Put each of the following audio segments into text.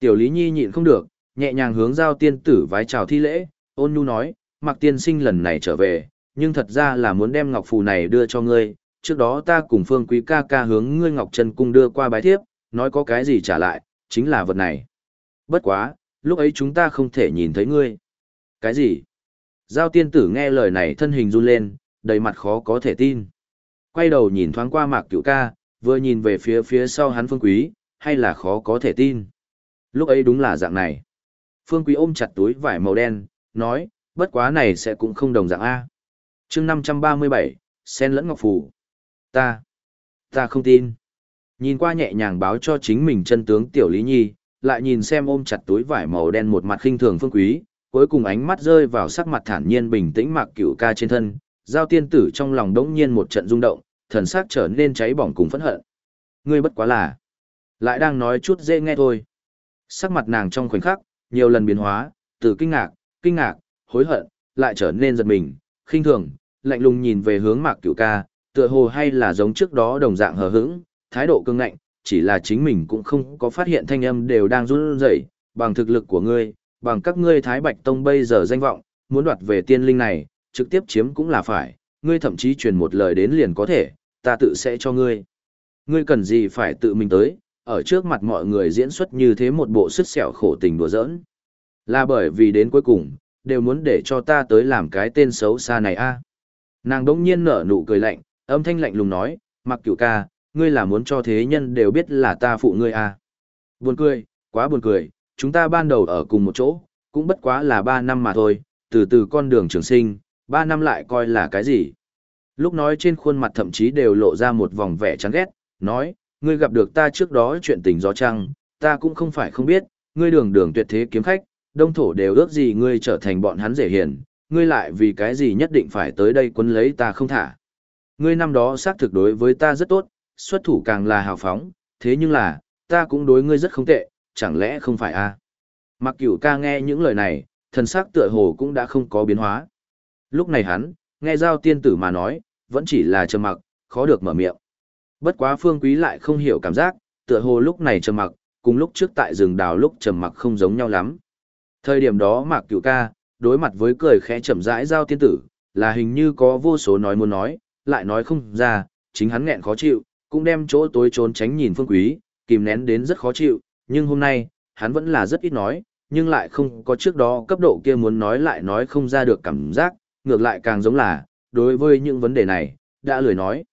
Tiểu Lý Nhi nhịn không được, nhẹ nhàng hướng giao tiên tử vái chào thi lễ, ôn nhu nói, mặc tiên sinh lần này trở về, nhưng thật ra là muốn đem ngọc phù này đưa cho ngươi, trước đó ta cùng phương quý ca ca hướng ngươi ngọc chân cung đưa qua bái thiếp, nói có cái gì trả lại, chính là vật này. Bất quá, lúc ấy chúng ta không thể nhìn thấy ngươi. Cái gì? Giao tiên tử nghe lời này thân hình run lên, đầy mặt khó có thể tin. Quay đầu nhìn thoáng qua mạc cửu ca, vừa nhìn về phía phía sau hắn phương quý, hay là khó có thể tin. Lúc ấy đúng là dạng này. Phương quý ôm chặt túi vải màu đen, nói, bất quá này sẽ cũng không đồng dạng A. chương 537, sen lẫn ngọc phủ. Ta, ta không tin. Nhìn qua nhẹ nhàng báo cho chính mình chân tướng Tiểu Lý Nhi, lại nhìn xem ôm chặt túi vải màu đen một mặt khinh thường phương quý, cuối cùng ánh mắt rơi vào sắc mặt thản nhiên bình tĩnh mạc cửu ca trên thân, giao tiên tử trong lòng đống nhiên một trận rung động, thần sắc trở nên cháy bỏng cùng phẫn hận. Ngươi bất quá là, lại đang nói chút dễ nghe thôi. Sắc mặt nàng trong khoảnh khắc, nhiều lần biến hóa, từ kinh ngạc, kinh ngạc, hối hận, lại trở nên giật mình, khinh thường, lạnh lùng nhìn về hướng mạc cửu ca, tựa hồ hay là giống trước đó đồng dạng hờ hững, thái độ cương ngạnh, chỉ là chính mình cũng không có phát hiện thanh âm đều đang run rẩy, bằng thực lực của ngươi, bằng các ngươi Thái Bạch Tông bây giờ danh vọng, muốn đoạt về tiên linh này, trực tiếp chiếm cũng là phải, ngươi thậm chí truyền một lời đến liền có thể, ta tự sẽ cho ngươi. Ngươi cần gì phải tự mình tới, ở trước mặt mọi người diễn xuất như thế một bộ sức sẹo khổ tình đùa giỡn. Là bởi vì đến cuối cùng, đều muốn để cho ta tới làm cái tên xấu xa này a. Nàng đống nhiên nở nụ cười lạnh, âm thanh lạnh lùng nói, mặc cửu ca, ngươi là muốn cho thế nhân đều biết là ta phụ ngươi à. Buồn cười, quá buồn cười, chúng ta ban đầu ở cùng một chỗ, cũng bất quá là ba năm mà thôi, từ từ con đường trường sinh, ba năm lại coi là cái gì. Lúc nói trên khuôn mặt thậm chí đều lộ ra một vòng vẻ chán ghét, nói, ngươi gặp được ta trước đó chuyện tình gió trăng, ta cũng không phải không biết, ngươi đường đường tuyệt thế kiếm khách, đông thổ đều ước gì ngươi trở thành bọn hắn dễ hiền, ngươi lại vì cái gì nhất định phải tới đây quấn lấy ta không thả. Ngươi năm đó xác thực đối với ta rất tốt, xuất thủ càng là hào phóng, thế nhưng là, ta cũng đối ngươi rất không tệ, chẳng lẽ không phải a? À? Mặc cửu ca nghe những lời này, thần sắc tựa hồ cũng đã không có biến hóa. Lúc này hắn, nghe giao tiên tử mà nói, vẫn chỉ là trầm mặc, khó được mở miệng. Bất quá phương quý lại không hiểu cảm giác, tựa hồ lúc này trầm mặc, cùng lúc trước tại rừng đào lúc trầm mặc không giống nhau lắm. Thời điểm đó mạc cửu ca, đối mặt với cười khẽ chậm rãi giao tiên tử, là hình như có vô số nói muốn nói, lại nói không ra, chính hắn nghẹn khó chịu, cũng đem chỗ tối trốn tránh nhìn phương quý, kìm nén đến rất khó chịu, nhưng hôm nay, hắn vẫn là rất ít nói, nhưng lại không có trước đó cấp độ kia muốn nói lại nói không ra được cảm giác, ngược lại càng giống là, đối với những vấn đề này, đã lười nói.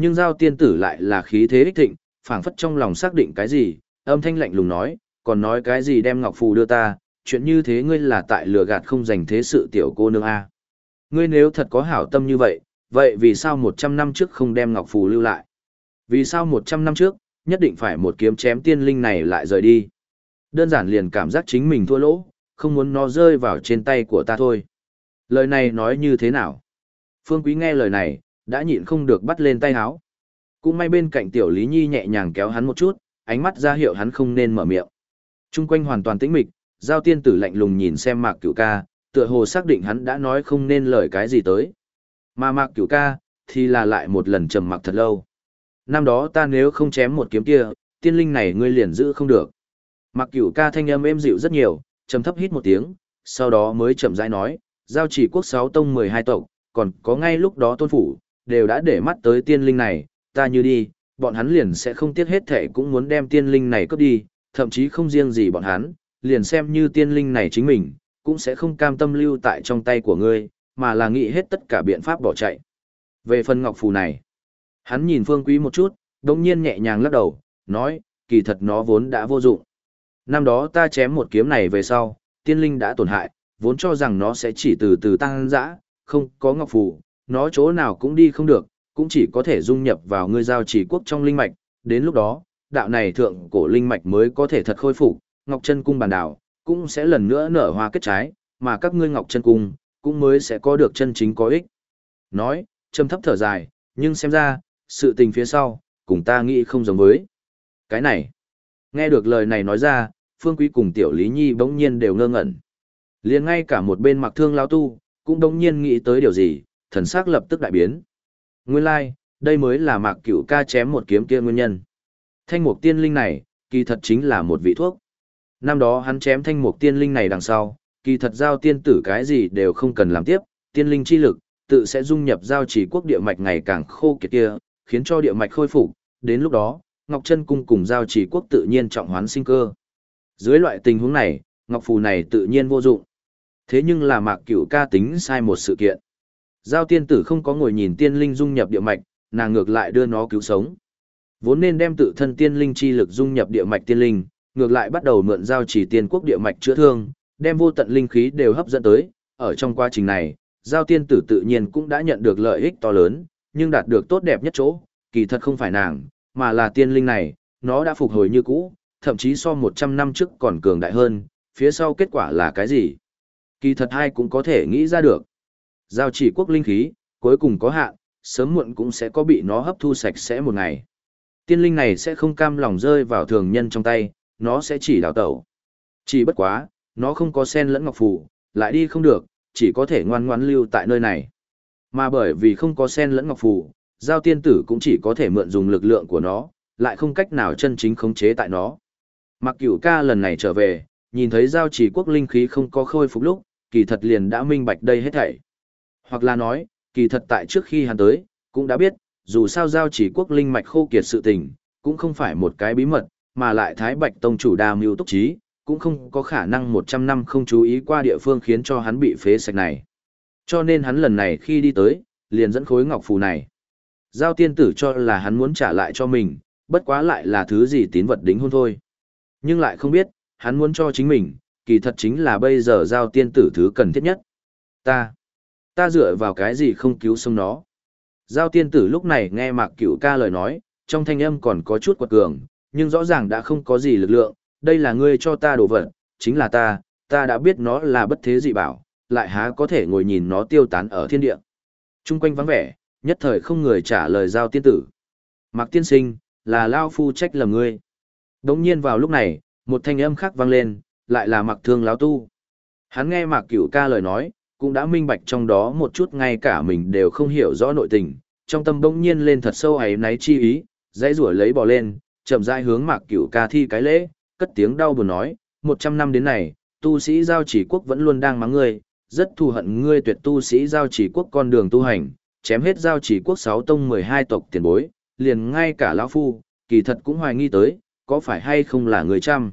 Nhưng giao tiên tử lại là khí thế ích thịnh, phảng phất trong lòng xác định cái gì, âm thanh lạnh lùng nói, còn nói cái gì đem ngọc phù đưa ta, chuyện như thế ngươi là tại lừa gạt không dành thế sự tiểu cô nương A. Ngươi nếu thật có hảo tâm như vậy, vậy vì sao 100 năm trước không đem ngọc phù lưu lại? Vì sao 100 năm trước, nhất định phải một kiếm chém tiên linh này lại rời đi? Đơn giản liền cảm giác chính mình thua lỗ, không muốn nó rơi vào trên tay của ta thôi. Lời này nói như thế nào? Phương Quý nghe lời này, đã nhịn không được bắt lên tay háo. Cũng may bên cạnh tiểu Lý Nhi nhẹ nhàng kéo hắn một chút, ánh mắt ra hiệu hắn không nên mở miệng. Trung quanh hoàn toàn tĩnh mịch, giao tiên tử lạnh lùng nhìn xem mạc cửu ca, tựa hồ xác định hắn đã nói không nên lời cái gì tới. Mà mạc cửu ca, thì là lại một lần trầm mặc thật lâu năm đó ta nếu không chém một kiếm kia, tiên linh này ngươi liền giữ không được. Mặc cửu ca thanh âm êm dịu rất nhiều, trầm thấp hít một tiếng, sau đó mới chậm rãi nói, giao chỉ quốc sáu tông mười hai tộc, còn có ngay lúc đó tôn phủ, đều đã để mắt tới tiên linh này, ta như đi, bọn hắn liền sẽ không tiếc hết thể cũng muốn đem tiên linh này cướp đi, thậm chí không riêng gì bọn hắn, liền xem như tiên linh này chính mình, cũng sẽ không cam tâm lưu tại trong tay của ngươi, mà là nghĩ hết tất cả biện pháp bỏ chạy. Về phần ngọc phù này, Hắn nhìn Phương Quý một chút, đồng nhiên nhẹ nhàng lắc đầu, nói, kỳ thật nó vốn đã vô dụng. Năm đó ta chém một kiếm này về sau, tiên linh đã tổn hại, vốn cho rằng nó sẽ chỉ từ từ tăng dã, không có ngọc phù, nó chỗ nào cũng đi không được, cũng chỉ có thể dung nhập vào ngươi giao chỉ quốc trong linh mạch, đến lúc đó, đạo này thượng cổ linh mạch mới có thể thật khôi phục, ngọc chân cung bản đảo, cũng sẽ lần nữa nở hoa kết trái, mà các ngươi ngọc chân cung, cũng mới sẽ có được chân chính có ích. Nói, trầm thấp thở dài, nhưng xem ra, sự tình phía sau, cùng ta nghĩ không giống với. Cái này, nghe được lời này nói ra, Phương Quý cùng Tiểu Lý Nhi bỗng nhiên đều ngơ ngẩn. liền ngay cả một bên mặc thương lao tu, cũng bỗng nhiên nghĩ tới điều gì, thần sắc lập tức đại biến. Nguyên lai, like, đây mới là mạc cửu ca chém một kiếm kia nguyên nhân. Thanh mục tiên linh này, kỳ thật chính là một vị thuốc. Năm đó hắn chém thanh mục tiên linh này đằng sau, kỳ thật giao tiên tử cái gì đều không cần làm tiếp, tiên linh chi lực, tự sẽ dung nhập giao chỉ quốc địa mạch ngày càng khô kiệt kia, khiến cho địa mạch khôi phục, đến lúc đó, Ngọc Chân cung cùng giao chỉ quốc tự nhiên trọng hoán sinh cơ. Dưới loại tình huống này, Ngọc phù này tự nhiên vô dụng. Thế nhưng là Mạc Cửu ca tính sai một sự kiện. Giao tiên tử không có ngồi nhìn tiên linh dung nhập địa mạch, nàng ngược lại đưa nó cứu sống. Vốn nên đem tự thân tiên linh chi lực dung nhập địa mạch tiên linh, ngược lại bắt đầu mượn giao chỉ tiên quốc địa mạch chữa thương, đem vô tận linh khí đều hấp dẫn tới. Ở trong quá trình này, giao tiên tử tự nhiên cũng đã nhận được lợi ích to lớn, nhưng đạt được tốt đẹp nhất chỗ, kỳ thật không phải nàng, mà là tiên linh này, nó đã phục hồi như cũ, thậm chí so 100 năm trước còn cường đại hơn, phía sau kết quả là cái gì? Kỳ thật ai cũng có thể nghĩ ra được. Giao chỉ quốc linh khí, cuối cùng có hạn, sớm muộn cũng sẽ có bị nó hấp thu sạch sẽ một ngày. Tiên linh này sẽ không cam lòng rơi vào thường nhân trong tay, nó sẽ chỉ đào tẩu. Chỉ bất quá, nó không có sen lẫn ngọc phù, lại đi không được, chỉ có thể ngoan ngoãn lưu tại nơi này. Mà bởi vì không có sen lẫn ngọc phù, giao tiên tử cũng chỉ có thể mượn dùng lực lượng của nó, lại không cách nào chân chính khống chế tại nó. Mặc cửu ca lần này trở về, nhìn thấy giao chỉ quốc linh khí không có khôi phục lúc, kỳ thật liền đã minh bạch đây hết thảy. Hoặc là nói, kỳ thật tại trước khi hắn tới, cũng đã biết, dù sao giao chỉ quốc linh mạch khô kiệt sự tình, cũng không phải một cái bí mật, mà lại Thái Bạch Tông chủ đa mưu túc trí, cũng không có khả năng 100 năm không chú ý qua địa phương khiến cho hắn bị phế sạch này. Cho nên hắn lần này khi đi tới, liền dẫn khối ngọc phù này. Giao tiên tử cho là hắn muốn trả lại cho mình, bất quá lại là thứ gì tín vật đính hôn thôi. Nhưng lại không biết, hắn muốn cho chính mình, kỳ thật chính là bây giờ giao tiên tử thứ cần thiết nhất. Ta, ta dựa vào cái gì không cứu sống nó. Giao tiên tử lúc này nghe mạc cửu ca lời nói, trong thanh âm còn có chút quật cường, nhưng rõ ràng đã không có gì lực lượng, đây là ngươi cho ta đồ vật, chính là ta, ta đã biết nó là bất thế dị bảo, lại há có thể ngồi nhìn nó tiêu tán ở thiên địa. Trung quanh vắng vẻ, nhất thời không người trả lời giao tiên tử. Mạc tiên sinh, là Lao Phu trách lầm ngươi. Đống nhiên vào lúc này, một thanh âm khác vang lên, lại là Mạc Thương lão tu. Hắn nghe Mạc Cửu ca lời nói, cũng đã minh bạch trong đó một chút ngay cả mình đều không hiểu rõ nội tình, trong tâm bỗng nhiên lên thật sâu ấy náy chi ý, dãy rủa lấy bò lên, chậm rãi hướng Mạc Cửu ca thi cái lễ, cất tiếng đau buồn nói, một trăm năm đến này, tu sĩ giao chỉ quốc vẫn luôn đang mắng ngươi, rất thù hận ngươi tuyệt tu sĩ giao chỉ quốc con đường tu hành, chém hết giao chỉ quốc sáu tông mười hai tộc tiền bối, liền ngay cả lão phu, kỳ thật cũng hoài nghi tới, có phải hay không là người trăm.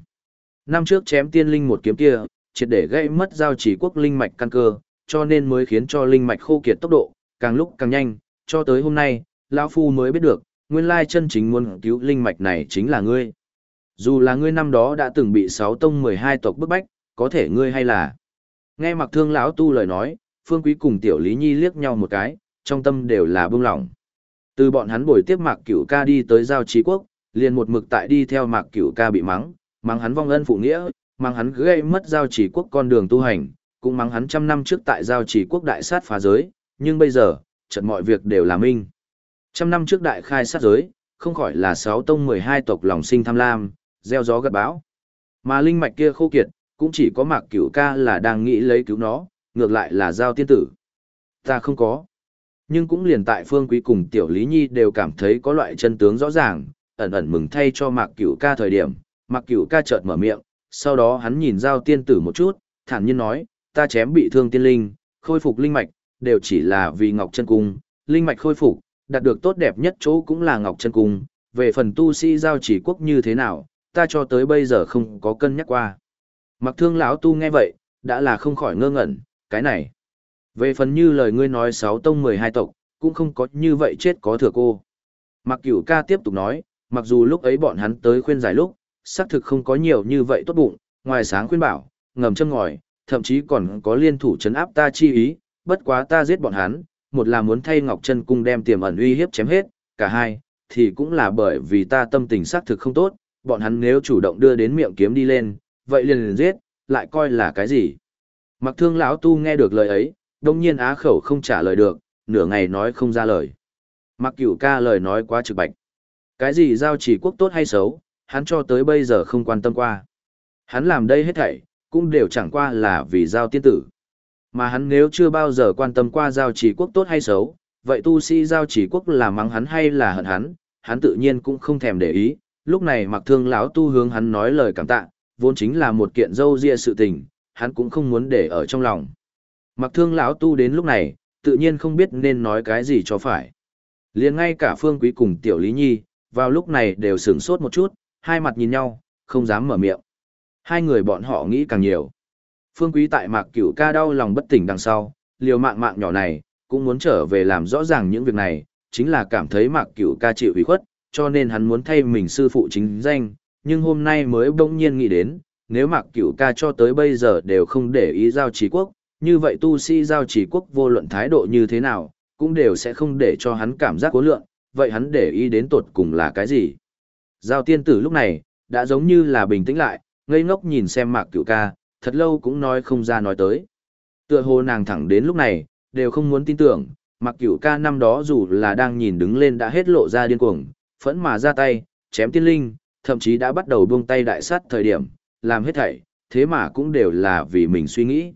Năm trước chém tiên linh một kiếm kia, triệt để gây mất giao chỉ quốc linh mạch căn cơ, cho nên mới khiến cho linh mạch khô kiệt tốc độ, càng lúc càng nhanh, cho tới hôm nay, lão phu mới biết được, nguyên lai chân chính muốn cứu linh mạch này chính là ngươi. Dù là ngươi năm đó đã từng bị sáu tông mười hai tộc bức bách, có thể ngươi hay là. Nghe mặc thương lão tu lời nói, Phương Quý cùng Tiểu Lý Nhi liếc nhau một cái, trong tâm đều là bông lòng. Từ bọn hắn buổi tiếp Mạc Cửu Ca đi tới giao trí quốc, liền một mực tại đi theo Mạc Cửu Ca bị mắng, mắng hắn vong ân phụ nghĩa, mắng hắn gây mất giao chỉ quốc con đường tu hành, cũng mắng hắn trăm năm trước tại giao chỉ quốc đại sát phá giới, nhưng bây giờ, trận mọi việc đều là minh. Trăm năm trước đại khai sát giới, không khỏi là sáu tông mười hai tộc lòng sinh tham lam, gieo gió gặt bão. Mà linh mạch kia khô kiệt, cũng chỉ có Mạc Cửu Ca là đang nghĩ lấy cứu nó, ngược lại là giao tiên tử. Ta không có. Nhưng cũng liền tại Phương Quý cùng Tiểu Lý Nhi đều cảm thấy có loại chân tướng rõ ràng, ẩn ẩn mừng thay cho Mạc Cửu ca thời điểm, Mạc Cửu ca chợt mở miệng, sau đó hắn nhìn giao tiên tử một chút, thản nhiên nói, ta chém bị thương tiên linh, khôi phục linh mạch, đều chỉ là vì Ngọc Chân Cung, linh mạch khôi phục, đạt được tốt đẹp nhất chỗ cũng là Ngọc Chân Cung, về phần tu sĩ giao chỉ quốc như thế nào, ta cho tới bây giờ không có cân nhắc qua. Mặc thương lão tu nghe vậy, đã là không khỏi ngơ ngẩn, cái này. Về phần như lời ngươi nói sáu tông mười hai tộc, cũng không có như vậy chết có thừa cô. Mặc cửu ca tiếp tục nói, mặc dù lúc ấy bọn hắn tới khuyên giải lúc, xác thực không có nhiều như vậy tốt bụng, ngoài sáng khuyên bảo, ngầm châm ngòi, thậm chí còn có liên thủ chấn áp ta chi ý, bất quá ta giết bọn hắn, một là muốn thay Ngọc Chân Cung đem tiềm ẩn uy hiếp chém hết, cả hai, thì cũng là bởi vì ta tâm tình xác thực không tốt, bọn hắn nếu chủ động đưa đến miệng kiếm đi lên, vậy liền liền giết, lại coi là cái gì. Mặc thương lão tu nghe được lời ấy, đông nhiên á khẩu không trả lời được, nửa ngày nói không ra lời. Mặc cửu ca lời nói quá trực bạch. Cái gì giao chỉ quốc tốt hay xấu, hắn cho tới bây giờ không quan tâm qua. Hắn làm đây hết thảy, cũng đều chẳng qua là vì giao tiên tử. Mà hắn nếu chưa bao giờ quan tâm qua giao chỉ quốc tốt hay xấu, vậy tu sĩ giao chỉ quốc là mắng hắn hay là hận hắn, hắn tự nhiên cũng không thèm để ý. Lúc này mặc thương lão tu hướng hắn nói lời cảm tạ, vốn chính là một kiện dâu ria sự tình, hắn cũng không muốn để ở trong lòng. Mặc thương lão tu đến lúc này, tự nhiên không biết nên nói cái gì cho phải. liền ngay cả phương quý cùng tiểu lý nhi, vào lúc này đều sửng sốt một chút, hai mặt nhìn nhau, không dám mở miệng. Hai người bọn họ nghĩ càng nhiều. Phương quý tại mạc cửu ca đau lòng bất tỉnh đằng sau, liều mạng mạng nhỏ này, cũng muốn trở về làm rõ ràng những việc này, chính là cảm thấy mạc cửu ca chịu ủy khuất, cho nên hắn muốn thay mình sư phụ chính danh, nhưng hôm nay mới bỗng nhiên nghĩ đến, nếu mạc cửu ca cho tới bây giờ đều không để ý giao trí quốc, như vậy tu sĩ giao trí quốc vô luận thái độ như thế nào, cũng đều sẽ không để cho hắn cảm giác cố lượng, vậy hắn để ý đến tột cùng là cái gì. Giao tiên tử lúc này, đã giống như là bình tĩnh lại, ngây ngốc nhìn xem mạc cửu ca, thật lâu cũng nói không ra nói tới. Tựa hồ nàng thẳng đến lúc này, đều không muốn tin tưởng, mạc cửu ca năm đó dù là đang nhìn đứng lên đã hết lộ ra điên cuồng, phẫn mà ra tay, chém tiên linh, thậm chí đã bắt đầu buông tay đại sát thời điểm, làm hết thảy, thế mà cũng đều là vì mình suy nghĩ.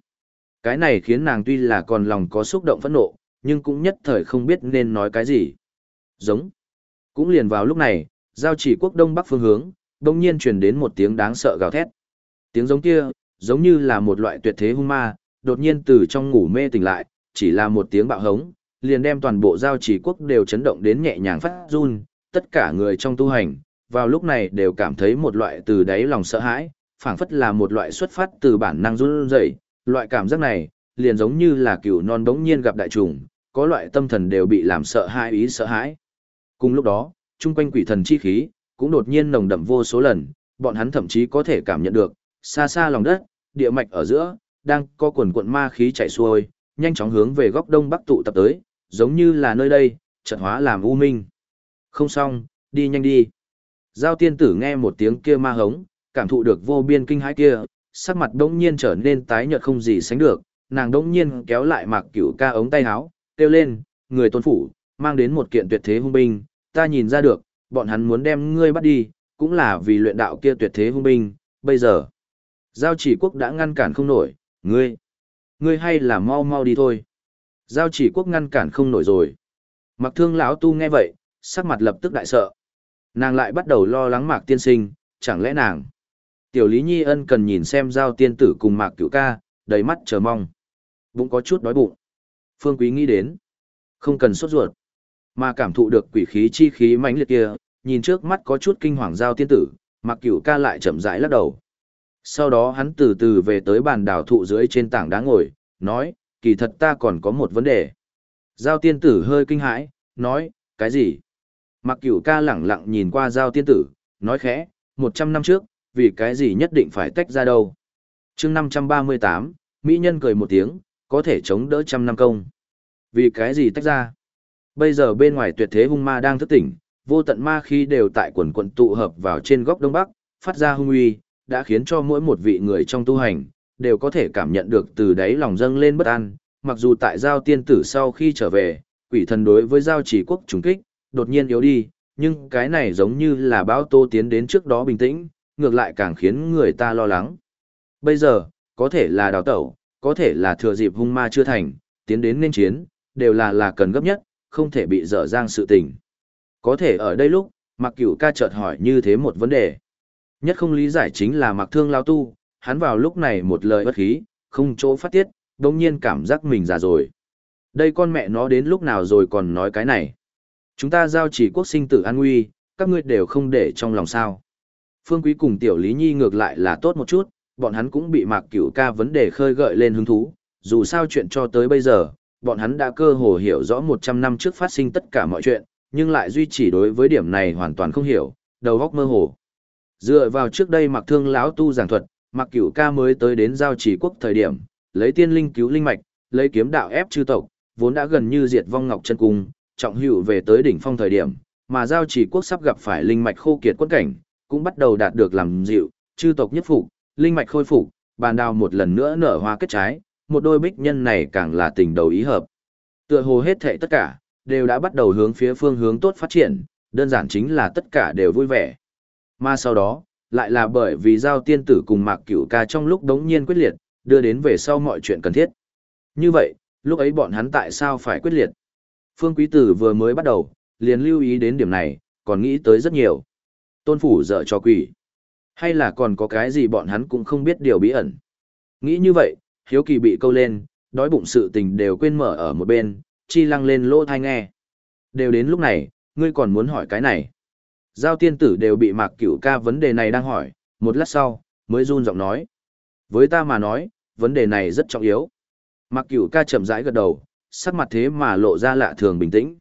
Cái này khiến nàng tuy là còn lòng có xúc động phẫn nộ, nhưng cũng nhất thời không biết nên nói cái gì. Giống. Cũng liền vào lúc này, giao chỉ quốc đông bắc phương hướng, đông nhiên truyền đến một tiếng đáng sợ gào thét. Tiếng giống kia, giống như là một loại tuyệt thế hung ma, đột nhiên từ trong ngủ mê tỉnh lại, chỉ là một tiếng bạo hống, liền đem toàn bộ giao chỉ quốc đều chấn động đến nhẹ nhàng phát run, tất cả người trong tu hành, vào lúc này đều cảm thấy một loại từ đáy lòng sợ hãi, phảng phất là một loại xuất phát từ bản năng run rẩy, loại cảm giác này, liền giống như là cừu non bỗng nhiên gặp đại trùng, có loại tâm thần đều bị làm sợ hãi ý sợ hãi. Cùng lúc đó, chung quanh quỷ thần chi khí, cũng đột nhiên nồng đậm vô số lần, bọn hắn thậm chí có thể cảm nhận được, xa xa lòng đất, địa mạch ở giữa, đang có quần cuộn ma khí chảy xuôi, nhanh chóng hướng về góc đông bắc tụ tập tới, giống như là nơi đây, trận hóa làm u minh. Không xong, đi nhanh đi. Giao tiên tử nghe một tiếng kia ma hống, cảm thụ được vô biên kinh hãi kia, sắc mặt đống nhiên trở nên tái nhợt không gì sánh được, nàng đống nhiên kéo lại mạc cửu ca ống tay áo, kêu lên, người tôn phủ, mang đến một kiện tuyệt thế hung binh, ta nhìn ra được, bọn hắn muốn đem ngươi bắt đi, cũng là vì luyện đạo kia tuyệt thế hung binh, bây giờ. Giao chỉ quốc đã ngăn cản không nổi, ngươi, ngươi hay là mau mau đi thôi. Giao chỉ quốc ngăn cản không nổi rồi. Mặc thương lão tu nghe vậy, sắc mặt lập tức đại sợ. Nàng lại bắt đầu lo lắng mạc tiên sinh, chẳng lẽ nàng. Tiểu Lý Nhi ân cần nhìn xem giao tiên tử cùng mạc cửu ca, đầy mắt chờ mong. Bụng có chút đói bụng. Phương Quý nghĩ đến. Không cần sốt ruột. Mà cảm thụ được quỷ khí chi khí mãnh liệt kia, nhìn trước mắt có chút kinh hoàng giao tiên tử, mạc cửu ca lại chậm rãi lắc đầu. Sau đó hắn từ từ về tới bàn đảo thụ dưới trên tảng đá ngồi, nói, kỳ thật ta còn có một vấn đề. Giao tiên tử hơi kinh hãi, nói, cái gì? Mặc cửu ca lẳng lặng nhìn qua giao tiên tử, nói khẽ, một trăm năm trước, vì cái gì nhất định phải tách ra đâu. chương năm trăm ba mươi tám, Mỹ nhân cười một tiếng, có thể chống đỡ trăm năm công. Vì cái gì tách ra? Bây giờ bên ngoài tuyệt thế hung ma đang thức tỉnh, vô tận ma khí đều tại quần quận tụ hợp vào trên góc đông bắc, phát ra hung uy, đã khiến cho mỗi một vị người trong tu hành, đều có thể cảm nhận được từ đáy lòng dâng lên bất an, mặc dù tại giao tiên tử sau khi trở về, quỷ thần đối với giao chỉ quốc trùng kích, đột nhiên yếu đi, nhưng cái này giống như là bão tô tiến đến trước đó bình tĩnh, ngược lại càng khiến người ta lo lắng. Bây giờ, có thể là đào tẩu, có thể là thừa dịp hung ma chưa thành, tiến đến nên chiến, đều là là cần gấp nhất, không thể bị dở dang sự tình. Có thể ở đây lúc, Mạc Cửu ca chợt hỏi như thế một vấn đề. Nhất không lý giải chính là Mạc Thương lao tu, hắn vào lúc này một lời bất khí, không chỗ phát tiết, đồng nhiên cảm giác mình già rồi. Đây con mẹ nó đến lúc nào rồi còn nói cái này. Chúng ta giao chỉ quốc sinh tử an nguy, các ngươi đều không để trong lòng sao. Phương Quý cùng Tiểu Lý Nhi ngược lại là tốt một chút, bọn hắn cũng bị Mạc Cửu ca vấn đề khơi gợi lên hứng thú, dù sao chuyện cho tới bây giờ, bọn hắn đã cơ hồ hiểu rõ 100 năm trước phát sinh tất cả mọi chuyện, nhưng lại duy trì đối với điểm này hoàn toàn không hiểu, đầu óc mơ hồ. Dựa vào trước đây Mạc Thương lão tu giảng thuật, Mạc Cửu ca mới tới đến giao chỉ quốc thời điểm, lấy tiên linh cứu linh mạch, lấy kiếm đạo ép chư tộc, vốn đã gần như diệt vong ngọc chân cung, trọng hữu về tới đỉnh phong thời điểm, mà giao chỉ quốc sắp gặp phải linh mạch khô kiệt quân cảnh, cũng bắt đầu đạt được làm dịu, chư tộc nhất phục, linh mạch khôi phục, bàn đào một lần nữa nở hoa kết trái, một đôi bích nhân này càng là tình đầu ý hợp. Tựa hồ hết thệ tất cả đều đã bắt đầu hướng phía phương hướng tốt phát triển, đơn giản chính là tất cả đều vui vẻ. Mà sau đó, lại là bởi vì giao tiên tử cùng Mạc Cửu Ca trong lúc đống nhiên quyết liệt, đưa đến về sau mọi chuyện cần thiết. Như vậy, lúc ấy bọn hắn tại sao phải quyết liệt? Phương Quý Tử vừa mới bắt đầu, liền lưu ý đến điểm này, còn nghĩ tới rất nhiều. Tôn phủ dở cho quỷ. Hay là còn có cái gì bọn hắn cũng không biết điều bí ẩn. Nghĩ như vậy, hiếu kỳ bị câu lên, đói bụng sự tình đều quên mở ở một bên, chi lăng lên lỗ thai nghe. Đều đến lúc này, ngươi còn muốn hỏi cái này. Giao tiên tử đều bị mạc cửu ca vấn đề này đang hỏi, một lát sau, mới run giọng nói. Với ta mà nói, vấn đề này rất trọng yếu. Mạc cửu ca chậm rãi gật đầu, sắc mặt thế mà lộ ra lạ thường bình tĩnh.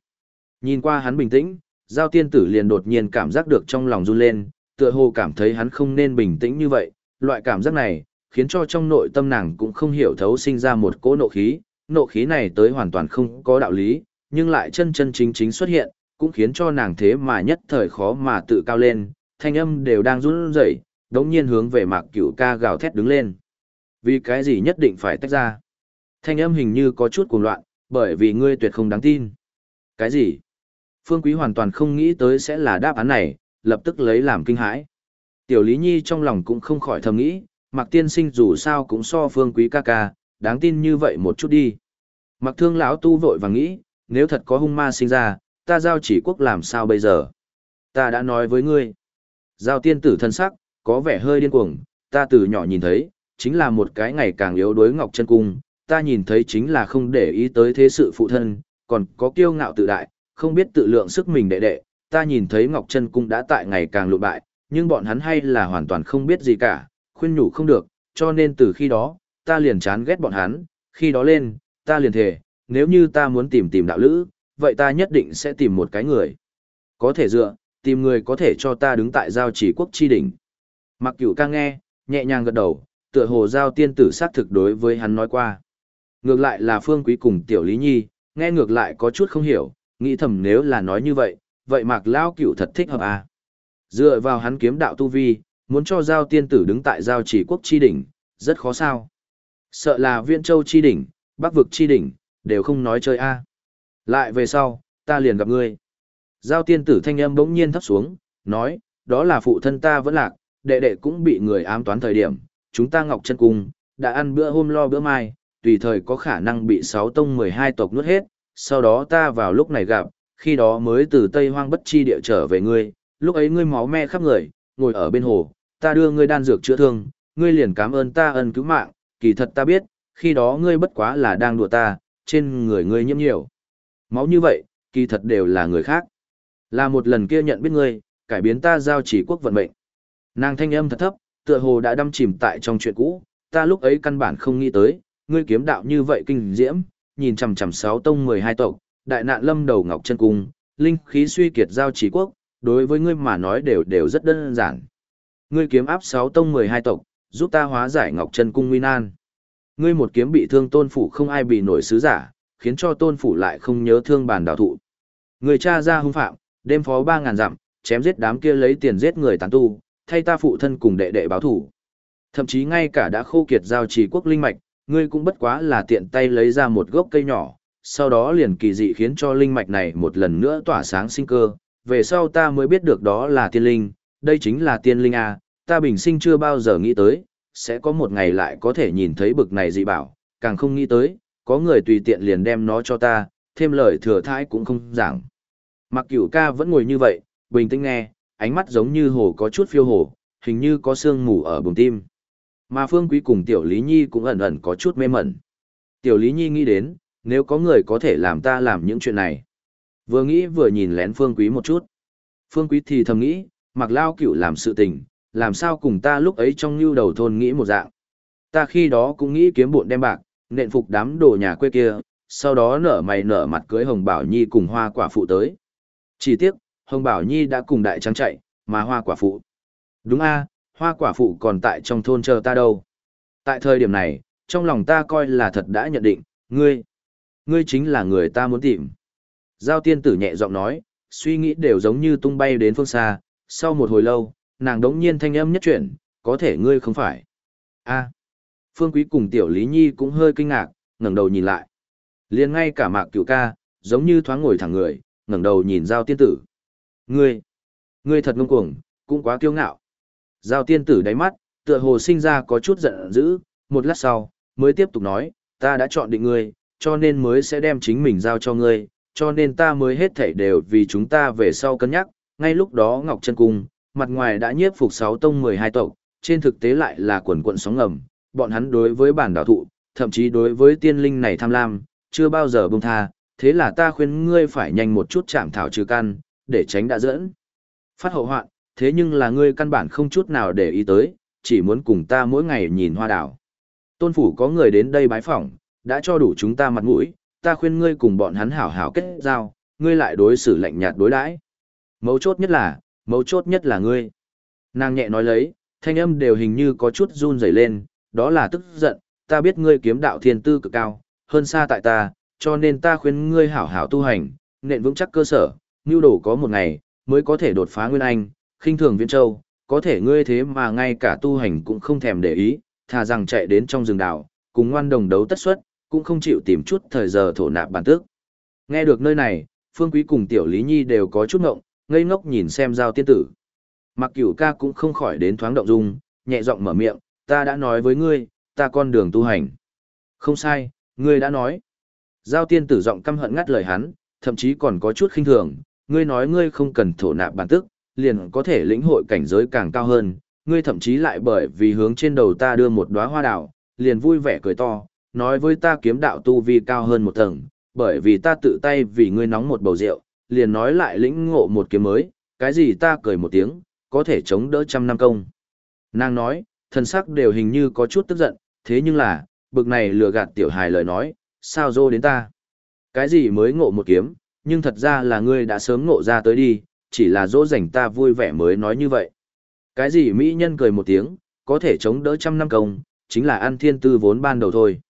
Nhìn qua hắn bình tĩnh, giao tiên tử liền đột nhiên cảm giác được trong lòng run lên, tựa hồ cảm thấy hắn không nên bình tĩnh như vậy, loại cảm giác này, khiến cho trong nội tâm nàng cũng không hiểu thấu sinh ra một cỗ nộ khí, nộ khí này tới hoàn toàn không có đạo lý, nhưng lại chân chân chính chính xuất hiện, cũng khiến cho nàng thế mà nhất thời khó mà tự cao lên, thanh âm đều đang run rẩy, đống nhiên hướng về mạc cửu ca gào thét đứng lên. Vì cái gì nhất định phải tách ra? Thanh âm hình như có chút cuồng loạn, bởi vì ngươi tuyệt không đáng tin. Cái gì? Phương Quý hoàn toàn không nghĩ tới sẽ là đáp án này, lập tức lấy làm kinh hãi. Tiểu Lý Nhi trong lòng cũng không khỏi thầm nghĩ, Mạc Tiên Sinh dù sao cũng so Phương Quý ca ca, đáng tin như vậy một chút đi. Mạc Thương lão tu vội vàng nghĩ, nếu thật có hung ma sinh ra, ta giao chỉ quốc làm sao bây giờ? Ta đã nói với ngươi. Giao tiên tử thân sắc, có vẻ hơi điên cuồng, ta từ nhỏ nhìn thấy, chính là một cái ngày càng yếu đuối ngọc chân cung, ta nhìn thấy chính là không để ý tới thế sự phụ thân, còn có kiêu ngạo tự đại, không biết tự lượng sức mình đệ đệ, ta nhìn thấy ngọc chân cung đã tại ngày càng lụ bại, nhưng bọn hắn hay là hoàn toàn không biết gì cả, khuyên nhủ không được, cho nên từ khi đó, ta liền chán ghét bọn hắn, khi đó lên, ta liền thề, nếu như ta muốn tìm tìm đạo lữ, vậy ta nhất định sẽ tìm một cái người. Có thể dựa, tìm người có thể cho ta đứng tại giao chỉ quốc chi đỉnh. Mặc cửu ca nghe, nhẹ nhàng gật đầu, tựa hồ giao tiên tử xác thực đối với hắn nói qua. Ngược lại là phương quý cùng tiểu lý nhi, nghe ngược lại có chút không hiểu, nghĩ thầm nếu là nói như vậy, vậy mạc lao cửu thật thích hợp à. Dựa vào hắn kiếm đạo tu vi, muốn cho giao tiên tử đứng tại giao chỉ quốc chi đỉnh, rất khó sao. Sợ là viên châu chi đỉnh, bắc vực chi đỉnh, đều không nói chơi a à. Lại về sau, ta liền gặp ngươi. Giao tiên tử thanh âm bỗng nhiên thấp xuống, nói, đó là phụ thân ta vẫn lạc, đệ đệ cũng bị người ám toán thời điểm, chúng ta ngọc chân cung, đã ăn bữa hôm lo bữa mai, tùy thời có khả năng bị sáu tông mười hai tộc nuốt hết, sau đó ta vào lúc này gặp, khi đó mới từ Tây Hoang bất chi địa trở về ngươi, lúc ấy ngươi máu me khắp người, ngồi ở bên hồ, ta đưa ngươi đan dược chữa thương, ngươi liền cảm ơn ta ân cứu mạng, kỳ thật ta biết, khi đó ngươi bất quá là đang đùa ta, trên người ngươi nhiễm nhiều. Máu như vậy, kỳ thật đều là người khác. Là một lần kia nhận biết ngươi, cải biến ta giao chỉ quốc vận mệnh. Nàng thanh âm thật thấp, tựa hồ đã đâm chìm tại trong chuyện cũ, ta lúc ấy căn bản không nghĩ tới, ngươi kiếm đạo như vậy kinh diễm, nhìn chằm chằm sáu tông mười hai tộc, đại nạn lâm đầu ngọc chân cung, linh khí suy kiệt giao chỉ quốc, đối với ngươi mà nói đều đều rất đơn giản. Ngươi kiếm áp sáu tông mười hai tộc, giúp ta hóa giải ngọc chân cung nguy nan. Ngươi một kiếm bị thương tôn phủ không ai bị nổi sứ giả, khiến cho tôn phủ lại không nhớ thương bản đạo thụ. Người cha ra hung phạm, đêm phó ba ngàn dặm, chém giết đám kia lấy tiền giết người tán tu, thay ta phụ thân cùng đệ đệ báo thù. Thậm chí ngay cả đã khô kiệt giao trì quốc linh mạch, ngươi cũng bất quá là tiện tay lấy ra một gốc cây nhỏ, sau đó liền kỳ dị khiến cho linh mạch này một lần nữa tỏa sáng sinh cơ. Về sau ta mới biết được đó là tiên linh, đây chính là tiên linh A, ta bình sinh chưa bao giờ nghĩ tới, sẽ có một ngày lại có thể nhìn thấy bực này dị bảo, càng không nghĩ tới, có người tùy tiện liền đem nó cho ta, thêm lời thừa thãi cũng không giảng. Mặc cửu ca vẫn ngồi như vậy, bình tĩnh nghe, ánh mắt giống như hồ có chút phiêu hồ, hình như có sương mù ở bùng tim. Mà Phương Quý cùng Tiểu Lý Nhi cũng ẩn ẩn có chút mê mẩn. Tiểu Lý Nhi nghĩ đến, nếu có người có thể làm ta làm những chuyện này. Vừa nghĩ vừa nhìn lén Phương Quý một chút. Phương Quý thì thầm nghĩ, mặc lao cửu làm sự tình, làm sao cùng ta lúc ấy trong lưu đầu thôn nghĩ một dạng. Ta khi đó cũng nghĩ kiếm bộn đem bạc, nện phục đám đồ nhà quê kia, sau đó nở mày nở mặt cưới Hồng Bảo Nhi cùng hoa quả phụ tới. Chỉ tiếc, Hồng Bảo Nhi đã cùng đại trắng chạy, mà hoa quả phụ. Đúng a, hoa quả phụ còn tại trong thôn chờ ta đâu. Tại thời điểm này, trong lòng ta coi là thật đã nhận định, ngươi, ngươi chính là người ta muốn tìm. Giao tiên tử nhẹ giọng nói, suy nghĩ đều giống như tung bay đến phương xa, sau một hồi lâu, nàng đống nhiên thanh âm nhất chuyển, có thể ngươi không phải. a Phương Quý cùng Tiểu Lý Nhi cũng hơi kinh ngạc, ngẩng đầu nhìn lại. liền ngay cả mạc cửu ca, giống như thoáng ngồi thẳng người, ngẩng đầu nhìn Giao tiên tử. Ngươi, ngươi thật ngông cuồng, cũng quá kiêu ngạo. Giao tiên tử đáy mắt, tựa hồ sinh ra có chút giận dữ, một lát sau, mới tiếp tục nói, ta đã chọn định ngươi, cho nên mới sẽ đem chính mình giao cho ngươi, cho nên ta mới hết thảy đều vì chúng ta về sau cân nhắc, ngay lúc đó Ngọc Trân Cung, mặt ngoài đã nhiếp phục 6 tông 12 tộc, trên thực tế lại là quần quận sóng ngầm, bọn hắn đối với bản đảo thụ, thậm chí đối với tiên linh này tham lam, chưa bao giờ buông tha, thế là ta khuyên ngươi phải nhanh một chút chạm thảo trừ căn, để tránh đã dẫn. Phát hậu hoạn, thế nhưng là ngươi căn bản không chút nào để ý tới, chỉ muốn cùng ta mỗi ngày nhìn hoa đảo. Tôn phủ có người đến đây bái phỏng, đã cho đủ chúng ta mặt mũi, ta khuyên ngươi cùng bọn hắn hảo hảo kết giao, ngươi lại đối xử lạnh nhạt đối đãi. Mấu chốt nhất là, mấu chốt nhất là ngươi. Nàng nhẹ nói lấy, thanh âm đều hình như có chút run rẩy lên, đó là tức giận, ta biết ngươi kiếm đạo thiên tư cực cao, hơn xa tại ta, cho nên ta khuyên ngươi hảo hảo tu hành, nện vững chắc cơ sở, nưu đồ có một ngày, mới có thể đột phá Nguyên Anh, khinh thường Viễn Châu, có thể ngươi thế mà ngay cả tu hành cũng không thèm để ý, thà rằng chạy đến trong rừng đảo, cùng ngoan đồng đấu tất suất, cũng không chịu tìm chút thời giờ thổ nạp bản tước. Nghe được nơi này, Phương Quý cùng Tiểu Lý Nhi đều có chút ngộng, ngây ngốc nhìn xem giao tiên tử. Mặc cửu ca cũng không khỏi đến thoáng động dung, nhẹ giọng mở miệng, ta đã nói với ngươi, ta con đường tu hành. Không sai, ngươi đã nói. Giao tiên tử giọng căm hận ngắt lời hắn, thậm chí còn có chút khinh thường, ngươi nói ngươi không cần thổ nạp bản tức, liền có thể lĩnh hội cảnh giới càng cao hơn, ngươi thậm chí lại bởi vì hướng trên đầu ta đưa một đóa hoa đào, liền vui vẻ cười to, nói với ta kiếm đạo tu vi cao hơn một tầng, bởi vì ta tự tay vì ngươi nóng một bầu rượu, liền nói lại lĩnh ngộ một kiếm mới, cái gì ta cười một tiếng, có thể chống đỡ trăm năm công. Nàng nói, thần sắc đều hình như có chút tức giận, thế nhưng là, bực này lừa gạt tiểu hài lời nói, sao dô đến ta. Cái gì mới ngộ một kiếm, nhưng thật ra là ngươi đã sớm ngộ ra tới đi, chỉ là dỗ dành ta vui vẻ mới nói như vậy. Cái gì mỹ nhân cười một tiếng, có thể chống đỡ trăm năm công, chính là ăn thiên tư vốn ban đầu thôi.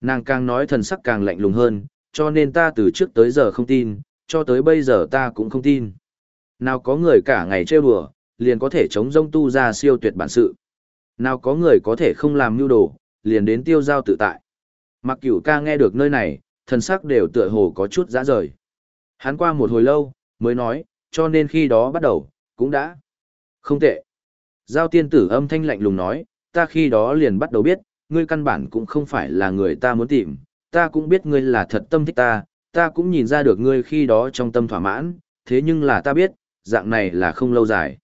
Nàng càng nói thần sắc càng lạnh lùng hơn, cho nên ta từ trước tới giờ không tin, cho tới bây giờ ta cũng không tin. Nào có người cả ngày trêu đùa, liền có thể chống rông tu ra siêu tuyệt bản sự. Nào có người có thể không làm nhu đồ, liền đến tiêu giao tự tại. Mặc cửu ca nghe được nơi này, thần sắc đều tựa hồ có chút dã rời. Hắn qua một hồi lâu, mới nói, cho nên khi đó bắt đầu, cũng đã. Không tệ. Giao tiên tử âm thanh lạnh lùng nói, ta khi đó liền bắt đầu biết, ngươi căn bản cũng không phải là người ta muốn tìm, ta cũng biết ngươi là thật tâm thích ta, ta cũng nhìn ra được ngươi khi đó trong tâm thỏa mãn, thế nhưng là ta biết, dạng này là không lâu dài.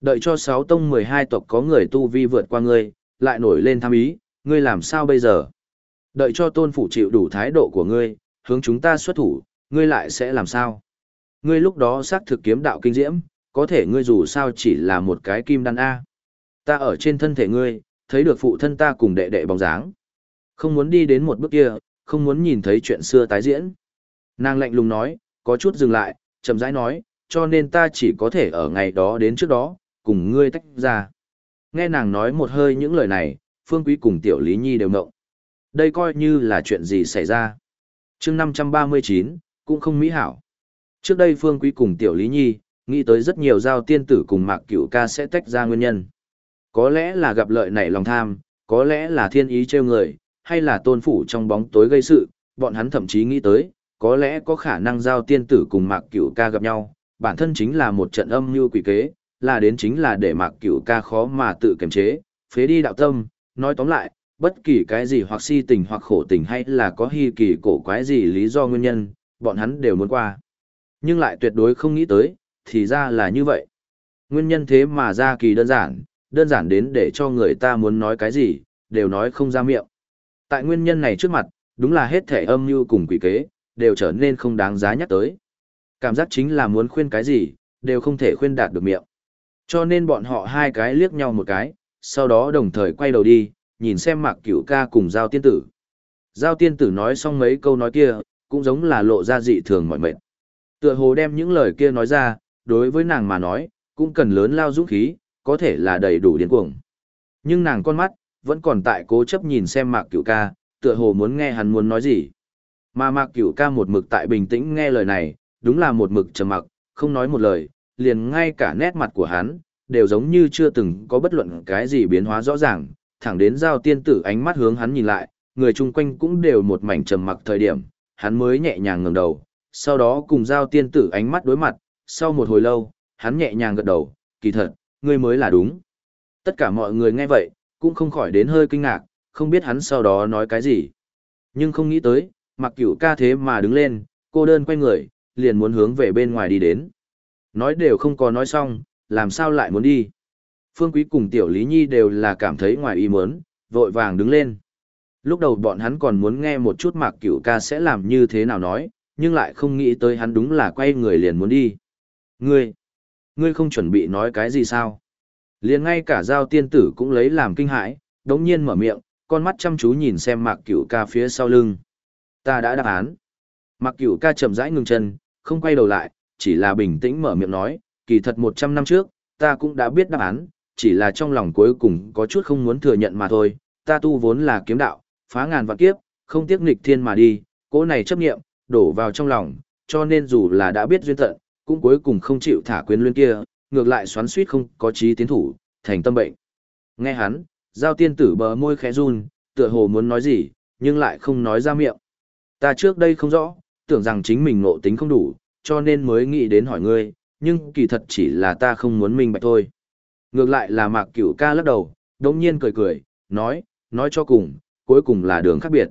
Đợi cho sáu tông mười hai tộc có người tu vi vượt qua ngươi, lại nổi lên tham ý, ngươi làm sao bây giờ? Đợi cho tôn phủ chịu đủ thái độ của ngươi, hướng chúng ta xuất thủ, ngươi lại sẽ làm sao? Ngươi lúc đó xác thực kiếm đạo kinh diễm, có thể ngươi dù sao chỉ là một cái kim đan A. Ta ở trên thân thể ngươi, thấy được phụ thân ta cùng đệ đệ bóng dáng. Không muốn đi đến một bước kia, không muốn nhìn thấy chuyện xưa tái diễn. Nàng lạnh lùng nói, có chút dừng lại, chậm rãi nói, cho nên ta chỉ có thể ở ngày đó đến trước đó, cùng ngươi tách ra. Nghe nàng nói một hơi những lời này, Phương Quý cùng Tiểu Lý Nhi đều ngộng. Đây coi như là chuyện gì xảy ra. chương 539, cũng không mỹ hảo. Trước đây Phương Quý cùng Tiểu Lý Nhi, nghĩ tới rất nhiều giao tiên tử cùng Mạc Cửu ca sẽ tách ra nguyên nhân. Có lẽ là gặp lợi nảy lòng tham, có lẽ là thiên ý trêu người, hay là tôn phủ trong bóng tối gây sự, bọn hắn thậm chí nghĩ tới, có lẽ có khả năng giao tiên tử cùng Mạc Cửu ca gặp nhau, bản thân chính là một trận âm mưu quỷ kế, là đến chính là để Mạc Cửu ca khó mà tự kiềm chế, phế đi đạo tâm, nói tóm lại, bất kỳ cái gì hoặc si tình hoặc khổ tình hay là có hy kỳ cổ quái gì lý do nguyên nhân, bọn hắn đều muốn qua. Nhưng lại tuyệt đối không nghĩ tới, thì ra là như vậy. Nguyên nhân thế mà ra kỳ đơn giản, đơn giản đến để cho người ta muốn nói cái gì, đều nói không ra miệng. Tại nguyên nhân này trước mặt, đúng là hết thể âm mưu cùng quỷ kế, đều trở nên không đáng giá nhắc tới. Cảm giác chính là muốn khuyên cái gì, đều không thể khuyên đạt được miệng. Cho nên bọn họ hai cái liếc nhau một cái, sau đó đồng thời quay đầu đi, nhìn xem mạc cửu ca cùng giao tiên tử. Giao tiên tử nói xong mấy câu nói kia, cũng giống là lộ ra dị thường mọi mệt. Tựa hồ đem những lời kia nói ra, đối với nàng mà nói, cũng cần lớn lao dũng khí, có thể là đầy đủ điên cuồng. Nhưng nàng con mắt, vẫn còn tại cố chấp nhìn xem mạc cửu ca, tựa hồ muốn nghe hắn muốn nói gì. Mà mạc cửu ca một mực tại bình tĩnh nghe lời này, đúng là một mực trầm mặc, không nói một lời, liền ngay cả nét mặt của hắn, đều giống như chưa từng có bất luận cái gì biến hóa rõ ràng, thẳng đến giao tiên tử ánh mắt hướng hắn nhìn lại, người chung quanh cũng đều một mảnh trầm mặc thời điểm, hắn mới nhẹ nhàng ngẩng đầu, sau đó cùng giao tiên tử ánh mắt đối mặt, sau một hồi lâu, hắn nhẹ nhàng gật đầu, kỳ thật, ngươi mới là đúng. Tất cả mọi người nghe vậy, cũng không khỏi đến hơi kinh ngạc, không biết hắn sau đó nói cái gì. Nhưng không nghĩ tới, mặc cửu ca thế mà đứng lên, cô đơn quay người, liền muốn hướng về bên ngoài đi đến. Nói đều không có nói xong, làm sao lại muốn đi? Phương Quý cùng Tiểu Lý Nhi đều là cảm thấy ngoài ý muốn, vội vàng đứng lên. Lúc đầu bọn hắn còn muốn nghe một chút Mạc Cửu ca sẽ làm như thế nào nói, nhưng lại không nghĩ tới hắn đúng là quay người liền muốn đi. Ngươi, ngươi không chuẩn bị nói cái gì sao? Liền ngay cả giao tiên tử cũng lấy làm kinh hãi, đống nhiên mở miệng, con mắt chăm chú nhìn xem Mạc Cửu ca phía sau lưng. Ta đã đáp án. Mặc Cửu ca chậm rãi ngừng chân, không quay đầu lại, chỉ là bình tĩnh mở miệng nói, kỳ thật 100 năm trước, ta cũng đã biết đáp án, chỉ là trong lòng cuối cùng có chút không muốn thừa nhận mà thôi, ta tu vốn là kiếm đạo, phá ngàn vạn kiếp, không tiếc nghịch thiên mà đi, cỗ này chấp nghiệm, đổ vào trong lòng, cho nên dù là đã biết duyên tận, cũng cuối cùng không chịu thả quyến luyến kia, ngược lại xoắn suýt không có trí tiến thủ, thành tâm bệnh. Nghe hắn, giao tiên tử bờ môi khẽ run, tựa hồ muốn nói gì, nhưng lại không nói ra miệng. Ta trước đây không rõ, tưởng rằng chính mình ngộ tính không đủ, cho nên mới nghĩ đến hỏi ngươi, nhưng kỳ thật chỉ là ta không muốn minh bạch thôi. Ngược lại là mạc cửu ca lắc đầu, đống nhiên cười cười, nói, nói cho cùng, cuối cùng là đường khác biệt.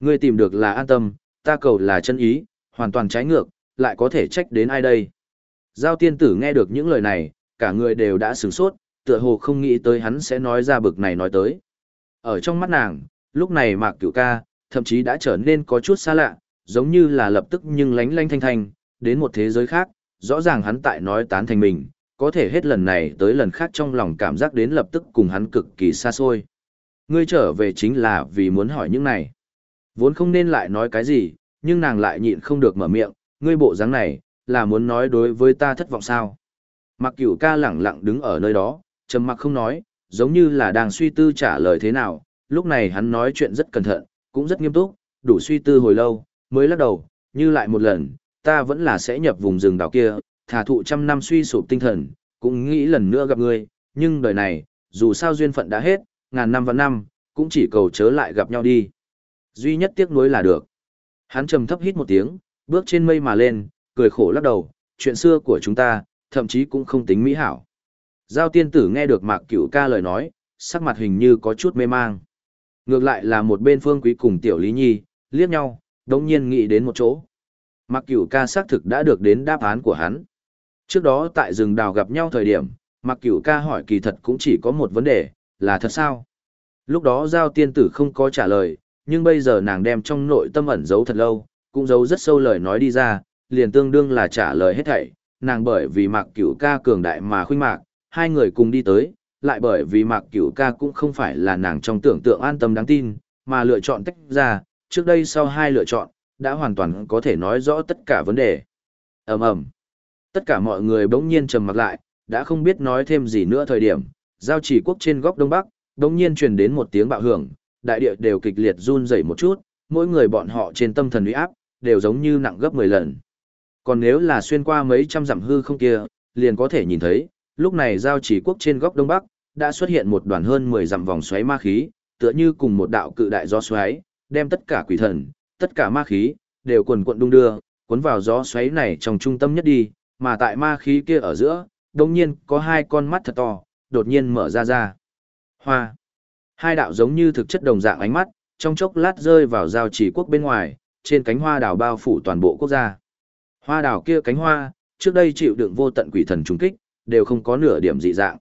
Ngươi tìm được là an tâm, ta cầu là chân ý, hoàn toàn trái ngược, lại có thể trách đến ai đây. Giao tiên tử nghe được những lời này, cả người đều đã sửng sốt, tựa hồ không nghĩ tới hắn sẽ nói ra bực này nói tới. Ở trong mắt nàng, lúc này mạc cửu ca, thậm chí đã trở nên có chút xa lạ, giống như là lập tức nhưng lánh lánh thanh thanh, đến một thế giới khác, rõ ràng hắn tại nói tán thành mình, có thể hết lần này tới lần khác trong lòng cảm giác đến lập tức cùng hắn cực kỳ xa xôi. Ngươi trở về chính là vì muốn hỏi những này. Vốn không nên lại nói cái gì, nhưng nàng lại nhịn không được mở miệng, ngươi bộ dáng này, là muốn nói đối với ta thất vọng sao. Mặc cửu ca lẳng lặng đứng ở nơi đó, trầm mặc không nói, giống như là đang suy tư trả lời thế nào, lúc này hắn nói chuyện rất cẩn thận, cũng rất nghiêm túc, đủ suy tư hồi lâu, mới lắc đầu, như lại một lần, ta vẫn là sẽ nhập vùng rừng đảo kia, thả thụ trăm năm suy sụp tinh thần, cũng nghĩ lần nữa gặp ngươi, nhưng đời này, dù sao duyên phận đã hết, ngàn năm và năm, cũng chỉ cầu chớ lại gặp nhau đi. Duy nhất tiếc nuối là được. Hắn trầm thấp hít một tiếng, bước trên mây mà lên, cười khổ lắc đầu, chuyện xưa của chúng ta, thậm chí cũng không tính mỹ hảo. Giao tiên tử nghe được mạc cửu ca lời nói, sắc mặt hình như có chút mê mang. Ngược lại là một bên phương quý cùng tiểu lý nhi, liếc nhau, đồng nhiên nghĩ đến một chỗ. Mạc cửu ca xác thực đã được đến đáp án của hắn. Trước đó tại rừng đào gặp nhau thời điểm, Mạc cửu ca hỏi kỳ thật cũng chỉ có một vấn đề, là thật sao? Lúc đó giao tiên tử không có trả lời, nhưng bây giờ nàng đem trong nội tâm ẩn giấu thật lâu, cũng giấu rất sâu lời nói đi ra, liền tương đương là trả lời hết thảy. Nàng bởi vì Mạc Cửu ca cường đại mà khuynh mạc, hai người cùng đi tới, lại bởi vì Mạc Cửu ca cũng không phải là nàng trong tưởng tượng an tâm đáng tin, mà lựa chọn tách ra, trước đây sau hai lựa chọn, đã hoàn toàn có thể nói rõ tất cả vấn đề. ầm ầm Tất cả mọi người bỗng nhiên trầm mặt lại, đã không biết nói thêm gì nữa thời điểm, giao chỉ quốc trên góc đông bắc, bỗng nhiên truyền đến một tiếng bạo hưởng, đại địa đều kịch liệt run rẩy một chút, mỗi người bọn họ trên tâm thần uy áp, đều giống như nặng gấp 10 lần. Còn nếu là xuyên qua mấy trăm dặm hư không kia, liền có thể nhìn thấy, lúc này giao chỉ quốc trên góc đông bắc, đã xuất hiện một đoàn hơn 10 dặm vòng xoáy ma khí, tựa như cùng một đạo cự đại gió xoáy, đem tất cả quỷ thần, tất cả ma khí, đều quần quận đung đưa, cuốn vào gió xoáy này trong trung tâm nhất đi, mà tại ma khí kia ở giữa, đồng nhiên có hai con mắt thật to, đột nhiên mở ra ra. Hoa. Hai đạo giống như thực chất đồng dạng ánh mắt, trong chốc lát rơi vào giao chỉ quốc bên ngoài, trên cánh hoa đào bao phủ toàn bộ quốc gia. Hoa đào kia cánh hoa, trước đây chịu đựng vô tận quỷ thần trùng kích, đều không có nửa điểm dị dạng.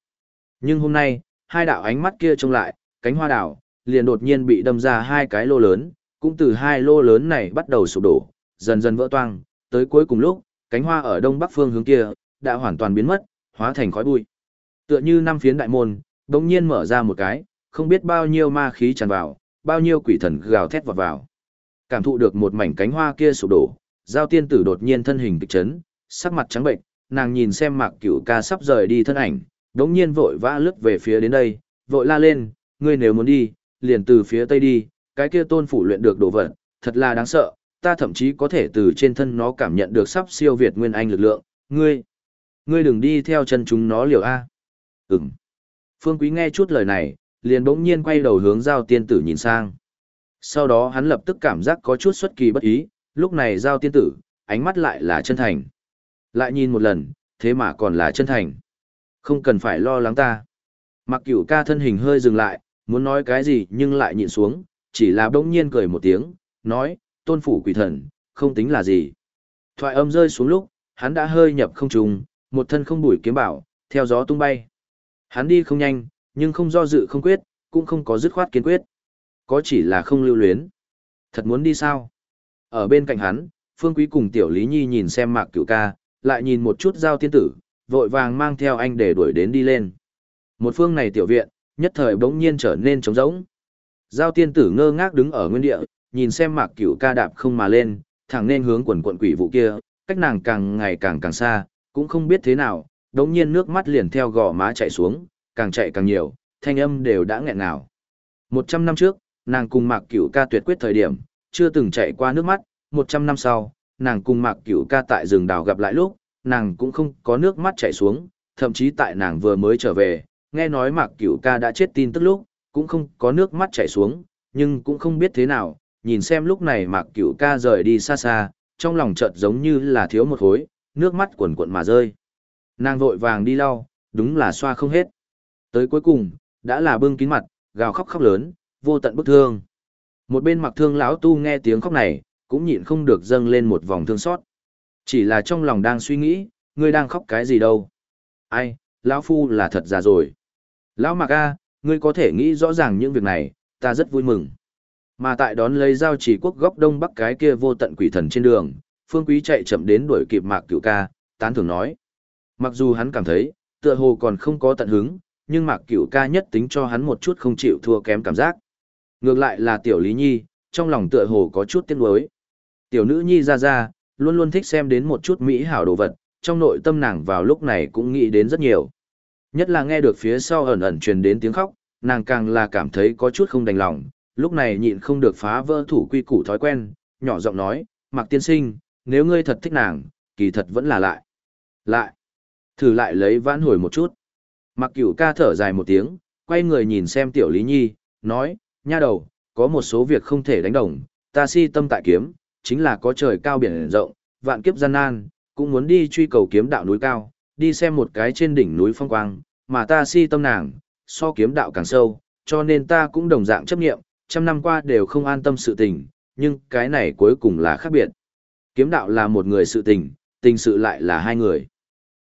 Nhưng hôm nay, hai đạo ánh mắt kia trông lại, cánh hoa đào, liền đột nhiên bị đâm ra hai cái lô lớn, cũng từ hai lô lớn này bắt đầu sụp đổ, dần dần vỡ toang, tới cuối cùng lúc, cánh hoa ở đông bắc phương hướng kia, đã hoàn toàn biến mất, hóa thành khói bụi. Tựa như năm phiến đại môn, đột nhiên mở ra một cái, không biết bao nhiêu ma khí tràn vào, bao nhiêu quỷ thần gào thét vọt vào. Cảm thụ được một mảnh cánh hoa kia sụp đổ, giao tiên tử đột nhiên thân hình kịch chấn, sắc mặt trắng bệnh, nàng nhìn xem mạc cửu ca sắp rời đi thân ảnh, đống nhiên vội vã lướt về phía đến đây, vội la lên, ngươi nếu muốn đi, liền từ phía tây đi, cái kia tôn phủ luyện được đồ vật, thật là đáng sợ, ta thậm chí có thể từ trên thân nó cảm nhận được sắp siêu việt nguyên anh lực lượng, ngươi, ngươi đừng đi theo chân chúng nó liều A. Ừm. Phương Quý nghe chút lời này, liền bỗng nhiên quay đầu hướng giao tiên tử nhìn sang. Sau đó hắn lập tức cảm giác có chút xuất kỳ bất ý, lúc này giao tiên tử, ánh mắt lại là chân thành. Lại nhìn một lần, thế mà còn là chân thành. Không cần phải lo lắng ta. Mặc cửu ca thân hình hơi dừng lại, muốn nói cái gì nhưng lại nhìn xuống, chỉ là bỗng nhiên cười một tiếng, nói, tôn phủ quỷ thần, không tính là gì. Thoại âm rơi xuống lúc, hắn đã hơi nhập không trùng, một thân không bụi kiếm bảo, Theo gió tung bay. Hắn đi không nhanh, nhưng không do dự không quyết, cũng không có dứt khoát kiên quyết. Có chỉ là không lưu luyến. Thật muốn đi sao? Ở bên cạnh hắn, Phương Quý cùng Tiểu Lý Nhi nhìn xem Mạc Cửu ca, lại nhìn một chút giao tiên tử, vội vàng mang theo anh để đuổi đến đi lên. Một phương này tiểu viện, nhất thời bỗng nhiên trở nên trống rỗng. Giao tiên tử ngơ ngác đứng ở nguyên địa, nhìn xem Mạc Cửu ca đạp không mà lên, thẳng nên hướng quần quận quỷ vụ kia, cách nàng càng ngày càng càng xa, cũng không biết thế nào, đống nhiên nước mắt liền theo gò má chạy xuống, càng chạy càng nhiều, thanh âm đều đã nghẹn ngào. Một trăm năm trước, nàng cùng Mạc Cửu ca tuyệt quyết thời điểm, chưa từng chạy qua nước mắt, một trăm năm sau, nàng cùng Mạc Cửu ca tại rừng đào gặp lại lúc, nàng cũng không có nước mắt chảy xuống, thậm chí tại nàng vừa mới trở về, nghe nói Mạc Cửu ca đã chết tin tức lúc, cũng không có nước mắt chảy xuống, nhưng cũng không biết thế nào, nhìn xem lúc này Mạc Cửu ca rời đi xa xa, trong lòng chợt giống như là thiếu một khối, nước mắt quần quần mà rơi. Nàng vội vàng đi lau, đúng là xoa không hết. Tới cuối cùng, đã là bưng kín mặt, gào khóc khóc lớn, vô tận bức thương. Một bên mặc thương lão tu nghe tiếng khóc này, cũng nhịn không được dâng lên một vòng thương xót. Chỉ là trong lòng đang suy nghĩ, ngươi đang khóc cái gì đâu. Ai, lão phu là thật già rồi. Lão Mạc A, ngươi có thể nghĩ rõ ràng những việc này, ta rất vui mừng. Mà tại đón lấy giao chỉ quốc góc đông bắc cái kia vô tận quỷ thần trên đường, Phương Quý chạy chậm đến đuổi kịp Mạc Cửu ca, tán thưởng nói. Mặc dù hắn cảm thấy, tựa hồ còn không có tận hứng, nhưng Mạc Cửu ca nhất tính cho hắn một chút không chịu thua kém cảm giác. Ngược lại là Tiểu Lý Nhi, trong lòng tựa hồ có chút tiếc nuối. Tiểu nữ Nhi ra ra, luôn luôn thích xem đến một chút mỹ hảo đồ vật, trong nội tâm nàng vào lúc này cũng nghĩ đến rất nhiều. Nhất là nghe được phía sau ẩn ẩn truyền đến tiếng khóc, nàng càng là cảm thấy có chút không đành lòng, lúc này nhịn không được phá vỡ thủ quy củ thói quen, nhỏ giọng nói, Mạc tiên sinh, nếu ngươi thật thích nàng, kỳ thật vẫn là lại. Lại. Thử lại lấy vãn hồi một chút. Mạc cửu ca thở dài một tiếng, quay người nhìn xem tiểu lý nhi, nói, nha đầu, có một số việc không thể đánh đồng, ta si tâm tại kiếm, chính là có trời cao biển rộng, vạn kiếp gian nan, cũng muốn đi truy cầu kiếm đạo núi cao, đi xem một cái trên đỉnh núi phong quang, mà ta si tâm nàng, so kiếm đạo càng sâu, cho nên ta cũng đồng dạng chấp nghiệm, trăm năm qua đều không an tâm sự tình, nhưng cái này cuối cùng là khác biệt. Kiếm đạo là một người sự tình, tình sự lại là hai người.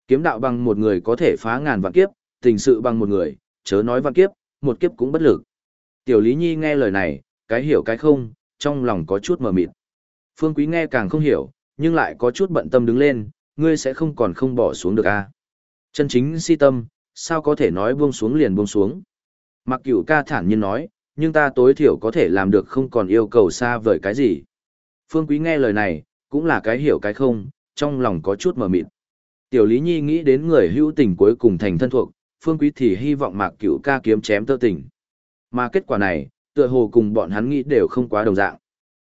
Kiếm đạo bằng một người có thể phá ngàn vạn kiếp, tình sự bằng một người, chớ nói vạn kiếp, một kiếp cũng bất lực. Tiểu Lý Nhi nghe lời này, cái hiểu cái không, trong lòng có chút mờ mịt. Phương Quý nghe càng không hiểu, nhưng lại có chút bận tâm đứng lên, ngươi sẽ không còn không bỏ xuống được a à? Chân chính si tâm, sao có thể nói buông xuống liền buông xuống. Mặc cửu ca thản nhiên nói, nhưng ta tối thiểu có thể làm được không còn yêu cầu xa vời cái gì. Phương Quý nghe lời này, cũng là cái hiểu cái không, trong lòng có chút mờ mịt. Tiểu Lý Nhi nghĩ đến người hữu tình cuối cùng thành thân thuộc, Phương Quý thì hy vọng Mạc Cửu ca kiếm chém tơ tình. Mà kết quả này, tựa hồ cùng bọn hắn nghĩ đều không quá đồng dạng.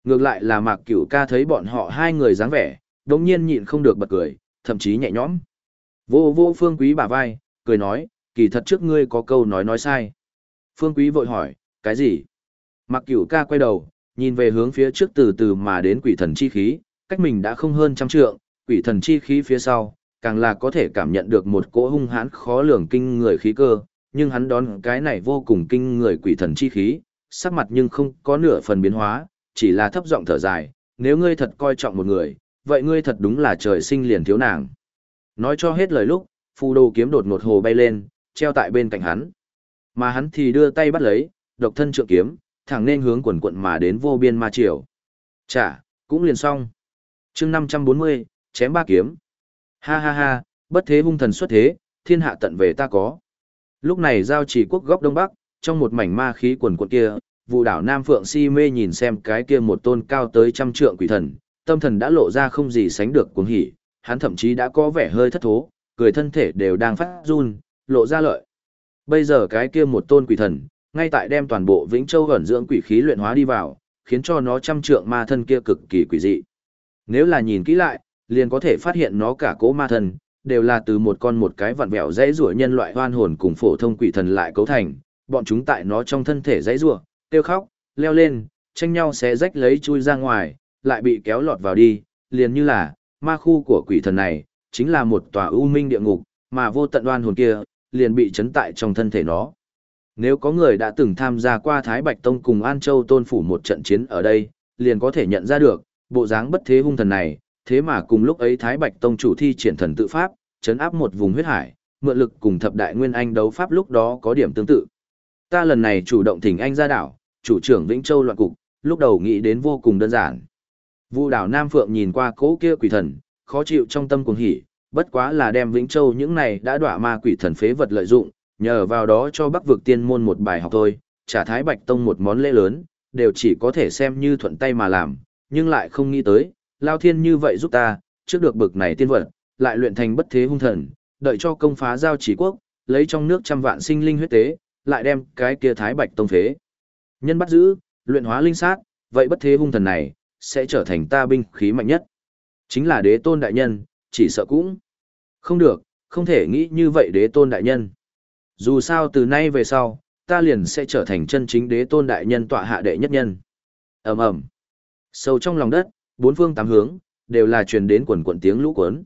Ngược lại là Mạc Cửu ca thấy bọn họ hai người dáng vẻ, đống nhiên nhịn không được bật cười, thậm chí nhẹ nhõm. Vô vô Phương Quý bả vai, cười nói, kỳ thật trước ngươi có câu nói nói sai. Phương Quý vội hỏi, cái gì? Mạc Cửu ca quay đầu, nhìn về hướng phía trước từ từ mà đến quỷ thần chi khí, cách mình đã không hơn trăm trượng, quỷ thần chi khí phía sau, càng là có thể cảm nhận được một cỗ hung hãn khó lường kinh người khí cơ, nhưng hắn đón cái này vô cùng kinh người quỷ thần chi khí, sắc mặt nhưng không có nửa phần biến hóa, chỉ là thấp giọng thở dài, nếu ngươi thật coi trọng một người, vậy ngươi thật đúng là trời sinh liền thiếu nàng. Nói cho hết lời lúc, phù đồ kiếm đột ngột hồ bay lên, treo tại bên cạnh hắn. Mà hắn thì đưa tay bắt lấy, độc thân trượng kiếm, thẳng nên hướng quần quận mà đến vô biên ma triều. Chả, cũng liền xong. chương 540, chém ba kiếm. Ha ha ha, bất thế hung thần xuất thế, thiên hạ tận về ta có. Lúc này giao chỉ quốc góc đông bắc, trong một mảnh ma khí quần quận kia, vụ đảo Nam Phượng si mê nhìn xem cái kia một tôn cao tới trăm trượng quỷ thần, tâm thần đã lộ ra không gì sánh được cuồng hỉ, hắn thậm chí đã có vẻ hơi thất thố, cười thân thể đều đang phát run, lộ ra lợi. Bây giờ cái kia một tôn quỷ thần, ngay tại đem toàn bộ Vĩnh Châu ẩn dưỡng quỷ khí luyện hóa đi vào, khiến cho nó trăm trượng ma thân kia cực kỳ quỷ dị. Nếu là nhìn kỹ lại, liền có thể phát hiện nó cả cố ma thân, đều là từ một con một cái vặn vẹo dãy rủa nhân loại hoan hồn cùng phổ thông quỷ thần lại cấu thành, bọn chúng tại nó trong thân thể dãy rủa, kêu khóc, leo lên, tranh nhau xé rách lấy chui ra ngoài, lại bị kéo lọt vào đi, liền như là, ma khu của quỷ thần này, chính là một tòa u minh địa ngục, mà vô tận đoan hồn kia, liền bị chấn tại trong thân thể nó. Nếu có người đã từng tham gia qua Thái Bạch Tông cùng An Châu Tôn Phủ một trận chiến ở đây, liền có thể nhận ra được, bộ dáng bất thế hung thần này, thế mà cùng lúc ấy Thái Bạch Tông chủ thi triển thần tự pháp, chấn áp một vùng huyết hải, mượn lực cùng thập đại nguyên anh đấu pháp lúc đó có điểm tương tự. Ta lần này chủ động thỉnh anh ra đảo, chủ trưởng Vĩnh Châu loạn cục, lúc đầu nghĩ đến vô cùng đơn giản. Vu đảo Nam Phượng nhìn qua cố kia quỷ thần, khó chịu trong tâm cuồng hỉ, bất quá là đem Vĩnh Châu những này đã đọa ma quỷ thần phế vật lợi dụng, nhờ vào đó cho Bắc vực tiên môn một bài học thôi, trả Thái Bạch Tông một món lễ lớn, đều chỉ có thể xem như thuận tay mà làm, nhưng lại không nghĩ tới, Lao Thiên như vậy giúp ta, trước được bực này tiên vật, lại luyện thành bất thế hung thần, đợi cho công phá giao chỉ quốc, lấy trong nước trăm vạn sinh linh huyết tế, lại đem cái kia Thái Bạch Tông phế. Nhân bắt giữ, luyện hóa linh sát, vậy bất thế hung thần này, sẽ trở thành ta binh khí mạnh nhất. Chính là đế tôn đại nhân, chỉ sợ cũng. Không được, không thể nghĩ như vậy đế tôn đại nhân. Dù sao từ nay về sau, ta liền sẽ trở thành chân chính đế tôn đại nhân tọa hạ đệ nhất nhân. ầm ầm Sâu trong lòng đất, bốn phương tám hướng, đều là truyền đến quần quần tiếng lũ cuốn.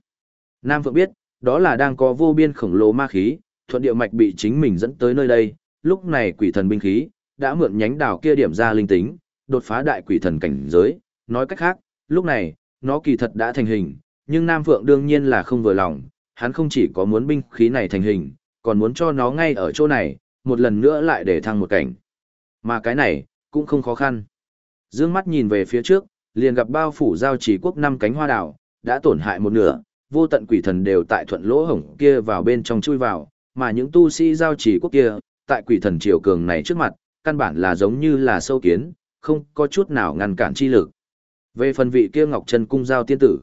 Nam Phượng biết, đó là đang có vô biên khổng lồ ma khí, thuận địa mạch bị chính mình dẫn tới nơi đây, lúc này quỷ thần binh khí, đã mượn nhánh đảo kia điểm ra linh tính, đột phá đại quỷ thần cảnh giới, nói cách khác, lúc này, nó kỳ thật đã thành hình, nhưng Nam Phượng đương nhiên là không vừa lòng, hắn không chỉ có muốn binh khí này thành hình, còn muốn cho nó ngay ở chỗ này, một lần nữa lại để thăng một cảnh. Mà cái này, cũng không khó khăn. Dương mắt nhìn về phía trước, liền gặp bao phủ giao chỉ quốc năm cánh hoa đảo, đã tổn hại một nửa, vô tận quỷ thần đều tại thuận lỗ hổng kia vào bên trong chui vào, mà những tu sĩ giao chỉ quốc kia, tại quỷ thần triều cường này trước mặt, căn bản là giống như là sâu kiến, không có chút nào ngăn cản chi lực. Về phần vị kia Ngọc Trần cung giao tiên tử,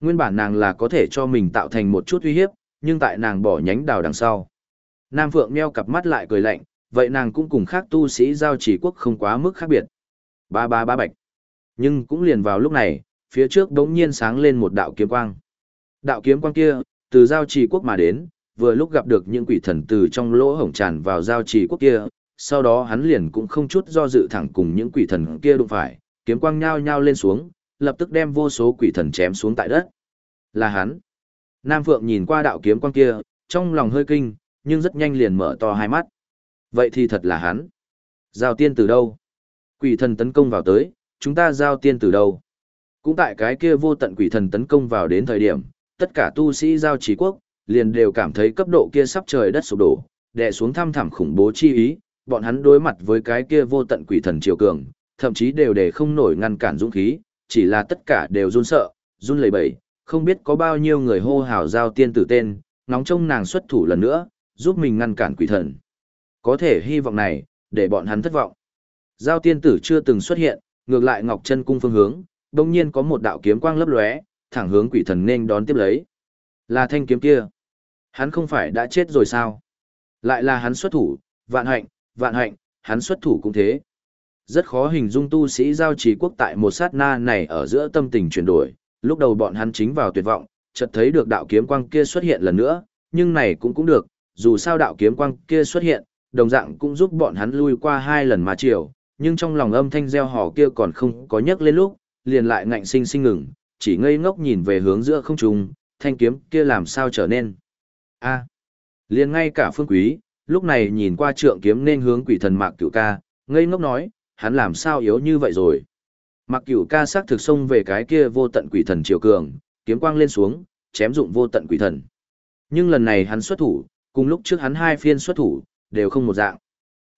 nguyên bản nàng là có thể cho mình tạo thành một chút uy hiếp, nhưng tại nàng bỏ nhánh đào đằng sau. Nam Phượng meo cặp mắt lại cười lạnh, vậy nàng cũng cùng khác tu sĩ giao chỉ quốc không quá mức khác biệt. Ba ba ba bạch. Nhưng cũng liền vào lúc này, phía trước đống nhiên sáng lên một đạo kiếm quang. Đạo kiếm quang kia, từ giao chỉ quốc mà đến, vừa lúc gặp được những quỷ thần từ trong lỗ hổng tràn vào giao chỉ quốc kia, sau đó hắn liền cũng không chút do dự thẳng cùng những quỷ thần kia đụng phải, kiếm quang nhao nhao lên xuống, lập tức đem vô số quỷ thần chém xuống tại đất. Là hắn. Nam Phượng nhìn qua đạo kiếm quang kia, trong lòng hơi kinh, nhưng rất nhanh liền mở to hai mắt. Vậy thì thật là hắn. Giao tiên từ đâu? Quỷ thần tấn công vào tới, chúng ta giao tiên từ đâu? Cũng tại cái kia vô tận quỷ thần tấn công vào đến thời điểm, tất cả tu sĩ giao trí quốc, liền đều cảm thấy cấp độ kia sắp trời đất sụp đổ, đè xuống thăm thẳm khủng bố chi ý, bọn hắn đối mặt với cái kia vô tận quỷ thần triều cường, thậm chí đều để không nổi ngăn cản dũng khí, chỉ là tất cả đều run sợ, run lẩy bẩy, không biết có bao nhiêu người hô hào giao tiên tử tên, nóng trông nàng xuất thủ lần nữa, giúp mình ngăn cản quỷ thần. Có thể hy vọng này, để bọn hắn thất vọng. Giao tiên tử chưa từng xuất hiện, ngược lại Ngọc Chân cung phương hướng, đột nhiên có một đạo kiếm quang lấp lóe, thẳng hướng quỷ thần nên đón tiếp lấy. Là thanh kiếm kia. Hắn không phải đã chết rồi sao? Lại là hắn xuất thủ, vạn hạnh, vạn hạnh, hắn xuất thủ cũng thế. Rất khó hình dung tu sĩ giao trì quốc tại một sát na này ở giữa tâm tình chuyển đổi, lúc đầu bọn hắn chính vào tuyệt vọng, chợt thấy được đạo kiếm quang kia xuất hiện lần nữa, nhưng này cũng cũng được, dù sao đạo kiếm quang kia xuất hiện, đồng dạng cũng giúp bọn hắn lui qua hai lần mà chiều, nhưng trong lòng âm thanh gieo hò kia còn không có nhấc lên lúc, liền lại ngạnh sinh sinh ngừng, chỉ ngây ngốc nhìn về hướng giữa không trung, thanh kiếm kia làm sao trở nên. A. liền ngay cả Phương Quý, lúc này nhìn qua trượng kiếm nên hướng quỷ thần Mạc Cửu Ca, ngây ngốc nói, hắn làm sao yếu như vậy rồi. Mạc Cửu Ca sắc thực xông về cái kia vô tận quỷ thần triều cường, kiếm quang lên xuống, chém dụng vô tận quỷ thần. Nhưng lần này hắn xuất thủ, cùng lúc trước hắn hai phiên xuất thủ, đều không một dạng.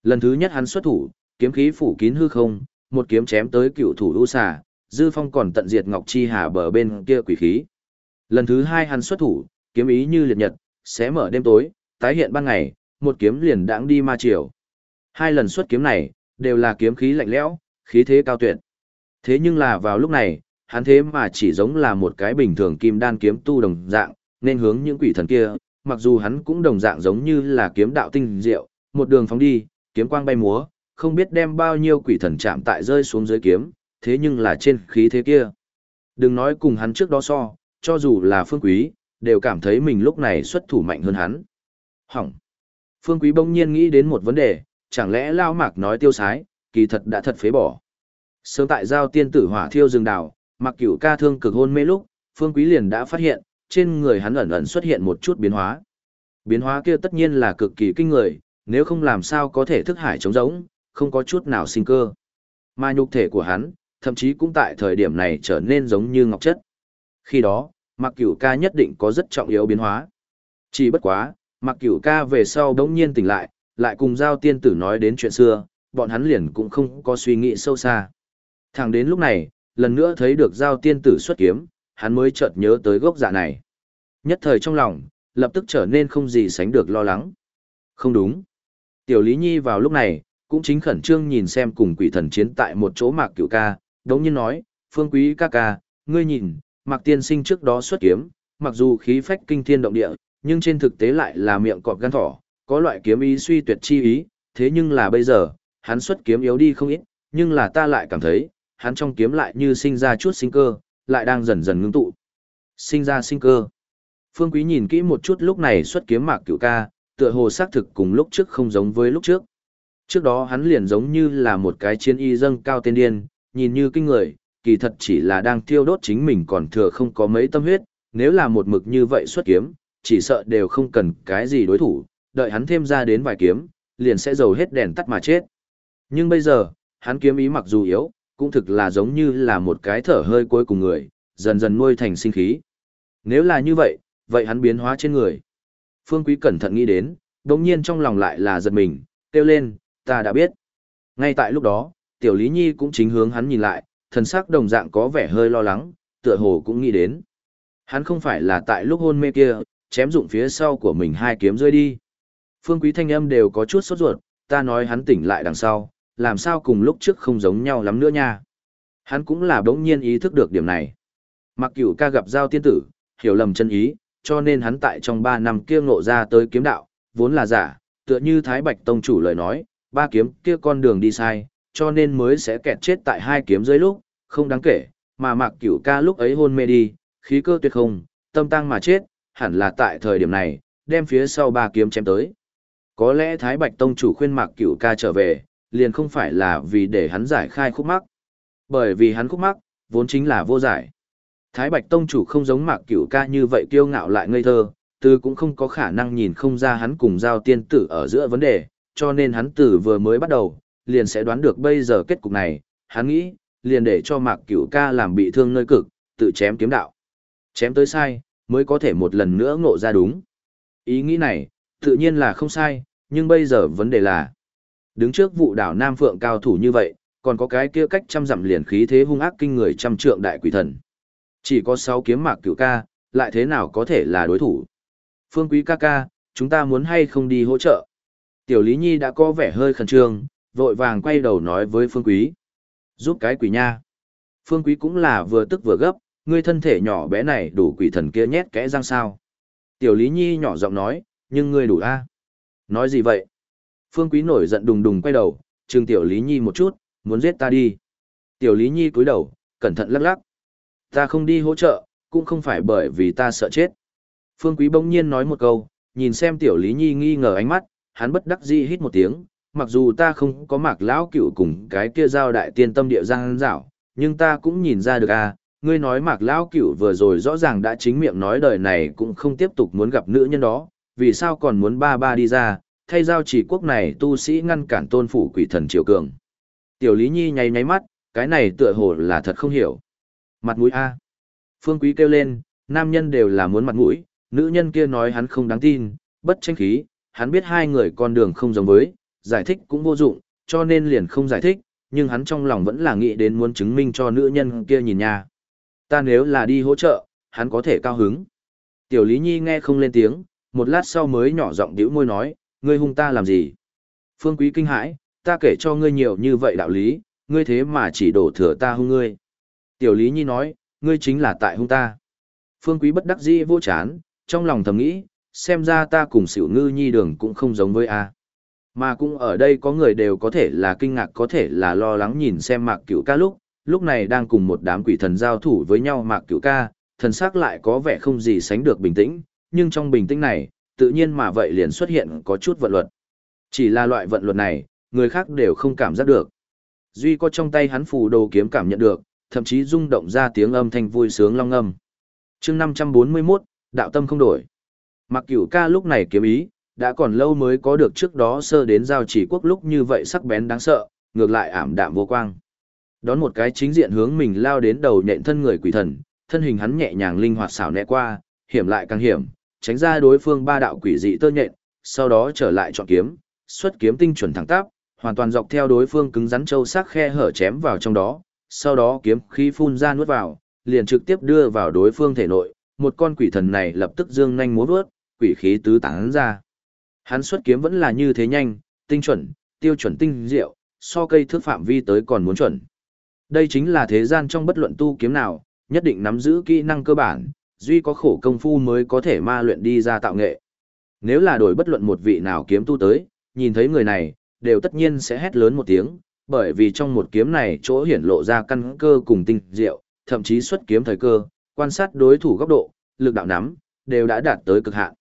Lần thứ nhất hắn xuất thủ, kiếm khí phủ kín hư không, một kiếm chém tới cựu thủ lũ xà, Dư Phong còn tận diệt Ngọc Chi Hà bờ bên kia quỷ khí. Lần thứ hai hắn xuất thủ, kiếm ý như liệt nhật, xé mở đêm tối, tái hiện ban ngày, một kiếm liền đãng đi ma triều, Hai lần xuất kiếm này, đều là kiếm khí lạnh lẽo, khí thế cao tuyệt. Thế nhưng là vào lúc này, hắn thế mà chỉ giống là một cái bình thường kim đan kiếm tu đồng dạng, nên hướng những quỷ thần kia, mặc dù hắn cũng đồng dạng giống như là kiếm đạo tinh diệu, một đường phóng đi, kiếm quang bay múa, không biết đem bao nhiêu quỷ thần chạm tại rơi xuống dưới kiếm, thế nhưng là trên khí thế kia. Đừng nói cùng hắn trước đó so, cho dù là phương quý, đều cảm thấy mình lúc này xuất thủ mạnh hơn hắn. Hỏng. Phương quý bỗng nhiên nghĩ đến một vấn đề, chẳng lẽ Lao Mạc nói tiêu sái, kỳ thật đã thật phế bỏ. Sớm tại giao tiên tử hỏa thiêu rừng đào, mặc cửu ca thương cực hôn mê lúc, phương quý liền đã phát hiện, trên người hắn ẩn ẩn xuất hiện một chút biến hóa. Biến hóa kia tất nhiên là cực kỳ kinh người, nếu không làm sao có thể thức hải trống rỗng, không có chút nào sinh cơ. Mà nhục thể của hắn, thậm chí cũng tại thời điểm này trở nên giống như ngọc chất. Khi đó, mặc cửu ca nhất định có rất trọng yếu biến hóa. Chỉ bất quá, Mặc cửu ca về sau đống nhiên tỉnh lại, lại cùng giao tiên tử nói đến chuyện xưa, bọn hắn liền cũng không có suy nghĩ sâu xa. Thẳng đến lúc này, lần nữa thấy được giao tiên tử xuất kiếm, hắn mới chợt nhớ tới gốc dạ này. Nhất thời trong lòng, lập tức trở nên không gì sánh được lo lắng. Không đúng. Tiểu Lý Nhi vào lúc này, cũng chính khẩn trương nhìn xem cùng quỷ thần chiến tại một chỗ mạc cửu ca, đống nhiên nói, phương quý ca ca, ngươi nhìn, mạc tiên sinh trước đó xuất kiếm, mặc dù khí phách kinh thiên động địa, nhưng trên thực tế lại là miệng cọp gan thỏ, có loại kiếm ý suy tuyệt chi ý, thế nhưng là bây giờ, hắn xuất kiếm yếu đi không ít, nhưng là ta lại cảm thấy, hắn trong kiếm lại như sinh ra chút sinh cơ, lại đang dần dần ngưng tụ. Sinh ra sinh cơ. Phương Quý nhìn kỹ một chút lúc này xuất kiếm mạc cửu ca, tựa hồ xác thực cùng lúc trước không giống với lúc trước. Trước đó hắn liền giống như là một cái chiến y dâng cao tên điên, nhìn như kinh người, kỳ thật chỉ là đang tiêu đốt chính mình còn thừa không có mấy tâm huyết, nếu là một mực như vậy xuất kiếm, chỉ sợ đều không cần cái gì đối thủ, đợi hắn thêm ra đến vài kiếm, liền sẽ dầu hết đèn tắt mà chết. Nhưng bây giờ, hắn kiếm ý mặc dù yếu, cũng thực là giống như là một cái thở hơi cuối cùng người, dần dần nuôi thành sinh khí. Nếu là như vậy, vậy hắn biến hóa trên người. Phương Quý cẩn thận nghĩ đến, đồng nhiên trong lòng lại là giật mình, kêu lên, ta đã biết. Ngay tại lúc đó, Tiểu Lý Nhi cũng chính hướng hắn nhìn lại, thần sắc đồng dạng có vẻ hơi lo lắng, tựa hồ cũng nghĩ đến. Hắn không phải là tại lúc hôn mê kia, chém dụng phía sau của mình hai kiếm rơi đi. Phương Quý thanh âm đều có chút sốt ruột, ta nói hắn tỉnh lại đằng sau, làm sao cùng lúc trước không giống nhau lắm nữa nha. Hắn cũng là đống nhiên ý thức được điểm này. Mặc cửu ca gặp giao tiên tử, hiểu lầm chân ý, cho nên hắn tại trong ba năm kia ngộ ra tới kiếm đạo, vốn là giả, tựa như Thái Bạch Tông chủ lời nói, ba kiếm kia con đường đi sai, cho nên mới sẽ kẹt chết tại hai kiếm dưới lúc, không đáng kể, mà Mạc Cửu ca lúc ấy hôn mê đi, khí cơ tuyệt không, tâm tăng mà chết, hẳn là tại thời điểm này, đem phía sau ba kiếm chém tới. Có lẽ Thái Bạch Tông chủ khuyên Mạc Cửu ca trở về, liền không phải là vì để hắn giải khai khúc mắc. Bởi vì hắn khúc mắc, vốn chính là vô giải. Thái Bạch Tông chủ không giống Mạc Cửu ca như vậy kiêu ngạo lại ngây thơ, từ cũng không có khả năng nhìn không ra hắn cùng giao tiên tử ở giữa vấn đề, cho nên hắn từ vừa mới bắt đầu, liền sẽ đoán được bây giờ kết cục này, hắn nghĩ, liền để cho Mạc Cửu ca làm bị thương nơi cực, tự chém kiếm đạo. Chém tới sai, mới có thể một lần nữa ngộ ra đúng. Ý nghĩ này, tự nhiên là không sai, nhưng bây giờ vấn đề là, đứng trước vụ đảo Nam Phượng cao thủ như vậy, còn có cái kia cách trăm dặm liền khí thế hung ác kinh người trăm trượng đại quỷ thần. Chỉ có sáu kiếm mạc cửu ca, lại thế nào có thể là đối thủ. Phương quý ca ca, chúng ta muốn hay không đi hỗ trợ. Tiểu Lý Nhi đã có vẻ hơi khẩn trương, vội vàng quay đầu nói với Phương quý. Giúp cái quỷ nha. Phương quý cũng là vừa tức vừa gấp, ngươi thân thể nhỏ bé này đủ quỷ thần kia nhét kẽ răng sao. Tiểu Lý Nhi nhỏ giọng nói, nhưng ngươi đủ a Nói gì vậy? Phương Quý nổi giận đùng đùng quay đầu, trừng Tiểu Lý Nhi một chút, muốn giết ta đi. Tiểu Lý Nhi cúi đầu, cẩn thận lắc lắc. Ta không đi hỗ trợ, cũng không phải bởi vì ta sợ chết. Phương Quý bỗng nhiên nói một câu, nhìn xem Tiểu Lý Nhi nghi ngờ ánh mắt, hắn bất đắc dĩ hít một tiếng, mặc dù ta không có mạc lão cựu cùng cái kia giao đại tiên tâm địa giang dảo, nhưng ta cũng nhìn ra được à, ngươi nói mạc lão cựu vừa rồi rõ ràng đã chính miệng nói đời này cũng không tiếp tục muốn gặp nữ nhân đó, vì sao còn muốn ba ba đi ra, thay giao chỉ quốc này tu sĩ ngăn cản tôn phủ quỷ thần triều cường. Tiểu Lý Nhi nháy nháy mắt, cái này tựa hồ là thật không hiểu. Mặt mũi A. Phương Quý kêu lên, nam nhân đều là muốn mặt mũi, nữ nhân kia nói hắn không đáng tin, bất tranh khí, hắn biết hai người con đường không giống với, giải thích cũng vô dụng, cho nên liền không giải thích, nhưng hắn trong lòng vẫn là nghĩ đến muốn chứng minh cho nữ nhân kia nhìn nha. Ta nếu là đi hỗ trợ, hắn có thể cao hứng. Tiểu Lý Nhi nghe không lên tiếng, một lát sau mới nhỏ giọng điếu môi nói, ngươi hung ta làm gì? Phương Quý kinh hãi, ta kể cho ngươi nhiều như vậy đạo lý, ngươi thế mà chỉ đổ thừa ta hung ngươi. Tiểu Lý Nhi nói, ngươi chính là tại hung ta. Phương Quý bất đắc dĩ vô chán, trong lòng thầm nghĩ, xem ra ta cùng xỉu ngư nhi đường cũng không giống với A. Mà cũng ở đây có người đều có thể là kinh ngạc có thể là lo lắng nhìn xem mạc cửu ca lúc, lúc này đang cùng một đám quỷ thần giao thủ với nhau mạc cửu ca, thần sắc lại có vẻ không gì sánh được bình tĩnh, nhưng trong bình tĩnh này, tự nhiên mà vậy liền xuất hiện có chút vận luật. Chỉ là loại vận luật này, người khác đều không cảm giác được. Duy có trong tay hắn phù đồ kiếm cảm nhận được, thậm chí rung động ra tiếng âm thanh vui sướng long âm. chương 541, đạo tâm không đổi. Mặc cửu ca lúc này kiếm ý, đã còn lâu mới có được trước đó sơ đến giao chỉ quốc lúc như vậy sắc bén đáng sợ, ngược lại ảm đạm vô quang. Đón một cái chính diện hướng mình lao đến đầu nhện thân người quỷ thần, thân hình hắn nhẹ nhàng linh hoạt xảo nẹ qua, hiểm lại càng hiểm, tránh ra đối phương ba đạo quỷ dị tơ nhện, sau đó trở lại chọn kiếm, xuất kiếm tinh chuẩn thẳng tắp, hoàn toàn dọc theo đối phương cứng rắn châu sắc khe hở chém vào trong đó, sau đó kiếm khí phun ra nuốt vào, liền trực tiếp đưa vào đối phương thể nội, một con quỷ thần này lập tức dương nhanh múa vớt, quỷ khí tứ tán ra. Hắn xuất kiếm vẫn là như thế nhanh, tinh chuẩn, tiêu chuẩn tinh diệu, so cây thước phạm vi tới còn muốn chuẩn. Đây chính là thế gian trong bất luận tu kiếm nào, nhất định nắm giữ kỹ năng cơ bản, duy có khổ công phu mới có thể ma luyện đi ra tạo nghệ. Nếu là đổi bất luận một vị nào kiếm tu tới, nhìn thấy người này, đều tất nhiên sẽ hét lớn một tiếng, bởi vì trong một kiếm này chỗ hiển lộ ra căn cơ cùng tinh diệu, thậm chí xuất kiếm thời cơ, quan sát đối thủ góc độ, lực đạo nắm, đều đã đạt tới cực hạn.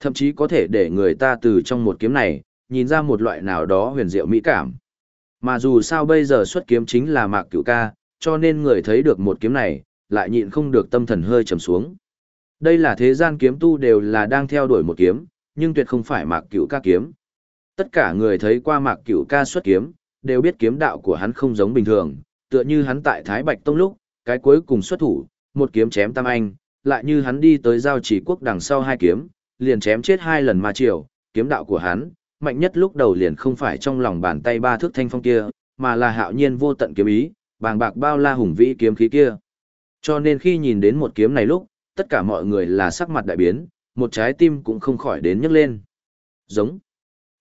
Thậm chí có thể để người ta từ trong một kiếm này, nhìn ra một loại nào đó huyền diệu mỹ cảm. Mà dù sao bây giờ xuất kiếm chính là mạc cửu ca, cho nên người thấy được một kiếm này, lại nhịn không được tâm thần hơi trầm xuống. Đây là thế gian kiếm tu đều là đang theo đuổi một kiếm, nhưng tuyệt không phải mạc cửu ca kiếm. Tất cả người thấy qua mạc cửu ca xuất kiếm, đều biết kiếm đạo của hắn không giống bình thường, tựa như hắn tại Thái Bạch Tông lúc, cái cuối cùng xuất thủ, một kiếm chém tam anh, lại như hắn đi tới giao chỉ quốc đằng sau hai kiếm, liền chém chết hai lần ma triều, kiếm đạo của hắn, mạnh nhất lúc đầu liền không phải trong lòng bàn tay ba thước thanh phong kia, mà là hạo nhiên vô tận kiếm ý, bàng bạc bao la hùng vĩ kiếm khí kia. Cho nên khi nhìn đến một kiếm này lúc, tất cả mọi người là sắc mặt đại biến, một trái tim cũng không khỏi đến nhấc lên. Giống.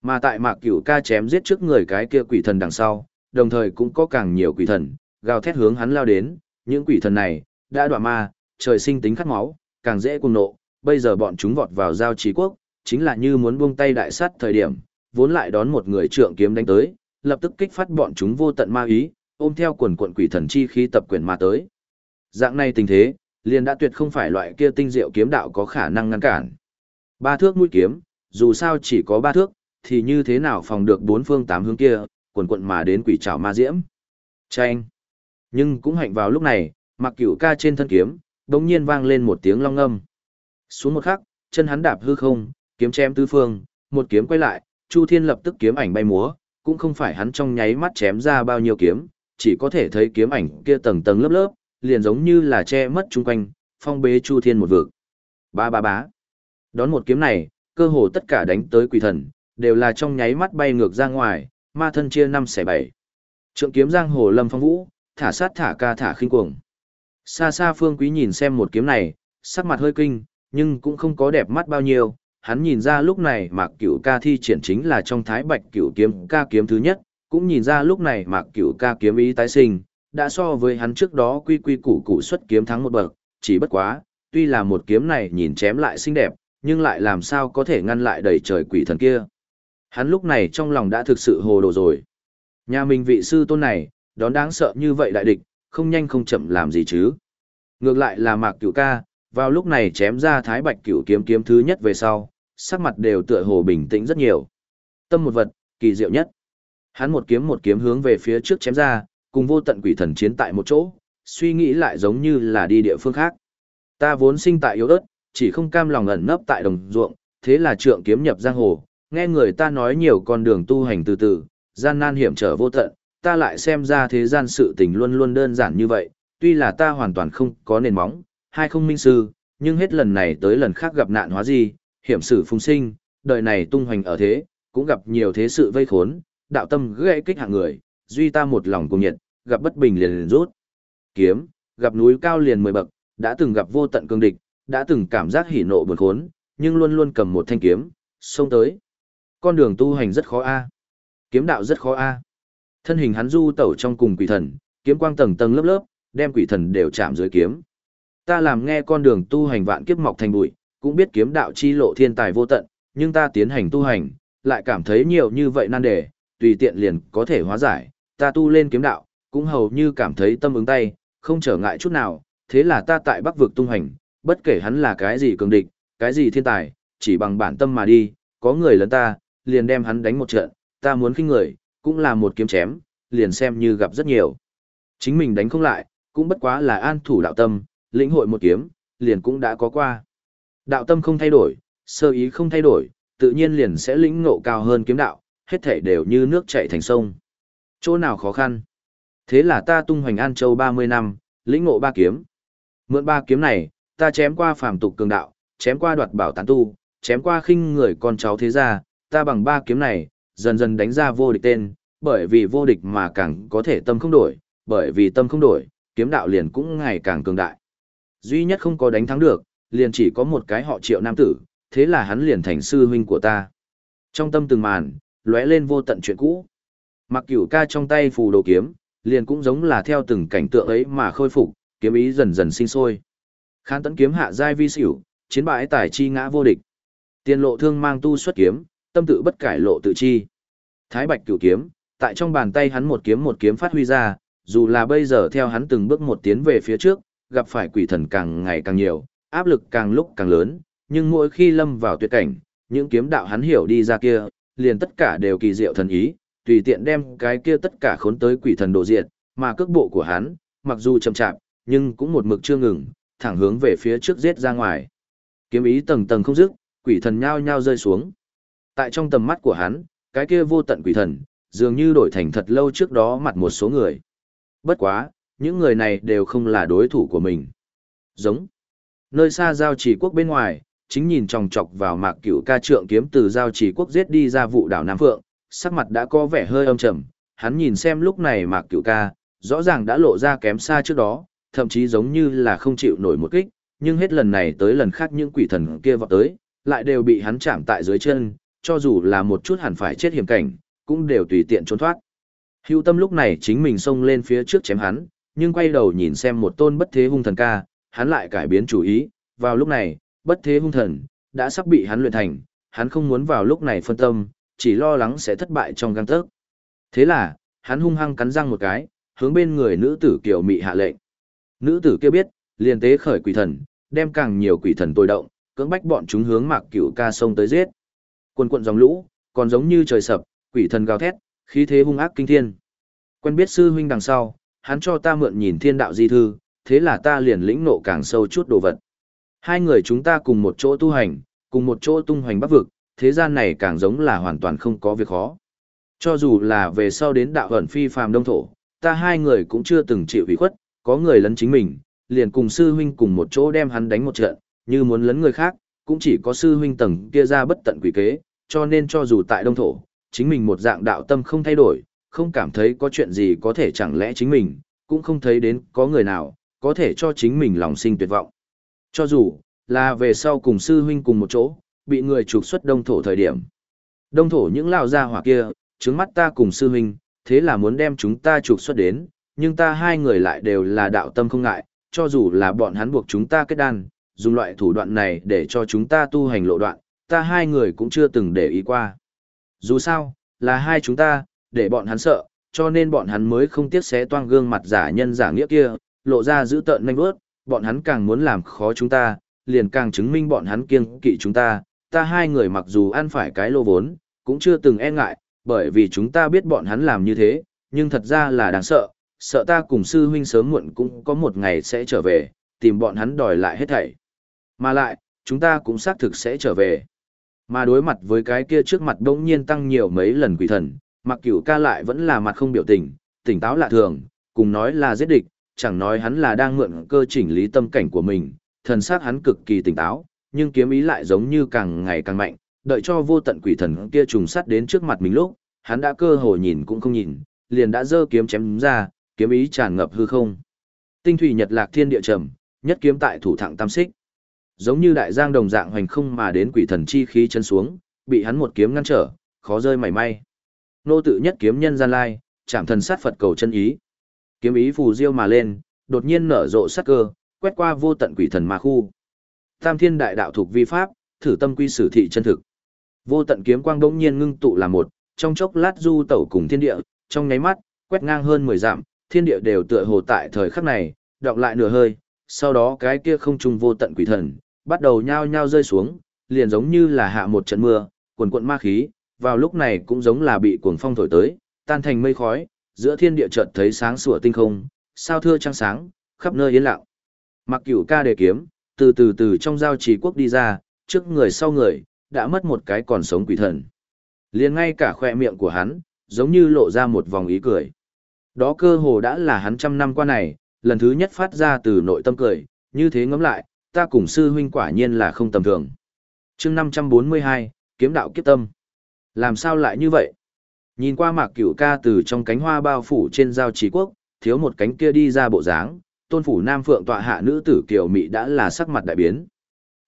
Mà tại mạc cửu ca chém giết trước người cái kia quỷ thần đằng sau, đồng thời cũng có càng nhiều quỷ thần, gào thét hướng hắn lao đến, những quỷ thần này, đã đọa ma, trời sinh tính khát máu, càng dễ cuồng nộ, bây giờ bọn chúng vọt vào giao trí quốc, chính là như muốn buông tay đại sát thời điểm, vốn lại đón một người trượng kiếm đánh tới, lập tức kích phát bọn chúng vô tận ma ý, ôm theo quần quận quỷ thần chi khí tập quyền ma tới. Dạng này tình thế, liền đã tuyệt không phải loại kia tinh diệu kiếm đạo có khả năng ngăn cản. Ba thước mũi kiếm, dù sao chỉ có ba thước, thì như thế nào phòng được bốn phương tám hướng kia, quần quận mà đến quỷ trảo ma diễm. Chanh! Nhưng cũng hạnh vào lúc này, mặc cửu ca trên thân kiếm, đống nhiên vang lên một tiếng long âm. Xuống một khắc, chân hắn đạp hư không, kiếm chém tứ phương, một kiếm quay lại, Chu Thiên lập tức kiếm ảnh bay múa, cũng không phải hắn trong nháy mắt chém ra bao nhiêu kiếm, chỉ có thể thấy kiếm ảnh kia tầng tầng lớp lớp, liền giống như là che mất chung quanh, phong bế Chu Thiên một vực. Ba ba bá. Đón một kiếm này, cơ hồ tất cả đánh tới quỷ thần, đều là trong nháy mắt bay ngược ra ngoài, ma thân chia năm xẻ bảy. Trượng kiếm giang hồ lâm phong vũ, thả sát thả ca thả khinh cuồng. Xa xa phương quý nhìn xem một kiếm này, sắc mặt hơi kinh, nhưng cũng không có đẹp mắt bao nhiêu. Hắn nhìn ra lúc này mạc cửu ca thi triển chính là trong thái bạch cửu kiếm ca kiếm thứ nhất, cũng nhìn ra lúc này mạc cửu ca kiếm ý tái sinh, đã so với hắn trước đó quy quy củ củ xuất kiếm thắng một bậc, chỉ bất quá, tuy là một kiếm này nhìn chém lại xinh đẹp, nhưng lại làm sao có thể ngăn lại đầy trời quỷ thần kia. Hắn lúc này trong lòng đã thực sự hồ đồ rồi. Nhà mình vị sư tôn này, đón đáng sợ như vậy đại địch, không nhanh không chậm làm gì chứ. Ngược lại là mạc cửu ca, vào lúc này chém ra thái bạch cửu kiếm kiếm thứ nhất về sau, sắc mặt đều tựa hồ bình tĩnh rất nhiều. Tâm một vật, kỳ diệu nhất. Hắn một kiếm một kiếm hướng về phía trước chém ra, cùng vô tận quỷ thần chiến tại một chỗ, suy nghĩ lại giống như là đi địa phương khác. Ta vốn sinh tại yếu ớt, chỉ không cam lòng ẩn nấp tại đồng ruộng, thế là trượng kiếm nhập giang hồ, nghe người ta nói nhiều con đường tu hành từ từ, gian nan hiểm trở vô tận, ta lại xem ra thế gian sự tình luôn luôn đơn giản như vậy, tuy là ta hoàn toàn không có nền móng, hai không minh sư, nhưng hết lần này tới lần khác gặp nạn hóa gì, hiểm sử phùng sinh, đời này tung hoành ở thế, cũng gặp nhiều thế sự vây khốn, đạo tâm gãy kích hạng người, duy ta một lòng cùng nhiệt, gặp bất bình liền liền rút. Kiếm, gặp núi cao liền mười bậc, đã từng gặp vô tận cương địch, đã từng cảm giác hỉ nộ buồn khốn, nhưng luôn luôn cầm một thanh kiếm, xông tới. Con đường tu hành rất khó a. Kiếm đạo rất khó a. Thân hình hắn du tẩu trong cùng quỷ thần, kiếm quang tầng tầng lớp lớp, đem quỷ thần đều chạm dưới kiếm. Ta làm nghe con đường tu hành vạn kiếp mọc thành bụi, cũng biết kiếm đạo chi lộ thiên tài vô tận, nhưng ta tiến hành tu hành, lại cảm thấy nhiều như vậy nan đề, tùy tiện liền có thể hóa giải, ta tu lên kiếm đạo, cũng hầu như cảm thấy tâm ứng tay, không trở ngại chút nào, thế là ta tại bắc vực tung hành, bất kể hắn là cái gì cường địch, cái gì thiên tài, chỉ bằng bản tâm mà đi, có người lớn ta, liền đem hắn đánh một trận, ta muốn khinh người, cũng là một kiếm chém, liền xem như gặp rất nhiều. Chính mình đánh không lại, cũng bất quá là an thủ đạo tâm, lĩnh hội một kiếm, liền cũng đã có qua. Đạo tâm không thay đổi, sơ ý không thay đổi, tự nhiên liền sẽ lĩnh ngộ cao hơn kiếm đạo, hết thể đều như nước chảy thành sông. Chỗ nào khó khăn? Thế là ta tung hoành An Châu 30 năm, lĩnh ngộ ba kiếm. Mượn ba kiếm này, ta chém qua phàm tục cường đạo, chém qua đoạt bảo tán tu, chém qua khinh người con cháu thế gia, ta bằng ba kiếm này, dần dần đánh ra vô địch tên, bởi vì vô địch mà càng có thể tâm không đổi, bởi vì tâm không đổi, kiếm đạo liền cũng ngày càng cường đại. Duy nhất không có đánh thắng được, liền chỉ có một cái họ triệu nam tử, thế là hắn liền thành sư huynh của ta. Trong tâm từng màn, lóe lên vô tận chuyện cũ. Mặc cửu ca trong tay phù đồ kiếm, liền cũng giống là theo từng cảnh tượng ấy mà khôi phục, kiếm ý dần dần sinh sôi. Khán tấn kiếm hạ giai vi xỉu, chiến bại tài chi ngã vô địch. Tiên lộ thương mang tu xuất kiếm, tâm tự bất cải lộ tự chi. Thái bạch cửu kiếm, tại trong bàn tay hắn một kiếm một kiếm phát huy ra, dù là bây giờ theo hắn từng bước một tiến về phía trước, gặp phải quỷ thần càng ngày càng nhiều, áp lực càng lúc càng lớn, nhưng mỗi khi lâm vào tuyệt cảnh, những kiếm đạo hắn hiểu đi ra kia, liền tất cả đều kỳ diệu thần ý, tùy tiện đem cái kia tất cả khốn tới quỷ thần độ diệt, mà cước bộ của hắn, mặc dù chậm chạp, nhưng cũng một mực chưa ngừng, thẳng hướng về phía trước giết ra ngoài. Kiếm ý tầng tầng không dứt, quỷ thần nhao nhao rơi xuống. Tại trong tầm mắt của hắn, cái kia vô tận quỷ thần, dường như đổi thành thật lâu trước đó mặt một số người. Bất quá, những người này đều không là đối thủ của mình. Giống. Nơi xa giao chỉ quốc bên ngoài, chính nhìn chòng chọc vào mạc cửu ca trượng kiếm từ giao chỉ quốc giết đi ra vụ đảo Nam Phượng, sắc mặt đã có vẻ hơi âm trầm, hắn nhìn xem lúc này mạc cửu ca, rõ ràng đã lộ ra kém xa trước đó, thậm chí giống như là không chịu nổi một kích, nhưng hết lần này tới lần khác những quỷ thần kia vọt tới, lại đều bị hắn chạm tại dưới chân, cho dù là một chút hẳn phải chết hiểm cảnh, cũng đều tùy tiện trốn thoát. Hưu tâm lúc này chính mình xông lên phía trước chém hắn, nhưng quay đầu nhìn xem một tôn bất thế hung thần ca, hắn lại cải biến chủ ý, vào lúc này, bất thế hung thần, đã sắp bị hắn luyện thành, hắn không muốn vào lúc này phân tâm, chỉ lo lắng sẽ thất bại trong găng tớc. Thế là, hắn hung hăng cắn răng một cái, hướng bên người nữ tử kiều mị hạ lệnh. Nữ tử kia biết, liền tế khởi quỷ thần, đem càng nhiều quỷ thần tối động, cưỡng bách bọn chúng hướng mạc cửu ca sông tới giết. Quần quận dòng lũ, còn giống như trời sập, quỷ thần gào thét, khí thế hung ác kinh thiên. Quen biết sư huynh đằng sau, hắn cho ta mượn nhìn thiên đạo di thư, thế là ta liền lĩnh nộ càng sâu chút đồ vật. Hai người chúng ta cùng một chỗ tu hành, cùng một chỗ tung hoành bắc vực, thế gian này càng giống là hoàn toàn không có việc khó. Cho dù là về sau đến đạo ẩn phi phàm đông thổ, ta hai người cũng chưa từng chịu ủy khuất, có người lấn chính mình, liền cùng sư huynh cùng một chỗ đem hắn đánh một trận, như muốn lấn người khác, cũng chỉ có sư huynh tầng kia ra bất tận quỷ kế, cho nên cho dù tại đông thổ, chính mình một dạng đạo tâm không thay đổi, không cảm thấy có chuyện gì có thể chẳng lẽ chính mình, cũng không thấy đến có người nào, có thể cho chính mình lòng sinh tuyệt vọng. Cho dù, là về sau cùng sư huynh cùng một chỗ, bị người trục xuất đông thổ thời điểm. Đông thổ những lao gia hỏa kia, trứng mắt ta cùng sư huynh, thế là muốn đem chúng ta trục xuất đến, nhưng ta hai người lại đều là đạo tâm không ngại, cho dù là bọn hắn buộc chúng ta kết đan, dùng loại thủ đoạn này để cho chúng ta tu hành lộ đoạn, ta hai người cũng chưa từng để ý qua. Dù sao, là hai chúng ta, để bọn hắn sợ, cho nên bọn hắn mới không tiếc xé toang gương mặt giả nhân giả nghĩa kia, lộ ra giữ tợn nhanh bước, bọn hắn càng muốn làm khó chúng ta, liền càng chứng minh bọn hắn kiêng kỵ chúng ta, ta hai người mặc dù ăn phải cái lô vốn, cũng chưa từng e ngại, bởi vì chúng ta biết bọn hắn làm như thế, nhưng thật ra là đáng sợ, sợ ta cùng sư huynh sớm muộn cũng có một ngày sẽ trở về, tìm bọn hắn đòi lại hết thảy. Mà lại, chúng ta cũng xác thực sẽ trở về. Mà đối mặt với cái kia trước mặt đống nhiên tăng nhiều mấy lần quỷ thần, mặc cửu ca lại vẫn là mặt không biểu tình, tỉnh táo lạ thường, cùng nói là giết địch, chẳng nói hắn là đang mượn cơ chỉnh lý tâm cảnh của mình, thần sắc hắn cực kỳ tỉnh táo, nhưng kiếm ý lại giống như càng ngày càng mạnh, đợi cho vô tận quỷ thần kia trùng sát đến trước mặt mình lúc, hắn đã cơ hồ nhìn cũng không nhìn, liền đã giơ kiếm chém ra, kiếm ý tràn ngập hư không. Tinh thủy nhật lạc thiên địa trầm, nhất kiếm tại thủ thẳng tam xích. Giống như đại giang đồng dạng hoành không mà đến quỷ thần chi khí chân xuống, bị hắn một kiếm ngăn trở, khó rơi mảy may. Nô tự nhất kiếm nhân gian lai, chạm thần sát Phật cầu chân ý. Kiếm ý phù diêu mà lên, đột nhiên nở rộ sát cơ, quét qua vô tận quỷ thần ma khu. Tam thiên đại đạo thuộc vi pháp, thử tâm quy sử thị chân thực. Vô tận kiếm quang đống nhiên ngưng tụ làm một, trong chốc lát du tẩu cùng thiên địa, trong nháy mắt, quét ngang hơn 10 dặm, thiên địa đều tựa hồ tại thời khắc này, đọc lại nửa hơi, sau đó cái kia không trung vô tận quỷ thần, bắt đầu nhao nhao rơi xuống, liền giống như là hạ một trận mưa, cuồn cuộn ma khí, vào lúc này cũng giống là bị cuồng phong thổi tới, tan thành mây khói, giữa thiên địa chợt thấy sáng sủa tinh không, sao thưa trăng sáng, khắp nơi yên lặng. Mặc Cửu ca đề kiếm, từ từ từ trong giao trì quốc đi ra, trước người sau người, đã mất một cái còn sống quỷ thần. Liền ngay cả khoe miệng của hắn, giống như lộ ra một vòng ý cười. Đó cơ hồ đã là hắn trăm năm qua này, lần thứ nhất phát ra từ nội tâm cười, như thế ngẫm lại, ta cùng sư huynh quả nhiên là không tầm thường. chương 542, kiếm đạo kiếp tâm. Làm sao lại như vậy? Nhìn qua mạc cửu ca từ trong cánh hoa bao phủ trên giao trí quốc, thiếu một cánh kia đi ra bộ dáng, tôn phủ nam phượng tọa hạ nữ tử kiều mị đã là sắc mặt đại biến.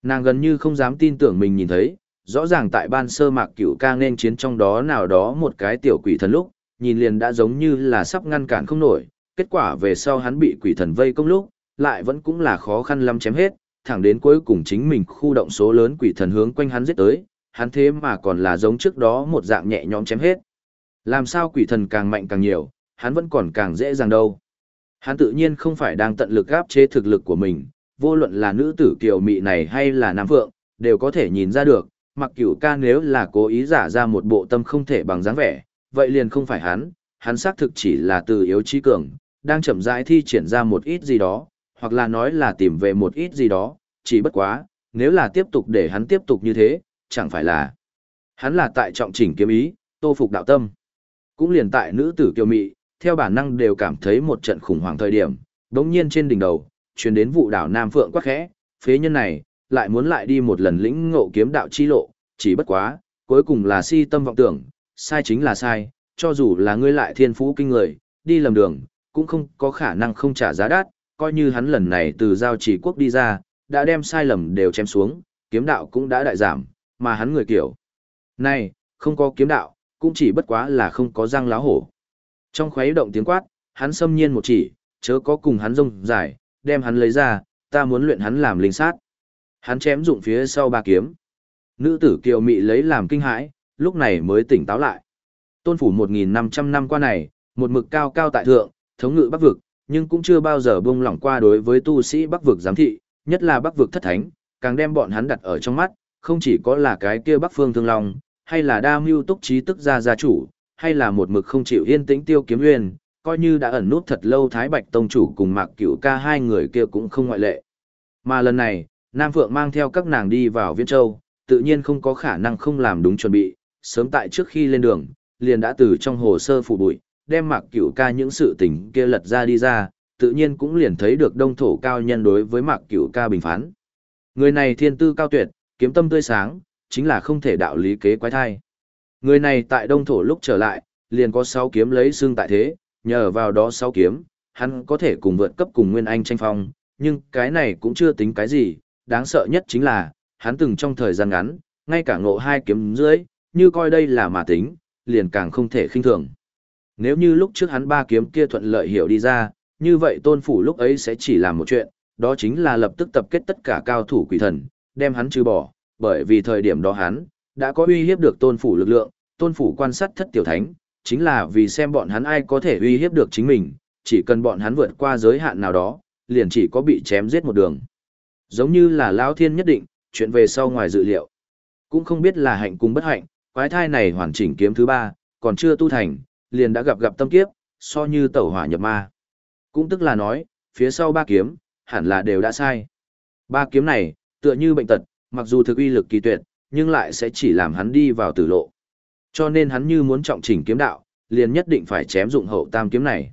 Nàng gần như không dám tin tưởng mình nhìn thấy, rõ ràng tại ban sơ mạc cửu ca nên chiến trong đó nào đó một cái tiểu quỷ thần lúc, nhìn liền đã giống như là sắp ngăn cản không nổi, kết quả về sau hắn bị quỷ thần vây công lúc, lại vẫn cũng là khó khăn lắm chém hết, thẳng đến cuối cùng chính mình khu động số lớn quỷ thần hướng quanh hắn giết tới, hắn thế mà còn là giống trước đó một dạng nhẹ nhõm chém hết. Làm sao quỷ thần càng mạnh càng nhiều, hắn vẫn còn càng dễ dàng đâu. Hắn tự nhiên không phải đang tận lực áp chế thực lực của mình, vô luận là nữ tử kiều mị này hay là nam phượng, đều có thể nhìn ra được, mặc cửu ca nếu là cố ý giả ra một bộ tâm không thể bằng dáng vẻ, vậy liền không phải hắn, hắn xác thực chỉ là từ yếu trí cường, đang chậm rãi thi triển ra một ít gì đó, hoặc là nói là tìm về một ít gì đó, chỉ bất quá, nếu là tiếp tục để hắn tiếp tục như thế, chẳng phải là hắn là tại trọng chỉnh kiếm ý, tô phục đạo tâm. Cũng liền tại nữ tử kiều mị, theo bản năng đều cảm thấy một trận khủng hoảng thời điểm, đống nhiên trên đỉnh đầu, chuyển đến vụ đảo Nam Phượng quắc khẽ, phế nhân này, lại muốn lại đi một lần lĩnh ngộ kiếm đạo chi lộ, chỉ bất quá, cuối cùng là si tâm vọng tưởng, sai chính là sai, cho dù là ngươi lại thiên phú kinh người, đi lầm đường, cũng không có khả năng không trả giá đắt, coi như hắn lần này từ giao chỉ quốc đi ra, đã đem sai lầm đều chém xuống, kiếm đạo cũng đã đại giảm, mà hắn người kiểu. Này, không có kiếm đạo, cũng chỉ bất quá là không có răng láo hổ. Trong khuấy động tiếng quát, hắn xâm nhiên một chỉ, chớ có cùng hắn rông dài, đem hắn lấy ra, ta muốn luyện hắn làm linh sát. Hắn chém dụng phía sau ba kiếm. Nữ tử kiều mị lấy làm kinh hãi, lúc này mới tỉnh táo lại. Tôn phủ 1.500 năm qua này, một mực cao cao tại thượng, thống ngự bắc vực, nhưng cũng chưa bao giờ buông lỏng qua đối với tu sĩ bắc vực giám thị, nhất là bắc vực thất thánh, càng đem bọn hắn đặt ở trong mắt, không chỉ có là cái kia bắc phương thương long, hay là đa mưu túc trí tức gia gia chủ, hay là một mực không chịu yên tĩnh tiêu kiếm Uyên, coi như đã ẩn nút thật lâu Thái Bạch Tông chủ cùng Mạc Cửu ca hai người kia cũng không ngoại lệ. Mà lần này, Nam Phượng mang theo các nàng đi vào Viễn Châu, tự nhiên không có khả năng không làm đúng chuẩn bị, sớm tại trước khi lên đường, liền đã từ trong hồ sơ phụ bụi, đem Mạc Cửu ca những sự tình kia lật ra đi ra, tự nhiên cũng liền thấy được đông thổ cao nhân đối với Mạc Cửu ca bình phán. Người này thiên tư cao tuyệt, kiếm tâm tươi sáng, chính là không thể đạo lý kế quái thai. Người này tại đông thổ lúc trở lại, liền có 6 kiếm lấy xương tại thế, nhờ vào đó 6 kiếm, hắn có thể cùng vượt cấp cùng Nguyên Anh tranh phong, nhưng cái này cũng chưa tính cái gì, đáng sợ nhất chính là, hắn từng trong thời gian ngắn, ngay cả ngộ hai kiếm dưới, như coi đây là mà tính, liền càng không thể khinh thường. Nếu như lúc trước hắn ba kiếm kia thuận lợi hiểu đi ra, như vậy tôn phủ lúc ấy sẽ chỉ làm một chuyện, đó chính là lập tức tập kết tất cả cao thủ quỷ thần, đem hắn trừ bỏ, bởi vì thời điểm đó hắn, đã có uy hiếp được tôn phủ lực lượng, tôn phủ quan sát thất tiểu thánh, chính là vì xem bọn hắn ai có thể uy hiếp được chính mình, chỉ cần bọn hắn vượt qua giới hạn nào đó, liền chỉ có bị chém giết một đường. Giống như là Lão Thiên nhất định, chuyện về sau ngoài dự liệu. Cũng không biết là hạnh cùng bất hạnh, quái thai này hoàn chỉnh kiếm thứ ba, còn chưa tu thành, liền đã gặp gặp tâm kiếp, so như tẩu hỏa nhập ma. Cũng tức là nói, phía sau ba kiếm, hẳn là đều đã sai. Ba kiếm này, tựa như bệnh tật, mặc dù thực uy lực kỳ tuyệt, nhưng lại sẽ chỉ làm hắn đi vào tử lộ. Cho nên hắn như muốn trọng chỉnh kiếm đạo, liền nhất định phải chém dụng hậu tam kiếm này.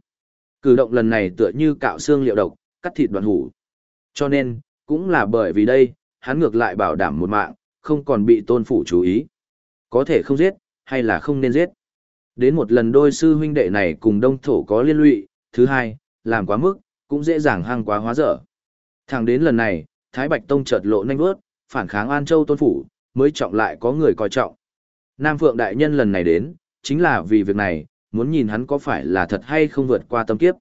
Cử động lần này tựa như cạo xương liệu độc, cắt thịt đoạn hủ. Cho nên, cũng là bởi vì đây, hắn ngược lại bảo đảm một mạng, không còn bị tôn phủ chú ý. Có thể không giết, hay là không nên giết. Đến một lần đôi sư huynh đệ này cùng đông thổ có liên lụy, thứ hai, làm quá mức, cũng dễ dàng hăng quá hóa dở. Thẳng đến lần này, Thái Bạch Tông chợt lộ nhanh bước, phản kháng An Châu tôn phủ, mới trọng lại có người coi trọng. Nam Phượng Đại Nhân lần này đến, chính là vì việc này, muốn nhìn hắn có phải là thật hay không vượt qua tâm kiếp.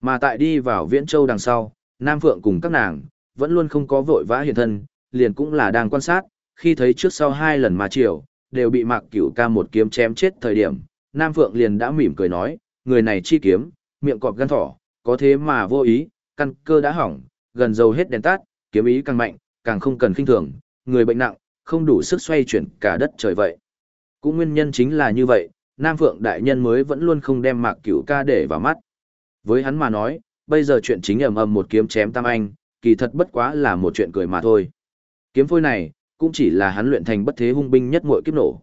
Mà tại đi vào Viễn Châu đằng sau, Nam Phượng cùng các nàng, vẫn luôn không có vội vã hiện thân, liền cũng là đang quan sát, khi thấy trước sau hai lần mà chiều, đều bị Mạc Cửu ca một kiếm chém chết thời điểm, Nam Phượng liền đã mỉm cười nói, người này chi kiếm, miệng cọp gan thỏ, có thế mà vô ý, căn cơ đã hỏng, gần dầu hết đèn tắt, kiếm ý càng mạnh, càng không cần khinh thường, người bệnh nặng, không đủ sức xoay chuyển cả đất trời vậy. Cũng nguyên nhân chính là như vậy, Nam Phượng Đại Nhân mới vẫn luôn không đem Mạc Cửu ca để vào mắt. Với hắn mà nói, bây giờ chuyện chính ầm ầm một kiếm chém Tam Anh, kỳ thật bất quá là một chuyện cười mà thôi. Kiếm phôi này, cũng chỉ là hắn luyện thành bất thế hung binh nhất muội kiếp nổ.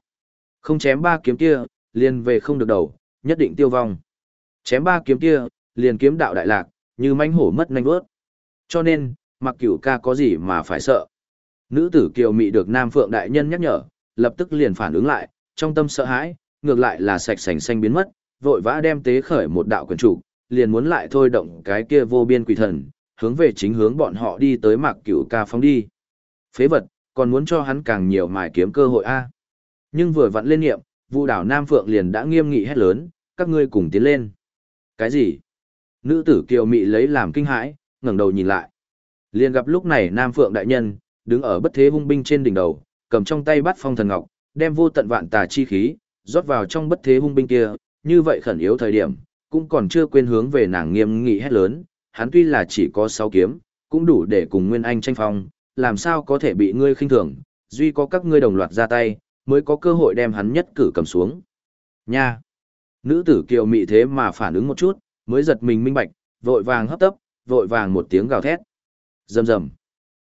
Không chém ba kiếm kia, liền về không được đầu, nhất định tiêu vong. Chém ba kiếm kia, liền kiếm đạo đại lạc, như manh hổ mất nhanh vớt. Cho nên, mặc cửu ca có gì mà phải sợ. Nữ tử kiều mị được Nam Phượng Đại Nhân nhắc nhở, lập tức liền phản ứng lại, trong tâm sợ hãi, ngược lại là sạch sành xanh biến mất, vội vã đem tế khởi một đạo quyền chủ, liền muốn lại thôi động cái kia vô biên quỷ thần, hướng về chính hướng bọn họ đi tới mạc cửu ca phóng đi. Phế vật, còn muốn cho hắn càng nhiều mài kiếm cơ hội a. Nhưng vừa vặn lên nghiệm, vụ đảo Nam Phượng liền đã nghiêm nghị hét lớn, các ngươi cùng tiến lên. Cái gì? Nữ tử kiều mị lấy làm kinh hãi, ngẩng đầu nhìn lại. Liền gặp lúc này Nam Phượng đại nhân, đứng ở bất thế hung binh trên đỉnh đầu, cầm trong tay bắt phong thần ngọc, đem vô tận vạn tà chi khí, rót vào trong bất thế hung binh kia, như vậy khẩn yếu thời điểm, cũng còn chưa quên hướng về nàng nghiêm nghị hét lớn, hắn tuy là chỉ có 6 kiếm, cũng đủ để cùng Nguyên Anh tranh phong, làm sao có thể bị ngươi khinh thường, duy có các ngươi đồng loạt ra tay, mới có cơ hội đem hắn nhất cử cầm xuống. Nha! Nữ tử kiều mị thế mà phản ứng một chút, mới giật mình minh bạch, vội vàng hấp tấp, vội vàng một tiếng gào thét. Rầm rầm.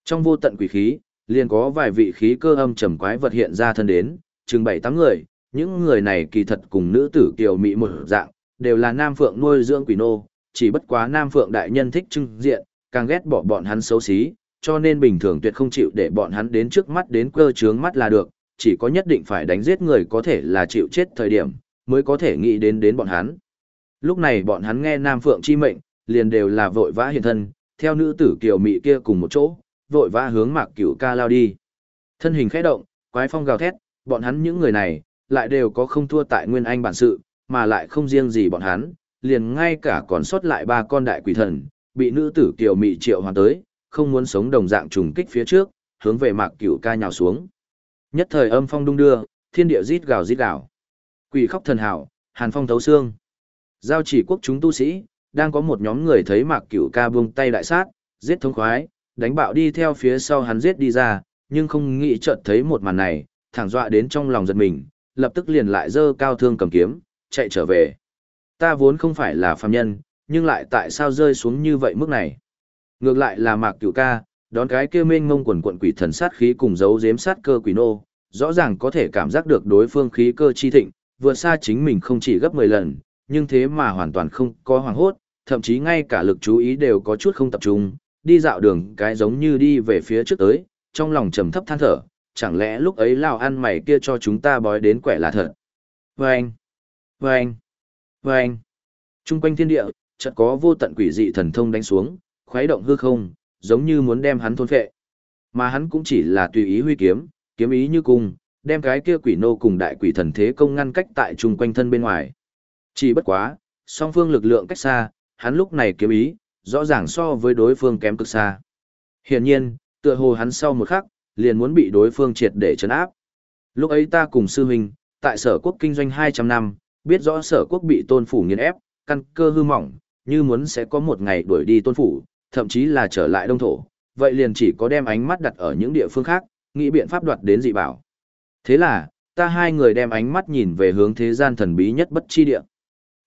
Trong vô tận quỷ khí, liền có vài vị khí cơ âm trầm quái vật hiện ra thân đến, chừng bảy tám người, những người này kỳ thật cùng nữ tử kiều mị một dạng, đều là nam phượng nuôi dưỡng quỷ nô, chỉ bất quá nam phượng đại nhân thích trưng diện, càng ghét bỏ bọn hắn xấu xí, cho nên bình thường tuyệt không chịu để bọn hắn đến trước mắt đến cơ trướng mắt là được, chỉ có nhất định phải đánh giết người có thể là chịu chết thời điểm, mới có thể nghĩ đến đến bọn hắn. Lúc này bọn hắn nghe Nam Phượng chi mệnh, liền đều là vội vã hiện thân, theo nữ tử kiều mị kia cùng một chỗ, vội vã hướng Mạc Cửu Ca lao đi. Thân hình khẽ động, quái phong gào thét, bọn hắn những người này, lại đều có không thua tại Nguyên Anh bản sự, mà lại không riêng gì bọn hắn, liền ngay cả còn sót lại ba con đại quỷ thần, bị nữ tử kiều mị triệu hoàn tới, không muốn sống đồng dạng trùng kích phía trước, hướng về Mạc Cửu Ca nhào xuống. Nhất thời âm phong đung đưa, thiên địa rít gào rít gào. Quỷ khóc thần hào, hàn phong thấu xương. Giao chỉ quốc chúng tu sĩ, đang có một nhóm người thấy Mạc Cửu Ca buông tay đại sát, giết thống khoái, đánh bạo đi theo phía sau hắn giết đi ra, nhưng không nghĩ chợt thấy một màn này, thẳng dọa đến trong lòng giật mình, lập tức liền lại giơ cao thương cầm kiếm, chạy trở về. Ta vốn không phải là phàm nhân, nhưng lại tại sao rơi xuống như vậy mức này? Ngược lại là Mạc Cửu Ca, đón cái kia mênh mông quần quận quỷ thần sát khí cùng giấu giếm sát cơ quỷ nô, rõ ràng có thể cảm giác được đối phương khí cơ chi thịnh, vượt xa chính mình không chỉ gấp 10 lần, nhưng thế mà hoàn toàn không có hoàng hốt, thậm chí ngay cả lực chú ý đều có chút không tập trung, đi dạo đường cái giống như đi về phía trước tới, trong lòng trầm thấp than thở, chẳng lẽ lúc ấy lao ăn mày kia cho chúng ta bói đến quẻ là thật. Vâng! Vâng! Vâng! Trung quanh thiên địa, chợt có vô tận quỷ dị thần thông đánh xuống, khuấy động hư không, giống như muốn đem hắn thôn phệ. Mà hắn cũng chỉ là tùy ý huy kiếm, kiếm ý như cung, đem cái kia quỷ nô cùng đại quỷ thần thế công ngăn cách tại chung quanh thân bên ngoài. Chỉ bất quá, song phương lực lượng cách xa, hắn lúc này kiếm ý, rõ ràng so với đối phương kém cực xa. Hiển nhiên, tựa hồ hắn sau một khắc, liền muốn bị đối phương triệt để chấn áp. Lúc ấy ta cùng sư huynh, tại sở quốc kinh doanh 200 năm, biết rõ sở quốc bị tôn phủ nghiền ép, căn cơ hư mỏng, như muốn sẽ có một ngày đuổi đi tôn phủ, thậm chí là trở lại đông thổ, vậy liền chỉ có đem ánh mắt đặt ở những địa phương khác, nghĩ biện pháp đoạt đến dị bảo. Thế là, ta hai người đem ánh mắt nhìn về hướng thế gian thần bí nhất bất chi địa.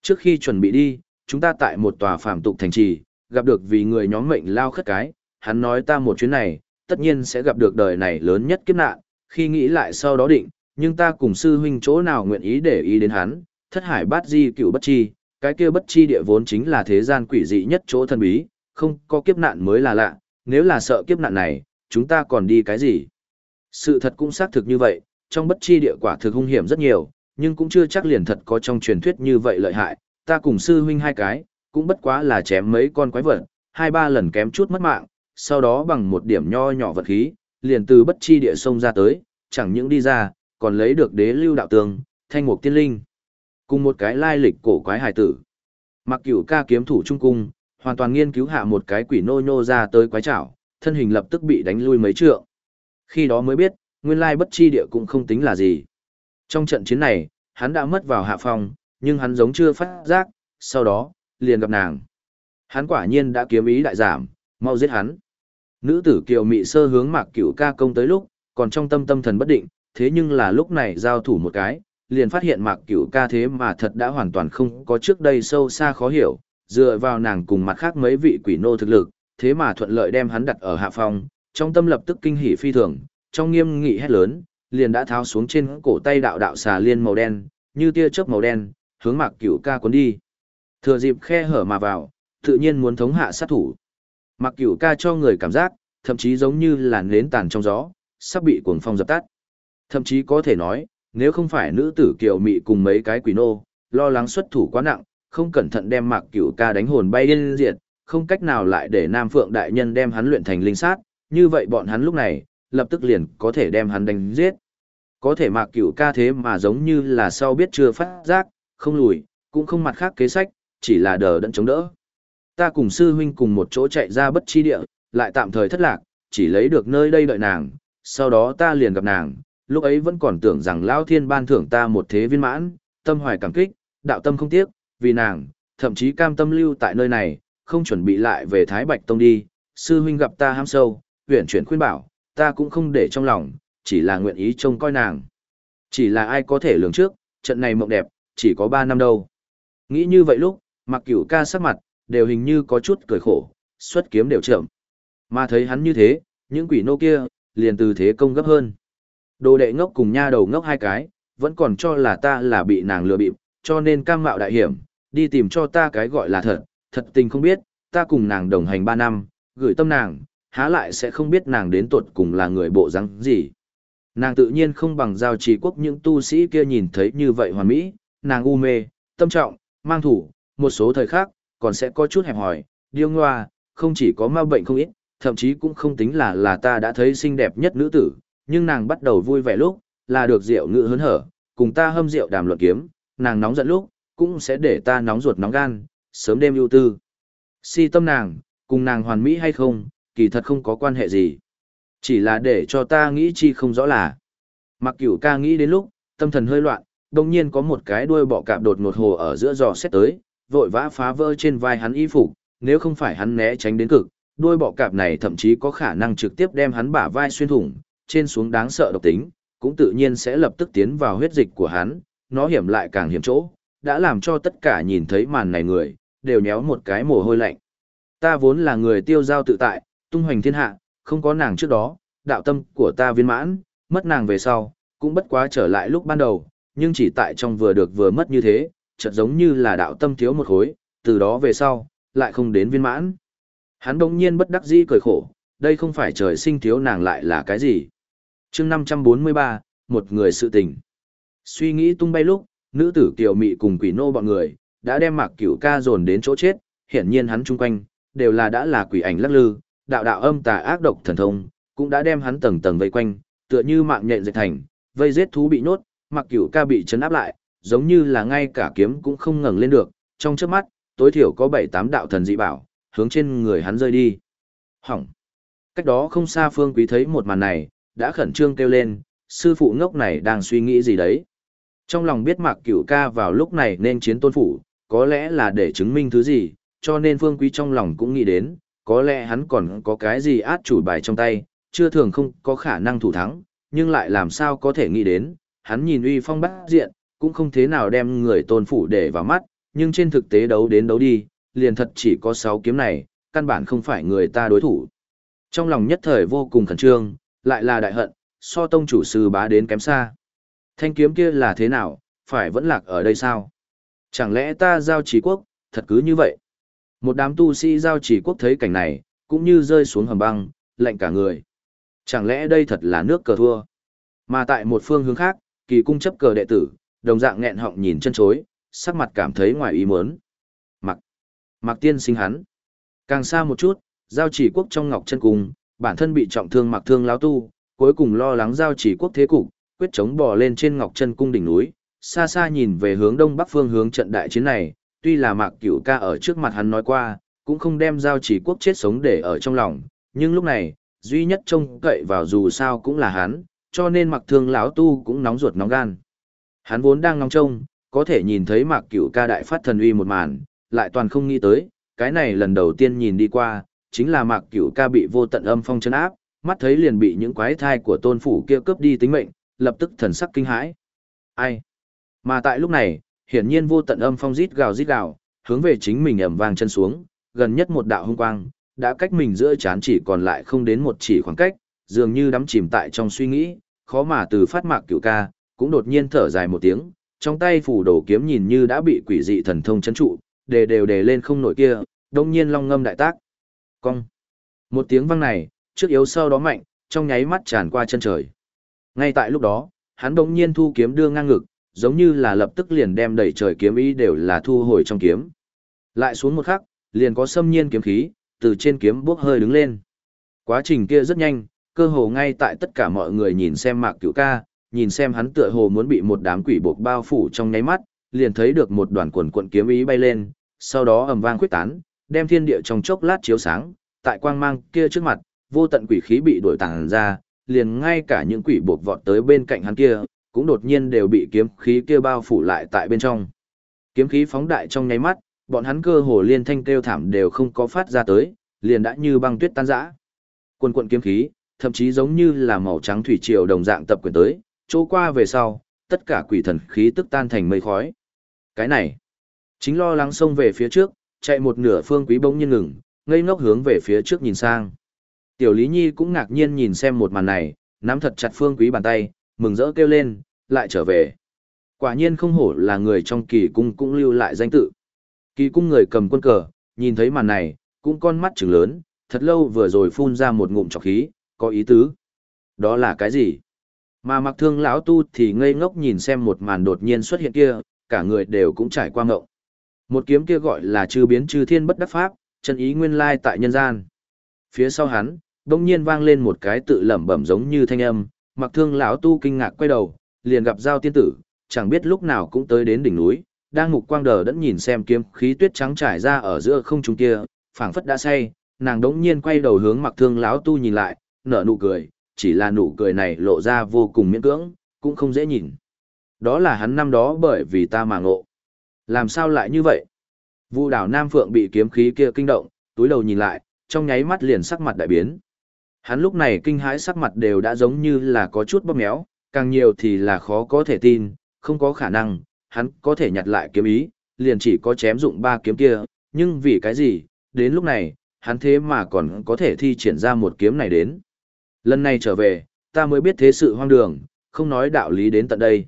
Trước khi chuẩn bị đi, chúng ta tại một tòa phàm tục thành trì, gặp được vì người nhóm mệnh lao khất cái, hắn nói ta một chuyến này, tất nhiên sẽ gặp được đời này lớn nhất kiếp nạn, khi nghĩ lại sau đó định, nhưng ta cùng sư huynh chỗ nào nguyện ý để ý đến hắn, thất hải bát di cựu bất chi, cái kia bất chi địa vốn chính là thế gian quỷ dị nhất chỗ thần bí, không có kiếp nạn mới là lạ, nếu là sợ kiếp nạn này, chúng ta còn đi cái gì? Sự thật cũng xác thực như vậy, trong bất chi địa quả thực hung hiểm rất nhiều, nhưng cũng chưa chắc liền thật có trong truyền thuyết như vậy lợi hại, ta cùng sư huynh hai cái, cũng bất quá là chém mấy con quái vật, hai ba lần kém chút mất mạng, sau đó bằng một điểm nho nhỏ vật khí, liền từ bất chi địa sông ra tới, chẳng những đi ra, còn lấy được đế lưu đạo tường, thanh mục tiên linh. Cùng một cái lai lịch cổ quái hải tử. Mặc cửu ca kiếm thủ trung cung, hoàn toàn nghiên cứu hạ một cái quỷ nô nhô ra tới quái chảo, thân hình lập tức bị đánh lui mấy trượng. Khi đó mới biết, nguyên lai bất chi địa cũng không tính là gì. Trong trận chiến này, hắn đã mất vào hạ phong, nhưng hắn giống chưa phát giác, sau đó, liền gặp nàng. Hắn quả nhiên đã kiếm ý đại giảm, mau giết hắn. Nữ tử kiều mị sơ hướng mạc cửu ca công tới lúc, còn trong tâm tâm thần bất định, thế nhưng là lúc này giao thủ một cái, liền phát hiện mạc cửu ca thế mà thật đã hoàn toàn không có trước đây sâu xa khó hiểu, dựa vào nàng cùng mặt khác mấy vị quỷ nô thực lực, thế mà thuận lợi đem hắn đặt ở hạ phòng trong tâm lập tức kinh hỉ phi thường, trong nghiêm nghị hét lớn, liền đã tháo xuống trên cổ tay đạo đạo xà liên màu đen, như tia chớp màu đen, hướng Mạc Cửu Ca cuốn đi. Thừa dịp khe hở mà vào, tự nhiên muốn thống hạ sát thủ. Mặc cửu ca cho người cảm giác, thậm chí giống như là nến tàn trong gió, sắp bị cuồng phong dập tắt. Thậm chí có thể nói, nếu không phải nữ tử kiều mị cùng mấy cái quỷ nô, lo lắng xuất thủ quá nặng, không cẩn thận đem mạc cửu ca đánh hồn bay điên diệt, không cách nào lại để Nam Phượng đại nhân đem hắn luyện thành linh sát, như vậy bọn hắn lúc này, lập tức liền có thể đem hắn đánh giết. Có thể mạc cửu ca thế mà giống như là sau biết chưa phát giác, không lùi, cũng không mặt khác kế sách, chỉ là đờ đẫn chống đỡ. Ta cùng sư huynh cùng một chỗ chạy ra bất chi địa, lại tạm thời thất lạc, chỉ lấy được nơi đây đợi nàng, sau đó ta liền gặp nàng, lúc ấy vẫn còn tưởng rằng Lão Thiên ban thưởng ta một thế viên mãn, tâm hoài cảm kích, đạo tâm không tiếc, vì nàng, thậm chí cam tâm lưu tại nơi này, không chuẩn bị lại về Thái Bạch Tông đi, sư huynh gặp ta ham sâu, huyện chuyển khuyên bảo, ta cũng không để trong lòng, chỉ là nguyện ý trông coi nàng. Chỉ là ai có thể lường trước, trận này mộng đẹp, chỉ có 3 năm đâu. Nghĩ như vậy lúc, mặc cửu ca sắc mặt, đều hình như có chút cười khổ, xuất kiếm đều chậm. Mà thấy hắn như thế, những quỷ nô kia, liền từ thế công gấp hơn. Đồ đệ ngốc cùng nha đầu ngốc hai cái, vẫn còn cho là ta là bị nàng lừa bịp, cho nên cam mạo đại hiểm, đi tìm cho ta cái gọi là thật, thật tình không biết, ta cùng nàng đồng hành 3 năm, gửi tâm nàng, há lại sẽ không biết nàng đến tuột cùng là người bộ rắn gì. Nàng tự nhiên không bằng giao trì quốc những tu sĩ kia nhìn thấy như vậy hoàn mỹ, nàng u mê, tâm trọng, mang thủ, một số thời khác, còn sẽ có chút hẹp hỏi, điêu ngoa, không chỉ có ma bệnh không ít, thậm chí cũng không tính là là ta đã thấy xinh đẹp nhất nữ tử, nhưng nàng bắt đầu vui vẻ lúc, là được rượu ngự hớn hở, cùng ta hâm rượu đàm luận kiếm, nàng nóng giận lúc, cũng sẽ để ta nóng ruột nóng gan, sớm đêm ưu tư. Si tâm nàng, cùng nàng hoàn mỹ hay không, kỳ thật không có quan hệ gì. Chỉ là để cho ta nghĩ chi không rõ là. Mặc cửu ca nghĩ đến lúc, tâm thần hơi loạn, đồng nhiên có một cái đuôi bọ cạp đột ngột hồ ở giữa giò xét tới, vội vã phá vỡ trên vai hắn y phục, nếu không phải hắn né tránh đến cực, đuôi bọ cạp này thậm chí có khả năng trực tiếp đem hắn bả vai xuyên thủng, trên xuống đáng sợ độc tính, cũng tự nhiên sẽ lập tức tiến vào huyết dịch của hắn, nó hiểm lại càng hiểm chỗ, đã làm cho tất cả nhìn thấy màn này người, đều nhéo một cái mồ hôi lạnh. Ta vốn là người tiêu giao tự tại, tung hoành thiên hạ, không có nàng trước đó, đạo tâm của ta viên mãn, mất nàng về sau, cũng bất quá trở lại lúc ban đầu, nhưng chỉ tại trong vừa được vừa mất như thế, chợt giống như là đạo tâm thiếu một khối, từ đó về sau, lại không đến viên mãn. Hắn đống nhiên bất đắc dĩ cười khổ, đây không phải trời sinh thiếu nàng lại là cái gì. chương 543, một người sự tình. Suy nghĩ tung bay lúc, nữ tử kiều mị cùng quỷ nô bọn người, đã đem mạc cửu ca dồn đến chỗ chết, hiển nhiên hắn chung quanh, đều là đã là quỷ ảnh lắc lư, đạo đạo âm tà ác độc thần thông, cũng đã đem hắn tầng tầng vây quanh, tựa như mạng nhện dệt thành, vây giết thú bị nhốt, mạc cửu ca bị chấn áp lại, giống như là ngay cả kiếm cũng không ngẩng lên được, trong chớp mắt, tối thiểu có bảy tám đạo thần dị bảo, hướng trên người hắn rơi đi. Hỏng! Cách đó không xa phương quý thấy một màn này, đã khẩn trương kêu lên, sư phụ ngốc này đang suy nghĩ gì đấy. Trong lòng biết mạc cửu ca vào lúc này nên chiến tôn phủ, có lẽ là để chứng minh thứ gì, cho nên phương quý trong lòng cũng nghĩ đến, có lẽ hắn còn có cái gì át chủ bài trong tay, chưa thường không có khả năng thủ thắng, nhưng lại làm sao có thể nghĩ đến, hắn nhìn uy phong bát diện, cũng không thế nào đem người tôn phủ để vào mắt, nhưng trên thực tế đấu đến đấu đi, liền thật chỉ có 6 kiếm này, căn bản không phải người ta đối thủ. Trong lòng nhất thời vô cùng khẩn trương, lại là đại hận, so tông chủ sư bá đến kém xa. Thanh kiếm kia là thế nào, phải vẫn lạc ở đây sao? Chẳng lẽ ta giao chỉ quốc, thật cứ như vậy? Một đám tu sĩ giao chỉ quốc thấy cảnh này, cũng như rơi xuống hầm băng, lạnh cả người. Chẳng lẽ đây thật là nước cờ thua? Mà tại một phương hướng khác, kỳ cung chấp cờ đệ tử, đồng dạng nghẹn họng nhìn chân chối, sắc mặt cảm thấy ngoài ý muốn. Mặc, mặc tiên sinh hắn. Càng xa một chút, giao chỉ quốc trong ngọc chân cung, bản thân bị trọng thương mặc thương láo tu, cuối cùng lo lắng giao chỉ quốc thế cục, quyết chống bò lên trên ngọc chân cung đỉnh núi, xa xa nhìn về hướng đông bắc phương hướng trận đại chiến này, tuy là mạc cửu ca ở trước mặt hắn nói qua, cũng không đem giao chỉ quốc chết sống để ở trong lòng, nhưng lúc này, duy nhất trông cậy vào dù sao cũng là hắn, cho nên mặc thương lão tu cũng nóng ruột nóng gan. Hắn vốn đang nóng trông, có thể nhìn thấy mạc cửu ca đại phát thần uy một màn, lại toàn không nghĩ tới, cái này lần đầu tiên nhìn đi qua, chính là mạc cửu ca bị vô tận âm phong chân áp, mắt thấy liền bị những quái thai của tôn phủ kia cướp đi tính mệnh, lập tức thần sắc kinh hãi. Ai? Mà tại lúc này, hiển nhiên vô tận âm phong rít gào rít gào, hướng về chính mình ầm vang chân xuống, gần nhất một đạo hung quang, đã cách mình giữa chán chỉ còn lại không đến một chỉ khoảng cách, dường như đắm chìm tại trong suy nghĩ, khó mà từ phát mạc cửu ca, cũng đột nhiên thở dài một tiếng, trong tay phủ đồ kiếm nhìn như đã bị quỷ dị thần thông chấn trụ, đề đều đề lên không nổi kia, đông nhiên long ngâm đại tác. Cong. Một tiếng vang này, trước yếu sau đó mạnh, trong nháy mắt tràn qua chân trời. Ngay tại lúc đó, hắn đột nhiên thu kiếm đưa ngang ngực, giống như là lập tức liền đem đẩy trời kiếm ý đều là thu hồi trong kiếm. Lại xuống một khắc, liền có xâm nhiên kiếm khí, từ trên kiếm bước hơi đứng lên. Quá trình kia rất nhanh, cơ hồ ngay tại tất cả mọi người nhìn xem mạc cửu ca, nhìn xem hắn tựa hồ muốn bị một đám quỷ buộc bao phủ trong nháy mắt, liền thấy được một đoàn quần quận kiếm ý bay lên, sau đó ầm vang khuyết tán, đem thiên địa trong chốc lát chiếu sáng, tại quang mang kia trước mặt, vô tận quỷ khí bị đổi tàng ra, liền ngay cả những quỷ buộc vọt tới bên cạnh hắn kia, cũng đột nhiên đều bị kiếm khí kia bao phủ lại tại bên trong. Kiếm khí phóng đại trong nháy mắt, bọn hắn cơ hồ liên thanh kêu thảm đều không có phát ra tới, liền đã như băng tuyết tan rã. Quần quần kiếm khí, thậm chí giống như là màu trắng thủy triều đồng dạng tập quyền tới, chỗ qua về sau, tất cả quỷ thần khí tức tan thành mây khói. Cái này, chính lo lắng xông về phía trước, chạy một nửa phương quý bỗng nhiên ngừng, ngây ngốc hướng về phía trước nhìn sang. Tiểu Lý Nhi cũng ngạc nhiên nhìn xem một màn này, nắm thật chặt phương quý bàn tay, mừng rỡ kêu lên, lại trở về. Quả nhiên không hổ là người trong kỳ cung cũng lưu lại danh tự. Kỳ cung người cầm quân cờ, nhìn thấy màn này, cũng con mắt trừng lớn, thật lâu vừa rồi phun ra một ngụm trọc khí, có ý tứ. Đó là cái gì? Mà mặc thương lão tu thì ngây ngốc nhìn xem một màn đột nhiên xuất hiện kia, cả người đều cũng trải qua ngộng. Một kiếm kia gọi là chư biến chư thiên bất đắc pháp, chân ý nguyên lai tại nhân gian. Phía sau hắn, đông nhiên vang lên một cái tự lẩm bẩm giống như thanh âm, mặc thương lão tu kinh ngạc quay đầu, liền gặp giao tiên tử, chẳng biết lúc nào cũng tới đến đỉnh núi, đang ngục quang đờ đẫn nhìn xem kiếm khí tuyết trắng trải ra ở giữa không trung kia, phảng phất đã say, nàng đống nhiên quay đầu hướng mặc thương lão tu nhìn lại, nở nụ cười, chỉ là nụ cười này lộ ra vô cùng miễn cưỡng, cũng không dễ nhìn. Đó là hắn năm đó bởi vì ta mà ngộ. Làm sao lại như vậy? Vu đảo Nam Phượng bị kiếm khí kia kinh động, túi đầu nhìn lại, trong nháy mắt liền sắc mặt đại biến. Hắn lúc này kinh hãi sắc mặt đều đã giống như là có chút bóp méo, càng nhiều thì là khó có thể tin, không có khả năng, hắn có thể nhặt lại kiếm ý, liền chỉ có chém dụng ba kiếm kia, nhưng vì cái gì, đến lúc này, hắn thế mà còn có thể thi triển ra một kiếm này đến. Lần này trở về, ta mới biết thế sự hoang đường, không nói đạo lý đến tận đây.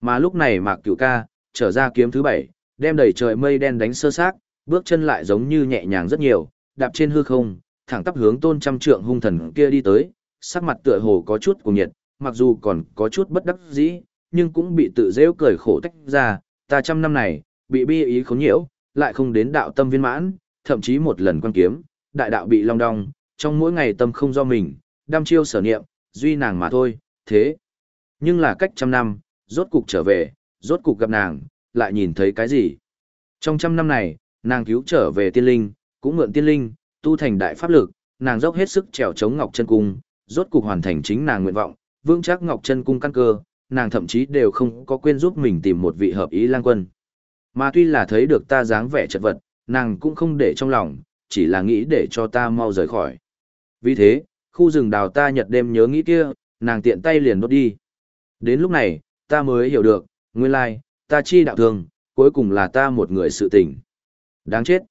Mà lúc này Mạc Cửu Ca, trở ra kiếm thứ bảy, đem đầy trời mây đen đánh sơ xác, bước chân lại giống như nhẹ nhàng rất nhiều, đạp trên hư không, thẳng tắp hướng tôn trăm trượng hung thần kia đi tới, sắc mặt tựa hồ có chút cuồng nhiệt, mặc dù còn có chút bất đắc dĩ, nhưng cũng bị tự dễu cười khổ tách ra, ta trăm năm này, bị bi ý khốn nhiễu, lại không đến đạo tâm viên mãn, thậm chí một lần quan kiếm, đại đạo bị long đong, trong mỗi ngày tâm không do mình, đam chiêu sở niệm, duy nàng mà thôi, thế. Nhưng là cách trăm năm, rốt cục trở về, rốt cục gặp nàng, lại nhìn thấy cái gì? Trong trăm năm này, nàng cứu trở về tiên linh, cũng mượn tiên linh, tu thành đại pháp lực, nàng dốc hết sức trèo chống Ngọc Chân Cung, rốt cục hoàn thành chính nàng nguyện vọng, vững chắc Ngọc Chân Cung căn cơ, nàng thậm chí đều không có quên giúp mình tìm một vị hợp ý lang quân. Mà tuy là thấy được ta dáng vẻ chật vật, nàng cũng không để trong lòng, chỉ là nghĩ để cho ta mau rời khỏi. Vì thế, khu rừng đào ta nhật đêm nhớ nghĩ kia, nàng tiện tay liền đốt đi. Đến lúc này, ta mới hiểu được, nguyên lai, ta chi đạo thường, cuối cùng là ta một người sự tình. Đáng chết.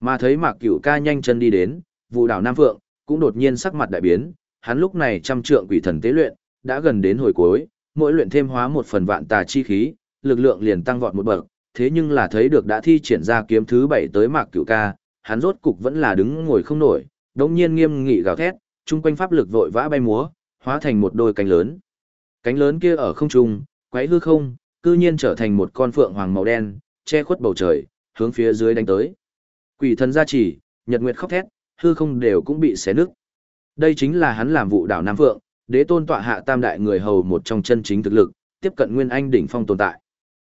Mà thấy mạc cửu ca nhanh chân đi đến, vụ đảo Nam Phượng, cũng đột nhiên sắc mặt đại biến, hắn lúc này trăm trượng quỷ thần tế luyện, đã gần đến hồi cuối, mỗi luyện thêm hóa một phần vạn tà chi khí, lực lượng liền tăng vọt một bậc, thế nhưng là thấy được đã thi triển ra kiếm thứ bảy tới mạc cửu ca, hắn rốt cục vẫn là đứng ngồi không nổi, đống nhiên nghiêm nghị gào thét, chung quanh pháp lực vội vã bay múa, hóa thành một đôi cánh lớn. Cánh lớn kia ở không trung, quấy hư không, cư nhiên trở thành một con phượng hoàng màu đen, che khuất bầu trời, hướng phía dưới đánh tới. Quỷ thần gia chỉ, nhật nguyệt khóc thét, hư không đều cũng bị xé nứt. Đây chính là hắn làm vụ đảo Nam Phượng, đế tôn tọa hạ tam đại người hầu một trong chân chính thực lực, tiếp cận nguyên anh đỉnh phong tồn tại.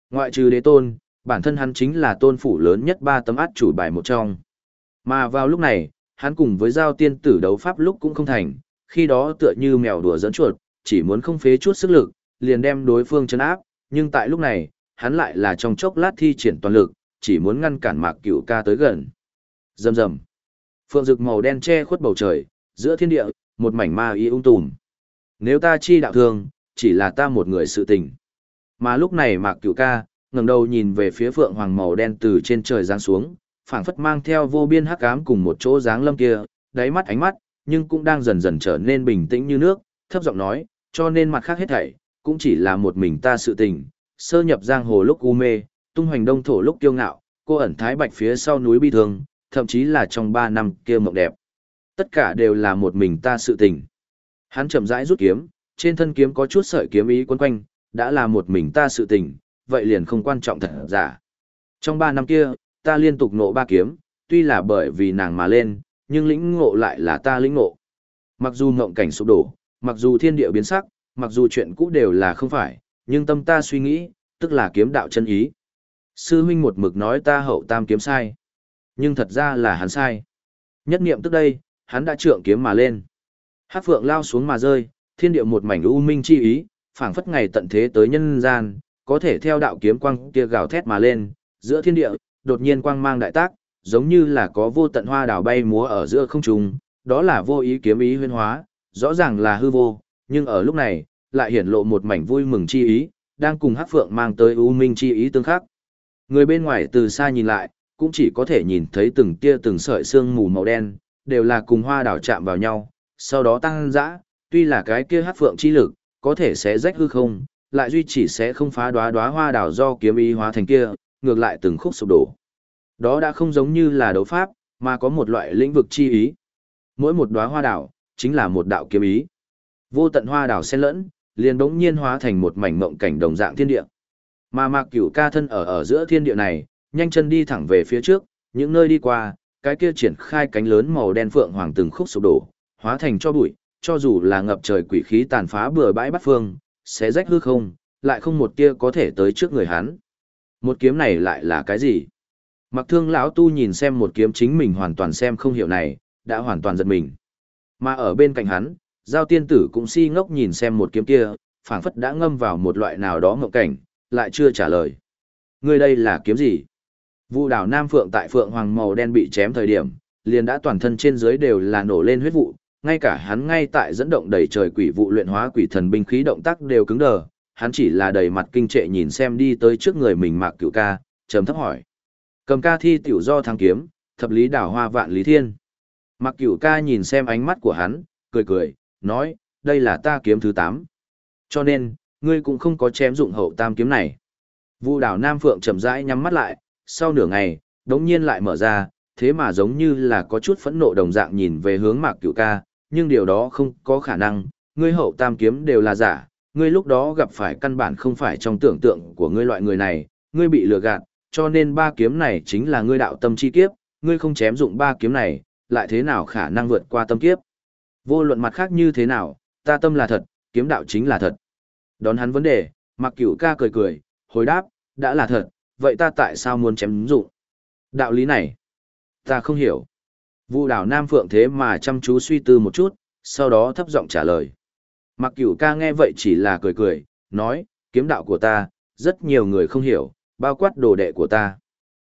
Ngoại trừ đế tôn, bản thân hắn chính là tôn phủ lớn nhất ba tấm át chủ bài một trong. Mà vào lúc này, hắn cùng với giao tiên tử đấu pháp lúc cũng không thành, khi đó tựa như mèo đùa dẫn chuột, chỉ muốn không phế chút sức lực, liền đem đối phương chấn áp, nhưng tại lúc này, hắn lại là trong chốc lát thi triển toàn lực, chỉ muốn ngăn cản mạc cửu ca tới gần. dầm dầm, Phượng rực màu đen che khuất bầu trời, giữa thiên địa, một mảnh ma y ung tùm. Nếu ta chi đạo thường, chỉ là ta một người sự tình. Mà lúc này mạc cửu ca, ngẩng đầu nhìn về phía phượng hoàng màu đen từ trên trời giáng xuống, phảng phất mang theo vô biên hắc ám cùng một chỗ dáng lâm kia, đáy mắt ánh mắt, nhưng cũng đang dần dần trở nên bình tĩnh như nước, thấp giọng nói, cho nên mặt khác hết thảy, cũng chỉ là một mình ta sự tình, sơ nhập giang hồ lúc u mê, tung hoành đông thổ lúc kiêu ngạo, cô ẩn thái bạch phía sau núi bi thương, thậm chí là trong ba năm kia mộng đẹp. Tất cả đều là một mình ta sự tình. Hắn chậm rãi rút kiếm, trên thân kiếm có chút sợi kiếm ý quấn quanh, đã là một mình ta sự tình, vậy liền không quan trọng thật giả. Trong ba năm kia, ta liên tục nộ ba kiếm, tuy là bởi vì nàng mà lên, nhưng lĩnh ngộ lại là ta lĩnh ngộ. Mặc dù ngộng cảnh sụp đổ, mặc dù thiên địa biến sắc, mặc dù chuyện cũ đều là không phải, nhưng tâm ta suy nghĩ, tức là kiếm đạo chân ý. Sư huynh một mực nói ta hậu tam kiếm sai. Nhưng thật ra là hắn sai. Nhất niệm tức đây, hắn đã trượng kiếm mà lên. Hát phượng lao xuống mà rơi, thiên địa một mảnh u minh chi ý, phảng phất ngày tận thế tới nhân gian, có thể theo đạo kiếm quang kia gào thét mà lên, giữa thiên địa, đột nhiên quang mang đại tác, giống như là có vô tận hoa đào bay múa ở giữa không trung, đó là vô ý kiếm ý huyên hóa, rõ ràng là hư vô, nhưng ở lúc này, lại hiển lộ một mảnh vui mừng chi ý, đang cùng Hắc Phượng mang tới u minh chi ý tương khắc. Người bên ngoài từ xa nhìn lại, cũng chỉ có thể nhìn thấy từng tia từng sợi xương mù màu đen, đều là cùng hoa đảo chạm vào nhau, sau đó tăng dã, tuy là cái kia Hắc Phượng chi lực, có thể sẽ rách hư không, lại duy chỉ sẽ không phá đóa đóa hoa đảo do kiếm ý hóa thành kia, ngược lại từng khúc sụp đổ. Đó đã không giống như là đấu pháp, mà có một loại lĩnh vực chi ý. Mỗi một đóa hoa đảo, chính là một đạo kiếm ý. Vô tận hoa đảo xen lẫn, liền đống nhiên hóa thành một mảnh mộng cảnh đồng dạng thiên địa. Mà Mạc Cửu ca thân ở ở giữa thiên địa này, nhanh chân đi thẳng về phía trước, những nơi đi qua, cái kia triển khai cánh lớn màu đen phượng hoàng từng khúc sụp đổ, hóa thành cho bụi, cho dù là ngập trời quỷ khí tàn phá bừa bãi bắt phương, sẽ rách hư không, lại không một tia có thể tới trước người hắn. Một kiếm này lại là cái gì? Mặc thương lão tu nhìn xem một kiếm chính mình hoàn toàn xem không hiểu này, đã hoàn toàn giật mình. Mà ở bên cạnh hắn, giao tiên tử cũng si ngốc nhìn xem một kiếm kia, phảng phất đã ngâm vào một loại nào đó ngộng cảnh, lại chưa trả lời. Người đây là kiếm gì? Vụ đảo Nam Phượng tại Phượng Hoàng màu đen bị chém thời điểm, liền đã toàn thân trên dưới đều là nổ lên huyết vụ, ngay cả hắn ngay tại dẫn động đầy trời quỷ vụ luyện hóa quỷ thần binh khí động tác đều cứng đờ, hắn chỉ là đầy mặt kinh trệ nhìn xem đi tới trước người mình Mạc Cửu Ca, trầm thấp hỏi: "Cầm ca thi tiểu do thăng kiếm, thập lý đảo hoa vạn lý thiên." Mạc Cửu Ca nhìn xem ánh mắt của hắn, cười cười, nói: "Đây là ta kiếm thứ tám Cho nên, ngươi cũng không có chém dụng hậu tam kiếm này." Vu đảo Nam Phượng chậm rãi nhắm mắt lại, sau nửa ngày, đống nhiên lại mở ra, thế mà giống như là có chút phẫn nộ đồng dạng nhìn về hướng Mạc Cửu Ca, nhưng điều đó không có khả năng, ngươi hậu tam kiếm đều là giả, ngươi lúc đó gặp phải căn bản không phải trong tưởng tượng của ngươi loại người này, ngươi bị lừa gạt, cho nên ba kiếm này chính là ngươi đạo tâm chi kiếp, ngươi không chém dụng ba kiếm này, lại thế nào khả năng vượt qua tâm kiếp. Vô luận mặt khác như thế nào, ta tâm là thật, kiếm đạo chính là thật. Đón hắn vấn đề, Mạc Cửu ca cười cười, hồi đáp, đã là thật, vậy ta tại sao muốn chém dụng? Đạo lý này, ta không hiểu. Vu đảo Nam Phượng thế mà chăm chú suy tư một chút, sau đó thấp giọng trả lời. Mặc cửu ca nghe vậy chỉ là cười cười, nói, kiếm đạo của ta, rất nhiều người không hiểu, bao quát đồ đệ của ta.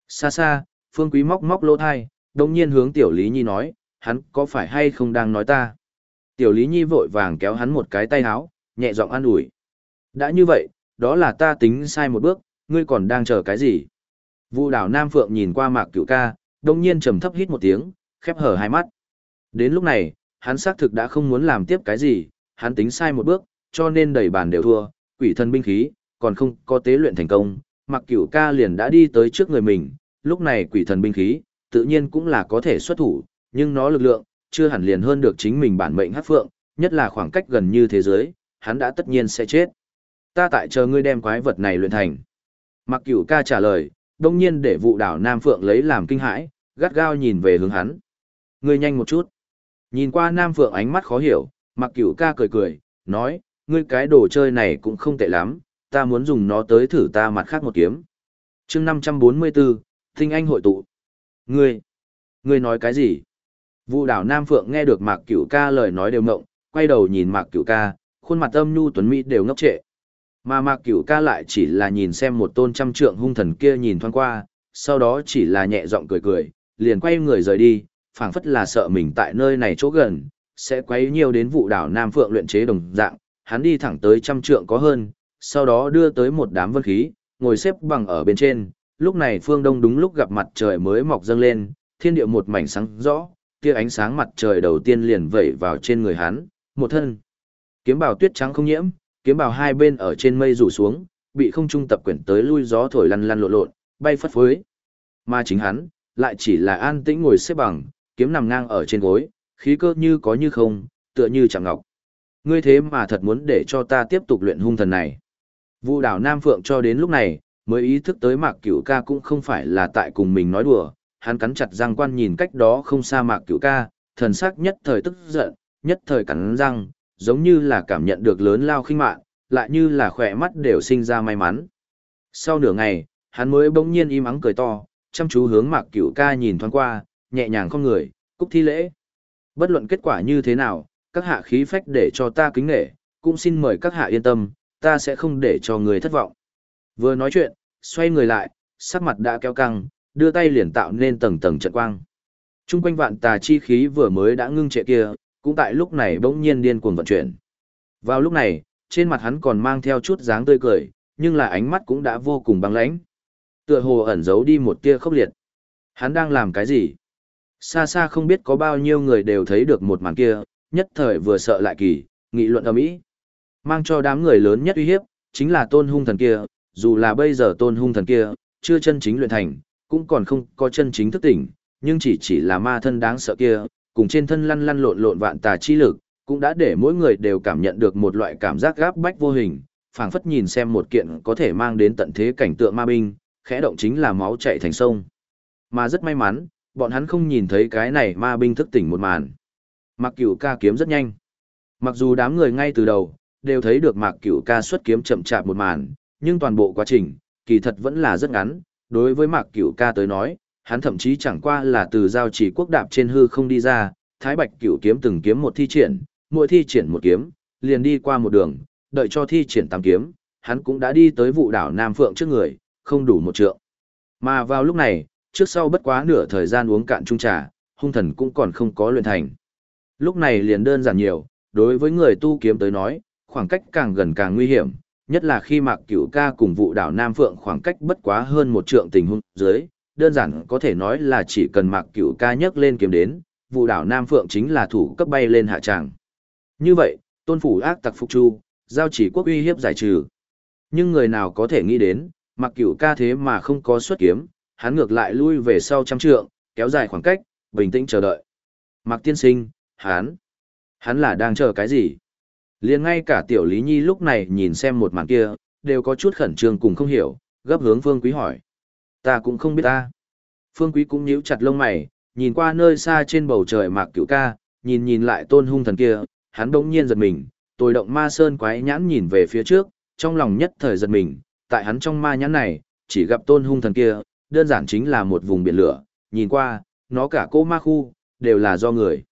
Xa xa, Phương Quý móc móc lỗ thai, đồng nhiên hướng Tiểu Lý Nhi nói, hắn có phải hay không đang nói ta? Tiểu Lý Nhi vội vàng kéo hắn một cái tay háo, nhẹ giọng an ủi. Đã như vậy, đó là ta tính sai một bước, ngươi còn đang chờ cái gì? Vu đảo Nam Phượng nhìn qua mạc cửu ca, đồng nhiên trầm thấp hít một tiếng, khép hở hai mắt. Đến lúc này, hắn xác thực đã không muốn làm tiếp cái gì, hắn tính sai một bước, cho nên đầy bàn đều thua, quỷ thần binh khí, còn không có tế luyện thành công, mặc cửu ca liền đã đi tới trước người mình, lúc này quỷ thần binh khí, tự nhiên cũng là có thể xuất thủ, nhưng nó lực lượng, chưa hẳn liền hơn được chính mình bản mệnh hát phượng, nhất là khoảng cách gần như thế giới, hắn đã tất nhiên sẽ chết. Ta tại chờ ngươi đem quái vật này luyện thành. Mặc cửu ca trả lời, đông nhiên để vụ đảo Nam Phượng lấy làm kinh hãi, gắt gao nhìn về hướng hắn. Ngươi nhanh một chút. Nhìn qua Nam Phượng ánh mắt khó hiểu, Mặc Cửu ca cười cười, nói, ngươi cái đồ chơi này cũng không tệ lắm, ta muốn dùng nó tới thử ta mặt khác một kiếm. chương 544, Thinh Anh hội tụ. Ngươi, ngươi nói cái gì? Vụ đảo Nam Phượng nghe được Mạc Cửu ca lời nói đều ngộng, quay đầu nhìn Mạc Cửu ca, khuôn mặt âm nhu tuấn mỹ đều ngốc trệ. Mà Mạc Cửu ca lại chỉ là nhìn xem một tôn trăm trượng hung thần kia nhìn thoáng qua, sau đó chỉ là nhẹ giọng cười cười, liền quay người rời đi, phảng phất là sợ mình tại nơi này chỗ gần, sẽ quấy nhiều đến vụ đảo Nam Phượng luyện chế đồng dạng, hắn đi thẳng tới trăm trượng có hơn, sau đó đưa tới một đám vân khí, ngồi xếp bằng ở bên trên, lúc này phương đông đúng lúc gặp mặt trời mới mọc dâng lên, thiên địa một mảnh sáng rõ, tia ánh sáng mặt trời đầu tiên liền vẩy vào trên người hắn, một thân. Kiếm bào tuyết trắng không nhiễm, kiếm bào hai bên ở trên mây rủ xuống, bị không trung tập quyển tới lui gió thổi lăn lăn lộn lộn, bay phất phới. Mà chính hắn, lại chỉ là an tĩnh ngồi xếp bằng, kiếm nằm ngang ở trên gối, khí cơ như có như không, tựa như chẳng ngọc. Ngươi thế mà thật muốn để cho ta tiếp tục luyện hung thần này. Vu đảo Nam Phượng cho đến lúc này, mới ý thức tới Mạc Cửu ca cũng không phải là tại cùng mình nói đùa, hắn cắn chặt răng quan nhìn cách đó không xa Mạc Cửu ca, thần sắc nhất thời tức giận, nhất thời cắn răng, giống như là cảm nhận được lớn lao khinh mạn, lại như là khỏe mắt đều sinh ra may mắn. Sau nửa ngày, hắn mới bỗng nhiên im ắng cười to, chăm chú hướng Mạc Cửu ca nhìn thoáng qua, nhẹ nhàng không người, cúc thi lễ. Bất luận kết quả như thế nào, các hạ khí phách để cho ta kính nể, cũng xin mời các hạ yên tâm, ta sẽ không để cho người thất vọng. Vừa nói chuyện, xoay người lại, sắc mặt đã kéo căng, đưa tay liền tạo nên tầng tầng trận quang. Trung quanh vạn tà chi khí vừa mới đã ngưng trệ kia, cũng tại lúc này bỗng nhiên điên cuồng vận chuyển. Vào lúc này, trên mặt hắn còn mang theo chút dáng tươi cười, nhưng là ánh mắt cũng đã vô cùng băng lãnh. Tựa hồ ẩn giấu đi một tia khốc liệt. Hắn đang làm cái gì? Xa xa không biết có bao nhiêu người đều thấy được một màn kia, nhất thời vừa sợ lại kỳ, nghị luận ầm ĩ. Mang cho đám người lớn nhất uy hiếp, chính là tôn hung thần kia, dù là bây giờ tôn hung thần kia, chưa chân chính luyện thành, cũng còn không có chân chính thức tỉnh, nhưng chỉ chỉ là ma thân đáng sợ kia, cùng trên thân lăn lăn lộn lộn vạn tà chi lực, cũng đã để mỗi người đều cảm nhận được một loại cảm giác gáp bách vô hình, phảng phất nhìn xem một kiện có thể mang đến tận thế cảnh tượng ma binh, khẽ động chính là máu chảy thành sông. Mà rất may mắn, bọn hắn không nhìn thấy cái này ma binh thức tỉnh một màn. Mặc cửu ca kiếm rất nhanh. Mặc dù đám người ngay từ đầu, đều thấy được mạc cửu ca xuất kiếm chậm chạp một màn, nhưng toàn bộ quá trình, kỳ thật vẫn là rất ngắn. Đối với mạc cửu ca tới nói, hắn thậm chí chẳng qua là từ giao chỉ quốc đạp trên hư không đi ra, thái bạch cửu kiếm từng kiếm một thi triển, mỗi thi triển một kiếm, liền đi qua một đường, đợi cho thi triển tám kiếm, hắn cũng đã đi tới vụ đảo Nam Phượng trước người, không đủ một trượng. Mà vào lúc này, trước sau bất quá nửa thời gian uống cạn chung trà, hung thần cũng còn không có luyện thành. Lúc này liền đơn giản nhiều, đối với người tu kiếm tới nói, khoảng cách càng gần càng nguy hiểm, nhất là khi Mạc Cửu Ca cùng vụ đảo Nam Phượng khoảng cách bất quá hơn một trượng tình huống dưới, đơn giản có thể nói là chỉ cần Mạc Cửu Ca nhấc lên kiếm đến, vụ đảo Nam Phượng chính là thủ cấp bay lên hạ tràng. Như vậy, tôn phủ ác tặc phục chu, giao chỉ quốc uy hiếp giải trừ. Nhưng người nào có thể nghĩ đến, Mạc Cửu Ca thế mà không có xuất kiếm, hắn ngược lại lui về sau trăm trượng, kéo dài khoảng cách, bình tĩnh chờ đợi. Mạc Tiên Sinh, hắn, hắn là đang chờ cái gì? liền ngay cả tiểu Lý Nhi lúc này nhìn xem một màn kia, đều có chút khẩn trương cùng không hiểu, gấp hướng Phương Quý hỏi. Ta cũng không biết ta. Phương Quý cũng nhíu chặt lông mày, nhìn qua nơi xa trên bầu trời mạc cửu ca, nhìn nhìn lại tôn hung thần kia, hắn đống nhiên giật mình, tôi động ma sơn quái nhãn nhìn về phía trước, trong lòng nhất thời giật mình, tại hắn trong ma nhãn này, chỉ gặp tôn hung thần kia, đơn giản chính là một vùng biển lửa, nhìn qua, nó cả cô ma khu, đều là do người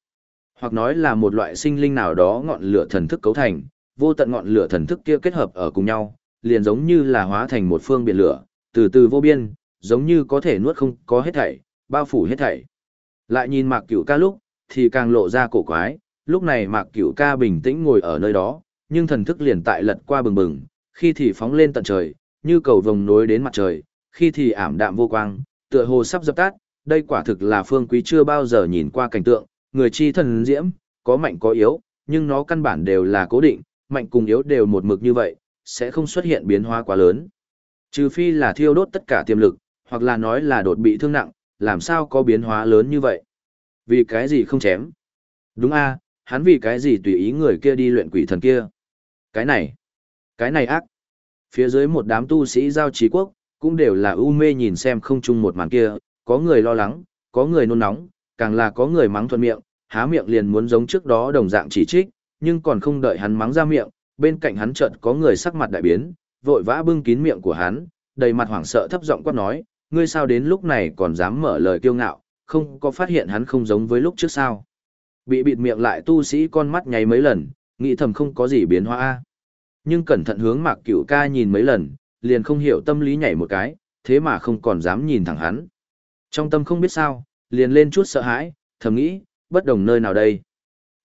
hoặc nói là một loại sinh linh nào đó ngọn lửa thần thức cấu thành, vô tận ngọn lửa thần thức kia kết hợp ở cùng nhau, liền giống như là hóa thành một phương biển lửa, từ từ vô biên, giống như có thể nuốt không có hết thảy, bao phủ hết thảy. Lại nhìn Mạc Cửu Ca lúc, thì càng lộ ra cổ quái, lúc này Mạc Cửu Ca bình tĩnh ngồi ở nơi đó, nhưng thần thức liền tại lật qua bừng bừng, khi thì phóng lên tận trời, như cầu vồng nối đến mặt trời, khi thì ảm đạm vô quang, tựa hồ sắp dập tắt, đây quả thực là phương quý chưa bao giờ nhìn qua cảnh tượng, người chi thần diễm, có mạnh có yếu, nhưng nó căn bản đều là cố định, mạnh cùng yếu đều một mực như vậy, sẽ không xuất hiện biến hóa quá lớn. Trừ phi là thiêu đốt tất cả tiềm lực, hoặc là nói là đột bị thương nặng, làm sao có biến hóa lớn như vậy? Vì cái gì không chém? Đúng a, hắn vì cái gì tùy ý người kia đi luyện quỷ thần kia? Cái này, cái này ác. Phía dưới một đám tu sĩ giao trí quốc, cũng đều là u mê nhìn xem không chung một màn kia, có người lo lắng, có người nôn nóng, càng là có người mắng thuận miệng, há miệng liền muốn giống trước đó đồng dạng chỉ trích, nhưng còn không đợi hắn mắng ra miệng, bên cạnh hắn chợt có người sắc mặt đại biến, vội vã bưng kín miệng của hắn, đầy mặt hoảng sợ thấp giọng quát nói, ngươi sao đến lúc này còn dám mở lời kiêu ngạo, không có phát hiện hắn không giống với lúc trước sao. Bị bịt miệng lại tu sĩ con mắt nháy mấy lần, nghĩ thầm không có gì biến hóa. Nhưng cẩn thận hướng mạc cửu ca nhìn mấy lần, liền không hiểu tâm lý nhảy một cái, thế mà không còn dám nhìn thẳng hắn. Trong tâm không biết sao, liền lên chút sợ hãi, thầm nghĩ, bất đồng nơi nào đây.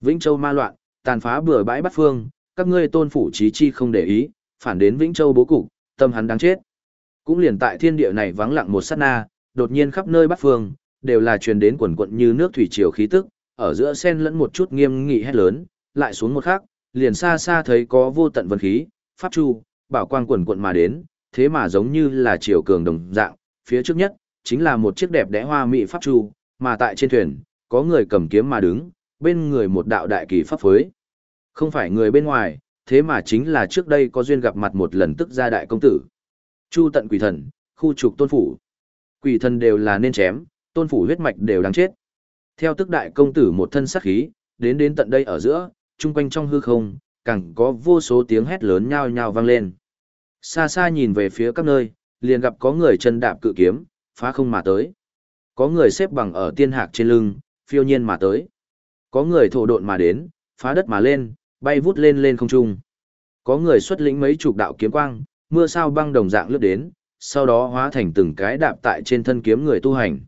Vĩnh Châu ma loạn, tàn phá bừa bãi bắt phương, các ngươi tôn phủ trí chi không để ý, phản đến Vĩnh Châu bố cục, tâm hắn đáng chết. Cũng liền tại thiên địa này vắng lặng một sát na, đột nhiên khắp nơi bắt phương, đều là truyền đến quần quận như nước thủy triều khí tức, ở giữa sen lẫn một chút nghiêm nghị hét lớn, lại xuống một khắc, liền xa xa thấy có vô tận vân khí, pháp chu, bảo quang quần quận mà đến, thế mà giống như là triều cường đồng dạng, phía trước nhất chính là một chiếc đẹp đẽ hoa mỹ pháp chu, mà tại trên thuyền, có người cầm kiếm mà đứng, bên người một đạo đại kỳ pháp phối. Không phải người bên ngoài, thế mà chính là trước đây có duyên gặp mặt một lần tức gia đại công tử. Chu tận quỷ thần, khu trục tôn phủ. Quỷ thần đều là nên chém, tôn phủ huyết mạch đều đáng chết. Theo tức đại công tử một thân sắc khí, đến đến tận đây ở giữa, chung quanh trong hư không, càng có vô số tiếng hét lớn nhao nhao vang lên. Xa xa nhìn về phía các nơi, liền gặp có người chân đạp cự kiếm, phá không mà tới. Có người xếp bằng ở tiên hạc trên lưng, phiêu nhiên mà tới. Có người thổ độn mà đến, phá đất mà lên, bay vút lên lên không trung. Có người xuất lĩnh mấy chục đạo kiếm quang, mưa sao băng đồng dạng lướt đến, sau đó hóa thành từng cái đạp tại trên thân kiếm người tu hành.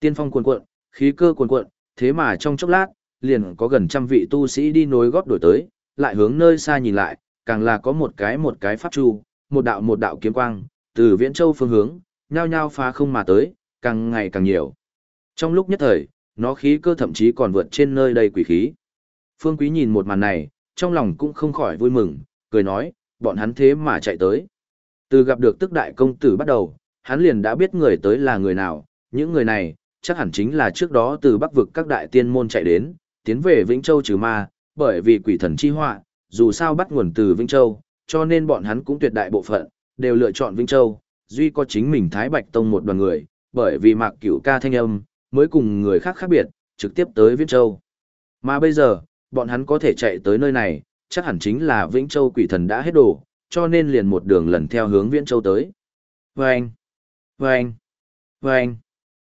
Tiên phong cuồn cuộn, khí cơ cuồn cuộn, thế mà trong chốc lát, liền có gần trăm vị tu sĩ đi nối góp đổi tới, lại hướng nơi xa nhìn lại, càng là có một cái một cái pháp chu, một đạo một đạo kiếm quang, từ Viễn Châu phương hướng, nhao nhao phá không mà tới, càng ngày càng nhiều. Trong lúc nhất thời, nó khí cơ thậm chí còn vượt trên nơi đây quỷ khí. Phương Quý nhìn một màn này, trong lòng cũng không khỏi vui mừng, cười nói, bọn hắn thế mà chạy tới. Từ gặp được tức đại công tử bắt đầu, hắn liền đã biết người tới là người nào, những người này, chắc hẳn chính là trước đó từ bắc vực các đại tiên môn chạy đến, tiến về Vĩnh Châu trừ ma, bởi vì quỷ thần chi họa, dù sao bắt nguồn từ Vĩnh Châu, cho nên bọn hắn cũng tuyệt đại bộ phận, đều lựa chọn Vĩnh Châu, duy có chính mình Thái Bạch Tông một đoàn người, bởi vì mạc cửu ca thanh âm, mới cùng người khác khác biệt, trực tiếp tới Vĩnh Châu. Mà bây giờ, bọn hắn có thể chạy tới nơi này, chắc hẳn chính là Vĩnh Châu quỷ thần đã hết đồ, cho nên liền một đường lần theo hướng Viễn Châu tới. Vâng! Vâng! Vâng!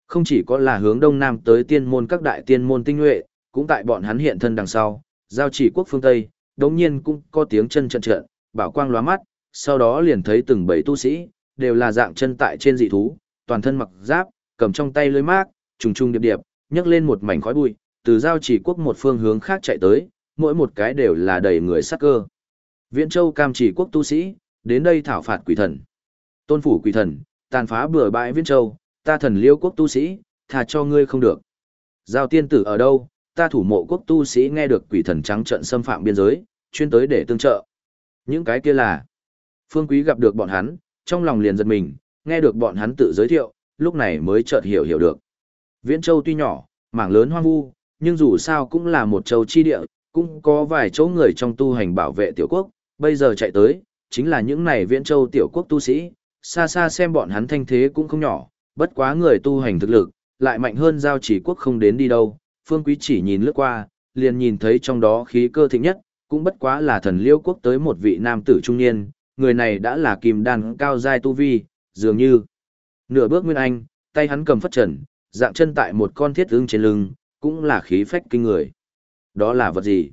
Không chỉ có là hướng đông nam tới tiên môn các đại tiên môn tinh nhuệ, cũng tại bọn hắn hiện thân đằng sau, giao chỉ quốc phương Tây, đống nhiên cũng có tiếng chân trận trận, bảo quang lóa mắt, sau đó liền thấy từng bảy tu sĩ, đều là dạng chân tại trên dị thú, toàn thân mặc giáp, cầm trong tay lưới mác, trùng trùng điệp điệp, nhấc lên một mảnh khói bụi, từ giao chỉ quốc một phương hướng khác chạy tới, mỗi một cái đều là đầy người sắc cơ. Viễn Châu cam chỉ quốc tu sĩ, đến đây thảo phạt quỷ thần. Tôn phủ quỷ thần, tàn phá bừa bãi Viễn Châu, ta thần liêu quốc tu sĩ, thà cho ngươi không được. Giao tiên tử ở đâu, ta thủ mộ quốc tu sĩ nghe được quỷ thần trắng trận xâm phạm biên giới, chuyên tới để tương trợ. Những cái kia là, phương quý gặp được bọn hắn, trong lòng liền giật mình, nghe được bọn hắn tự giới thiệu, lúc này mới chợt hiểu hiểu được. Viễn Châu tuy nhỏ, mảng lớn hoang vu, nhưng dù sao cũng là một châu chi địa, cũng có vài chỗ người trong tu hành bảo vệ tiểu quốc, bây giờ chạy tới, chính là những này Viễn Châu tiểu quốc tu sĩ, xa xa xem bọn hắn thanh thế cũng không nhỏ, bất quá người tu hành thực lực, lại mạnh hơn giao chỉ quốc không đến đi đâu, phương quý chỉ nhìn lướt qua, liền nhìn thấy trong đó khí cơ thịnh nhất, cũng bất quá là thần liêu quốc tới một vị nam tử trung niên, người này đã là kim đan cao giai tu vi, dường như nửa bước nguyên anh, tay hắn cầm phất trần, dạng chân tại một con thiết ưng trên lưng, cũng là khí phách kinh người. Đó là vật gì?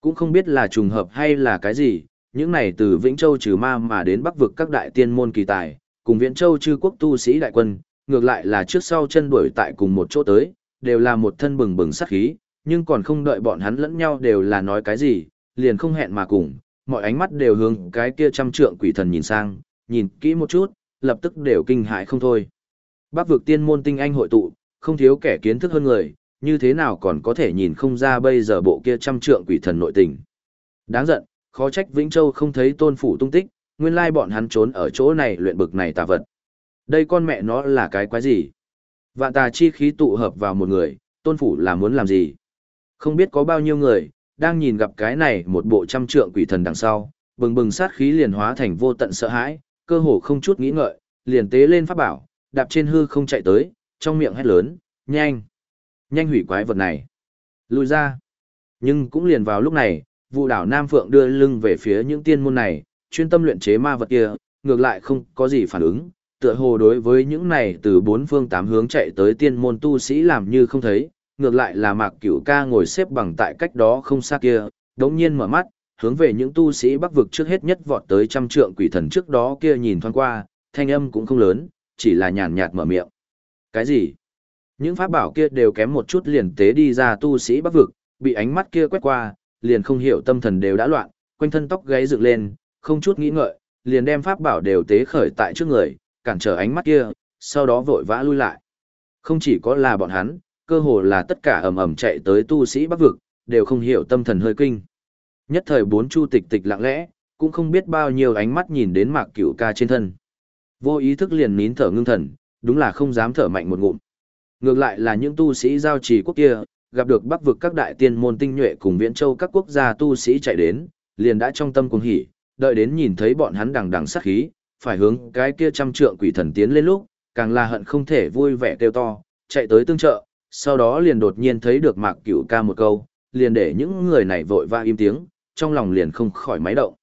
Cũng không biết là trùng hợp hay là cái gì, những này từ Vĩnh Châu trừ ma mà đến bắc vực các đại tiên môn kỳ tài, cùng Viễn Châu chư quốc tu sĩ đại quân, ngược lại là trước sau chân đuổi tại cùng một chỗ tới, đều là một thân bừng bừng sát khí, nhưng còn không đợi bọn hắn lẫn nhau đều là nói cái gì, liền không hẹn mà cùng, mọi ánh mắt đều hướng cái kia trăm trượng quỷ thần nhìn sang, nhìn kỹ một chút, lập tức đều kinh hãi không thôi. Bác vực tiên môn tinh anh hội tụ, không thiếu kẻ kiến thức hơn người, như thế nào còn có thể nhìn không ra bây giờ bộ kia trăm trượng quỷ thần nội tình. Đáng giận, khó trách Vĩnh Châu không thấy tôn phủ tung tích, nguyên lai bọn hắn trốn ở chỗ này luyện bực này tà vật. Đây con mẹ nó là cái quái gì? Vạn tà chi khí tụ hợp vào một người, tôn phủ là muốn làm gì? Không biết có bao nhiêu người, đang nhìn gặp cái này một bộ trăm trượng quỷ thần đằng sau, bừng bừng sát khí liền hóa thành vô tận sợ hãi, cơ hồ không chút nghĩ ngợi, liền tế lên pháp bảo, đạp trên hư không chạy tới, trong miệng hét lớn, nhanh, nhanh hủy quái vật này, lùi ra. Nhưng cũng liền vào lúc này, vụ đảo Nam Phượng đưa lưng về phía những tiên môn này, chuyên tâm luyện chế ma vật kia, ngược lại không có gì phản ứng, tựa hồ đối với những này từ bốn phương tám hướng chạy tới tiên môn tu sĩ làm như không thấy, ngược lại là mạc cửu ca ngồi xếp bằng tại cách đó không xa kia, đống nhiên mở mắt, hướng về những tu sĩ bắc vực trước hết nhất vọt tới trăm trượng quỷ thần trước đó kia nhìn thoáng qua, thanh âm cũng không lớn, chỉ là nhàn nhạt mở miệng. Cái gì? Những pháp bảo kia đều kém một chút liền tế đi ra tu sĩ bắc vực, bị ánh mắt kia quét qua, liền không hiểu tâm thần đều đã loạn, quanh thân tóc gáy dựng lên, không chút nghĩ ngợi, liền đem pháp bảo đều tế khởi tại trước người, cản trở ánh mắt kia, sau đó vội vã lui lại. Không chỉ có là bọn hắn, cơ hồ là tất cả ầm ầm chạy tới tu sĩ bắc vực, đều không hiểu tâm thần hơi kinh. Nhất thời bốn chu tịch tịch lặng lẽ, cũng không biết bao nhiêu ánh mắt nhìn đến mạc cửu ca trên thân. Vô ý thức liền nín thở ngưng thần, đúng là không dám thở mạnh một ngụm. Ngược lại là những tu sĩ giao trì quốc kia, gặp được bắc vực các đại tiên môn tinh nhuệ cùng viễn châu các quốc gia tu sĩ chạy đến, liền đã trong tâm cuồng hỉ, đợi đến nhìn thấy bọn hắn đằng đằng sát khí, phải hướng cái kia trăm trượng quỷ thần tiến lên lúc, càng là hận không thể vui vẻ kêu to, chạy tới tương trợ, sau đó liền đột nhiên thấy được Mạc Cửu ca một câu, liền để những người này vội vã im tiếng, trong lòng liền không khỏi máy động.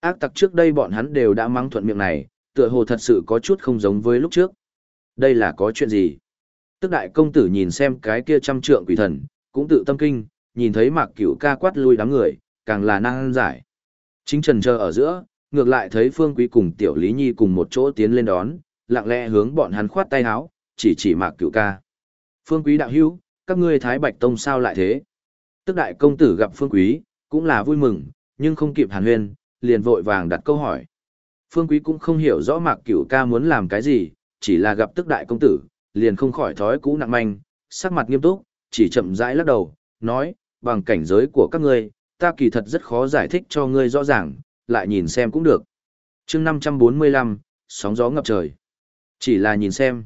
Ác tặc trước đây bọn hắn đều đã mắng thuận miệng này, tựa hồ thật sự có chút không giống với lúc trước. Đây là có chuyện gì? Tức đại công tử nhìn xem cái kia trăm trượng quỷ thần, cũng tự tâm kinh, nhìn thấy Mạc Cửu ca quát lui đám người, càng là năng giải. Chính trần chờ ở giữa, ngược lại thấy Phương Quý cùng Tiểu Lý Nhi cùng một chỗ tiến lên đón, lặng lẽ hướng bọn hắn khoát tay áo, chỉ chỉ Mạc Cửu ca. Phương Quý đạo hữu, các ngươi Thái Bạch Tông sao lại thế? Tức đại công tử gặp Phương Quý, cũng là vui mừng, nhưng không kịp hàn huyên, liền vội vàng đặt câu hỏi. Phương Quý cũng không hiểu rõ Mạc Cửu ca muốn làm cái gì, chỉ là gặp tức đại công tử, liền không khỏi thói cũ nặng manh, sắc mặt nghiêm túc, chỉ chậm rãi lắc đầu, nói, bằng cảnh giới của các ngươi, ta kỳ thật rất khó giải thích cho ngươi rõ ràng, lại nhìn xem cũng được. chương 545, sóng gió ngập trời. Chỉ là nhìn xem.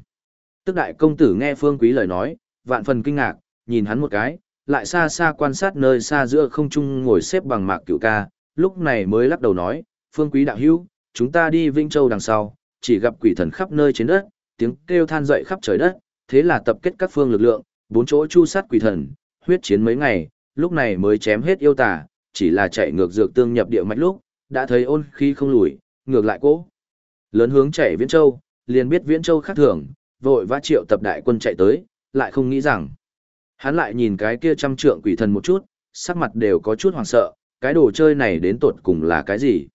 Tức đại công tử nghe Phương Quý lời nói, vạn phần kinh ngạc, nhìn hắn một cái, lại xa xa quan sát nơi xa giữa không trung ngồi xếp bằng mạc cửu ca, lúc này mới lắc đầu nói, Phương Quý đạo hữu, chúng ta đi Vinh Châu đằng sau, chỉ gặp quỷ thần khắp nơi trên đất, tiếng kêu than dậy khắp trời đất, thế là tập kết các phương lực lượng, bốn chỗ chu sát quỷ thần, huyết chiến mấy ngày, lúc này mới chém hết yêu tà, chỉ là chạy ngược dược tương nhập địa mạch lúc, đã thấy ôn khí không lùi, ngược lại cố. Lớn hướng chạy Viễn Châu, liền biết Viễn Châu khác thường, vội vã triệu tập đại quân chạy tới, lại không nghĩ rằng. Hắn lại nhìn cái kia trăm trượng quỷ thần một chút, sắc mặt đều có chút hoảng sợ, cái đồ chơi này đến tột cùng là cái gì.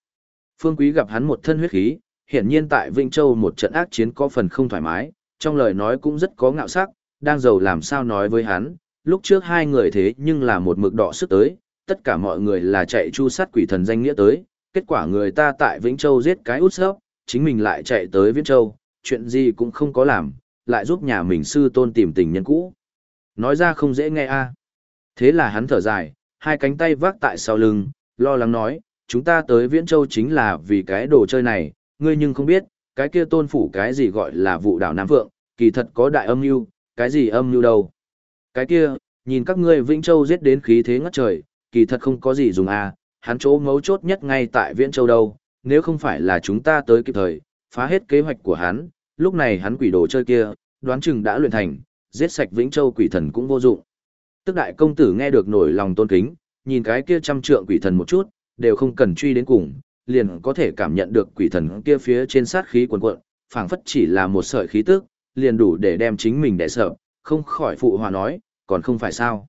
Phương Quý gặp hắn một thân huyết khí, hiển nhiên tại Vĩnh Châu một trận ác chiến có phần không thoải mái, trong lời nói cũng rất có ngạo sắc, đang giàu làm sao nói với hắn, lúc trước hai người thế nhưng là một mực đỏ sức tới, tất cả mọi người là chạy chu sát quỷ thần danh nghĩa tới, kết quả người ta tại Vĩnh Châu giết cái út sấp, chính mình lại chạy tới Viễn Châu, chuyện gì cũng không có làm, lại giúp nhà mình sư tôn tìm tình nhân cũ. Nói ra không dễ nghe a. Thế là hắn thở dài, hai cánh tay vác tại sau lưng, lo lắng nói, chúng ta tới Viễn Châu chính là vì cái đồ chơi này, ngươi nhưng không biết, cái kia tôn phủ cái gì gọi là vụ đảo Nam Vượng, kỳ thật có đại âm mưu, cái gì âm mưu đâu. Cái kia, nhìn các ngươi Vĩnh Châu giết đến khí thế ngất trời, kỳ thật không có gì dùng à, hắn chỗ mấu chốt nhất ngay tại Viễn Châu đâu, nếu không phải là chúng ta tới kịp thời, phá hết kế hoạch của hắn, lúc này hắn quỷ đồ chơi kia, đoán chừng đã luyện thành, giết sạch Vĩnh Châu quỷ thần cũng vô dụng. Tức đại công tử nghe được nổi lòng tôn kính, nhìn cái kia trăm trượng quỷ thần một chút, đều không cần truy đến cùng, liền có thể cảm nhận được quỷ thần kia phía trên sát khí cuồn cuộn, phảng phất chỉ là một sợi khí tức, liền đủ để đem chính mình đè sợ, không khỏi phụ hòa nói, còn không phải sao.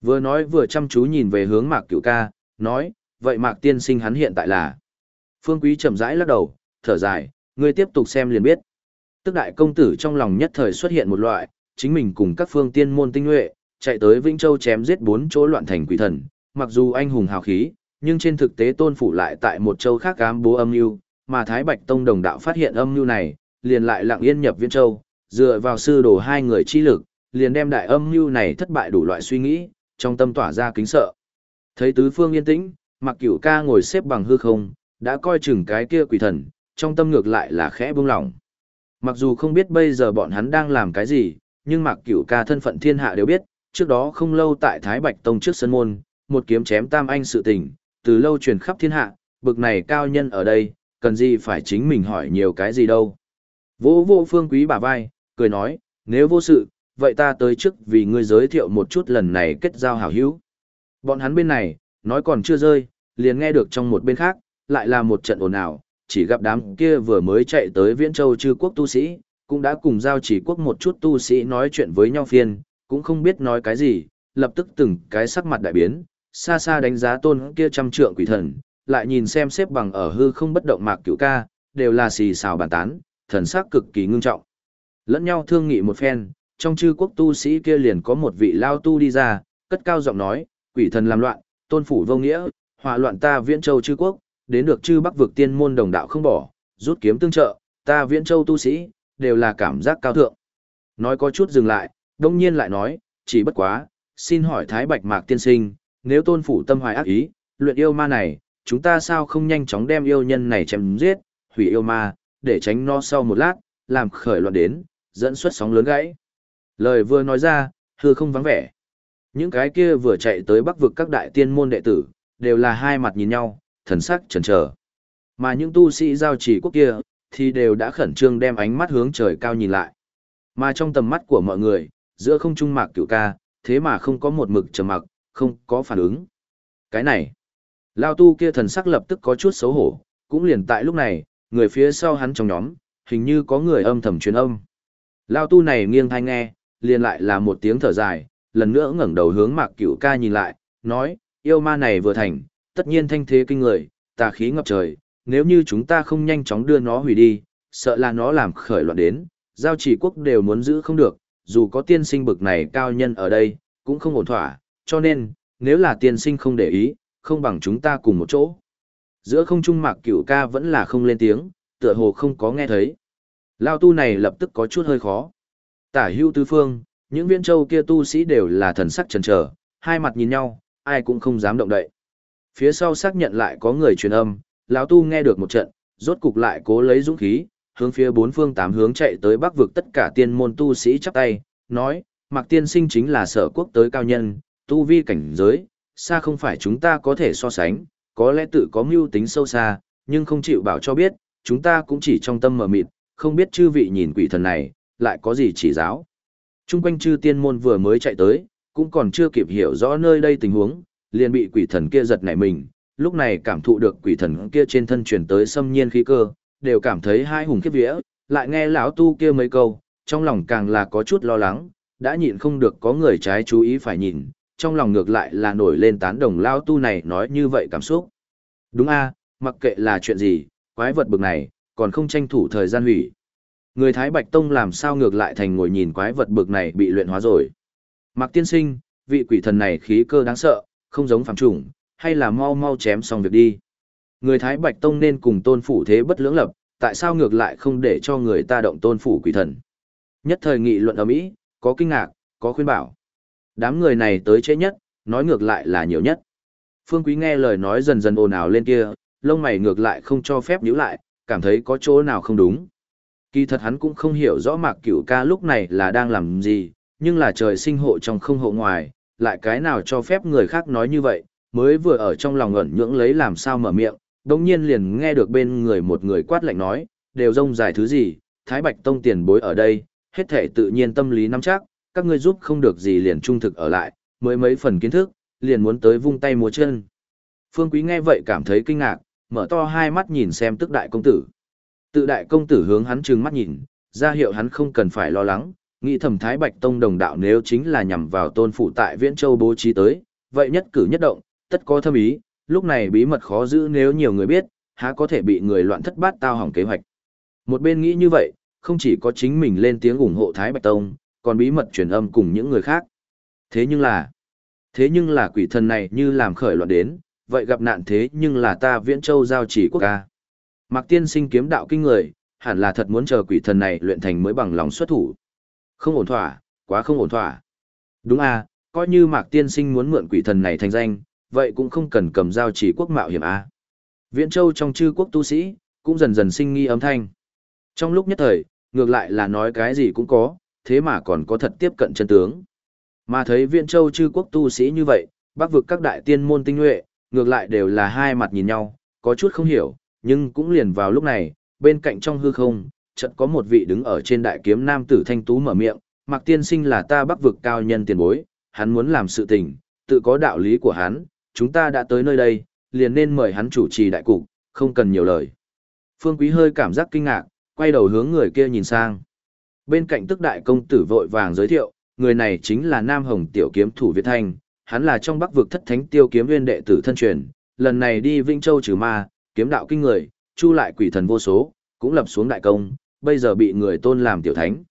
Vừa nói vừa chăm chú nhìn về hướng Mạc Cửu Ca, nói, vậy Mạc tiên sinh hắn hiện tại là. Phương Quý chậm rãi lắc đầu, thở dài, ngươi tiếp tục xem liền biết. Tức đại công tử trong lòng nhất thời xuất hiện một loại, chính mình cùng các phương tiên môn tinh nhuệ, chạy tới Vĩnh Châu chém giết bốn chỗ loạn thành quỷ thần, mặc dù anh hùng hào khí, nhưng trên thực tế tôn phủ lại tại một châu khác ám bố âm mưu, mà Thái Bạch Tông đồng đạo phát hiện âm mưu này, liền lại lặng yên nhập Viễn Châu, dựa vào sư đồ hai người chi lực, liền đem đại âm mưu này thất bại đủ loại suy nghĩ, trong tâm tỏa ra kính sợ. Thấy tứ phương yên tĩnh, Mặc Cửu Ca ngồi xếp bằng hư không, đã coi chừng cái kia quỷ thần, trong tâm ngược lại là khẽ buông lỏng. Mặc dù không biết bây giờ bọn hắn đang làm cái gì, nhưng Mạc Cửu Ca thân phận thiên hạ đều biết, trước đó không lâu tại Thái Bạch Tông trước sân môn, một kiếm chém tam anh sự tình, từ lâu truyền khắp thiên hạ, bực này cao nhân ở đây, cần gì phải chính mình hỏi nhiều cái gì đâu. Vô vô phương quý bà vai, cười nói, nếu vô sự, vậy ta tới trước vì ngươi giới thiệu một chút lần này kết giao hảo hữu. Bọn hắn bên này, nói còn chưa rơi, liền nghe được trong một bên khác, lại là một trận ồn ào, chỉ gặp đám kia vừa mới chạy tới Viễn Châu chư quốc tu sĩ, cũng đã cùng giao chỉ quốc một chút tu sĩ nói chuyện với nhau phiên, cũng không biết nói cái gì, lập tức từng cái sắc mặt đại biến, xa xa đánh giá tôn kia trăm trượng quỷ thần, lại nhìn xem xếp bằng ở hư không bất động mạc cửu ca, đều là xì xào bàn tán, thần sắc cực kỳ ngưng trọng. Lẫn nhau thương nghị một phen, trong chư quốc tu sĩ kia liền có một vị lao tu đi ra, cất cao giọng nói, quỷ thần làm loạn, tôn phủ vô nghĩa, hòa loạn ta viễn châu chư quốc, đến được chư bắc vực tiên môn đồng đạo không bỏ, rút kiếm tương trợ, ta viễn châu tu sĩ, đều là cảm giác cao thượng. Nói có chút dừng lại, đông nhiên lại nói, chỉ bất quá, xin hỏi Thái Bạch Mạc tiên sinh, nếu tôn phủ tâm hoài ác ý, luyện yêu ma này, chúng ta sao không nhanh chóng đem yêu nhân này chém giết, hủy yêu ma, để tránh nó sau một lát, làm khởi loạn đến, dẫn xuất sóng lớn gãy. Lời vừa nói ra, hư không vắng vẻ. Những cái kia vừa chạy tới bắc vực các đại tiên môn đệ tử, đều là hai mặt nhìn nhau, thần sắc chần chờ. Mà những tu sĩ giao chỉ quốc kia, thì đều đã khẩn trương đem ánh mắt hướng trời cao nhìn lại. Mà trong tầm mắt của mọi người, giữa không trung mạc cửu ca, thế mà không có một mực trầm mặc, không có phản ứng. Cái này, lao tu kia thần sắc lập tức có chút xấu hổ, cũng liền tại lúc này, người phía sau hắn trong nhóm, hình như có người âm thầm truyền âm. Lao tu này nghiêng thai nghe, liền lại là một tiếng thở dài, lần nữa ngẩng đầu hướng mạc cửu ca nhìn lại, nói, yêu ma này vừa thành, tất nhiên thanh thế kinh người, tà khí ngập trời, nếu như chúng ta không nhanh chóng đưa nó hủy đi, sợ là nó làm khởi loạn đến, giao chỉ quốc đều muốn giữ không được, dù có tiên sinh bực này cao nhân ở đây, cũng không ổn thỏa, cho nên, nếu là tiên sinh không để ý, không bằng chúng ta cùng một chỗ. Giữa không trung mạc cửu ca vẫn là không lên tiếng, tựa hồ không có nghe thấy. Lao tu này lập tức có chút hơi khó. Tả hưu tứ phương, những viên châu kia tu sĩ đều là thần sắc chần trở, hai mặt nhìn nhau, ai cũng không dám động đậy. Phía sau xác nhận lại có người truyền âm, lão tu nghe được một trận, rốt cục lại cố lấy dũng khí, hướng phía bốn phương tám hướng chạy tới bắc vực tất cả tiên môn tu sĩ chắp tay, nói, Mạc Tiên Sinh chính là sở quốc tới cao nhân, tu vi cảnh giới, xa không phải chúng ta có thể so sánh, có lẽ tự có mưu tính sâu xa, nhưng không chịu bảo cho biết, chúng ta cũng chỉ trong tâm mờ mịt, không biết chư vị nhìn quỷ thần này, lại có gì chỉ giáo. Trung quanh chư tiên môn vừa mới chạy tới, cũng còn chưa kịp hiểu rõ nơi đây tình huống, liền bị quỷ thần kia giật nảy mình, lúc này cảm thụ được quỷ thần kia trên thân truyền tới xâm nhiên khí cơ, đều cảm thấy hai hùng khiếp vía, lại nghe lão tu kia mấy câu, trong lòng càng là có chút lo lắng, đã nhịn không được có người trái chú ý phải nhìn, trong lòng ngược lại là nổi lên tán đồng lão tu này nói như vậy cảm xúc. Đúng a, mặc kệ là chuyện gì, quái vật bực này, còn không tranh thủ thời gian hủy. Người Thái Bạch Tông làm sao ngược lại thành ngồi nhìn quái vật bực này bị luyện hóa rồi. Mặc tiên sinh, vị quỷ thần này khí cơ đáng sợ, không giống phàm trùng, hay là mau mau chém xong việc đi. Người Thái Bạch Tông nên cùng tôn phủ thế bất lưỡng lập, tại sao ngược lại không để cho người ta động tôn phủ quỷ thần. Nhất thời nghị luận ở Mỹ, có kinh ngạc, có khuyên bảo. Đám người này tới chế nhất, nói ngược lại là nhiều nhất. Phương Quý nghe lời nói dần dần ồn ào lên kia, lông mày ngược lại không cho phép nhíu lại, cảm thấy có chỗ nào không đúng. Kỳ thật hắn cũng không hiểu rõ Mạc Cửu ca lúc này là đang làm gì, nhưng là trời sinh hộ trong không hộ ngoài, lại cái nào cho phép người khác nói như vậy, mới vừa ở trong lòng ẩn nhưỡng lấy làm sao mở miệng, đồng nhiên liền nghe được bên người một người quát lạnh nói, đều rông dài thứ gì, Thái Bạch Tông tiền bối ở đây, hết thể tự nhiên tâm lý nắm chắc, các ngươi giúp không được gì liền trung thực ở lại, mới mấy phần kiến thức, liền muốn tới vung tay múa chân. Phương Quý nghe vậy cảm thấy kinh ngạc, mở to hai mắt nhìn xem tức đại công tử. Tự đại công tử hướng hắn trừng mắt nhìn, ra hiệu hắn không cần phải lo lắng, nghĩ thẩm Thái Bạch Tông đồng đạo nếu chính là nhằm vào tôn phụ tại Viễn Châu bố trí tới, vậy nhất cử nhất động, tất có thâm ý, lúc này bí mật khó giữ nếu nhiều người biết, há có thể bị người loạn thất bát tao hỏng kế hoạch. Một bên nghĩ như vậy, không chỉ có chính mình lên tiếng ủng hộ Thái Bạch Tông, còn bí mật truyền âm cùng những người khác. Thế nhưng là, thế nhưng là quỷ thần này như làm khởi loạn đến, vậy gặp nạn thế nhưng là ta Viễn Châu giao chỉ quốc ca. Mạc Tiên Sinh kiếm đạo kinh người, hẳn là thật muốn chờ quỷ thần này luyện thành mới bằng lòng xuất thủ. Không ổn thỏa, quá không ổn thỏa. Đúng à, coi như Mạc Tiên Sinh muốn mượn quỷ thần này thành danh, vậy cũng không cần cầm dao chỉ quốc mạo hiểm à. Viễn Châu trong chư quốc tu sĩ, cũng dần dần sinh nghi âm thanh. Trong lúc nhất thời, ngược lại là nói cái gì cũng có, thế mà còn có thật tiếp cận chân tướng. Mà thấy Viễn Châu chư quốc tu sĩ như vậy, bác vực các đại tiên môn tinh nhuệ, ngược lại đều là hai mặt nhìn nhau, có chút không hiểu, nhưng cũng liền vào lúc này, bên cạnh trong hư không, chợt có một vị đứng ở trên đại kiếm nam tử thanh tú mở miệng, Mạc Tiên Sinh là ta bắc vực cao nhân tiền bối, hắn muốn làm sự tình, tự có đạo lý của hắn, chúng ta đã tới nơi đây, liền nên mời hắn chủ trì đại cục, không cần nhiều lời. Phương Quý hơi cảm giác kinh ngạc, quay đầu hướng người kia nhìn sang. Bên cạnh tức đại công tử vội vàng giới thiệu, người này chính là Nam Hồng tiểu kiếm thủ Việt Thanh, hắn là trong bắc vực thất thánh tiêu kiếm nguyên đệ tử thân truyền, lần này đi Vinh Châu trừ ma, kiếm đạo kinh người, chu lại quỷ thần vô số, cũng lập xuống đại công, bây giờ bị người tôn làm tiểu thánh.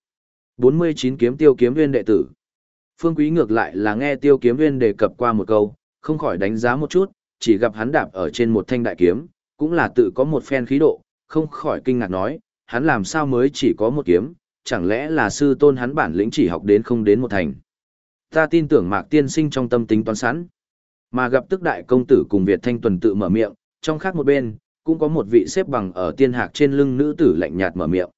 49 kiếm tiêu kiếm viên đệ tử. Phương Quý ngược lại là nghe tiêu kiếm viên đề cập qua một câu, không khỏi đánh giá một chút, chỉ gặp hắn đạp ở trên một thanh đại kiếm, cũng là tự có một phen khí độ, không khỏi kinh ngạc nói, hắn làm sao mới chỉ có một kiếm, chẳng lẽ là sư tôn hắn bản lĩnh chỉ học đến không đến một thành. Ta tin tưởng mạc tiên sinh trong tâm tính toán sẵn, mà gặp tức đại công tử cùng Việt Thanh Tuần tự mở miệng, trong khác một bên, cũng có một vị xếp bằng ở tiên hạc trên lưng nữ tử lạnh nhạt mở miệng.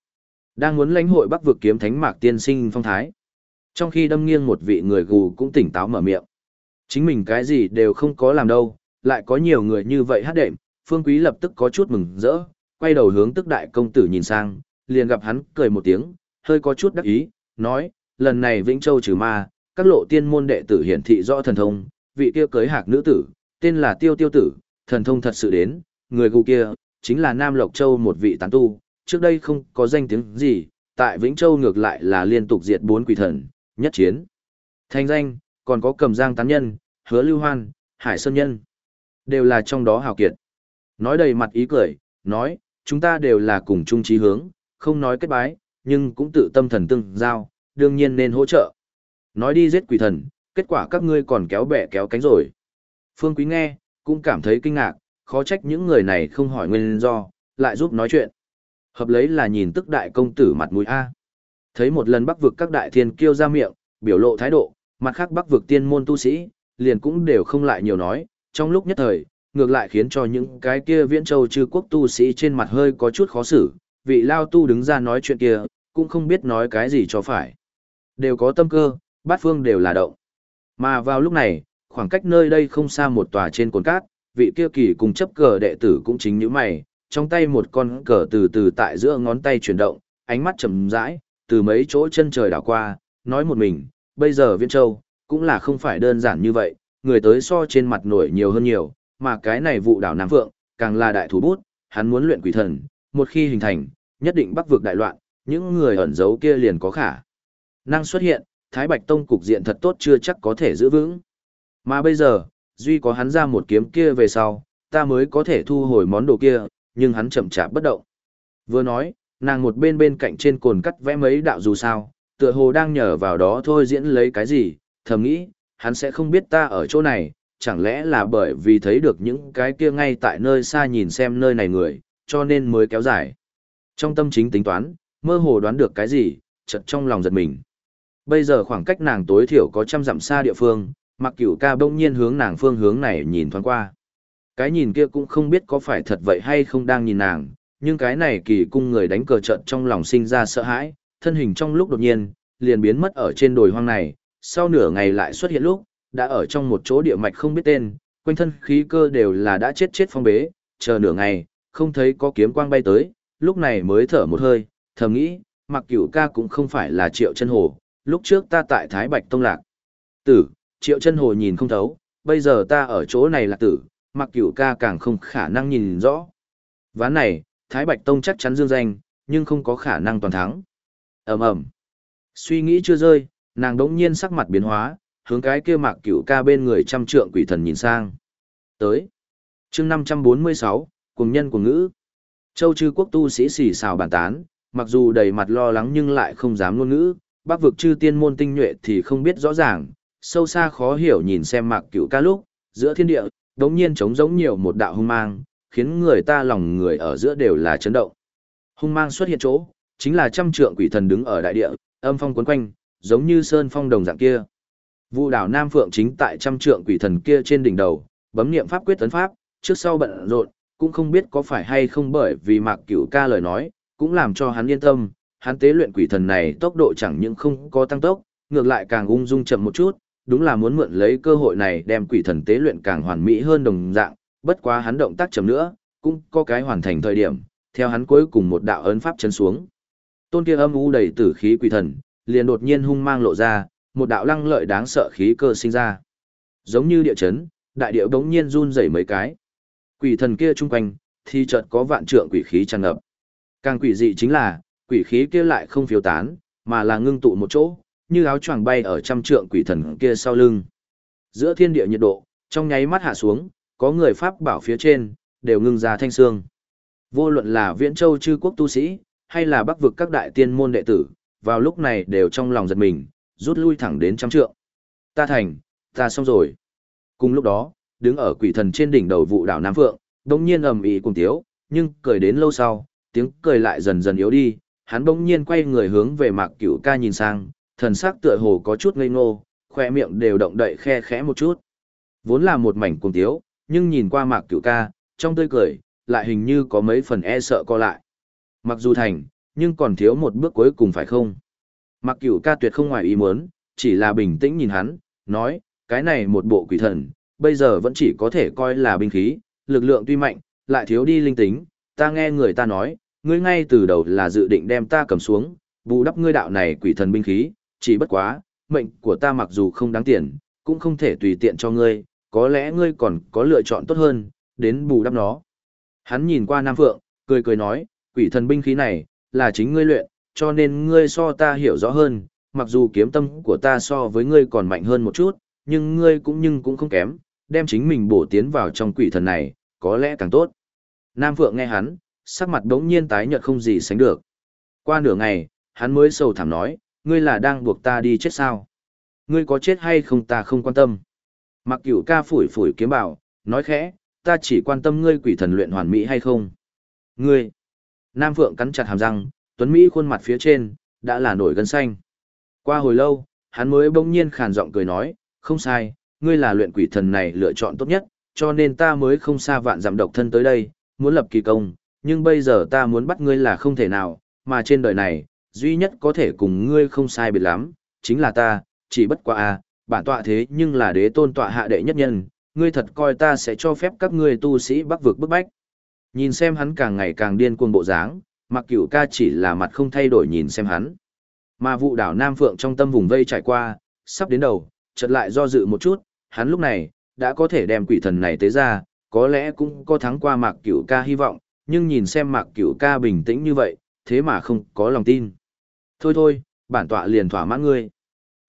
Đang muốn lãnh hội Bắc vực kiếm thánh mạc tiên sinh phong thái. Trong khi đâm nghiêng một vị người gù cũng tỉnh táo mở miệng. Chính mình cái gì đều không có làm đâu, lại có nhiều người như vậy hát đệm, Phương Quý lập tức có chút mừng rỡ, quay đầu hướng tức đại công tử nhìn sang, liền gặp hắn cười một tiếng, hơi có chút đắc ý, nói, lần này Vĩnh Châu trừ ma, các lộ tiên môn đệ tử hiển thị rõ thần thông, vị kia cưới hạc nữ tử, tên là Tiêu Tiêu Tử, thần thông thật sự đến, người gù kia, chính là Nam Lộc Châu một vị tán tu, trước đây không có danh tiếng gì, tại Vĩnh Châu ngược lại là liên tục diệt bốn quỷ thần, nhất chiến. Thanh danh, còn có cầm giang tán nhân, hứa lưu hoan, hải sơn nhân, đều là trong đó hào kiệt. Nói đầy mặt ý cười, nói, chúng ta đều là cùng chung chí hướng, không nói kết bái, nhưng cũng tự tâm thần tương giao, đương nhiên nên hỗ trợ. Nói đi giết quỷ thần, kết quả các ngươi còn kéo bẻ kéo cánh rồi. Phương Quý nghe, cũng cảm thấy kinh ngạc, khó trách những người này không hỏi nguyên do, lại giúp nói chuyện. Hợp lấy là nhìn tức đại công tử mặt mũi A. Thấy một lần bắc vực các đại thiên kiêu ra miệng, biểu lộ thái độ, mặt khác bắc vực tiên môn tu sĩ, liền cũng đều không lại nhiều nói, trong lúc nhất thời, ngược lại khiến cho những cái kia viễn châu chư quốc tu sĩ trên mặt hơi có chút khó xử, vị lao tu đứng ra nói chuyện kia, cũng không biết nói cái gì cho phải. Đều có tâm cơ, bát phương đều là động. Mà vào lúc này, khoảng cách nơi đây không xa một tòa trên cồn cát, vị kia kỳ cùng chấp cờ đệ tử cũng chính như mày, trong tay một con cờ từ từ tại giữa ngón tay chuyển động, ánh mắt chậm rãi, từ mấy chỗ chân trời đảo qua, nói một mình, bây giờ Viễn Châu, cũng là không phải đơn giản như vậy, người tới so trên mặt nổi nhiều hơn nhiều, mà cái này vụ đảo Nam Phượng, càng là đại thủ bút, hắn muốn luyện quỷ thần, một khi hình thành, nhất định bắc vực đại loạn, những người ẩn giấu kia liền có khả. Năng xuất hiện, Thái Bạch Tông cục diện thật tốt chưa chắc có thể giữ vững. Mà bây giờ, duy có hắn ra một kiếm kia về sau, ta mới có thể thu hồi món đồ kia, nhưng hắn chậm chạp bất động. Vừa nói, nàng một bên bên cạnh trên cồn cắt vẽ mấy đạo dù sao, tựa hồ đang nhờ vào đó thôi diễn lấy cái gì, thầm nghĩ, hắn sẽ không biết ta ở chỗ này, chẳng lẽ là bởi vì thấy được những cái kia ngay tại nơi xa nhìn xem nơi này người, cho nên mới kéo dài. Trong tâm chính tính toán, mơ hồ đoán được cái gì, chợt trong lòng giật mình. Bây giờ khoảng cách nàng tối thiểu có trăm dặm xa địa phương, mặc cửu ca bỗng nhiên hướng nàng phương hướng này nhìn thoáng qua. Cái nhìn kia cũng không biết có phải thật vậy hay không đang nhìn nàng, nhưng cái này kỳ cung người đánh cờ trận trong lòng sinh ra sợ hãi, thân hình trong lúc đột nhiên, liền biến mất ở trên đồi hoang này, sau nửa ngày lại xuất hiện lúc, đã ở trong một chỗ địa mạch không biết tên, quanh thân khí cơ đều là đã chết chết phong bế, chờ nửa ngày, không thấy có kiếm quang bay tới, lúc này mới thở một hơi, thầm nghĩ, mặc cửu ca cũng không phải là triệu chân hồ, lúc trước ta tại Thái Bạch Tông Lạc. Tử, triệu chân hồ nhìn không thấu, bây giờ ta ở chỗ này là tử, mặc cửu ca càng không khả năng nhìn rõ. Ván này, Thái Bạch Tông chắc chắn dương danh, nhưng không có khả năng toàn thắng. ầm ầm Suy nghĩ chưa rơi, nàng đống nhiên sắc mặt biến hóa, hướng cái kia mạc cửu ca bên người trăm trượng quỷ thần nhìn sang. Tới. chương 546, cùng nhân của ngữ. Châu chư quốc tu sĩ xì xào bàn tán, mặc dù đầy mặt lo lắng nhưng lại không dám ngôn ngữ, bác vực chư tiên môn tinh nhuệ thì không biết rõ ràng, sâu xa khó hiểu nhìn xem mạc cửu ca lúc, giữa thiên địa, đống nhiên trống giống nhiều một đạo hung mang, khiến người ta lòng người ở giữa đều là chấn động. Hung mang xuất hiện chỗ, chính là trăm trượng quỷ thần đứng ở đại địa, âm phong quấn quanh, giống như sơn phong đồng dạng kia. Vu đảo Nam Phượng chính tại trăm trượng quỷ thần kia trên đỉnh đầu, bấm niệm pháp quyết tấn pháp, trước sau bận rộn, cũng không biết có phải hay không bởi vì Mạc Cửu ca lời nói, cũng làm cho hắn yên tâm, hắn tế luyện quỷ thần này tốc độ chẳng những không có tăng tốc, ngược lại càng ung dung chậm một chút, đúng là muốn mượn lấy cơ hội này đem quỷ thần tế luyện càng hoàn mỹ hơn đồng dạng, bất quá hắn động tác chậm nữa, cũng có cái hoàn thành thời điểm, theo hắn cuối cùng một đạo ấn pháp chân xuống. Tôn kia âm u đầy tử khí quỷ thần, liền đột nhiên hung mang lộ ra, một đạo lăng lợi đáng sợ khí cơ sinh ra. Giống như địa chấn, đại địa bỗng nhiên run rẩy mấy cái. Quỷ thần kia chung quanh, thì chợt có vạn trượng quỷ khí tràn ngập. Càng quỷ dị chính là, quỷ khí kia lại không phiêu tán, mà là ngưng tụ một chỗ, như áo choàng bay ở trăm trượng quỷ thần kia sau lưng. Giữa thiên địa nhiệt độ, trong nháy mắt hạ xuống, có người pháp bảo phía trên, đều ngưng ra thanh xương. Vô luận là viễn châu chư quốc tu sĩ, hay là bắc vực các đại tiên môn đệ tử, vào lúc này đều trong lòng giật mình, rút lui thẳng đến trăm trượng. Ta thành, ta xong rồi. Cùng lúc đó, đứng ở quỷ thần trên đỉnh đầu vụ đảo Nam Phượng, đông nhiên ầm ĩ cùng tiếu, nhưng cười đến lâu sau, tiếng cười lại dần dần yếu đi, hắn bỗng nhiên quay người hướng về Mạc Cửu Ca nhìn sang, thần sắc tựa hồ có chút ngây ngô, khoe miệng đều động đậy khe khẽ một chút. Vốn là một mảnh cuồng tiếu, nhưng nhìn qua Mạc Cửu Ca, trong tươi cười, lại hình như có mấy phần e sợ co lại. Mặc dù thành, nhưng còn thiếu một bước cuối cùng phải không? Mạc Cửu Ca tuyệt không ngoài ý muốn, chỉ là bình tĩnh nhìn hắn, nói, cái này một bộ quỷ thần, bây giờ vẫn chỉ có thể coi là binh khí, lực lượng tuy mạnh, lại thiếu đi linh tính, ta nghe người ta nói, ngươi ngay từ đầu là dự định đem ta cầm xuống, bù đắp ngươi đạo này quỷ thần binh khí, chỉ bất quá, mệnh của ta mặc dù không đáng tiền, cũng không thể tùy tiện cho ngươi, có lẽ ngươi còn có lựa chọn tốt hơn, đến bù đắp nó. Hắn nhìn qua Nam Phượng, cười cười nói, quỷ thần binh khí này, là chính ngươi luyện, cho nên ngươi so ta hiểu rõ hơn, mặc dù kiếm tâm của ta so với ngươi còn mạnh hơn một chút, nhưng ngươi cũng nhưng cũng không kém, đem chính mình bổ tiến vào trong quỷ thần này, có lẽ càng tốt. Nam Phượng nghe hắn, sắc mặt đống nhiên tái nhợt không gì sánh được. Qua nửa ngày, hắn mới sầu thảm nói, ngươi là đang buộc ta đi chết sao? Ngươi có chết hay không ta không quan tâm. Mặc cửu ca phủi phủi kiếm bảo, nói khẽ, ta chỉ quan tâm ngươi quỷ thần luyện hoàn mỹ hay không. Ngươi! Nam Phượng cắn chặt hàm răng, Tuấn Mỹ khuôn mặt phía trên, đã là nổi gân xanh. Qua hồi lâu, hắn mới bỗng nhiên khàn giọng cười nói, không sai, ngươi là luyện quỷ thần này lựa chọn tốt nhất, cho nên ta mới không xa vạn giảm độc thân tới đây, muốn lập kỳ công, nhưng bây giờ ta muốn bắt ngươi là không thể nào, mà trên đời này, duy nhất có thể cùng ngươi không sai biệt lắm, chính là ta, chỉ bất quá à, bản tọa thế nhưng là đế tôn tọa hạ đệ nhất nhân, ngươi thật coi ta sẽ cho phép các ngươi tu sĩ bắc vực bức bách. Nhìn xem hắn càng ngày càng điên cuồng bộ dáng, mặc cửu ca chỉ là mặt không thay đổi nhìn xem hắn. Mà vụ đảo Nam Phượng trong tâm vùng vây trải qua, sắp đến đầu, chợt lại do dự một chút, hắn lúc này, đã có thể đem quỷ thần này tới ra, có lẽ cũng có thắng qua mạc cửu ca hy vọng, nhưng nhìn xem mạc cửu ca bình tĩnh như vậy, thế mà không có lòng tin. Thôi thôi, bản tọa liền thỏa mãn ngươi.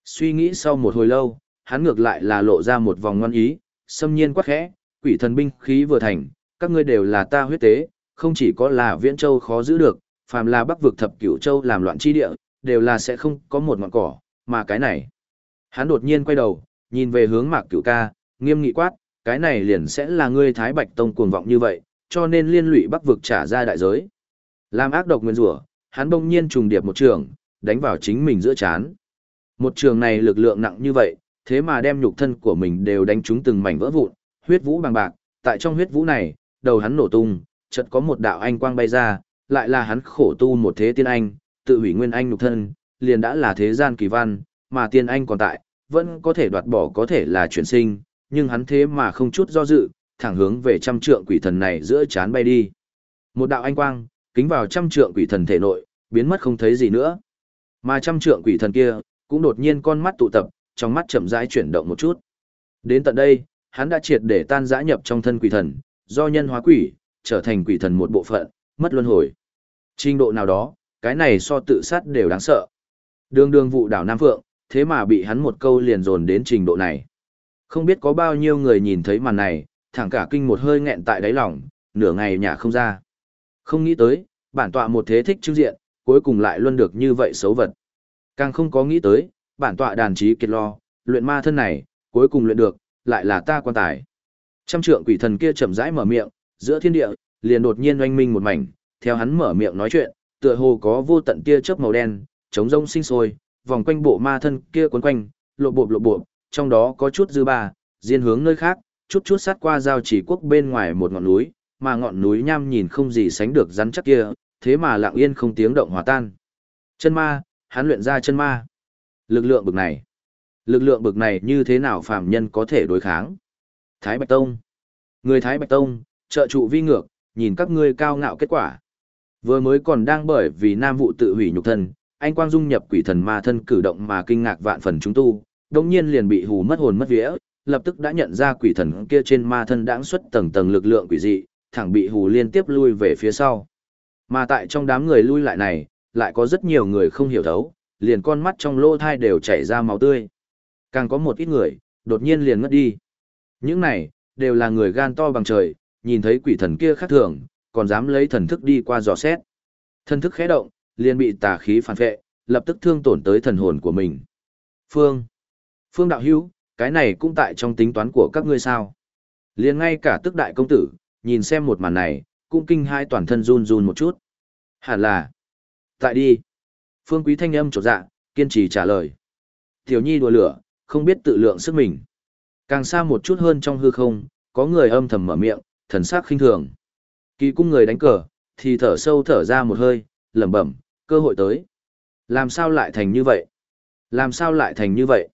Suy nghĩ sau một hồi lâu, hắn ngược lại là lộ ra một vòng ngoan ý, xâm nhiên quắc khẽ, quỷ thần binh khí vừa thành, các ngươi đều là ta huyết tế, không chỉ có là viễn châu khó giữ được, phàm là bắc vực thập cửu châu làm loạn chi địa, đều là sẽ không có một ngọn cỏ, mà cái này. Hắn đột nhiên quay đầu, nhìn về hướng mạc cửu ca, nghiêm nghị quát, cái này liền sẽ là ngươi Thái Bạch Tông cuồng vọng như vậy, cho nên liên lụy bắc vực trả ra đại giới. Làm ác độc nguyên rủa, hắn bỗng nhiên trùng điệp một trường, đánh vào chính mình giữa chán. Một trường này lực lượng nặng như vậy, thế mà đem nhục thân của mình đều đánh trúng từng mảnh vỡ vụn, huyết vũ bằng bạc, tại trong huyết vũ này, đầu hắn nổ tung, chợt có một đạo anh quang bay ra, lại là hắn khổ tu một thế tiên anh, tự hủy nguyên anh nhục thân, liền đã là thế gian kỳ văn, mà tiên anh còn tại, vẫn có thể đoạt bỏ có thể là chuyển sinh, nhưng hắn thế mà không chút do dự, thẳng hướng về trăm trượng quỷ thần này giữa chán bay đi. Một đạo anh quang, kính vào trăm trượng quỷ thần thể nội, biến mất không thấy gì nữa. Mà trăm trượng quỷ thần kia, cũng đột nhiên con mắt tụ tập, trong mắt chậm rãi chuyển động một chút. Đến tận đây, hắn đã triệt để tan dã nhập trong thân quỷ thần, do nhân hóa quỷ, trở thành quỷ thần một bộ phận, mất luân hồi. Trình độ nào đó, cái này so tự sát đều đáng sợ. Đường đường vụ đảo Nam Phượng, thế mà bị hắn một câu liền dồn đến trình độ này. Không biết có bao nhiêu người nhìn thấy màn này, thẳng cả kinh một hơi nghẹn tại đáy lòng, nửa ngày nhà không ra. Không nghĩ tới, bản tọa một thế thích chứng diện, cuối cùng lại luôn được như vậy xấu vật. Càng không có nghĩ tới, bản tọa đàn trí kiệt lo, luyện ma thân này, cuối cùng luyện được, lại là ta quan tài. Trăm trượng quỷ thần kia chậm rãi mở miệng, giữa thiên địa, liền đột nhiên oanh minh một mảnh, theo hắn mở miệng nói chuyện, tựa hồ có vô tận tia chớp màu đen, chống rông sinh sôi, vòng quanh bộ ma thân kia quấn quanh, lộ bộ lộ bộ, trong đó có chút dư ba, diên hướng nơi khác, chút chút sát qua giao chỉ quốc bên ngoài một ngọn núi, mà ngọn núi nham nhìn không gì sánh được rắn chắc kia, thế mà lặng yên không tiếng động hòa tan. Chân ma, hắn luyện ra chân ma. Lực lượng bực này. Lực lượng bực này như thế nào phàm nhân có thể đối kháng? Thái Bạch Tông. Người Thái Bạch Tông, trợ trụ vi ngược, nhìn các ngươi cao ngạo kết quả. Vừa mới còn đang bởi vì nam vụ tự hủy nhục thân, anh quang dung nhập quỷ thần ma thân cử động mà kinh ngạc vạn phần chúng tu, đồng nhiên liền bị hù mất hồn mất vía, lập tức đã nhận ra quỷ thần kia trên ma thân đãng xuất tầng tầng lực lượng quỷ dị, thẳng bị hù liên tiếp lui về phía sau. Mà tại trong đám người lui lại này, lại có rất nhiều người không hiểu thấu, liền con mắt trong lỗ thai đều chảy ra máu tươi. Càng có một ít người, đột nhiên liền ngất đi. Những này, đều là người gan to bằng trời, nhìn thấy quỷ thần kia khác thường, còn dám lấy thần thức đi qua dò xét. Thần thức khẽ động, liền bị tà khí phản vệ, lập tức thương tổn tới thần hồn của mình. Phương. Phương đạo hữu, cái này cũng tại trong tính toán của các ngươi sao. Liền ngay cả tức đại công tử, nhìn xem một màn này, cũng kinh hai toàn thân run run một chút. Hẳn là. Tại đi. Phương quý thanh âm trột dạ, kiên trì trả lời. Tiểu nhi đùa lửa, không biết tự lượng sức mình. Càng xa một chút hơn trong hư không, có người âm thầm mở miệng, thần sắc khinh thường. Kỳ cung người đánh cờ, thì thở sâu thở ra một hơi, lẩm bẩm, cơ hội tới. Làm sao lại thành như vậy? Làm sao lại thành như vậy?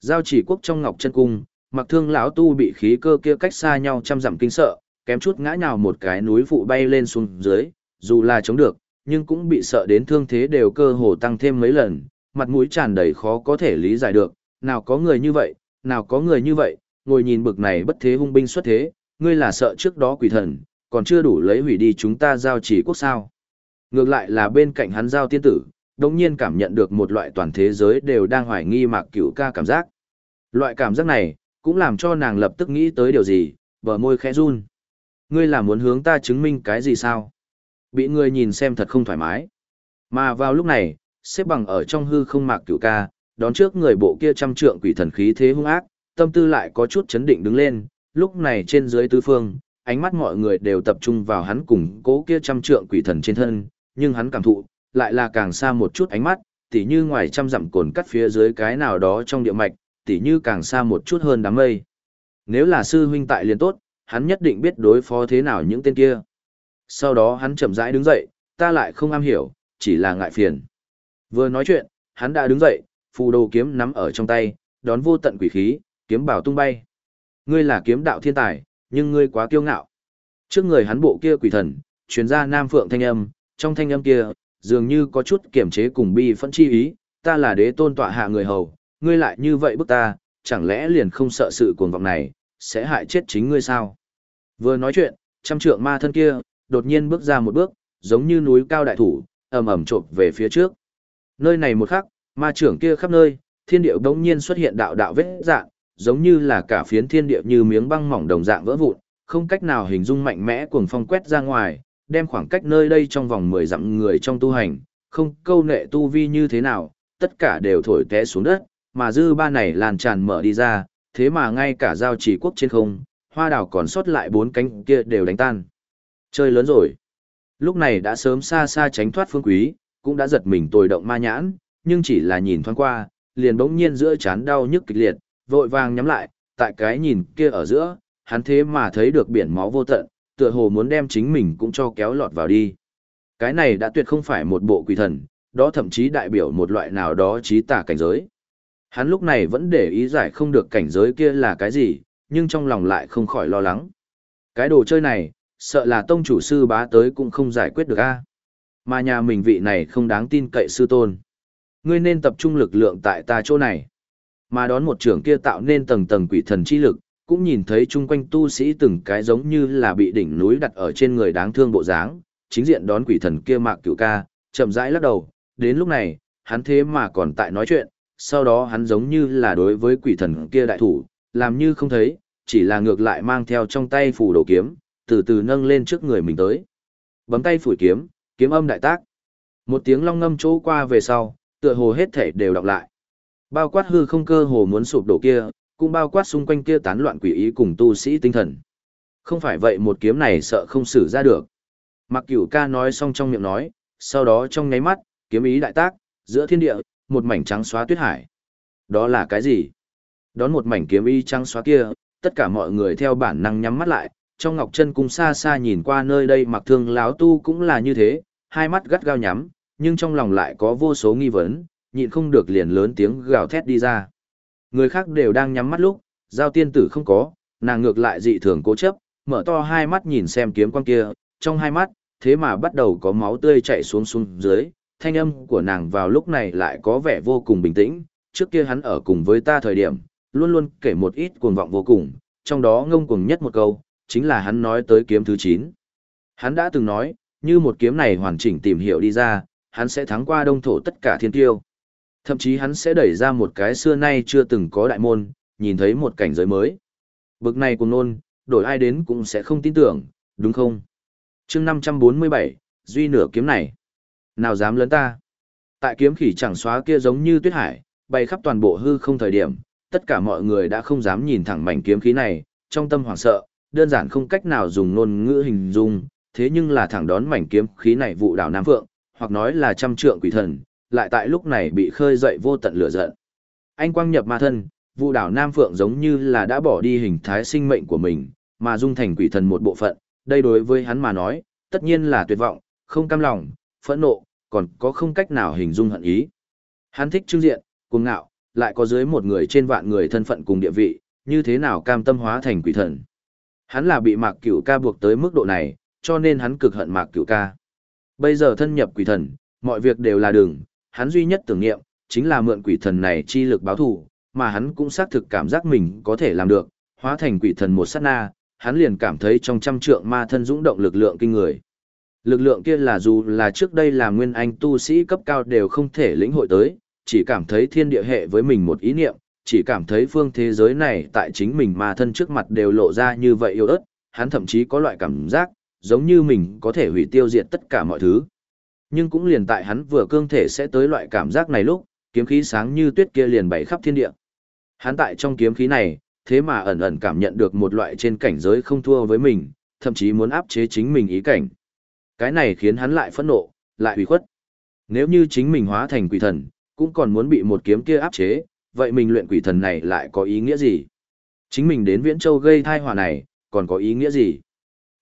Giao chỉ quốc trong ngọc chân cung, mặc thương lão tu bị khí cơ kia cách xa nhau trăm dặm kinh sợ, kém chút ngã nhào một cái núi phụ bay lên xuống dưới, dù là chống được, nhưng cũng bị sợ đến thương thế đều cơ hồ tăng thêm mấy lần, mặt mũi tràn đầy khó có thể lý giải được, nào có người như vậy, nào có người như vậy, ngồi nhìn bực này bất thế hung binh xuất thế, ngươi là sợ trước đó quỷ thần, còn chưa đủ lấy hủy đi chúng ta giao chỉ quốc sao. Ngược lại là bên cạnh hắn giao tiên tử, đồng nhiên cảm nhận được một loại toàn thế giới đều đang hoài nghi mạc cửu ca cảm giác. Loại cảm giác này, cũng làm cho nàng lập tức nghĩ tới điều gì, bờ môi khẽ run. Ngươi là muốn hướng ta chứng minh cái gì sao? Bị ngươi nhìn xem thật không thoải mái. Mà vào lúc này, xếp bằng ở trong hư không mạc cửu ca, đón trước người bộ kia trăm trượng quỷ thần khí thế hung ác, tâm tư lại có chút chấn định đứng lên, lúc này trên dưới tứ phương, ánh mắt mọi người đều tập trung vào hắn cùng cố kia trăm trượng quỷ thần trên thân, nhưng hắn cảm thụ, lại là càng xa một chút ánh mắt, tỉ như ngoài trăm dặm cồn cắt phía dưới cái nào đó trong địa mạch, tỉ như càng xa một chút hơn đám mây. Nếu là sư huynh tại liền tốt, hắn nhất định biết đối phó thế nào những tên kia. Sau đó hắn chậm rãi đứng dậy, ta lại không am hiểu, chỉ là ngại phiền. Vừa nói chuyện, hắn đã đứng dậy, phù đồ kiếm nắm ở trong tay, đón vô tận quỷ khí, kiếm bảo tung bay. Ngươi là kiếm đạo thiên tài, nhưng ngươi quá kiêu ngạo. Trước người hắn bộ kia quỷ thần, truyền ra nam phượng thanh âm, trong thanh âm kia, dường như có chút kiểm chế cùng bi phẫn chi ý, ta là đế tôn tọa hạ người hầu, ngươi lại như vậy bức ta, chẳng lẽ liền không sợ sự cuồng vọng này, sẽ hại chết chính ngươi sao? Vừa nói chuyện, trăm trượng ma thân kia, đột nhiên bước ra một bước, giống như núi cao đại thủ, ầm ầm trộm về phía trước. Nơi này một khắc, ma trưởng kia khắp nơi, thiên địa bỗng nhiên xuất hiện đạo đạo vết dạng, giống như là cả phiến thiên địa như miếng băng mỏng đồng dạng vỡ vụn, không cách nào hình dung mạnh mẽ cuồng phong quét ra ngoài, đem khoảng cách nơi đây trong vòng 10 dặm người trong tu hành, không câu nệ tu vi như thế nào, tất cả đều thổi té xuống đất, mà dư ba này lan tràn mở đi ra, thế mà ngay cả giao chỉ quốc trên không, hoa đào còn sót lại bốn cánh kia đều đánh tan. Chơi lớn rồi. Lúc này đã sớm xa xa tránh thoát phương quý, cũng đã giật mình tồi động ma nhãn, nhưng chỉ là nhìn thoáng qua, liền bỗng nhiên giữa chán đau nhức kịch liệt, vội vàng nhắm lại, tại cái nhìn kia ở giữa, hắn thế mà thấy được biển máu vô tận, tựa hồ muốn đem chính mình cũng cho kéo lọt vào đi. Cái này đã tuyệt không phải một bộ quỷ thần, đó thậm chí đại biểu một loại nào đó trí tả cảnh giới. Hắn lúc này vẫn để ý giải không được cảnh giới kia là cái gì, nhưng trong lòng lại không khỏi lo lắng. Cái đồ chơi này, sợ là tông chủ sư bá tới cũng không giải quyết được a. Mà nhà mình vị này không đáng tin cậy sư tôn. Ngươi nên tập trung lực lượng tại ta chỗ này. Mà đón một trưởng kia tạo nên tầng tầng quỷ thần chi lực, cũng nhìn thấy chung quanh tu sĩ từng cái giống như là bị đỉnh núi đặt ở trên người đáng thương bộ dáng, chính diện đón quỷ thần kia mạc cửu ca, chậm rãi lắc đầu, đến lúc này, hắn thế mà còn tại nói chuyện, sau đó hắn giống như là đối với quỷ thần kia đại thủ, làm như không thấy, chỉ là ngược lại mang theo trong tay phủ đồ kiếm, từ từ nâng lên trước người mình tới. Bấm tay phủi kiếm, kiếm âm đại tác. Một tiếng long ngâm chỗ qua về sau, tựa hồ hết thể đều đọc lại. Bao quát hư không cơ hồ muốn sụp đổ kia, cũng bao quát xung quanh kia tán loạn quỷ ý cùng tu sĩ tinh thần. Không phải vậy một kiếm này sợ không xử ra được. Mặc cửu ca nói xong trong miệng nói, sau đó trong nháy mắt, kiếm ý đại tác, giữa thiên địa, một mảnh trắng xóa tuyết hải. Đó là cái gì? Đón một mảnh kiếm y trắng xóa kia, tất cả mọi người theo bản năng nhắm mắt lại, trong ngọc chân cung xa xa nhìn qua nơi đây mặc thương láo tu cũng là như thế, hai mắt gắt gao nhắm, nhưng trong lòng lại có vô số nghi vấn, nhịn không được liền lớn tiếng gào thét đi ra. Người khác đều đang nhắm mắt lúc, giao tiên tử không có, nàng ngược lại dị thường cố chấp, mở to hai mắt nhìn xem kiếm quang kia, trong hai mắt, thế mà bắt đầu có máu tươi chảy xuống xuống dưới, thanh âm của nàng vào lúc này lại có vẻ vô cùng bình tĩnh, trước kia hắn ở cùng với ta thời điểm, luôn luôn kể một ít cuồng vọng vô cùng, trong đó ngông cuồng nhất một câu, chính là hắn nói tới kiếm thứ 9. Hắn đã từng nói, như một kiếm này hoàn chỉnh tìm hiểu đi ra, hắn sẽ thắng qua đông thổ tất cả thiên tiêu. Thậm chí hắn sẽ đẩy ra một cái xưa nay chưa từng có đại môn, nhìn thấy một cảnh giới mới. Bực này cùng nôn, đổi ai đến cũng sẽ không tin tưởng, đúng không? chương 547, duy nửa kiếm này. Nào dám lớn ta? Tại kiếm khỉ chẳng xóa kia giống như tuyết hải, bay khắp toàn bộ hư không thời điểm, tất cả mọi người đã không dám nhìn thẳng mảnh kiếm khí này, trong tâm hoảng sợ, đơn giản không cách nào dùng ngôn ngữ hình dung, thế nhưng là thẳng đón mảnh kiếm khí này vụ đảo Nam Phượng, hoặc nói là trăm trượng quỷ thần, lại tại lúc này bị khơi dậy vô tận lửa giận. Anh quang nhập ma thân, vụ đảo Nam Phượng giống như là đã bỏ đi hình thái sinh mệnh của mình, mà dung thành quỷ thần một bộ phận, đây đối với hắn mà nói, tất nhiên là tuyệt vọng, không cam lòng, phẫn nộ, còn có không cách nào hình dung hận ý. Hắn thích trưng diện, cuồng ngạo, lại có dưới một người trên vạn người thân phận cùng địa vị, như thế nào cam tâm hóa thành quỷ thần. Hắn là bị mạc cửu ca buộc tới mức độ này, cho nên hắn cực hận mạc cửu ca. Bây giờ thân nhập quỷ thần, mọi việc đều là đường, hắn duy nhất tưởng niệm, chính là mượn quỷ thần này chi lực báo thù, mà hắn cũng xác thực cảm giác mình có thể làm được, hóa thành quỷ thần một sát na, hắn liền cảm thấy trong trăm trượng ma thân dũng động lực lượng kinh người. Lực lượng kia là dù là trước đây là nguyên anh tu sĩ cấp cao đều không thể lĩnh hội tới, chỉ cảm thấy thiên địa hệ với mình một ý niệm, chỉ cảm thấy phương thế giới này tại chính mình mà thân trước mặt đều lộ ra như vậy yêu ớt, hắn thậm chí có loại cảm giác, giống như mình có thể hủy tiêu diệt tất cả mọi thứ. Nhưng cũng liền tại hắn vừa cương thể sẽ tới loại cảm giác này lúc, kiếm khí sáng như tuyết kia liền bày khắp thiên địa. Hắn tại trong kiếm khí này, thế mà ẩn ẩn cảm nhận được một loại trên cảnh giới không thua với mình, thậm chí muốn áp chế chính mình ý cảnh. Cái này khiến hắn lại phẫn nộ, lại ủy khuất. Nếu như chính mình hóa thành quỷ thần, cũng còn muốn bị một kiếm kia áp chế, vậy mình luyện quỷ thần này lại có ý nghĩa gì? Chính mình đến Viễn Châu gây thai họa này, còn có ý nghĩa gì?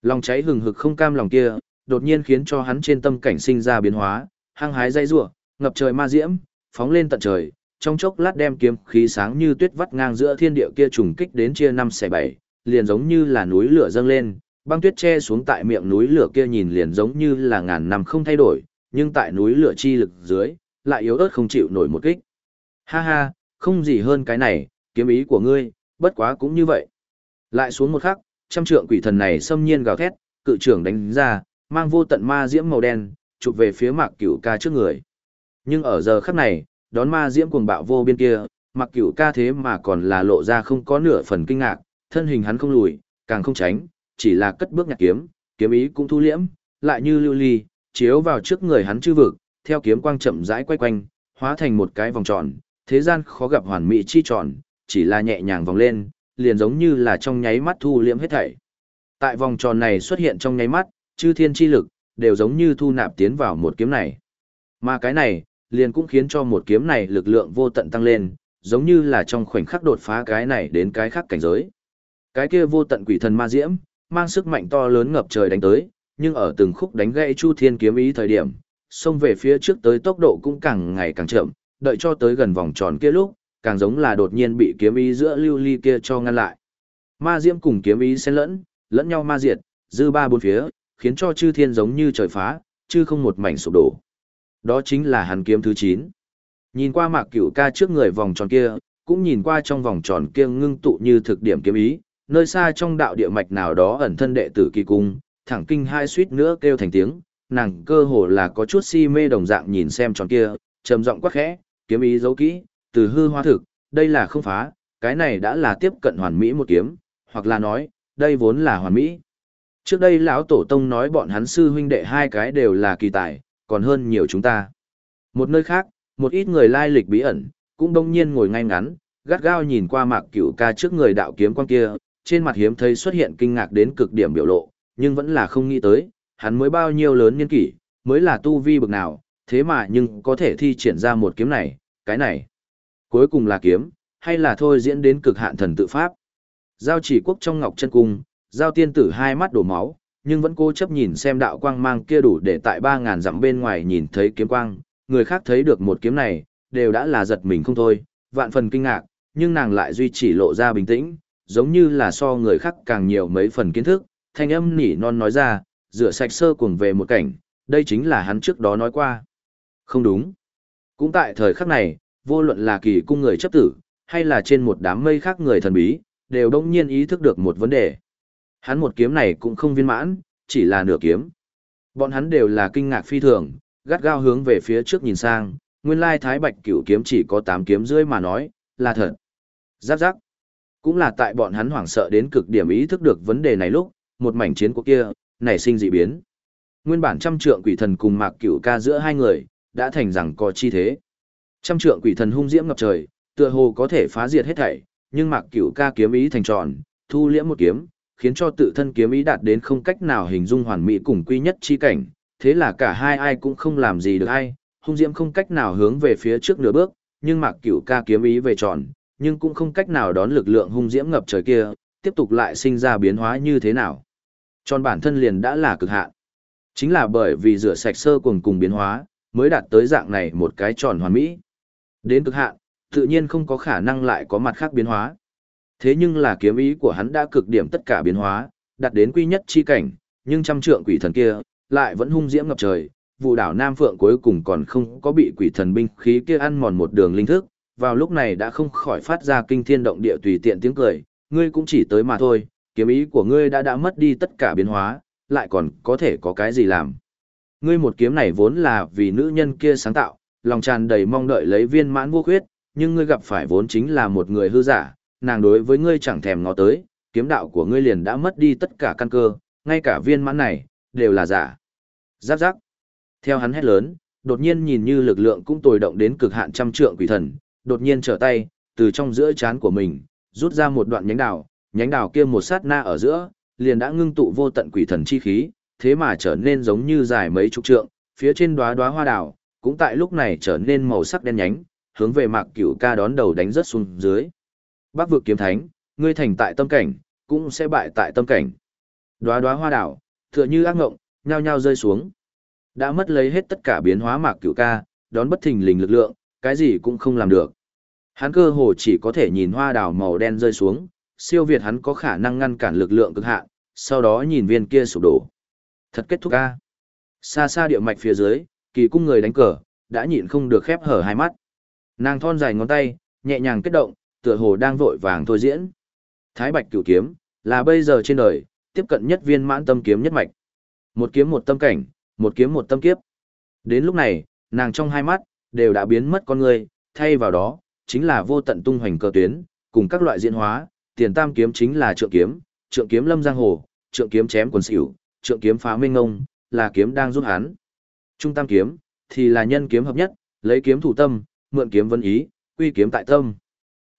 Lòng cháy hừng hực không cam lòng kia, đột nhiên khiến cho hắn trên tâm cảnh sinh ra biến hóa, hăng hái dây rủa, ngập trời ma diễm, phóng lên tận trời, trong chốc lát đem kiếm khí sáng như tuyết vắt ngang giữa thiên địa kia trùng kích đến chia năm xẻ bảy, liền giống như là núi lửa dâng lên, băng tuyết che xuống tại miệng núi lửa kia nhìn liền giống như là ngàn năm không thay đổi, nhưng tại núi lửa chi lực dưới, lại yếu ớt không chịu nổi một kích. Ha ha, không gì hơn cái này, kiếm ý của ngươi, bất quá cũng như vậy. Lại xuống một khắc, trăm trượng quỷ thần này xâm nhiên gào thét, cự trưởng đánh ra, mang vô tận ma diễm màu đen, chụp về phía mạc cửu ca trước người. Nhưng ở giờ khắc này, đón ma diễm cuồng bạo vô biên kia, mặc cửu ca thế mà còn là lộ ra không có nửa phần kinh ngạc, thân hình hắn không lùi, càng không tránh, chỉ là cất bước nhặt kiếm, kiếm ý cũng thu liễm, lại như lưu ly, chiếu vào trước người hắn chư vực, theo kiếm quang chậm rãi quay quanh, hóa thành một cái vòng tròn, thế gian khó gặp hoàn mỹ chi tròn, chỉ là nhẹ nhàng vòng lên, liền giống như là trong nháy mắt thu liễm hết thảy. Tại vòng tròn này xuất hiện trong nháy mắt, chư thiên chi lực đều giống như thu nạp tiến vào một kiếm này. Mà cái này, liền cũng khiến cho một kiếm này lực lượng vô tận tăng lên, giống như là trong khoảnh khắc đột phá cái này đến cái khác cảnh giới. Cái kia vô tận quỷ thần ma diễm, mang sức mạnh to lớn ngập trời đánh tới, nhưng ở từng khúc đánh gãy Chu Thiên kiếm ý thời điểm, xông về phía trước tới tốc độ cũng càng ngày càng chậm, đợi cho tới gần vòng tròn kia lúc, càng giống là đột nhiên bị kiếm ý giữa lưu ly kia cho ngăn lại. Ma diễm cùng kiếm ý xen lẫn, lẫn nhau ma diệt, dư ba bốn phía, khiến cho chư thiên giống như trời phá, chứ không một mảnh sụp đổ. Đó chính là hắn kiếm thứ 9. Nhìn qua mạc cửu ca trước người vòng tròn kia, cũng nhìn qua trong vòng tròn kia ngưng tụ như thực điểm kiếm ý, nơi xa trong đạo địa mạch nào đó ẩn thân đệ tử kỳ cung, thẳng kinh hai suýt nữa kêu thành tiếng, nàng cơ hồ là có chút si mê đồng dạng nhìn xem tròn kia, trầm giọng quát khẽ, kiếm ý giấu kỹ, từ hư hóa thực, đây là không phá, cái này đã là tiếp cận hoàn mỹ một kiếm, hoặc là nói, đây vốn là hoàn mỹ. Trước đây lão tổ tông nói bọn hắn sư huynh đệ hai cái đều là kỳ tài, còn hơn nhiều chúng ta. Một nơi khác, một ít người lai lịch bí ẩn, cũng đông nhiên ngồi ngay ngắn, gắt gao nhìn qua mạc cửu ca trước người đạo kiếm quan kia, trên mặt hiếm thấy xuất hiện kinh ngạc đến cực điểm biểu lộ, nhưng vẫn là không nghĩ tới, hắn mới bao nhiêu lớn niên kỷ, mới là tu vi bực nào, thế mà nhưng có thể thi triển ra một kiếm này, cái này. Cuối cùng là kiếm, hay là thôi diễn đến cực hạn thần tự pháp. Giao chỉ quốc trong ngọc chân cung, giao tiên tử hai mắt đổ máu, nhưng vẫn cố chấp nhìn xem đạo quang mang kia đủ để tại ba ngàn dặm bên ngoài nhìn thấy kiếm quang, người khác thấy được một kiếm này, đều đã là giật mình không thôi, vạn phần kinh ngạc, nhưng nàng lại duy trì lộ ra bình tĩnh, giống như là so người khác càng nhiều mấy phần kiến thức, thanh âm nỉ non nói ra, rửa sạch sơ cuồng về một cảnh, đây chính là hắn trước đó nói qua. Không đúng. Cũng tại thời khắc này, vô luận là kỳ cung người chấp tử, hay là trên một đám mây khác người thần bí, đều đông nhiên ý thức được một vấn đề. Hắn một kiếm này cũng không viên mãn, chỉ là nửa kiếm. Bọn hắn đều là kinh ngạc phi thường, gắt gao hướng về phía trước nhìn sang, nguyên lai thái bạch cửu kiếm chỉ có 8 kiếm rưỡi mà nói, là thật. Giáp giáp. Cũng là tại bọn hắn hoảng sợ đến cực điểm ý thức được vấn đề này lúc, một mảnh chiến của kia, nảy sinh dị biến. Nguyên bản trăm trượng quỷ thần cùng mạc cửu ca giữa hai người, đã thành rằng có chi thế. Trăm trượng quỷ thần hung diễm ngập trời, tựa hồ có thể phá diệt hết thảy, nhưng mạc cửu ca kiếm ý thành tròn, thu liễm một kiếm, khiến cho tự thân kiếm ý đạt đến không cách nào hình dung hoàn mỹ cùng quy nhất chi cảnh, thế là cả hai ai cũng không làm gì được ai, hung diễm không cách nào hướng về phía trước nửa bước, nhưng mạc cửu ca kiếm ý về tròn, nhưng cũng không cách nào đón lực lượng hung diễm ngập trời kia, tiếp tục lại sinh ra biến hóa như thế nào. Tròn bản thân liền đã là cực hạn. Chính là bởi vì rửa sạch sơ cùng cùng biến hóa, mới đạt tới dạng này một cái tròn hoàn mỹ. Đến cực hạn, tự nhiên không có khả năng lại có mặt khác biến hóa. Thế nhưng là kiếm ý của hắn đã cực điểm tất cả biến hóa, đạt đến quy nhất chi cảnh, nhưng trăm trượng quỷ thần kia, lại vẫn hung diễm ngập trời, vụ đảo Nam Phượng cuối cùng còn không có bị quỷ thần binh khí kia ăn mòn một đường linh thức, vào lúc này đã không khỏi phát ra kinh thiên động địa tùy tiện tiếng cười, ngươi cũng chỉ tới mà thôi, kiếm ý của ngươi đã đã mất đi tất cả biến hóa, lại còn có thể có cái gì làm. Ngươi một kiếm này vốn là vì nữ nhân kia sáng tạo, lòng tràn đầy mong đợi lấy viên mãn vô khuyết, nhưng ngươi gặp phải vốn chính là một người hư giả, nàng đối với ngươi chẳng thèm ngó tới, kiếm đạo của ngươi liền đã mất đi tất cả căn cơ, ngay cả viên mãn này, đều là giả. Giáp giáp. Theo hắn hét lớn, đột nhiên nhìn như lực lượng cũng tồi động đến cực hạn trăm trượng quỷ thần, đột nhiên trở tay, từ trong giữa chán của mình, rút ra một đoạn nhánh đào, nhánh đào kia một sát na ở giữa, liền đã ngưng tụ vô tận quỷ thần chi khí, thế mà trở nên giống như dài mấy chục trượng, phía trên đóa đóa hoa đào, cũng tại lúc này trở nên màu sắc đen nhánh, hướng về Mạc Cửu Ca đón đầu đánh rất xuống dưới. Bắc vực kiếm thánh, ngươi thành tại tâm cảnh, cũng sẽ bại tại tâm cảnh. Đóa đóa hoa đào, tựa như ác ngộng, nhao nhao rơi xuống. Đã mất lấy hết tất cả biến hóa Mạc Cửu Ca, đón bất thình lình lực lượng, cái gì cũng không làm được. Hắn cơ hồ chỉ có thể nhìn hoa đào màu đen rơi xuống, siêu việt hắn có khả năng ngăn cản lực lượng cực hạn, sau đó nhìn viên kia sụp đổ. Thật kết thúc a. Xa xa địa mạch phía dưới, kỳ cung người đánh cờ, đã nhịn không được khép hở hai mắt. Nàng thon dài ngón tay, nhẹ nhàng kết động, tựa hồ đang vội vàng thôi diễn. Thái Bạch Cửu kiếm, là bây giờ trên đời, tiếp cận nhất viên mãn tâm kiếm nhất mạch. Một kiếm một tâm cảnh, một kiếm một tâm kiếp. Đến lúc này, nàng trong hai mắt, đều đã biến mất con người, thay vào đó, chính là vô tận tung hoành cơ tuyến, cùng các loại diễn hóa, tiền tam kiếm chính là trượng kiếm, trượng kiếm lâm giang hồ, trượng kiếm chém quần xỉu, trượng kiếm phá minh ngông, là kiếm đang giúp hắn. Trung tam kiếm, thì là nhân kiếm hợp nhất, lấy kiếm thủ tâm, mượn kiếm vân ý, quy kiếm tại tâm.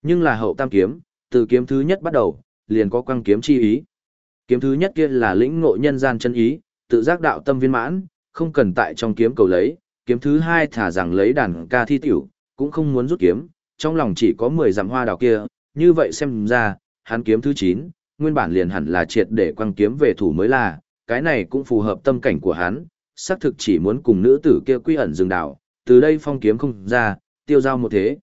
Nhưng là hậu tam kiếm, từ kiếm thứ nhất bắt đầu, liền có quăng kiếm chi ý. Kiếm thứ nhất kia là lĩnh ngộ nhân gian chân ý, tự giác đạo tâm viên mãn, không cần tại trong kiếm cầu lấy. Kiếm thứ hai thả rằng lấy đàn ca thi tiểu, cũng không muốn rút kiếm, trong lòng chỉ có 10 dặm hoa đào kia, như vậy xem ra, hắn kiếm thứ 9, nguyên bản liền hẳn là triệt để quăng kiếm về thủ mới là, cái này cũng phù hợp tâm cảnh của hắn, xác thực chỉ muốn cùng nữ tử kia quy ẩn rừng đảo, từ đây phong kiếm không ra, tiêu giao một thế.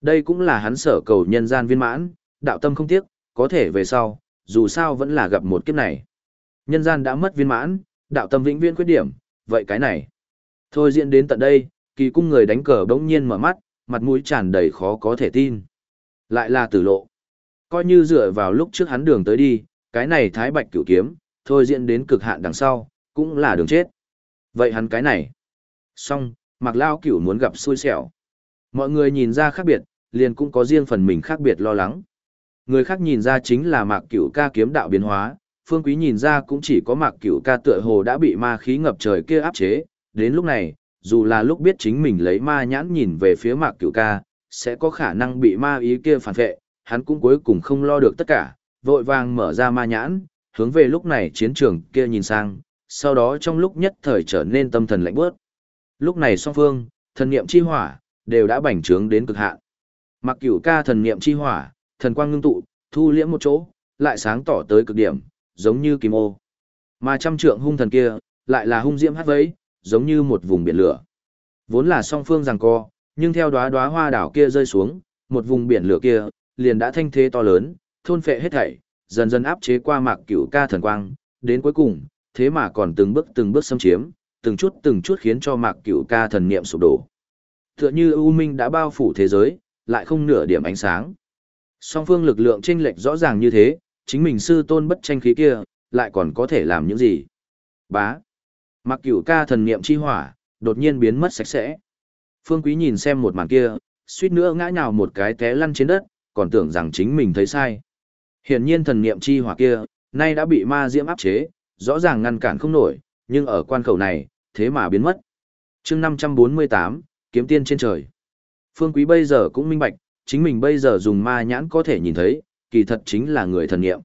Đây cũng là hắn sở cầu nhân gian viên mãn, đạo tâm không tiếc, có thể về sau, dù sao vẫn là gặp một kiếp này. Nhân gian đã mất viên mãn, đạo tâm vĩnh viễn khuyết điểm, vậy cái này. Thôi diễn đến tận đây, kỳ cung người đánh cờ bỗng nhiên mở mắt, mặt mũi tràn đầy khó có thể tin. Lại là tử lộ. Coi như dựa vào lúc trước hắn đường tới đi, cái này thái bạch cửu kiếm, thôi diễn đến cực hạn đằng sau, cũng là đường chết. Vậy hắn cái này. Xong, mặc lao cửu muốn gặp xui xẻo. Mọi người nhìn ra khác biệt, liền cũng có riêng phần mình khác biệt lo lắng. Người khác nhìn ra chính là mạc cửu ca kiếm đạo biến hóa, phương quý nhìn ra cũng chỉ có mạc cửu ca tựa hồ đã bị ma khí ngập trời kia áp chế. Đến lúc này, dù là lúc biết chính mình lấy ma nhãn nhìn về phía mạc cửu ca, sẽ có khả năng bị ma ý kia phản vệ, hắn cũng cuối cùng không lo được tất cả, vội vàng mở ra ma nhãn, hướng về lúc này chiến trường kia nhìn sang, sau đó trong lúc nhất thời trở nên tâm thần lạnh bớt. Lúc này song phương, thần niệm chi hỏa, đều đã bành trướng đến cực hạn. Mặc cửu ca thần niệm chi hỏa, thần quang ngưng tụ, thu liễm một chỗ, lại sáng tỏ tới cực điểm, giống như kim ô. Mà trăm trượng hung thần kia, lại là hung diễm hát vấy, giống như một vùng biển lửa. Vốn là song phương giằng co, nhưng theo đóa đóa hoa đảo kia rơi xuống, một vùng biển lửa kia, liền đã thanh thế to lớn, thôn phệ hết thảy, dần dần áp chế qua mạc cửu ca thần quang, đến cuối cùng, thế mà còn từng bước từng bước xâm chiếm, từng chút từng chút khiến cho mạc cửu ca thần niệm sụp đổ. Tựa như U Minh đã bao phủ thế giới, lại không nửa điểm ánh sáng. Song phương lực lượng chênh lệch rõ ràng như thế, chính mình sư tôn bất tranh khí kia, lại còn có thể làm những gì? Bá. Mặc cửu ca thần niệm chi hỏa, đột nhiên biến mất sạch sẽ. Phương Quý nhìn xem một màn kia, suýt nữa ngã nhào một cái té lăn trên đất, còn tưởng rằng chính mình thấy sai. Hiển nhiên thần niệm chi hỏa kia, nay đã bị ma diễm áp chế, rõ ràng ngăn cản không nổi, nhưng ở quan khẩu này, thế mà biến mất. chương 548, kiếm tiên trên trời. Phương Quý bây giờ cũng minh bạch, chính mình bây giờ dùng ma nhãn có thể nhìn thấy, kỳ thật chính là người thần niệm.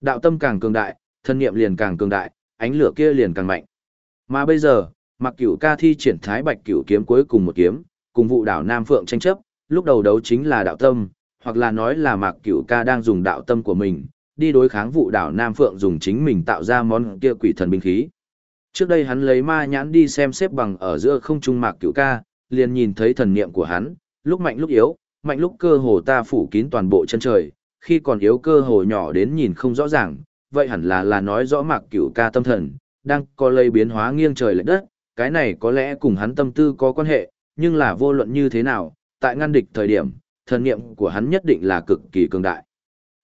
Đạo tâm càng cường đại, thần niệm liền càng cường đại, ánh lửa kia liền càng mạnh. Mà bây giờ, mặc cửu ca thi triển thái bạch cửu kiếm cuối cùng một kiếm, cùng vụ đảo Nam Phượng tranh chấp, lúc đầu đấu chính là đạo tâm, hoặc là nói là Mạc Cửu Ca đang dùng đạo tâm của mình, đi đối kháng vụ đảo Nam Phượng dùng chính mình tạo ra món kia quỷ thần binh khí. Trước đây hắn lấy ma nhãn đi xem xếp bằng ở giữa không trung Mạc Cửu Ca, liền nhìn thấy thần niệm của hắn, lúc mạnh lúc yếu, mạnh lúc cơ hồ ta phủ kín toàn bộ chân trời, khi còn yếu cơ hồ nhỏ đến nhìn không rõ ràng, vậy hẳn là là nói rõ mạc cửu ca tâm thần, đang có lây biến hóa nghiêng trời lệch đất, cái này có lẽ cùng hắn tâm tư có quan hệ, nhưng là vô luận như thế nào, tại ngăn địch thời điểm, thần niệm của hắn nhất định là cực kỳ cường đại.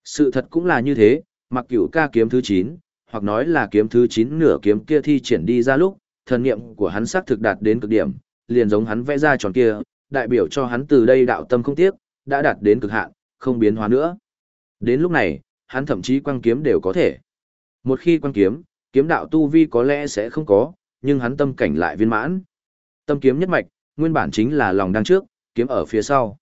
Sự thật cũng là như thế, mặc cửu ca kiếm thứ 9, hoặc nói là kiếm thứ 9 nửa kiếm kia thi triển đi ra lúc, thần niệm của hắn xác thực đạt đến cực điểm, liền giống hắn vẽ ra tròn kia, đại biểu cho hắn từ đây đạo tâm không tiếc, đã đạt đến cực hạn, không biến hóa nữa. Đến lúc này, hắn thậm chí quang kiếm đều có thể. Một khi quang kiếm, kiếm đạo tu vi có lẽ sẽ không có, nhưng hắn tâm cảnh lại viên mãn. Tâm kiếm nhất mạch, nguyên bản chính là lòng đang trước, kiếm ở phía sau.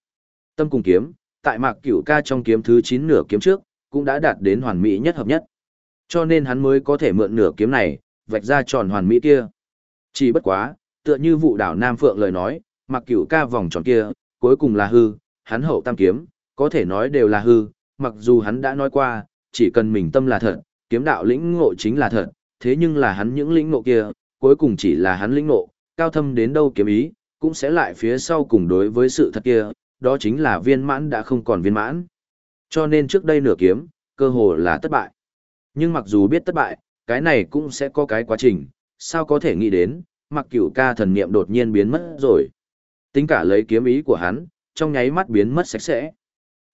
Tâm cùng kiếm, tại mạc cửu ca trong kiếm thứ 9 nửa kiếm trước, cũng đã đạt đến hoàn mỹ nhất hợp nhất. Cho nên hắn mới có thể mượn nửa kiếm này, vạch ra tròn hoàn mỹ kia. Chỉ bất quá, tựa như vụ đảo Nam Phượng lời nói, mạc cửu ca vòng tròn kia, cuối cùng là hư, hắn hậu tam kiếm, có thể nói đều là hư, mặc dù hắn đã nói qua, chỉ cần mình tâm là thật, kiếm đạo lĩnh ngộ chính là thật, thế nhưng là hắn những lĩnh ngộ kia, cuối cùng chỉ là hắn lĩnh ngộ, cao thâm đến đâu kiếm ý, cũng sẽ lại phía sau cùng đối với sự thật kia, đó chính là viên mãn đã không còn viên mãn. Cho nên trước đây nửa kiếm, cơ hồ là thất bại. Nhưng mặc dù biết thất bại, cái này cũng sẽ có cái quá trình, sao có thể nghĩ đến, mặc cửu ca thần niệm đột nhiên biến mất rồi. Tính cả lấy kiếm ý của hắn, trong nháy mắt biến mất sạch sẽ.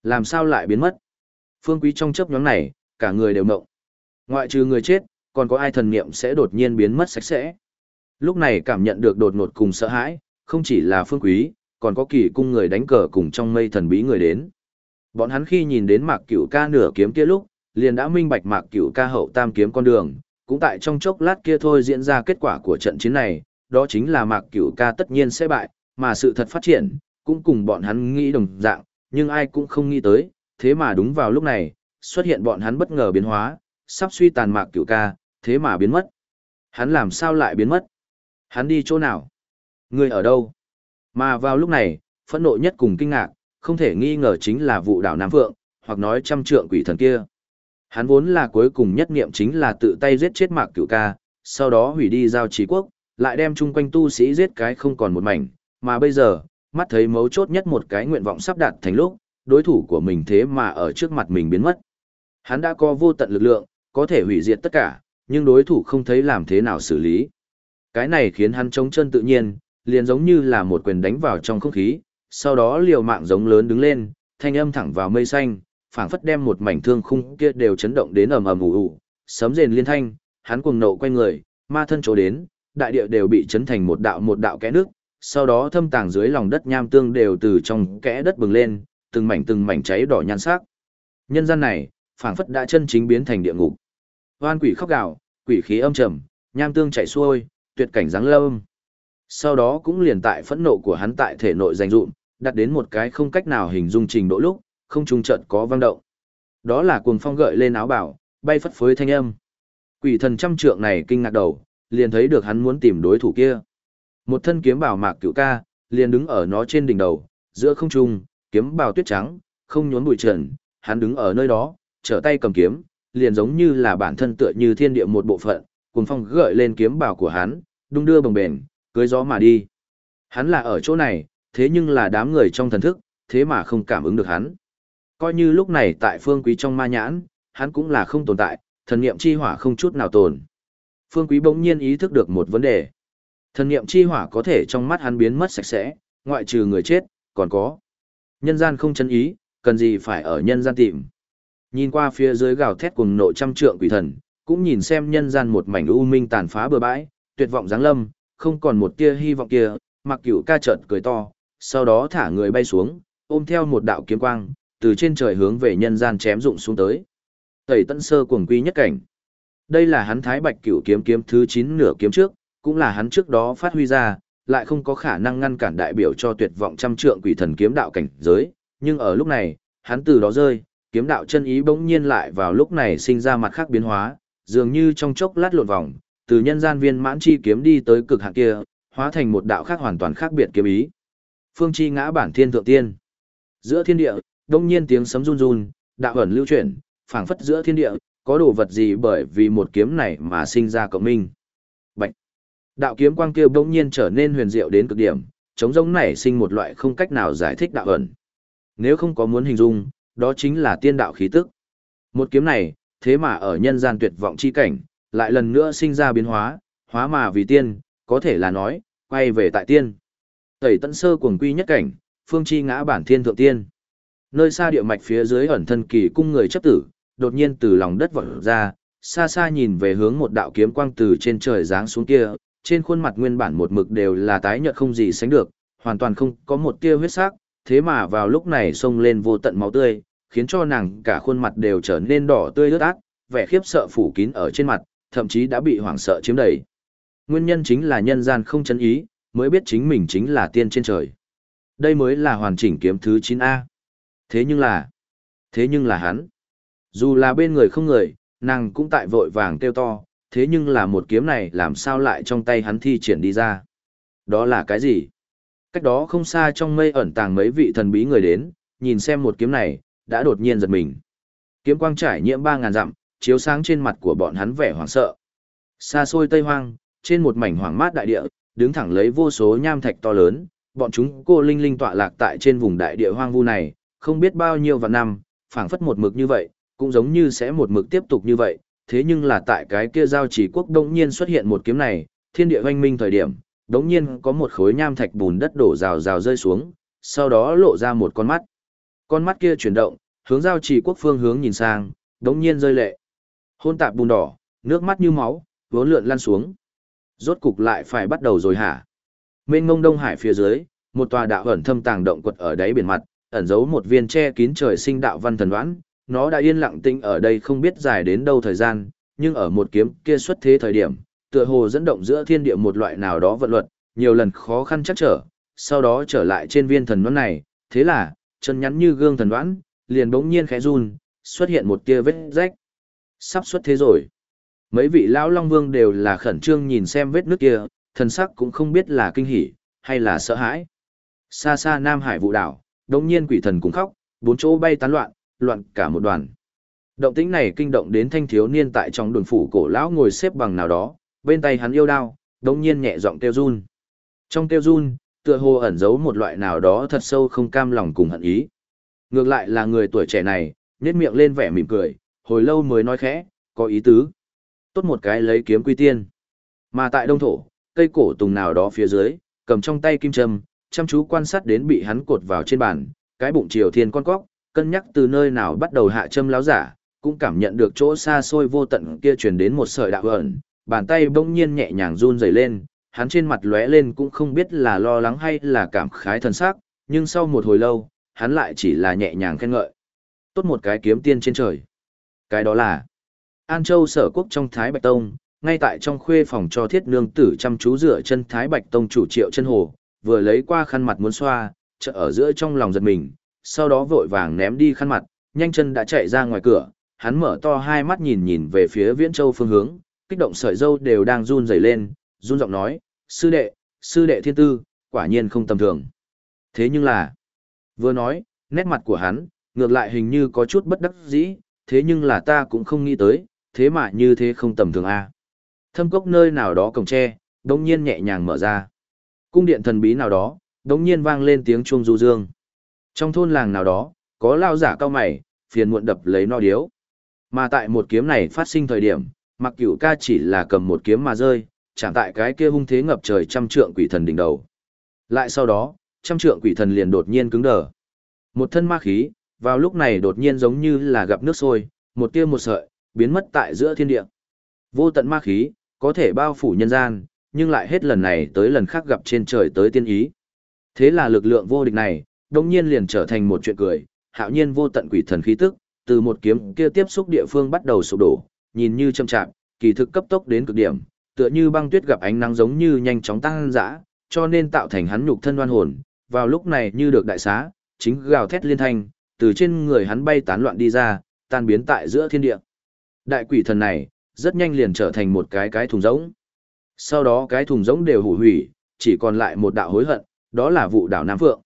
Làm sao lại biến mất? Phương Quý trong chấp nhóm này, cả người đều mộng. Ngoại trừ người chết, còn có ai thần niệm sẽ đột nhiên biến mất sạch sẽ. Lúc này cảm nhận được đột ngột cùng sợ hãi, không chỉ là Phương Quý, còn có kỳ cung người đánh cờ cùng trong mây thần bí người đến. Bọn hắn khi nhìn đến Mạc Cửu ca nửa kiếm kia lúc, liền đã minh bạch Mạc Cửu ca hậu tam kiếm con đường, cũng tại trong chốc lát kia thôi diễn ra kết quả của trận chiến này, đó chính là Mạc Cửu ca tất nhiên sẽ bại, mà sự thật phát triển, cũng cùng bọn hắn nghĩ đồng dạng, nhưng ai cũng không nghĩ tới, thế mà đúng vào lúc này, xuất hiện bọn hắn bất ngờ biến hóa, sắp suy tàn Mạc Cửu ca, thế mà biến mất. Hắn làm sao lại biến mất? Hắn đi chỗ nào? Người ở đâu? Mà vào lúc này, phẫn nộ nhất cùng kinh ngạc, không thể nghi ngờ chính là vụ đảo Nam Phượng, hoặc nói trăm trượng quỷ thần kia. Hắn vốn là cuối cùng nhất niệm chính là tự tay giết chết mạc cửu ca, sau đó hủy đi giao trí quốc, lại đem chung quanh tu sĩ giết cái không còn một mảnh, mà bây giờ, mắt thấy mấu chốt nhất một cái nguyện vọng sắp đạt thành lúc, đối thủ của mình thế mà ở trước mặt mình biến mất. Hắn đã có vô tận lực lượng, có thể hủy diệt tất cả, nhưng đối thủ không thấy làm thế nào xử lý. Cái này khiến hắn chống chân tự nhiên, liền giống như là một quyền đánh vào trong không khí, sau đó liều mạng giống lớn đứng lên, thanh âm thẳng vào mây xanh, phảng phất đem một mảnh thương khung kia đều chấn động đến ầm ầm ù ù, sấm rền liên thanh, hắn cuồng nộ quay người, ma thân chỗ đến, đại địa đều bị chấn thành một đạo một đạo kẽ nước, sau đó thâm tàng dưới lòng đất nham tương đều từ trong kẽ đất bừng lên, từng mảnh từng mảnh cháy đỏ nhan sắc. Nhân gian này, phảng phất đã chân chính biến thành địa ngục hoan quỷ khóc gào, quỷ khí âm trầm, nham tương chảy xuôi, tuyệt cảnh giáng lâm. Sau đó cũng liền tại phẫn nộ của hắn tại thể nội dành dụm, đặt đến một cái không cách nào hình dung trình độ lúc, không trung trận có vang động. Đó là cuồng phong gợi lên áo bảo, bay phất phới thanh âm. Quỷ thần trăm trượng này kinh ngạc đầu, liền thấy được hắn muốn tìm đối thủ kia. Một thân kiếm bảo mạc cửu ca, liền đứng ở nó trên đỉnh đầu, giữa không trung, kiếm bào tuyết trắng, không nhốn bụi trần, hắn đứng ở nơi đó, trở tay cầm kiếm, liền giống như là bản thân tựa như thiên địa một bộ phận, cùng phong gợi lên kiếm bào của hắn, đung đưa bồng bềnh, cưới gió mà đi. Hắn là ở chỗ này, thế nhưng là đám người trong thần thức, thế mà không cảm ứng được hắn. Coi như lúc này tại phương quý trong ma nhãn, hắn cũng là không tồn tại, thần niệm chi hỏa không chút nào tồn. Phương quý bỗng nhiên ý thức được một vấn đề. Thần niệm chi hỏa có thể trong mắt hắn biến mất sạch sẽ, ngoại trừ người chết, còn có. Nhân gian không chân ý, cần gì phải ở nhân gian tìm. Nhìn qua phía dưới gào thét cùng nộ trăm trượng quỷ thần, cũng nhìn xem nhân gian một mảnh u minh tàn phá bừa bãi, tuyệt vọng giáng lâm, không còn một tia hy vọng kia, mặc cửu ca chợt cười to, sau đó thả người bay xuống, ôm theo một đạo kiếm quang, từ trên trời hướng về nhân gian chém rụng xuống tới. Tẩy tân sơ cuồng quy nhất cảnh. Đây là hắn thái bạch cửu kiếm kiếm thứ 9 nửa kiếm trước, cũng là hắn trước đó phát huy ra, lại không có khả năng ngăn cản đại biểu cho tuyệt vọng trăm trượng quỷ thần kiếm đạo cảnh giới, nhưng ở lúc này, hắn từ đó rơi, kiếm đạo chân ý bỗng nhiên lại vào lúc này sinh ra mặt khác biến hóa, dường như trong chốc lát lộn vòng, từ nhân gian viên mãn chi kiếm đi tới cực hạn kia, hóa thành một đạo khác hoàn toàn khác biệt kiếm ý. Phương chi ngã bản thiên thượng tiên. Giữa thiên địa, đông nhiên tiếng sấm run run, đạo ẩn lưu chuyển, phảng phất giữa thiên địa, có đồ vật gì bởi vì một kiếm này mà sinh ra cộng minh. Bạch. Đạo kiếm quang kia bỗng nhiên trở nên huyền diệu đến cực điểm, chống giống nảy sinh một loại không cách nào giải thích đạo ẩn. Nếu không có muốn hình dung, đó chính là tiên đạo khí tức. Một kiếm này, thế mà ở nhân gian tuyệt vọng chi cảnh, lại lần nữa sinh ra biến hóa, hóa mà vì tiên, có thể là nói, quay về tại tiên. Tẩy tận sơ cuồng quy nhất cảnh, phương chi ngã bản thiên thượng tiên. Nơi xa địa mạch phía dưới ẩn thân kỳ cung người chấp tử, đột nhiên từ lòng đất vọt ra, xa xa nhìn về hướng một đạo kiếm quang từ trên trời giáng xuống kia, trên khuôn mặt nguyên bản một mực đều là tái nhợt không gì sánh được, hoàn toàn không có một tia huyết sắc, thế mà vào lúc này xông lên vô tận máu tươi, khiến cho nàng cả khuôn mặt đều trở nên đỏ tươi ướt át, vẻ khiếp sợ phủ kín ở trên mặt, thậm chí đã bị hoảng sợ chiếm đầy. Nguyên nhân chính là nhân gian không chấn ý, mới biết chính mình chính là tiên trên trời. Đây mới là hoàn chỉnh kiếm thứ 9A. Thế nhưng là, thế nhưng là hắn. Dù là bên người không người, nàng cũng tại vội vàng kêu to, thế nhưng là một kiếm này làm sao lại trong tay hắn thi triển đi ra. Đó là cái gì? Cách đó không xa trong mây ẩn tàng mấy vị thần bí người đến, nhìn xem một kiếm này, đã đột nhiên giật mình. Kiếm quang trải nhiễm ba ngàn dặm, chiếu sáng trên mặt của bọn hắn vẻ hoảng sợ. Xa xôi Tây Hoang, trên một mảnh hoang mát đại địa, đứng thẳng lấy vô số nham thạch to lớn, bọn chúng cô linh linh tọa lạc tại trên vùng đại địa hoang vu này, không biết bao nhiêu vạn năm, phảng phất một mực như vậy, cũng giống như sẽ một mực tiếp tục như vậy, thế nhưng là tại cái kia giao chỉ quốc đông nhiên xuất hiện một kiếm này, thiên địa hoanh minh thời điểm, đống nhiên có một khối nham thạch bùn đất đổ rào rào rơi xuống, sau đó lộ ra một con mắt. Con mắt kia chuyển động, hướng giao chỉ quốc phương hướng nhìn sang, đống nhiên rơi lệ. Hôn tạp bùn đỏ, nước mắt như máu, vốn lượn lăn xuống. Rốt cục lại phải bắt đầu rồi hả? Mênh ngông đông hải phía dưới, một tòa đạo ẩn thâm tàng động quật ở đáy biển mặt, ẩn giấu một viên che kín trời sinh đạo văn thần đoán, nó đã yên lặng tĩnh ở đây không biết dài đến đâu thời gian, nhưng ở một kiếm kia xuất thế thời điểm, tựa hồ dẫn động giữa thiên địa một loại nào đó vận luật, nhiều lần khó khăn chắc trở, sau đó trở lại trên viên thần đoán này, thế là, chân nhắn như gương thần đoán, liền bỗng nhiên khẽ run, xuất hiện một tia vết rách. Sắp xuất thế rồi. Mấy vị lão long vương đều là khẩn trương nhìn xem vết nước kia, thần sắc cũng không biết là kinh hỉ, hay là sợ hãi. Xa xa Nam Hải vụ đảo, đống nhiên quỷ thần cũng khóc, bốn chỗ bay tán loạn, loạn cả một đoàn. Động tĩnh này kinh động đến thanh thiếu niên tại trong đồn phủ cổ lão ngồi xếp bằng nào đó, bên tay hắn yêu đao, đống nhiên nhẹ giọng kêu run. Trong kêu run, tựa hồ ẩn giấu một loại nào đó thật sâu không cam lòng cùng hận ý. Ngược lại là người tuổi trẻ này, nhếch miệng lên vẻ mỉm cười, hồi lâu mới nói khẽ, có ý tứ. Tốt một cái lấy kiếm quy tiên. Mà tại đông thổ, cây cổ tùng nào đó phía dưới, cầm trong tay kim châm, chăm chú quan sát đến bị hắn cột vào trên bàn, cái bụng triều thiên con cóc, cân nhắc từ nơi nào bắt đầu hạ châm láo giả, cũng cảm nhận được chỗ xa xôi vô tận kia truyền đến một sợi đạo ẩn, bàn tay bỗng nhiên nhẹ nhàng run rẩy lên, hắn trên mặt lóe lên cũng không biết là lo lắng hay là cảm khái thần sắc, nhưng sau một hồi lâu, hắn lại chỉ là nhẹ nhàng khen ngợi. Tốt một cái kiếm tiên trên trời. Cái đó là An Châu sở quốc trong Thái Bạch Tông, ngay tại trong khuê phòng cho thiết nương tử chăm chú rửa chân Thái Bạch Tông chủ triệu chân hồ, vừa lấy qua khăn mặt muốn xoa, chợ ở giữa trong lòng giật mình, sau đó vội vàng ném đi khăn mặt, nhanh chân đã chạy ra ngoài cửa, hắn mở to hai mắt nhìn nhìn về phía Viễn Châu phương hướng, kích động sợi dâu đều đang run rẩy lên, run giọng nói, sư đệ, sư đệ thiên tư, quả nhiên không tầm thường. Thế nhưng là, vừa nói, nét mặt của hắn, ngược lại hình như có chút bất đắc dĩ, thế nhưng là ta cũng không nghĩ tới, thế mà như thế không tầm thường a. Thâm cốc nơi nào đó cổng tre, đống nhiên nhẹ nhàng mở ra. Cung điện thần bí nào đó, đống nhiên vang lên tiếng chuông du dương. Trong thôn làng nào đó, có lao giả cao mày, phiền muộn đập lấy no điếu. Mà tại một kiếm này phát sinh thời điểm, mặc cửu ca chỉ là cầm một kiếm mà rơi, chẳng tại cái kia hung thế ngập trời trăm trượng quỷ thần đỉnh đầu. Lại sau đó, trăm trượng quỷ thần liền đột nhiên cứng đờ. Một thân ma khí, vào lúc này đột nhiên giống như là gặp nước sôi, một tia một sợi, biến mất tại giữa thiên địa. Vô tận ma khí, có thể bao phủ nhân gian, nhưng lại hết lần này tới lần khác gặp trên trời tới tiên ý. Thế là lực lượng vô địch này, đồng nhiên liền trở thành một chuyện cười, hạo nhiên vô tận quỷ thần khí tức, từ một kiếm kia tiếp xúc địa phương bắt đầu sụp đổ, nhìn như chậm chạp, kỳ thực cấp tốc đến cực điểm, tựa như băng tuyết gặp ánh nắng giống như nhanh chóng tăng dã, cho nên tạo thành hắn nhục thân oan hồn, vào lúc này như được đại xá, chính gào thét liên thanh, từ trên người hắn bay tán loạn đi ra, tan biến tại giữa thiên địa. Đại quỷ thần này, rất nhanh liền trở thành một cái cái thùng rỗng. Sau đó cái thùng rỗng đều hủy hủy, chỉ còn lại một đạo hối hận, đó là vụ đảo Nam Phượng.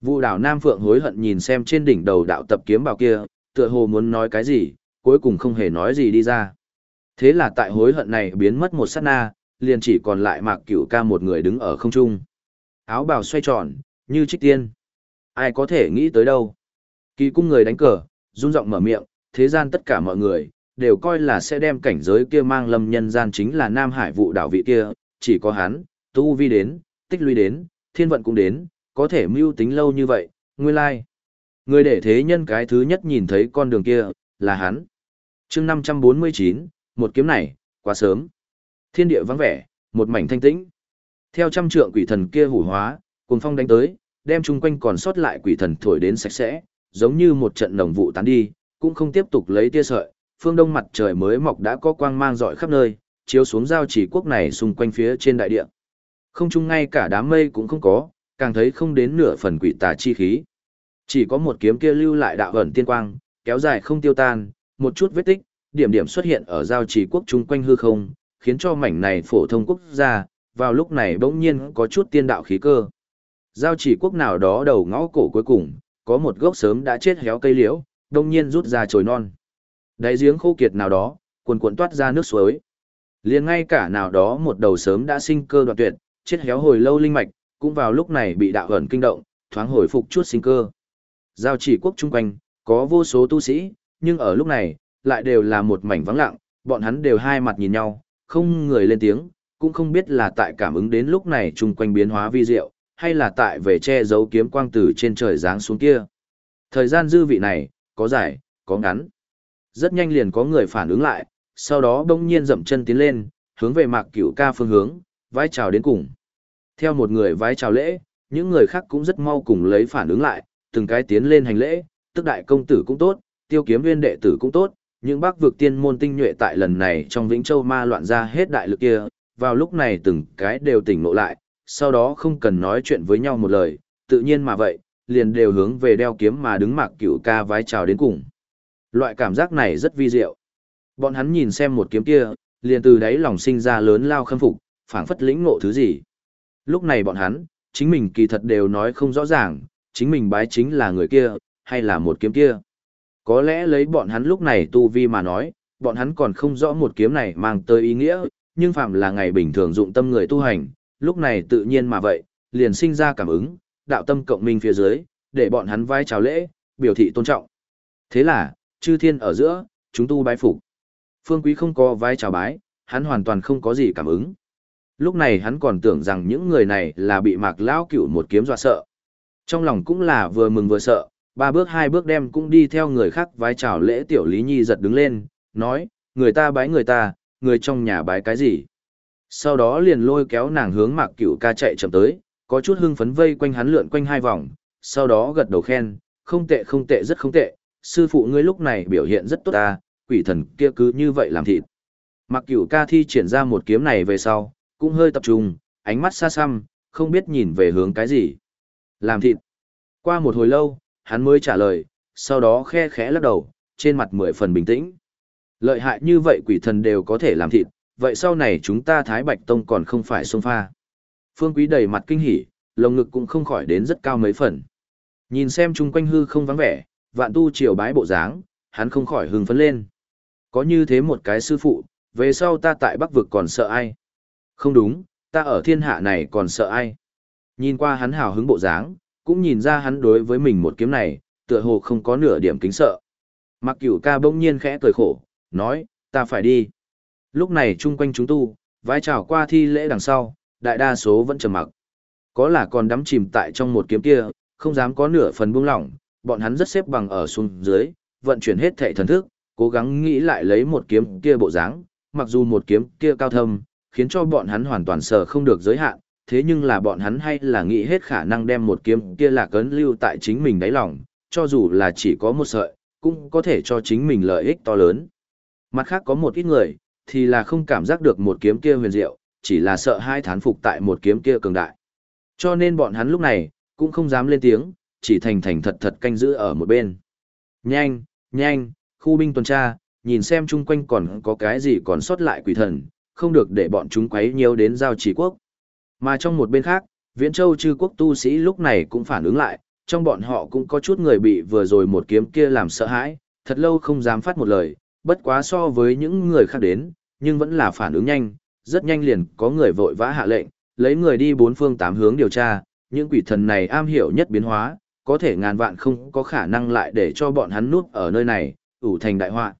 Vụ đảo Nam Phượng hối hận nhìn xem trên đỉnh đầu đạo tập kiếm bảo kia, tựa hồ muốn nói cái gì, cuối cùng không hề nói gì đi ra. Thế là tại hối hận này biến mất một sát na, liền chỉ còn lại mạc cửu ca một người đứng ở không trung. Áo bào xoay tròn, như trích tiên. Ai có thể nghĩ tới đâu. Kỳ cung người đánh cờ, run giọng mở miệng, thế gian tất cả mọi người, đều coi là sẽ đem cảnh giới kia mang lâm nhân gian chính là Nam Hải vụ đảo vị kia, chỉ có hắn, tu vi đến, tích lũy đến, thiên vận cũng đến, có thể mưu tính lâu như vậy, nguyên lai. Người để thế nhân cái thứ nhất nhìn thấy con đường kia, là hắn chương 549, một kiếm này, quá sớm. Thiên địa vắng vẻ, một mảnh thanh tĩnh. Theo trăm trượng quỷ thần kia hủ hóa, cùng phong đánh tới, đem chung quanh còn sót lại quỷ thần thổi đến sạch sẽ, giống như một trận nồng vụ tán đi, cũng không tiếp tục lấy tia sợi, phương đông mặt trời mới mọc đã có quang mang rọi khắp nơi, chiếu xuống giao chỉ quốc này xung quanh phía trên đại địa. Không chung ngay cả đám mây cũng không có, càng thấy không đến nửa phần quỷ tà chi khí. Chỉ có một kiếm kia lưu lại đạo ẩn tiên quang, kéo dài không tiêu tan, một chút vết tích, điểm điểm xuất hiện ở giao chỉ quốc chung quanh hư không, khiến cho mảnh này phổ thông quốc gia, vào lúc này bỗng nhiên có chút tiên đạo khí cơ. Giao chỉ quốc nào đó đầu ngõ cổ cuối cùng, có một gốc sớm đã chết héo cây liễu, đông nhiên rút ra chồi non. Đáy giếng khô kiệt nào đó, cuồn cuộn toát ra nước suối. Liền ngay cả nào đó một đầu sớm đã sinh cơ đoạn tuyệt, chết héo hồi lâu linh mạch, cũng vào lúc này bị đạo ẩn kinh động, thoáng hồi phục chút sinh cơ. Giao chỉ quốc chung quanh, có vô số tu sĩ, nhưng ở lúc này, lại đều là một mảnh vắng lặng, bọn hắn đều hai mặt nhìn nhau, không người lên tiếng, cũng không biết là tại cảm ứng đến lúc này chung quanh biến hóa vi diệu, hay là tại về che giấu kiếm quang từ trên trời giáng xuống kia. Thời gian dư vị này, có dài, có ngắn. Rất nhanh liền có người phản ứng lại, sau đó bỗng nhiên dậm chân tiến lên, hướng về mạc cửu ca phương hướng, vái chào đến cùng. Theo một người vái chào lễ, những người khác cũng rất mau cùng lấy phản ứng lại, từng cái tiến lên hành lễ, tức đại công tử cũng tốt, tiêu kiếm viên đệ tử cũng tốt, những bác vực tiên môn tinh nhuệ tại lần này trong Vĩnh Châu ma loạn ra hết đại lực kia, vào lúc này từng cái đều tỉnh ngộ lại, sau đó không cần nói chuyện với nhau một lời, tự nhiên mà vậy, liền đều hướng về đeo kiếm mà đứng mạc cửu ca vái chào đến cùng. Loại cảm giác này rất vi diệu. Bọn hắn nhìn xem một kiếm kia, liền từ đáy lòng sinh ra lớn lao khâm phục, phảng phất lĩnh ngộ thứ gì. Lúc này bọn hắn, chính mình kỳ thật đều nói không rõ ràng, chính mình bái chính là người kia, hay là một kiếm kia. Có lẽ lấy bọn hắn lúc này tu vi mà nói, bọn hắn còn không rõ một kiếm này mang tới ý nghĩa, nhưng phạm là ngày bình thường dụng tâm người tu hành, lúc này tự nhiên mà vậy, liền sinh ra cảm ứng, đạo tâm cộng minh phía dưới, để bọn hắn vai chào lễ, biểu thị tôn trọng. Thế là, chư thiên ở giữa, chúng tu bái phục. Phương Quý không có vai chào bái, hắn hoàn toàn không có gì cảm ứng. Lúc này hắn còn tưởng rằng những người này là bị mạc lão cửu một kiếm dọa sợ. Trong lòng cũng là vừa mừng vừa sợ, ba bước hai bước đem cũng đi theo người khác vái chào lễ tiểu Lý Nhi giật đứng lên, nói, người ta bái người ta, người trong nhà bái cái gì. Sau đó liền lôi kéo nàng hướng mạc cửu ca chạy chậm tới, có chút hưng phấn vây quanh hắn lượn quanh hai vòng, sau đó gật đầu khen, không tệ không tệ rất không tệ, sư phụ ngươi lúc này biểu hiện rất tốt ta, quỷ thần kia cứ như vậy làm thịt. Mặc cửu ca thi triển ra một kiếm này về sau, cũng hơi tập trung, ánh mắt xa xăm, không biết nhìn về hướng cái gì. Làm thịt. Qua một hồi lâu, hắn mới trả lời, sau đó khe khẽ lắc đầu, trên mặt mười phần bình tĩnh. Lợi hại như vậy quỷ thần đều có thể làm thịt, vậy sau này chúng ta Thái Bạch Tông còn không phải xông pha. Phương Quý đầy mặt kinh hỉ, lồng ngực cũng không khỏi đến rất cao mấy phần. Nhìn xem chung quanh hư không vắng vẻ, vạn tu triều bái bộ dáng, hắn không khỏi hưng phấn lên. Có như thế một cái sư phụ, về sau ta tại Bắc Vực còn sợ ai? Không đúng, ta ở thiên hạ này còn sợ ai? Nhìn qua hắn hào hứng bộ dáng, cũng nhìn ra hắn đối với mình một kiếm này, tựa hồ không có nửa điểm kính sợ. Mặc cửu ca bỗng nhiên khẽ cười khổ, nói, ta phải đi. Lúc này chung quanh chúng tu, vai trào qua thi lễ đằng sau, đại đa số vẫn trầm mặc. Có là còn đắm chìm tại trong một kiếm kia, không dám có nửa phần buông lỏng, bọn hắn rất xếp bằng ở xuống dưới, vận chuyển hết thệ thần thức, cố gắng nghĩ lại lấy một kiếm kia bộ dáng, mặc dù một kiếm kia cao thâm, khiến cho bọn hắn hoàn toàn sợ không được giới hạn, thế nhưng là bọn hắn hay là nghĩ hết khả năng đem một kiếm kia lạc ấn lưu tại chính mình đáy lòng, cho dù là chỉ có một sợi, cũng có thể cho chính mình lợi ích to lớn. Mặt khác có một ít người, thì là không cảm giác được một kiếm kia huyền diệu, chỉ là sợ hai thán phục tại một kiếm kia cường đại. Cho nên bọn hắn lúc này, cũng không dám lên tiếng, chỉ thành thành thật thật canh giữ ở một bên. Nhanh, nhanh, khu binh tuần tra, nhìn xem chung quanh còn có cái gì còn sót lại quỷ thần, không được để bọn chúng quấy nhiều đến giao chỉ quốc. Mà trong một bên khác, Viễn Châu chư quốc tu sĩ lúc này cũng phản ứng lại, trong bọn họ cũng có chút người bị vừa rồi một kiếm kia làm sợ hãi, thật lâu không dám phát một lời, bất quá so với những người khác đến, nhưng vẫn là phản ứng nhanh, rất nhanh liền có người vội vã hạ lệnh, lấy người đi bốn phương tám hướng điều tra, những quỷ thần này am hiểu nhất biến hóa, có thể ngàn vạn không có khả năng lại để cho bọn hắn núp ở nơi này, ủ thành đại họa.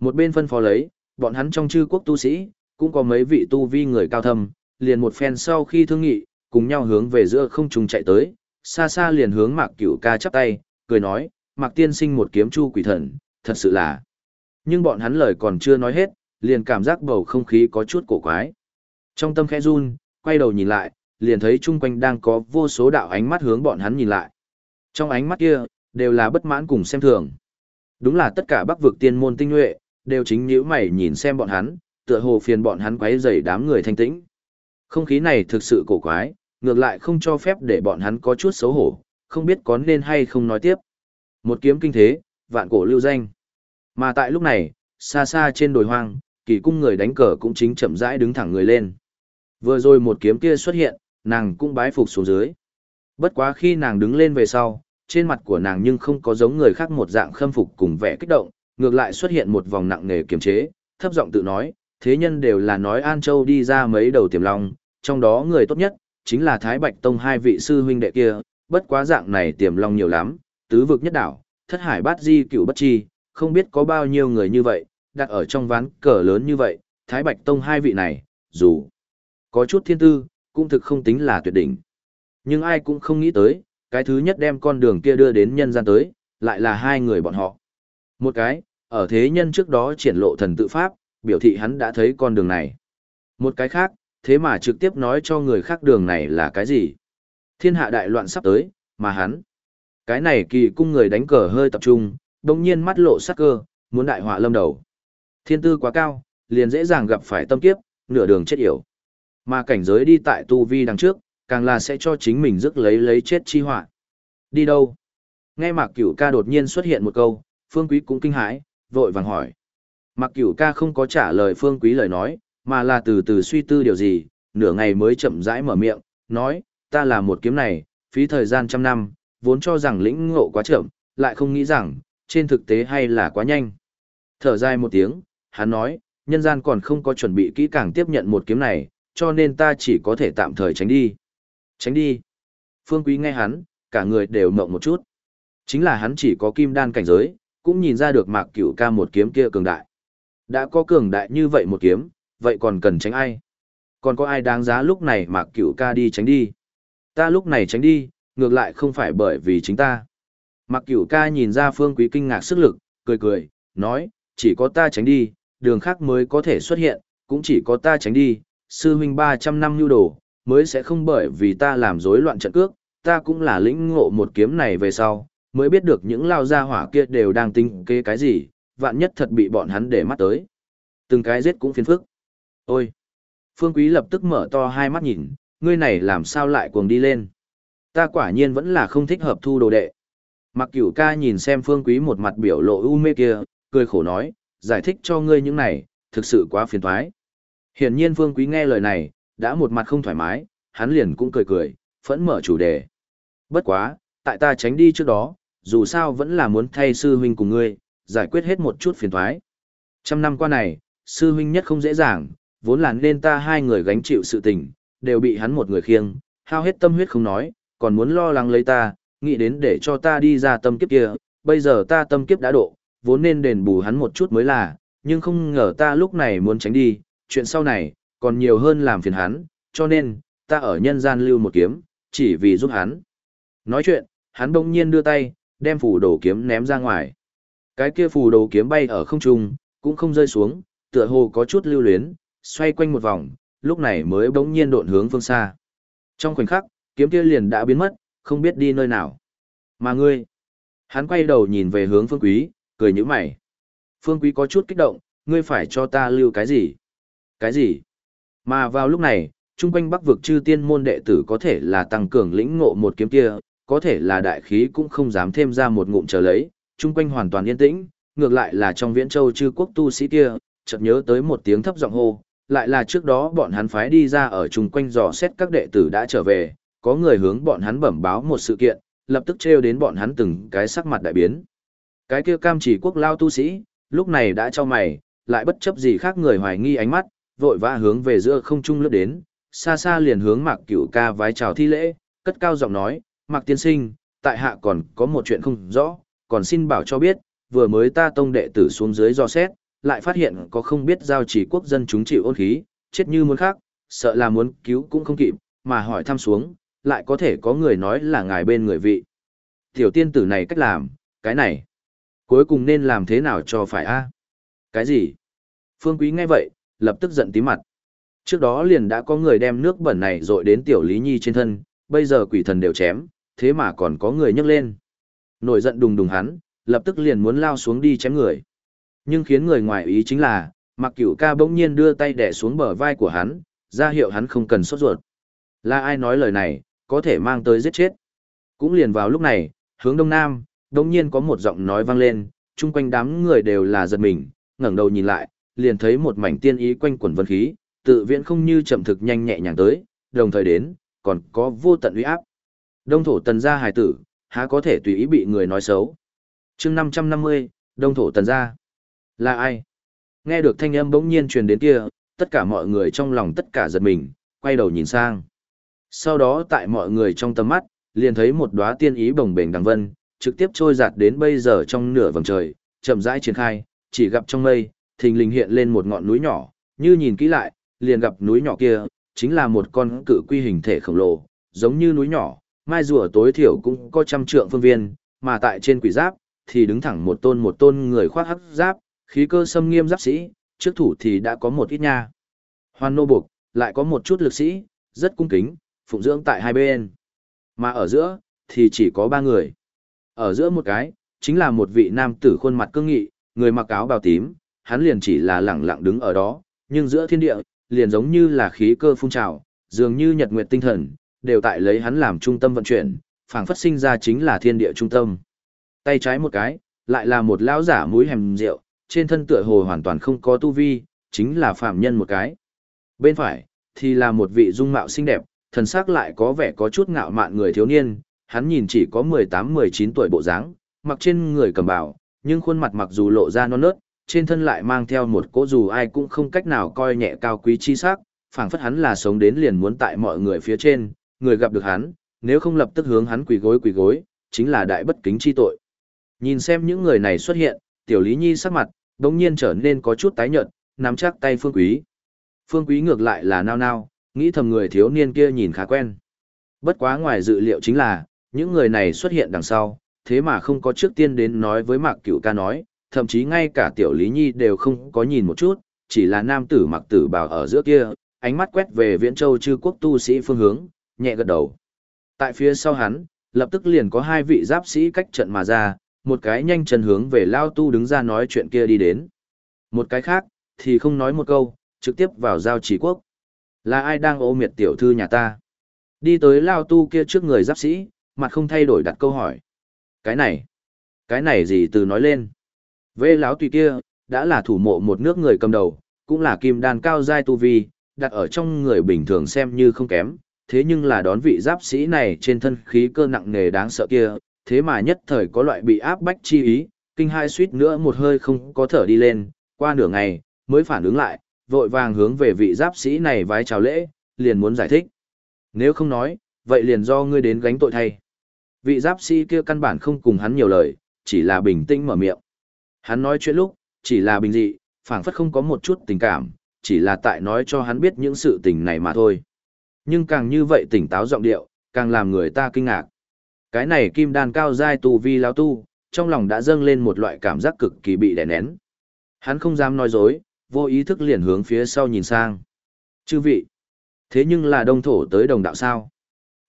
Một bên phân phó lấy, bọn hắn trong chư quốc tu sĩ, cũng có mấy vị tu vi người cao thâm, liền một phen sau khi thương nghị, cùng nhau hướng về giữa không trung chạy tới, xa xa liền hướng Mạc Cửu Ca chắp tay, cười nói, Mạc Tiên Sinh một kiếm chu quỷ thần, thật sự là. Nhưng bọn hắn lời còn chưa nói hết, liền cảm giác bầu không khí có chút cổ quái. Trong tâm khẽ run, quay đầu nhìn lại, liền thấy chung quanh đang có vô số đạo ánh mắt hướng bọn hắn nhìn lại. Trong ánh mắt kia, đều là bất mãn cùng xem thường. Đúng là tất cả bắc vực tiên môn tinh nhuệ, đều chính nhíu mày nhìn xem bọn hắn, tựa hồ phiền bọn hắn quấy rầy đám người thanh tĩnh. Không khí này thực sự cổ quái, ngược lại không cho phép để bọn hắn có chút xấu hổ, không biết có nên hay không nói tiếp. Một kiếm kinh thế, vạn cổ lưu danh. Mà tại lúc này, xa xa trên đồi hoang, kỳ cung người đánh cờ cũng chính chậm rãi đứng thẳng người lên. Vừa rồi một kiếm kia xuất hiện, nàng cũng bái phục xuống dưới. Bất quá khi nàng đứng lên về sau, trên mặt của nàng nhưng không có giống người khác một dạng khâm phục cùng vẻ kích động, ngược lại xuất hiện một vòng nặng nề kiềm chế, thấp giọng tự nói, thế nhân đều là nói An Châu đi ra mấy đầu tiềm long, trong đó người tốt nhất, chính là Thái Bạch Tông hai vị sư huynh đệ kia, bất quá dạng này tiềm long nhiều lắm, tứ vực nhất đảo, thất hải bát di cửu bất chi, không biết có bao nhiêu người như vậy, đặt ở trong ván cờ lớn như vậy, Thái Bạch Tông hai vị này, dù có chút thiên tư, cũng thực không tính là tuyệt đỉnh. Nhưng ai cũng không nghĩ tới, cái thứ nhất đem con đường kia đưa đến nhân gian tới, lại là hai người bọn họ. Một cái, ở thế nhân trước đó triển lộ thần tự pháp, biểu thị hắn đã thấy con đường này. Một cái khác, thế mà trực tiếp nói cho người khác đường này là cái gì. Thiên hạ đại loạn sắp tới, mà hắn. Cái này kỳ cung người đánh cờ hơi tập trung, đồng nhiên mắt lộ sắc cơ, muốn đại họa lâm đầu. Thiên tư quá cao, liền dễ dàng gặp phải tâm kiếp, nửa đường chết yểu. Mà cảnh giới đi tại tu vi đằng trước, càng là sẽ cho chính mình rước lấy lấy chết chi họa. Đi đâu? Nghe Mạc Cửu ca đột nhiên xuất hiện một câu, Phương Quý cũng kinh hãi, vội vàng hỏi. Mạc Cửu ca không có trả lời Phương Quý lời nói, mà là từ từ suy tư điều gì, nửa ngày mới chậm rãi mở miệng, nói, ta là một kiếm này, phí thời gian trăm năm, vốn cho rằng lĩnh ngộ quá chậm, lại không nghĩ rằng, trên thực tế hay là quá nhanh. Thở dài một tiếng, hắn nói, nhân gian còn không có chuẩn bị kỹ càng tiếp nhận một kiếm này, cho nên ta chỉ có thể tạm thời tránh đi. Tránh đi. Phương Quý nghe hắn, cả người đều mộng một chút. Chính là hắn chỉ có kim đan cảnh giới, cũng nhìn ra được mạc cửu ca một kiếm kia cường đại. Đã có cường đại như vậy một kiếm, vậy còn cần tránh ai? Còn có ai đáng giá lúc này mạc cửu ca đi tránh đi? Ta lúc này tránh đi, ngược lại không phải bởi vì chính ta. Mạc cửu ca nhìn ra phương quý kinh ngạc sức lực, cười cười, nói, chỉ có ta tránh đi, đường khác mới có thể xuất hiện, cũng chỉ có ta tránh đi, sư huynh 300 năm nhu đồ, mới sẽ không bởi vì ta làm rối loạn trận cước, ta cũng là lĩnh ngộ một kiếm này về sau, mới biết được những lao gia hỏa kia đều đang tính kế cái gì, vạn nhất thật bị bọn hắn để mắt tới. Từng cái giết cũng phiền phức. Ôi! Phương Quý lập tức mở to hai mắt nhìn, ngươi này làm sao lại cuồng đi lên. Ta quả nhiên vẫn là không thích hợp thu đồ đệ. Mặc cửu ca nhìn xem Phương Quý một mặt biểu lộ u mê kia, cười khổ nói, giải thích cho ngươi những này, thực sự quá phiền toái. Hiển nhiên Phương Quý nghe lời này, đã một mặt không thoải mái, hắn liền cũng cười cười, phẫn mở chủ đề. Bất quá, tại ta tránh đi trước đó, dù sao vẫn là muốn thay sư huynh cùng ngươi, giải quyết hết một chút phiền toái. Trăm năm qua này, sư huynh nhất không dễ dàng, vốn là nên ta hai người gánh chịu sự tình, đều bị hắn một người khiêng, hao hết tâm huyết không nói, còn muốn lo lắng lấy ta, nghĩ đến để cho ta đi ra tâm kiếp kia, bây giờ ta tâm kiếp đã độ, vốn nên đền bù hắn một chút mới là, nhưng không ngờ ta lúc này muốn tránh đi, chuyện sau này, còn nhiều hơn làm phiền hắn, cho nên, ta ở nhân gian lưu một kiếm, chỉ vì giúp hắn. Nói chuyện, hắn bỗng nhiên đưa tay, đem phủ đồ kiếm ném ra ngoài. Cái kia phù đồ kiếm bay ở không trung, cũng không rơi xuống, tựa hồ có chút lưu luyến, xoay quanh một vòng, lúc này mới bỗng nhiên độn hướng phương xa. Trong khoảnh khắc, kiếm kia liền đã biến mất, không biết đi nơi nào. Mà ngươi, hắn quay đầu nhìn về hướng phương quý, cười nhíu mày. Phương quý có chút kích động, ngươi phải cho ta lưu cái gì? Cái gì? Mà vào lúc này, trung quanh bắc vực chư tiên môn đệ tử có thể là tăng cường lĩnh ngộ một kiếm kia, có thể là đại khí cũng không dám thêm ra một ngụm chờ lấy, trung quanh hoàn toàn yên tĩnh, ngược lại là trong viễn châu chư quốc tu sĩ kia, chợt nhớ tới một tiếng thấp giọng hô, lại là trước đó bọn hắn phái đi ra ở trung quanh dò xét các đệ tử đã trở về, có người hướng bọn hắn bẩm báo một sự kiện, lập tức treo đến bọn hắn từng cái sắc mặt đại biến. Cái kia cam chỉ quốc lao tu sĩ, lúc này đã cho mày, lại bất chấp gì khác người hoài nghi ánh mắt, vội vã hướng về giữa không trung lướt đến, xa xa liền hướng Mạc Cửu Ca vái chào thi lễ, cất cao giọng nói, "Mạc tiên sinh, tại hạ còn có một chuyện không rõ, còn xin bảo cho biết, vừa mới ta tông đệ tử xuống dưới do xét, lại phát hiện có không biết giao chỉ quốc dân chúng chịu ôn khí, chết như muốn khác, sợ là muốn cứu cũng không kịp, mà hỏi thăm xuống, lại có thể có người nói là ngài bên người vị. Tiểu tiên tử này cách làm, cái này, cuối cùng nên làm thế nào cho phải a? Cái gì? Phương Quý nghe vậy, lập tức giận tí mặt. Trước đó liền đã có người đem nước bẩn này dội đến tiểu Lý Nhi trên thân, bây giờ quỷ thần đều chém, thế mà còn có người nhấc lên. Nổi giận đùng đùng hắn, lập tức liền muốn lao xuống đi chém người. Nhưng khiến người ngoài ý chính là, mặc cửu ca bỗng nhiên đưa tay đẻ xuống bờ vai của hắn, ra hiệu hắn không cần sốt ruột. Là ai nói lời này, có thể mang tới giết chết. Cũng liền vào lúc này, hướng đông nam, bỗng nhiên có một giọng nói vang lên, chung quanh đám người đều là giật mình, ngẩng đầu nhìn lại, liền thấy một mảnh tiên ý quanh quẩn vân khí, tự viễn không như chậm thực nhanh nhẹ nhàng tới, đồng thời đến, còn có vô tận uy áp. Đông thổ tần gia hài tử, há có thể tùy ý bị người nói xấu. chương 550, đông thổ tần gia. Là ai? Nghe được thanh âm bỗng nhiên truyền đến kia, tất cả mọi người trong lòng tất cả giật mình, quay đầu nhìn sang. Sau đó tại mọi người trong tầm mắt, liền thấy một đóa tiên ý bồng bềnh đằng vân, trực tiếp trôi giạt đến bây giờ trong nửa vầng trời, chậm rãi triển khai, chỉ gặp trong mây, thình lình hiện lên một ngọn núi nhỏ, như nhìn kỹ lại, liền gặp núi nhỏ kia, chính là một con cự quy hình thể khổng lồ, giống như núi nhỏ, mai rùa tối thiểu cũng có trăm trượng phương viên, mà tại trên quỷ giáp, thì đứng thẳng một tôn một tôn người khoác hắc giáp, khí cơ xâm nghiêm giáp sĩ, trước thủ thì đã có một ít nha. Hoan nô buộc, lại có một chút lực sĩ, rất cung kính, phụng dưỡng tại hai bên. Mà ở giữa, thì chỉ có ba người. Ở giữa một cái, chính là một vị nam tử khuôn mặt cương nghị, người mặc áo bào tím, hắn liền chỉ là lẳng lặng đứng ở đó, nhưng giữa thiên địa, liền giống như là khí cơ phun trào, dường như nhật nguyệt tinh thần, đều tại lấy hắn làm trung tâm vận chuyển, phảng phất sinh ra chính là thiên địa trung tâm. Tay trái một cái, lại là một lão giả mũi hèm rượu, trên thân tựa hồ hoàn toàn không có tu vi, chính là phạm nhân một cái. Bên phải, thì là một vị dung mạo xinh đẹp, thần sắc lại có vẻ có chút ngạo mạn người thiếu niên, hắn nhìn chỉ có 18-19 tuổi bộ dáng, mặc trên người cầm bào, nhưng khuôn mặt mặc dù lộ ra non nớt, trên thân lại mang theo một cỗ dù ai cũng không cách nào coi nhẹ cao quý chi sắc, phảng phất hắn là sống đến liền muốn tại mọi người phía trên, người gặp được hắn, nếu không lập tức hướng hắn quỳ gối quỳ gối, chính là đại bất kính chi tội. Nhìn xem những người này xuất hiện, tiểu Lý Nhi sắc mặt, đống nhiên trở nên có chút tái nhợt, nắm chắc tay Phương Quý. Phương Quý ngược lại là nao nao, nghĩ thầm người thiếu niên kia nhìn khá quen. Bất quá ngoài dự liệu chính là, những người này xuất hiện đằng sau, thế mà không có trước tiên đến nói với Mạc Cửu ca nói, thậm chí ngay cả tiểu Lý Nhi đều không có nhìn một chút, chỉ là nam tử mặc tử bào ở giữa kia, ánh mắt quét về Viễn Châu chư quốc tu sĩ phương hướng, nhẹ gật đầu. Tại phía sau hắn, lập tức liền có hai vị giáp sĩ cách trận mà ra, một cái nhanh chân hướng về Lao Tu đứng ra nói chuyện kia đi đến. Một cái khác, thì không nói một câu, trực tiếp vào giao chỉ quốc. Là ai đang ô miệt tiểu thư nhà ta? Đi tới Lao Tu kia trước người giáp sĩ, mặt không thay đổi đặt câu hỏi. Cái này, cái này gì từ nói lên? Vê láo tùy kia, đã là thủ mộ một nước người cầm đầu, cũng là kim đàn cao giai tu vi, đặt ở trong người bình thường xem như không kém, thế nhưng là đón vị giáp sĩ này trên thân khí cơ nặng nề đáng sợ kia, thế mà nhất thời có loại bị áp bách chi ý, kinh hai suýt nữa một hơi không có thở đi lên, qua nửa ngày, mới phản ứng lại, vội vàng hướng về vị giáp sĩ này vái chào lễ, liền muốn giải thích. Nếu không nói, vậy liền do ngươi đến gánh tội thay. Vị giáp sĩ kia căn bản không cùng hắn nhiều lời, chỉ là bình tĩnh mở miệng. Hắn nói chuyện lúc, chỉ là bình dị, phảng phất không có một chút tình cảm, chỉ là tại nói cho hắn biết những sự tình này mà thôi. Nhưng càng như vậy tỉnh táo giọng điệu, càng làm người ta kinh ngạc. Cái này kim đan cao giai tu vi lão tu, trong lòng đã dâng lên một loại cảm giác cực kỳ bị đè nén. Hắn không dám nói dối, vô ý thức liền hướng phía sau nhìn sang. Chư vị, thế nhưng là đông thổ tới đồng đạo sao?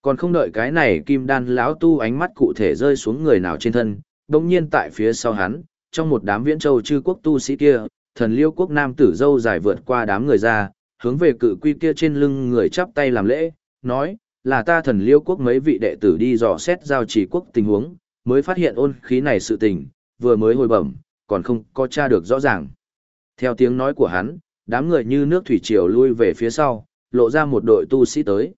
Còn không đợi cái này kim đan lão tu ánh mắt cụ thể rơi xuống người nào trên thân, đồng nhiên tại phía sau hắn, trong một đám viễn châu chư quốc tu sĩ kia, thần liêu quốc nam tử dâu dài vượt qua đám người ra, hướng về cự quy kia trên lưng người chắp tay làm lễ, nói, là ta thần liêu quốc mấy vị đệ tử đi dò xét giao trì quốc tình huống, mới phát hiện ôn khí này sự tình, vừa mới hồi bẩm, còn không có tra được rõ ràng. Theo tiếng nói của hắn, đám người như nước thủy triều lui về phía sau, lộ ra một đội tu sĩ tới.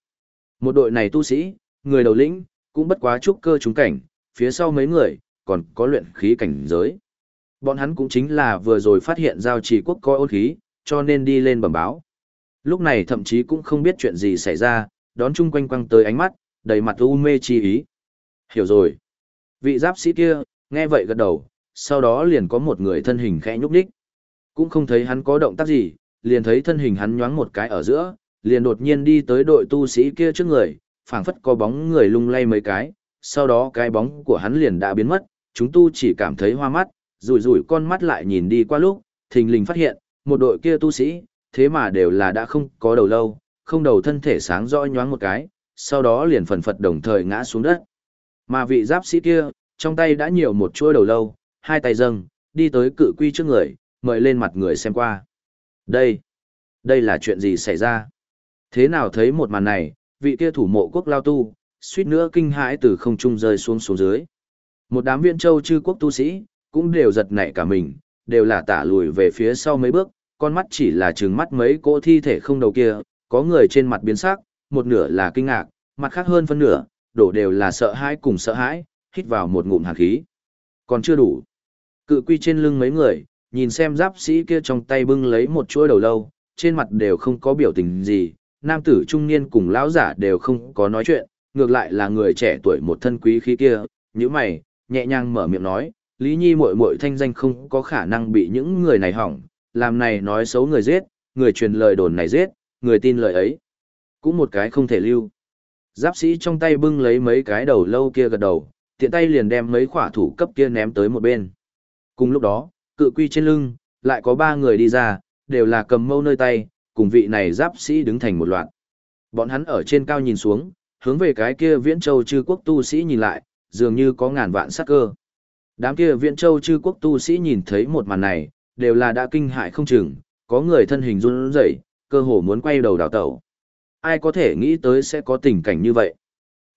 Một đội này tu sĩ, người đầu lĩnh, cũng bất quá trúc cơ trúng cảnh, phía sau mấy người, còn có luyện khí cảnh giới. Bọn hắn cũng chính là vừa rồi phát hiện giao trì quốc coi ôn khí, cho nên đi lên bẩm báo. Lúc này thậm chí cũng không biết chuyện gì xảy ra, đón chung quanh quăng tới ánh mắt, đầy mặt u mê chi ý. Hiểu rồi, Vị giáp sĩ kia, nghe vậy gật đầu, sau đó liền có một người thân hình khẽ nhúc nhích. Cũng không thấy hắn có động tác gì, liền thấy thân hình hắn nhoáng một cái ở giữa, liền đột nhiên đi tới đội tu sĩ kia trước người, phảng phất có bóng người lung lay mấy cái, sau đó cái bóng của hắn liền đã biến mất, chúng tu chỉ cảm thấy hoa mắt, rủi rủi con mắt lại nhìn đi qua lúc, thình lình phát hiện, một đội kia tu sĩ, thế mà đều là đã không có đầu lâu, không đầu thân thể sáng rõ nhoáng một cái, sau đó liền phần phật đồng thời ngã xuống đất. Mà vị giáp sĩ kia, trong tay đã nhiều một chuôi đầu lâu, hai tay dâng, đi tới cự quy trước người, mời lên mặt người xem qua. Đây, đây là chuyện gì xảy ra? Thế nào thấy một màn này, vị kia thủ mộ quốc lao tu, suýt nữa kinh hãi từ không trung rơi xuống xuống dưới. Một đám viên châu chư quốc tu sĩ, cũng đều giật nảy cả mình, đều là tả lùi về phía sau mấy bước, con mắt chỉ là trừng mắt mấy cỗ thi thể không đầu kia, có người trên mặt biến sắc, một nửa là kinh ngạc, mặt khác hơn phân nửa, đổ đều là sợ hãi cùng sợ hãi, hít vào một ngụm hàn khí. Còn chưa đủ. Cự quy trên lưng mấy người, nhìn xem giáp sĩ kia trong tay bưng lấy một chuỗi đầu lâu, trên mặt đều không có biểu tình gì, nam tử trung niên cùng lão giả đều không có nói chuyện, ngược lại là người trẻ tuổi một thân quý khí kia, như mày, nhẹ nhàng mở miệng nói, Lý Nhi muội muội thanh danh không có khả năng bị những người này hỏng, làm này nói xấu người giết, người truyền lời đồn này giết, người tin lời ấy. Cũng một cái không thể lưu. Giáp sĩ trong tay bưng lấy mấy cái đầu lâu kia gật đầu, tiện tay liền đem mấy khỏa thủ cấp kia ném tới một bên. Cùng lúc đó, cự quy trên lưng, lại có ba người đi ra, đều là cầm mâu nơi tay, cùng vị này giáp sĩ đứng thành một loạt. Bọn hắn ở trên cao nhìn xuống, hướng về cái kia viễn châu chư quốc tu sĩ nhìn lại, dường như có ngàn vạn sắc cơ. Đám kia viễn châu chư quốc tu sĩ nhìn thấy một màn này, đều là đã kinh hại không chừng, có người thân hình run rẩy, cơ hồ muốn quay đầu đào tẩu. Ai có thể nghĩ tới sẽ có tình cảnh như vậy?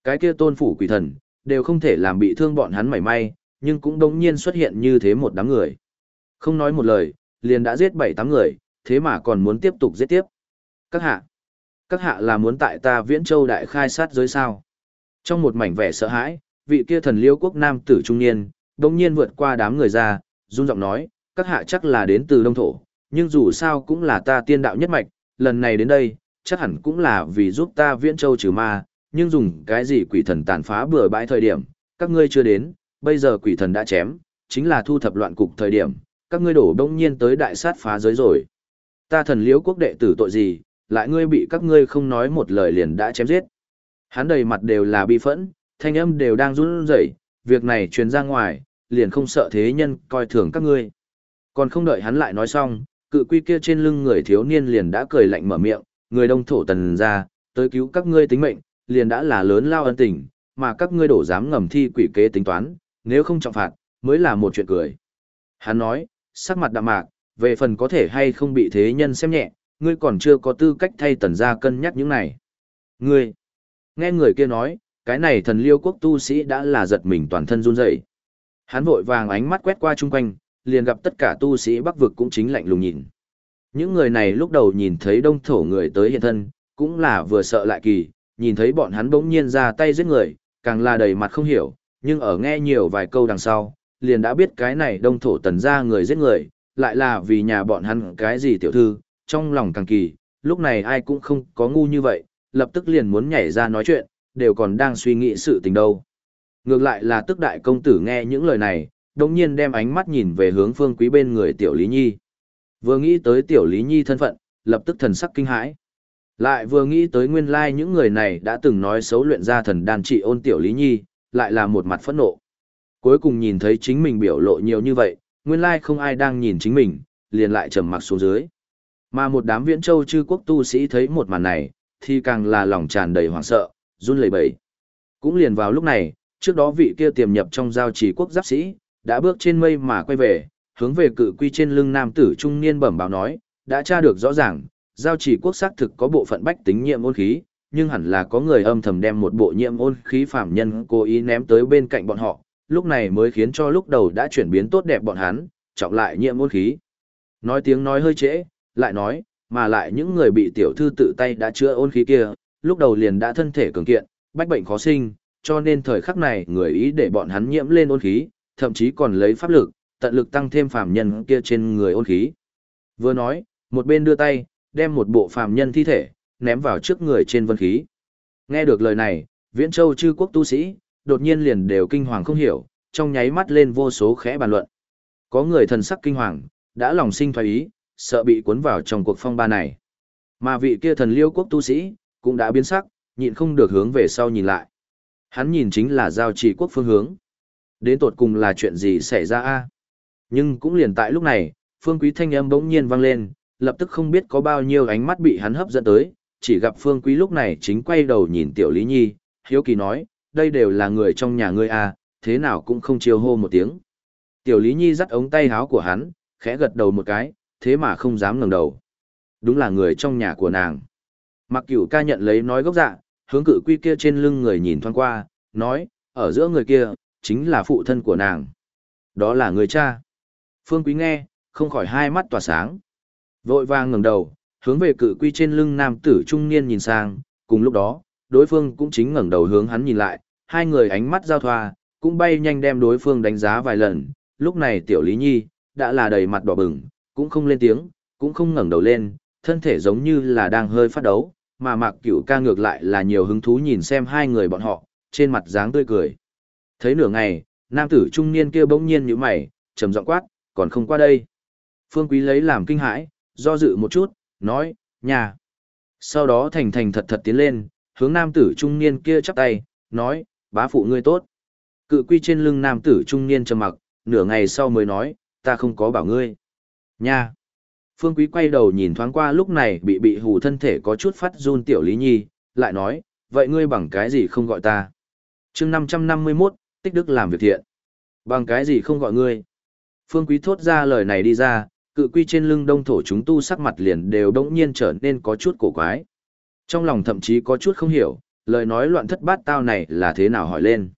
Cái kia tôn phủ quỷ thần, đều không thể làm bị thương bọn hắn mảy may, nhưng cũng đống nhiên xuất hiện như thế một đám người. Không nói một lời, liền đã giết bảy tám người, thế mà còn muốn tiếp tục giết tiếp. Các hạ, các hạ là muốn tại ta viễn châu đại khai sát giới sao. Trong một mảnh vẻ sợ hãi, vị kia thần liêu quốc nam tử trung niên, đống nhiên vượt qua đám người ra, run giọng nói, các hạ chắc là đến từ đông thổ, nhưng dù sao cũng là ta tiên đạo nhất mạch, lần này đến đây, chắc hẳn cũng là vì giúp ta viễn châu trừ ma, nhưng dùng cái gì quỷ thần tàn phá bừa bãi thời điểm, các ngươi chưa đến, bây giờ quỷ thần đã chém, chính là thu thập loạn cục thời điểm, các ngươi đổ đông nhiên tới đại sát phá giới rồi. Ta thần liễu quốc đệ tử tội gì, lại ngươi bị các ngươi không nói một lời liền đã chém giết. Hắn đầy mặt đều là bi phẫn, thanh âm đều đang run rẩy, việc này truyền ra ngoài, liền không sợ thế nhân coi thường các ngươi. Còn không đợi hắn lại nói xong, cự quy kia trên lưng người thiếu niên liền đã cười lạnh mở miệng, người đông thổ tần ra, tới cứu các ngươi tính mệnh, liền đã là lớn lao ân tình, mà các ngươi đổ dám ngầm thi quỷ kế tính toán, nếu không trọng phạt, mới là một chuyện cười. Hắn nói, sắc mặt đạm mạc, về phần có thể hay không bị thế nhân xem nhẹ, ngươi còn chưa có tư cách thay tần gia cân nhắc những này. Ngươi, nghe người kia nói, cái này thần liêu quốc tu sĩ đã là giật mình toàn thân run rẩy. Hắn vội vàng ánh mắt quét qua chung quanh, liền gặp tất cả tu sĩ bắc vực cũng chính lạnh lùng nhìn. Những người này lúc đầu nhìn thấy đông thổ người tới hiện thân, cũng là vừa sợ lại kỳ, nhìn thấy bọn hắn bỗng nhiên ra tay giết người, càng là đầy mặt không hiểu, nhưng ở nghe nhiều vài câu đằng sau, liền đã biết cái này đông thổ tần ra người giết người, lại là vì nhà bọn hắn cái gì tiểu thư, trong lòng càng kỳ, lúc này ai cũng không có ngu như vậy, lập tức liền muốn nhảy ra nói chuyện, đều còn đang suy nghĩ sự tình đâu. Ngược lại là tức đại công tử nghe những lời này, đồng nhiên đem ánh mắt nhìn về hướng phương quý bên người tiểu Lý Nhi. Vừa nghĩ tới tiểu Lý Nhi thân phận, lập tức thần sắc kinh hãi. Lại vừa nghĩ tới nguyên lai những người này đã từng nói xấu luyện ra thần đàn trị ôn tiểu Lý Nhi, lại là một mặt phẫn nộ. Cuối cùng nhìn thấy chính mình biểu lộ nhiều như vậy, nguyên lai không ai đang nhìn chính mình, liền lại trầm mặc xuống dưới. Mà một đám viễn châu chư quốc tu sĩ thấy một màn này, thì càng là lòng tràn đầy hoảng sợ, run lẩy bẩy. Cũng liền vào lúc này, trước đó vị kia tiềm nhập trong giao trì quốc giáp sĩ, đã bước trên mây mà quay về, hướng về cự quy trên lưng nam tử trung niên bẩm báo nói, đã tra được rõ ràng, giao chỉ quốc xác thực có bộ phận bách tính nhiễm ôn khí, nhưng hẳn là có người âm thầm đem một bộ nhiễm ôn khí phạm nhân cố ý ném tới bên cạnh bọn họ, lúc này mới khiến cho lúc đầu đã chuyển biến tốt đẹp bọn hắn, trọng lại nhiễm ôn khí. Nói tiếng nói hơi trễ, lại nói, mà lại những người bị tiểu thư tự tay đã chữa ôn khí kia, lúc đầu liền đã thân thể cường kiện, bách bệnh khó sinh, cho nên thời khắc này người ý để bọn hắn nhiễm lên ôn khí, thậm chí còn lấy pháp lực, tận lực tăng thêm phàm nhân kia trên người ôn khí. Vừa nói, một bên đưa tay, đem một bộ phàm nhân thi thể, ném vào trước người trên vân khí. Nghe được lời này, Viễn Châu chư quốc tu sĩ, đột nhiên liền đều kinh hoàng không hiểu, trong nháy mắt lên vô số khẽ bàn luận. Có người thần sắc kinh hoàng, đã lòng sinh thoái ý, sợ bị cuốn vào trong cuộc phong ba này. Mà vị kia thần liêu quốc tu sĩ, cũng đã biến sắc, nhịn không được hướng về sau nhìn lại. Hắn nhìn chính là giao trì quốc phương hướng. Đến tột cùng là chuyện gì xảy ra a? Nhưng cũng liền tại lúc này, phương quý thanh âm bỗng nhiên vang lên, lập tức không biết có bao nhiêu ánh mắt bị hắn hấp dẫn tới, chỉ gặp phương quý lúc này chính quay đầu nhìn tiểu lý nhi, hiếu kỳ nói, đây đều là người trong nhà ngươi a, thế nào cũng không chiêu hô một tiếng. Tiểu lý nhi dắt ống tay háo của hắn, khẽ gật đầu một cái, thế mà không dám ngẩng đầu. Đúng là người trong nhà của nàng. Mặc cửu ca nhận lấy nói gốc dạ, hướng cự quy kia trên lưng người nhìn thoáng qua, nói, ở giữa người kia, chính là phụ thân của nàng. Đó là người cha. Phương Quý nghe, không khỏi hai mắt tỏa sáng. Vội vàng ngẩng đầu, hướng về cự quy trên lưng nam tử trung niên nhìn sang, cùng lúc đó, đối phương cũng chính ngẩng đầu hướng hắn nhìn lại, hai người ánh mắt giao thoa, cũng bay nhanh đem đối phương đánh giá vài lần, lúc này tiểu Lý Nhi, đã là đầy mặt đỏ bừng, cũng không lên tiếng, cũng không ngẩng đầu lên, thân thể giống như là đang hơi phát đấu, mà Mạc Cửu ca ngược lại là nhiều hứng thú nhìn xem hai người bọn họ, trên mặt dáng tươi cười. Thấy nửa ngày, nam tử trung niên kia bỗng nhiên nhũ mày, trầm giọng quát, còn không qua đây. Phương Quý lấy làm kinh hãi, do dự một chút, nói, nhà. Sau đó thành thành thật thật tiến lên, hướng nam tử trung niên kia chắp tay, nói, bá phụ ngươi tốt. Cự quy trên lưng nam tử trung niên trầm mặc, nửa ngày sau mới nói, ta không có bảo ngươi. Nha. Phương Quý quay đầu nhìn thoáng qua lúc này bị bị hù thân thể có chút phát run tiểu Lý Nhi, lại nói, vậy ngươi bằng cái gì không gọi ta? chương 551, tích đức làm việc thiện. Bằng cái gì không gọi ngươi? Phương Quý thốt ra lời này đi ra, cự quy trên lưng đông thổ chúng tu sắc mặt liền đều đống nhiên trở nên có chút cổ quái. Trong lòng thậm chí có chút không hiểu, lời nói loạn thất bát tao này là thế nào hỏi lên.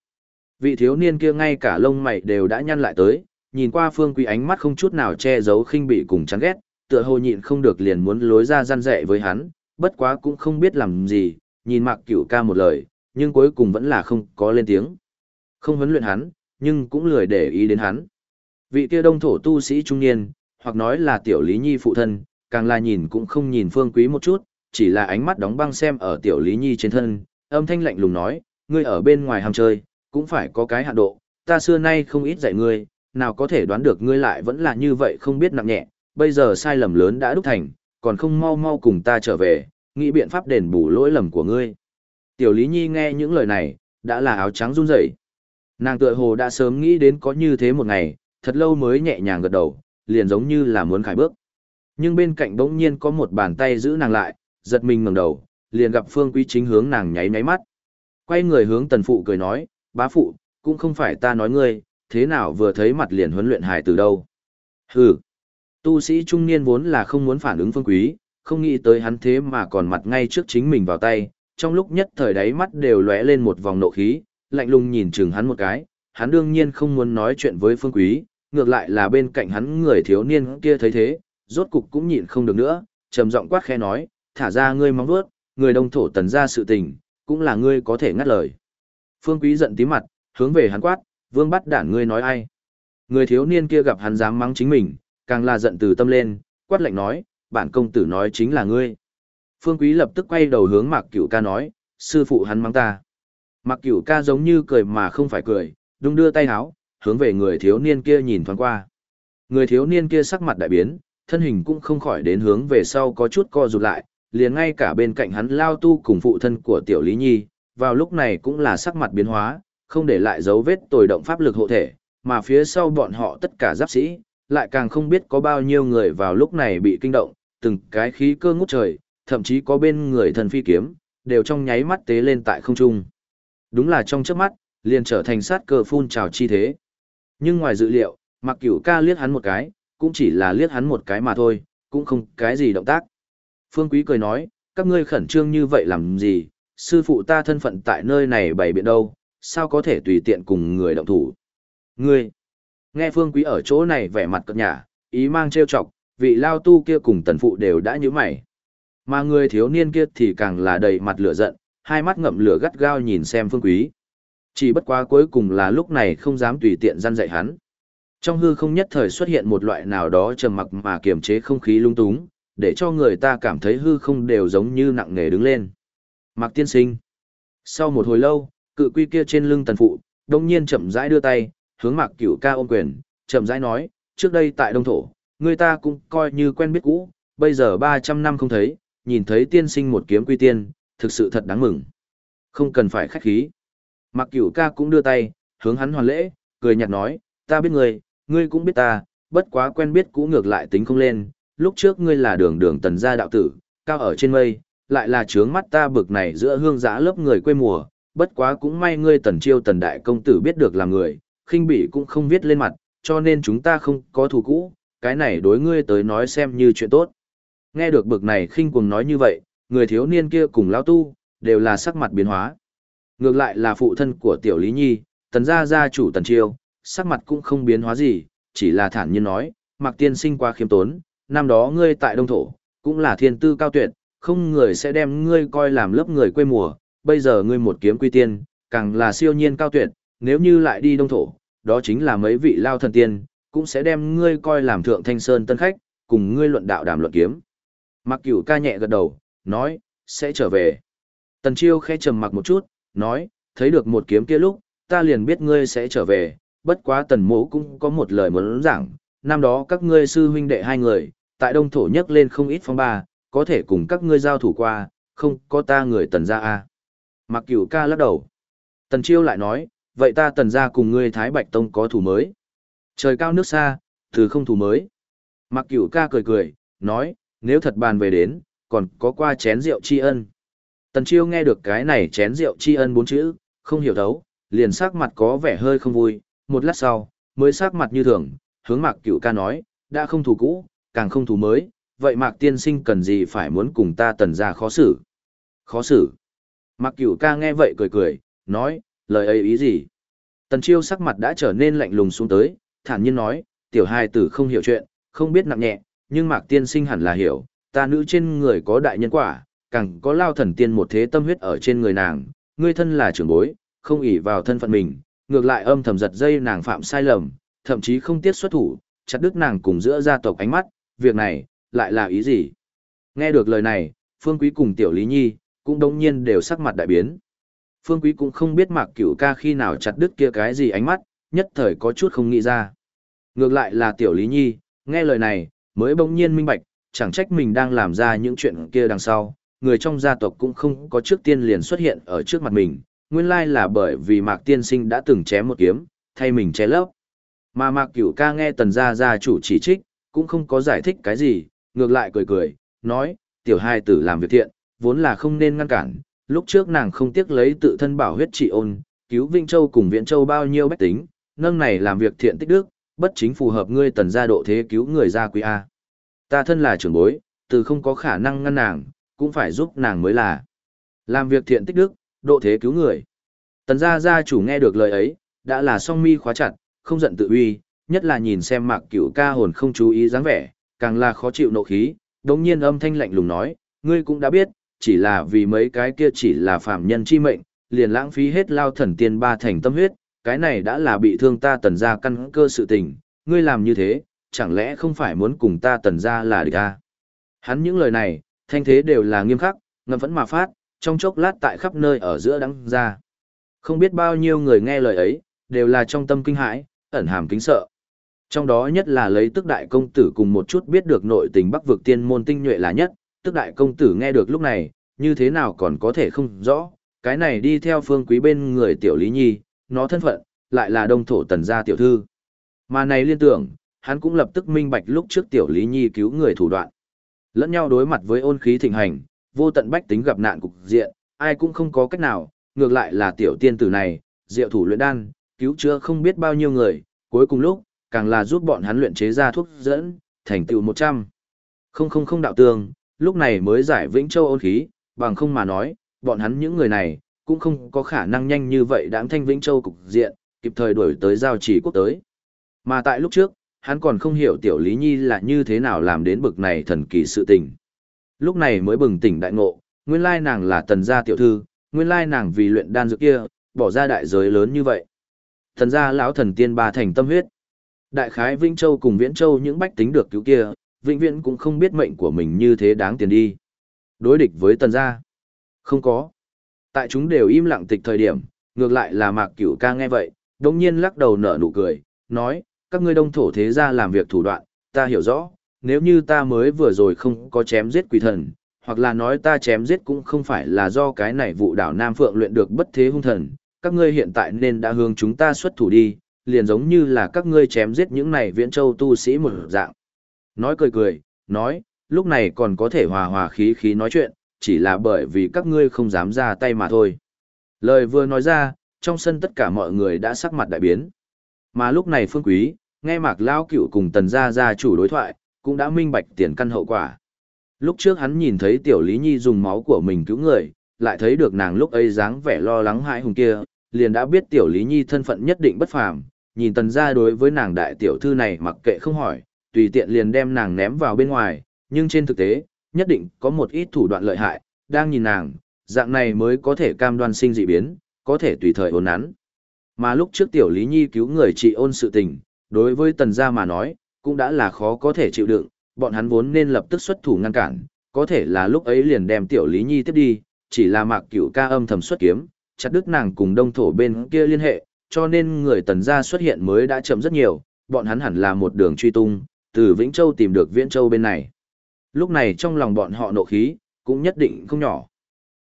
Vị thiếu niên kia ngay cả lông mày đều đã nhăn lại tới, nhìn qua phương quý ánh mắt không chút nào che giấu khinh bị cùng chán ghét, tựa hồ nhịn không được liền muốn lối ra gian dạy với hắn, bất quá cũng không biết làm gì, nhìn mạc cửu ca một lời, nhưng cuối cùng vẫn là không có lên tiếng. Không huấn luyện hắn, nhưng cũng lười để ý đến hắn. Vị kia đông thổ tu sĩ trung niên, hoặc nói là tiểu lý nhi phụ thân, càng là nhìn cũng không nhìn phương quý một chút, chỉ là ánh mắt đóng băng xem ở tiểu lý nhi trên thân, âm thanh lạnh lùng nói, ngươi ở bên ngoài ham chơi, cũng phải có cái hạn độ, ta xưa nay không ít dạy ngươi, nào có thể đoán được ngươi lại vẫn là như vậy không biết nặng nhẹ, bây giờ sai lầm lớn đã đúc thành, còn không mau mau cùng ta trở về, nghĩ biện pháp đền bù lỗi lầm của ngươi. Tiểu Lý Nhi nghe những lời này, đã là áo trắng run rẩy. Nàng tựa hồ đã sớm nghĩ đến có như thế một ngày, thật lâu mới nhẹ nhàng gật đầu, liền giống như là muốn khải bước. Nhưng bên cạnh bỗng nhiên có một bàn tay giữ nàng lại, giật mình ngẩng đầu, liền gặp Phương Quý chính hướng nàng nháy nháy mắt. Quay người hướng tần phụ cười nói, bá phụ, cũng không phải ta nói ngươi, thế nào vừa thấy mặt liền huấn luyện hài từ đâu. Hừ, tu sĩ trung niên vốn là không muốn phản ứng Phương Quý, không nghĩ tới hắn thế mà còn mặt ngay trước chính mình vào tay, trong lúc nhất thời đáy mắt đều lóe lên một vòng nộ khí, lạnh lùng nhìn chừng hắn một cái, hắn đương nhiên không muốn nói chuyện với Phương Quý, ngược lại là bên cạnh hắn người thiếu niên kia thấy thế, rốt cục cũng nhịn không được nữa, trầm giọng quát khẽ nói, thả ra ngươi mong vuốt, người đông thổ tần ra sự tình, cũng là ngươi có thể ngắt lời. Phương Quý giận tí mặt, hướng về hắn quát, vương bắt đản ngươi nói ai. Người thiếu niên kia gặp hắn dám mắng chính mình, càng là giận từ tâm lên, quát lạnh nói, bản công tử nói chính là ngươi. Phương Quý lập tức quay đầu hướng Mạc Cửu ca nói, sư phụ hắn mắng ta. Mặc Cửu ca giống như cười mà không phải cười, đung đưa tay háo, hướng về người thiếu niên kia nhìn thoáng qua. Người thiếu niên kia sắc mặt đại biến, thân hình cũng không khỏi đến hướng về sau có chút co rụt lại, liền ngay cả bên cạnh hắn lao tu cùng phụ thân của tiểu Lý Nhi, vào lúc này cũng là sắc mặt biến hóa, không để lại dấu vết tồi động pháp lực hộ thể, mà phía sau bọn họ tất cả giáp sĩ, lại càng không biết có bao nhiêu người vào lúc này bị kinh động, từng cái khí cơ ngút trời, thậm chí có bên người thần phi kiếm, đều trong nháy mắt tế lên tại không trung. Đúng là trong chớp mắt, liền trở thành sát cơ phun trào chi thế. Nhưng ngoài dự liệu, mặc cửu ca liếc hắn một cái, cũng chỉ là liếc hắn một cái mà thôi, cũng không cái gì động tác. Phương Quý cười nói, các ngươi khẩn trương như vậy làm gì, sư phụ ta thân phận tại nơi này bày biện đâu, sao có thể tùy tiện cùng người động thủ. Ngươi, nghe Phương Quý ở chỗ này vẻ mặt cợt nhả, ý mang trêu chọc, vị lao tu kia cùng tần phụ đều đã như mày. Mà người thiếu niên kia thì càng là đầy mặt lửa giận, hai mắt ngậm lửa gắt gao nhìn xem Phương Quý. Chỉ bất quá cuối cùng là lúc này không dám tùy tiện gian dạy hắn. Trong hư không nhất thời xuất hiện một loại nào đó trầm mặc mà kiềm chế không khí lung túng, để cho người ta cảm thấy hư không đều giống như nặng nề đứng lên. Mạc tiên sinh. Sau một hồi lâu, cự quy kia trên lưng tần phụ, đông nhiên chậm rãi đưa tay, hướng Mạc Cửu ca ôm quyền, chậm rãi nói, trước đây tại Đông Thổ, người ta cũng coi như quen biết cũ, bây giờ 300 năm không thấy, nhìn thấy tiên sinh một kiếm quy tiên, thực sự thật đáng mừng. Không cần phải khách khí. Mạc Cửu ca cũng đưa tay, hướng hắn hoàn lễ, cười nhạt nói, ta biết ngươi, ngươi cũng biết ta, bất quá quen biết cũ ngược lại tính không lên, lúc trước ngươi là đường đường tần gia đạo tử, cao ở trên mây, lại là trướng mắt ta bực này giữa hương giã lớp người quê mùa, bất quá cũng may ngươi tần chiêu tần đại công tử biết được làm người, khinh bỉ cũng không viết lên mặt, cho nên chúng ta không có thù cũ, cái này đối ngươi tới nói xem như chuyện tốt. Nghe được bực này khinh cuồng nói như vậy, người thiếu niên kia cùng lão tu, đều là sắc mặt biến hóa. Ngược lại là phụ thân của tiểu Lý Nhi, tần gia gia chủ tần chiêu, sắc mặt cũng không biến hóa gì, chỉ là thản nhiên nói, mặc tiên sinh qua khiêm tốn, năm đó ngươi tại đông thổ, cũng là thiên tư cao tuyệt, không người sẽ đem ngươi coi làm lớp người quê mùa, bây giờ ngươi một kiếm quy tiên, càng là siêu nhiên cao tuyệt, nếu như lại đi đông thổ, đó chính là mấy vị lao thần tiên, cũng sẽ đem ngươi coi làm thượng thanh sơn tân khách, cùng ngươi luận đạo đàm luận kiếm. Mặc cửu ca nhẹ gật đầu, nói, sẽ trở về. Tần chiêu khẽ trầm mặc một chút, nói, thấy được một kiếm kia lúc, ta liền biết ngươi sẽ trở về, bất quá tần mỗ cũng có một lời muốn giảng, năm đó các ngươi sư huynh đệ hai người, tại đông thổ nhấc lên không ít phong ba, có thể cùng các ngươi giao thủ qua, không có ta người tần gia a. Mặc cửu ca lắc đầu. Tần chiêu lại nói, vậy ta tần gia cùng ngươi Thái Bạch Tông có thủ mới. Trời cao nước xa, từ không thủ mới. Mặc cửu ca cười cười, nói, nếu thật bàn về đến, còn có qua chén rượu tri ân. Tần chiêu nghe được cái này chén rượu tri ân bốn chữ, không hiểu thấu, liền sắc mặt có vẻ hơi không vui, một lát sau, mới sắc mặt như thường, hướng mạc cửu ca nói, đã không thù cũ, càng không thù mới, vậy mạc tiên sinh cần gì phải muốn cùng ta tần ra khó xử. Khó xử. Mạc cửu ca nghe vậy cười cười, nói, lời ấy ý gì? Tần chiêu sắc mặt đã trở nên lạnh lùng xuống tới, thản nhiên nói, tiểu hài tử không hiểu chuyện, không biết nặng nhẹ, nhưng mạc tiên sinh hẳn là hiểu, ta nữ trên người có đại nhân quả, càng có lao thần tiên một thế tâm huyết ở trên người nàng, ngươi thân là trưởng bối, không ỷ vào thân phận mình, ngược lại âm thầm giật dây nàng phạm sai lầm, thậm chí không tiết xuất thủ, chặt đứt nàng cùng giữa gia tộc ánh mắt, việc này, lại là ý gì? Nghe được lời này, Phương Quý cùng Tiểu Lý Nhi, cũng đống nhiên đều sắc mặt đại biến. Phương Quý cũng không biết Mạc Cửu ca khi nào chặt đứt kia cái gì ánh mắt, nhất thời có chút không nghĩ ra. Ngược lại là Tiểu Lý Nhi, nghe lời này, mới bỗng nhiên minh bạch, chẳng trách mình đang làm ra những chuyện kia đằng sau, người trong gia tộc cũng không có trước tiên liền xuất hiện ở trước mặt mình, nguyên lai là bởi vì Mạc Tiên Sinh đã từng chém một kiếm, thay mình che lấp. Mà Mạc Cửu ca nghe tần gia gia chủ chỉ trích, cũng không có giải thích cái gì, ngược lại cười cười, nói, tiểu hai tử làm việc thiện, vốn là không nên ngăn cản, lúc trước nàng không tiếc lấy tự thân bảo huyết trị ôn, cứu Vinh Châu cùng Viễn Châu bao nhiêu bách tính, nâng này làm việc thiện tích đức, bất chính phù hợp ngươi tần gia độ thế cứu người gia quý A. Ta thân là trưởng bối, từ không có khả năng ngăn nàng, cũng phải giúp nàng mới là. Làm việc thiện tích đức, độ thế cứu người. Tần gia gia chủ nghe được lời ấy, đã là song mi khóa chặt, không giận tự uy, nhất là nhìn xem mạc cửu ca hồn không chú ý dáng vẻ, càng là khó chịu nộ khí, đồng nhiên âm thanh lạnh lùng nói, ngươi cũng đã biết, chỉ là vì mấy cái kia chỉ là phạm nhân chi mệnh, liền lãng phí hết lao thần tiên ba thành tâm huyết, cái này đã là bị thương ta tần gia căn cơ sự tình, ngươi làm như thế, chẳng lẽ không phải muốn cùng ta tần gia là địch ta? Hắn những lời này, thanh thế đều là nghiêm khắc, ngầm vẫn mà phát, trong chốc lát tại khắp nơi ở giữa đắng ra. Không biết bao nhiêu người nghe lời ấy, đều là trong tâm kinh hãi, ẩn hàm kính sợ. Trong đó nhất là lấy tức đại công tử cùng một chút biết được nội tình bắc vực tiên môn tinh nhuệ là nhất, tức đại công tử nghe được lúc này, như thế nào còn có thể không rõ, cái này đi theo phương quý bên người tiểu lý nhi, nó thân phận, lại là đông thổ tần gia tiểu thư. Mà này liên tưởng, hắn cũng lập tức minh bạch lúc trước tiểu lý nhi cứu người thủ đoạn. Lẫn nhau đối mặt với ôn khí thịnh hành, vô tận bách tính gặp nạn cục diện, ai cũng không có cách nào, ngược lại là tiểu tiên tử này, diệu thủ luyện đan, cứu chữa không biết bao nhiêu người, cuối cùng lúc, càng là giúp bọn hắn luyện chế ra thuốc dẫn, thành tựu 100. Không không không đạo tương, lúc này mới giải Vĩnh Châu ôn khí, bằng không mà nói, bọn hắn những người này, cũng không có khả năng nhanh như vậy đáng thanh Vĩnh Châu cục diện, kịp thời đuổi tới giao chỉ quốc tới. Mà tại lúc trước, hắn còn không hiểu tiểu Lý Nhi là như thế nào làm đến bực này thần kỳ sự tình. Lúc này mới bừng tỉnh đại ngộ, nguyên lai nàng là tần gia tiểu thư, nguyên lai nàng vì luyện đan dược kia, bỏ ra đại giới lớn như vậy. Thần gia lão thần tiên ba thành tâm huyết. Đại khái Vĩnh Châu cùng Viễn Châu những bách tính được cứu kia, vĩnh viễn cũng không biết mệnh của mình như thế đáng tiền đi. Đối địch với tần gia? Không có. Tại chúng đều im lặng tịch thời điểm, ngược lại là Mạc Cửu ca nghe vậy, đồng nhiên lắc đầu nở nụ cười, nói, các ngươi đông thổ thế gia làm việc thủ đoạn, ta hiểu rõ, nếu như ta mới vừa rồi không có chém giết quỷ thần, hoặc là nói ta chém giết cũng không phải là do cái này vụ đảo Nam Phượng luyện được bất thế hung thần, các ngươi hiện tại nên đã hướng chúng ta xuất thủ đi, liền giống như là các ngươi chém giết những này viễn châu tu sĩ một dạng. Nói cười cười, nói, lúc này còn có thể hòa hòa khí khí nói chuyện, chỉ là bởi vì các ngươi không dám ra tay mà thôi. Lời vừa nói ra, trong sân tất cả mọi người đã sắc mặt đại biến. Mà lúc này Phương Quý, nghe Mạc Lao Cựu cùng Tần Gia Gia chủ đối thoại, cũng đã minh bạch tiền căn hậu quả. Lúc trước hắn nhìn thấy Tiểu Lý Nhi dùng máu của mình cứu người, lại thấy được nàng lúc ấy dáng vẻ lo lắng hãi hùng kia, liền đã biết Tiểu Lý Nhi thân phận nhất định bất phàm, nhìn Tần Gia đối với nàng đại tiểu thư này mặc kệ không hỏi, tùy tiện liền đem nàng ném vào bên ngoài, nhưng trên thực tế, nhất định có một ít thủ đoạn lợi hại, đang nhìn nàng, dạng này mới có thể cam đoan sinh dị biến, có thể tùy thời ồn nắn. Mà lúc trước tiểu Lý Nhi cứu người trị ôn sự tình, đối với tần gia mà nói, cũng đã là khó có thể chịu đựng, bọn hắn vốn nên lập tức xuất thủ ngăn cản, có thể là lúc ấy liền đem tiểu Lý Nhi tiếp đi, chỉ là mạc cửu ca âm thầm xuất kiếm, chặt đứt nàng cùng đông thổ bên kia liên hệ, cho nên người tần gia xuất hiện mới đã chậm rất nhiều, bọn hắn hẳn là một đường truy tung, từ Vĩnh Châu tìm được Viễn Châu bên này. Lúc này trong lòng bọn họ nộ khí, cũng nhất định không nhỏ.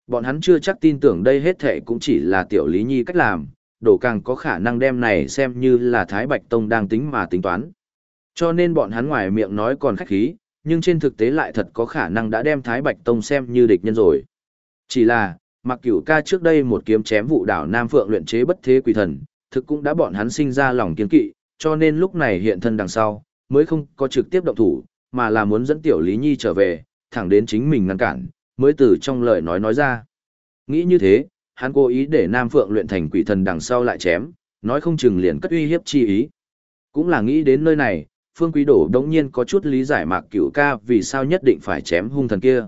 Bọn hắn chưa chắc tin tưởng đây hết thể cũng chỉ là tiểu Lý Nhi cách làm, đổ càng có khả năng đem này xem như là Thái Bạch Tông đang tính mà tính toán. Cho nên bọn hắn ngoài miệng nói còn khách khí, nhưng trên thực tế lại thật có khả năng đã đem Thái Bạch Tông xem như địch nhân rồi. Chỉ là, mặc cửu ca trước đây một kiếm chém vụ đảo Nam Phượng luyện chế bất thế quỷ thần, thực cũng đã bọn hắn sinh ra lòng kiên kỵ, cho nên lúc này hiện thân đằng sau, mới không có trực tiếp động thủ, mà là muốn dẫn Tiểu Lý Nhi trở về, thẳng đến chính mình ngăn cản, mới từ trong lời nói nói ra. Nghĩ như thế, hắn cố ý để Nam Phượng luyện thành quỷ thần đằng sau lại chém, nói không chừng liền cất uy hiếp chi ý. Cũng là nghĩ đến nơi này, Phương Quý Đổ đống nhiên có chút lý giải Mạc Cửu Ca vì sao nhất định phải chém hung thần kia.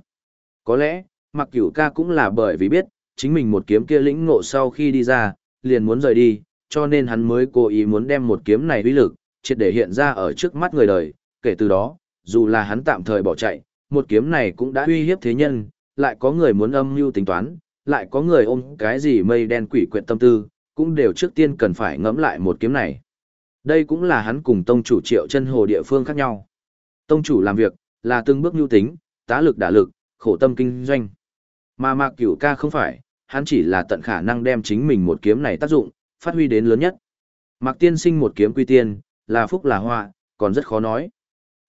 Có lẽ, Mạc Cửu Ca cũng là bởi vì biết, chính mình một kiếm kia lĩnh ngộ sau khi đi ra, liền muốn rời đi, cho nên hắn mới cố ý muốn đem một kiếm này uy lực, triệt để hiện ra ở trước mắt người đời, kể từ đó, dù là hắn tạm thời bỏ chạy, một kiếm này cũng đã uy hiếp thế nhân, lại có người muốn âm mưu tính toán, lại có người ôm cái gì mây đen quỷ quyệt tâm tư, cũng đều trước tiên cần phải ngẫm lại một kiếm này. Đây cũng là hắn cùng tông chủ triệu chân hồ địa phương khác nhau. Tông chủ làm việc, là từng bước nhu tính, tá lực đả lực, khổ tâm kinh doanh. Mà mạc cửu ca không phải, hắn chỉ là tận khả năng đem chính mình một kiếm này tác dụng, phát huy đến lớn nhất. Mạc tiên sinh một kiếm quy tiên, là phúc là họa, còn rất khó nói.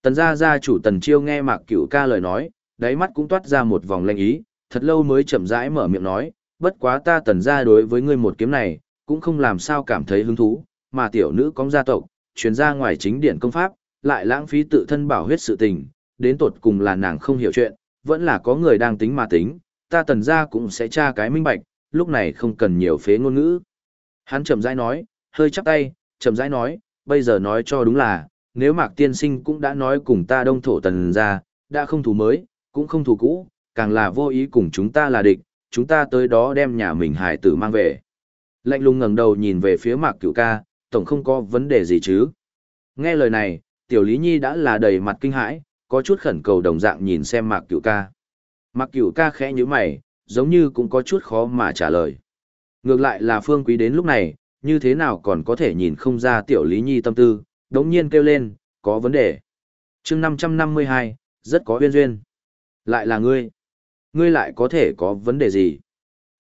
Tần gia gia chủ tần chiêu nghe mạc cửu ca lời nói, đáy mắt cũng toát ra một vòng lanh ý, thật lâu mới chậm rãi mở miệng nói, bất quá ta tần gia đối với ngươi một kiếm này, cũng không làm sao cảm thấy hứng thú, mà tiểu nữ cong gia tộc, chuyển ra ngoài chính điện công pháp, lại lãng phí tự thân bảo huyết sự tình, đến tột cùng là nàng không hiểu chuyện, vẫn là có người đang tính mà tính, ta tần gia cũng sẽ tra cái minh bạch, lúc này không cần nhiều phế ngôn ngữ. Hắn chậm rãi nói, hơi chắp tay, chậm rãi nói, bây giờ nói cho đúng là, nếu Mạc Tiên Sinh cũng đã nói cùng ta đông thổ tần gia, đã không thù mới, cũng không thù cũ, càng là vô ý cùng chúng ta là địch, chúng ta tới đó đem nhà mình hải tử mang về. Lạnh lùng ngẩng đầu nhìn về phía Mạc Cửu Ca, tổng không có vấn đề gì chứ. Nghe lời này, Tiểu Lý Nhi đã là đầy mặt kinh hãi, có chút khẩn cầu đồng dạng nhìn xem Mạc Cửu Ca. Mạc Cửu Ca khẽ như mày, giống như cũng có chút khó mà trả lời. Ngược lại là Phương Quý đến lúc này, như thế nào còn có thể nhìn không ra Tiểu Lý Nhi tâm tư, đống nhiên kêu lên, có vấn đề. chương 552, rất có uyên duyên. Lại là ngươi. Ngươi lại có thể có vấn đề gì?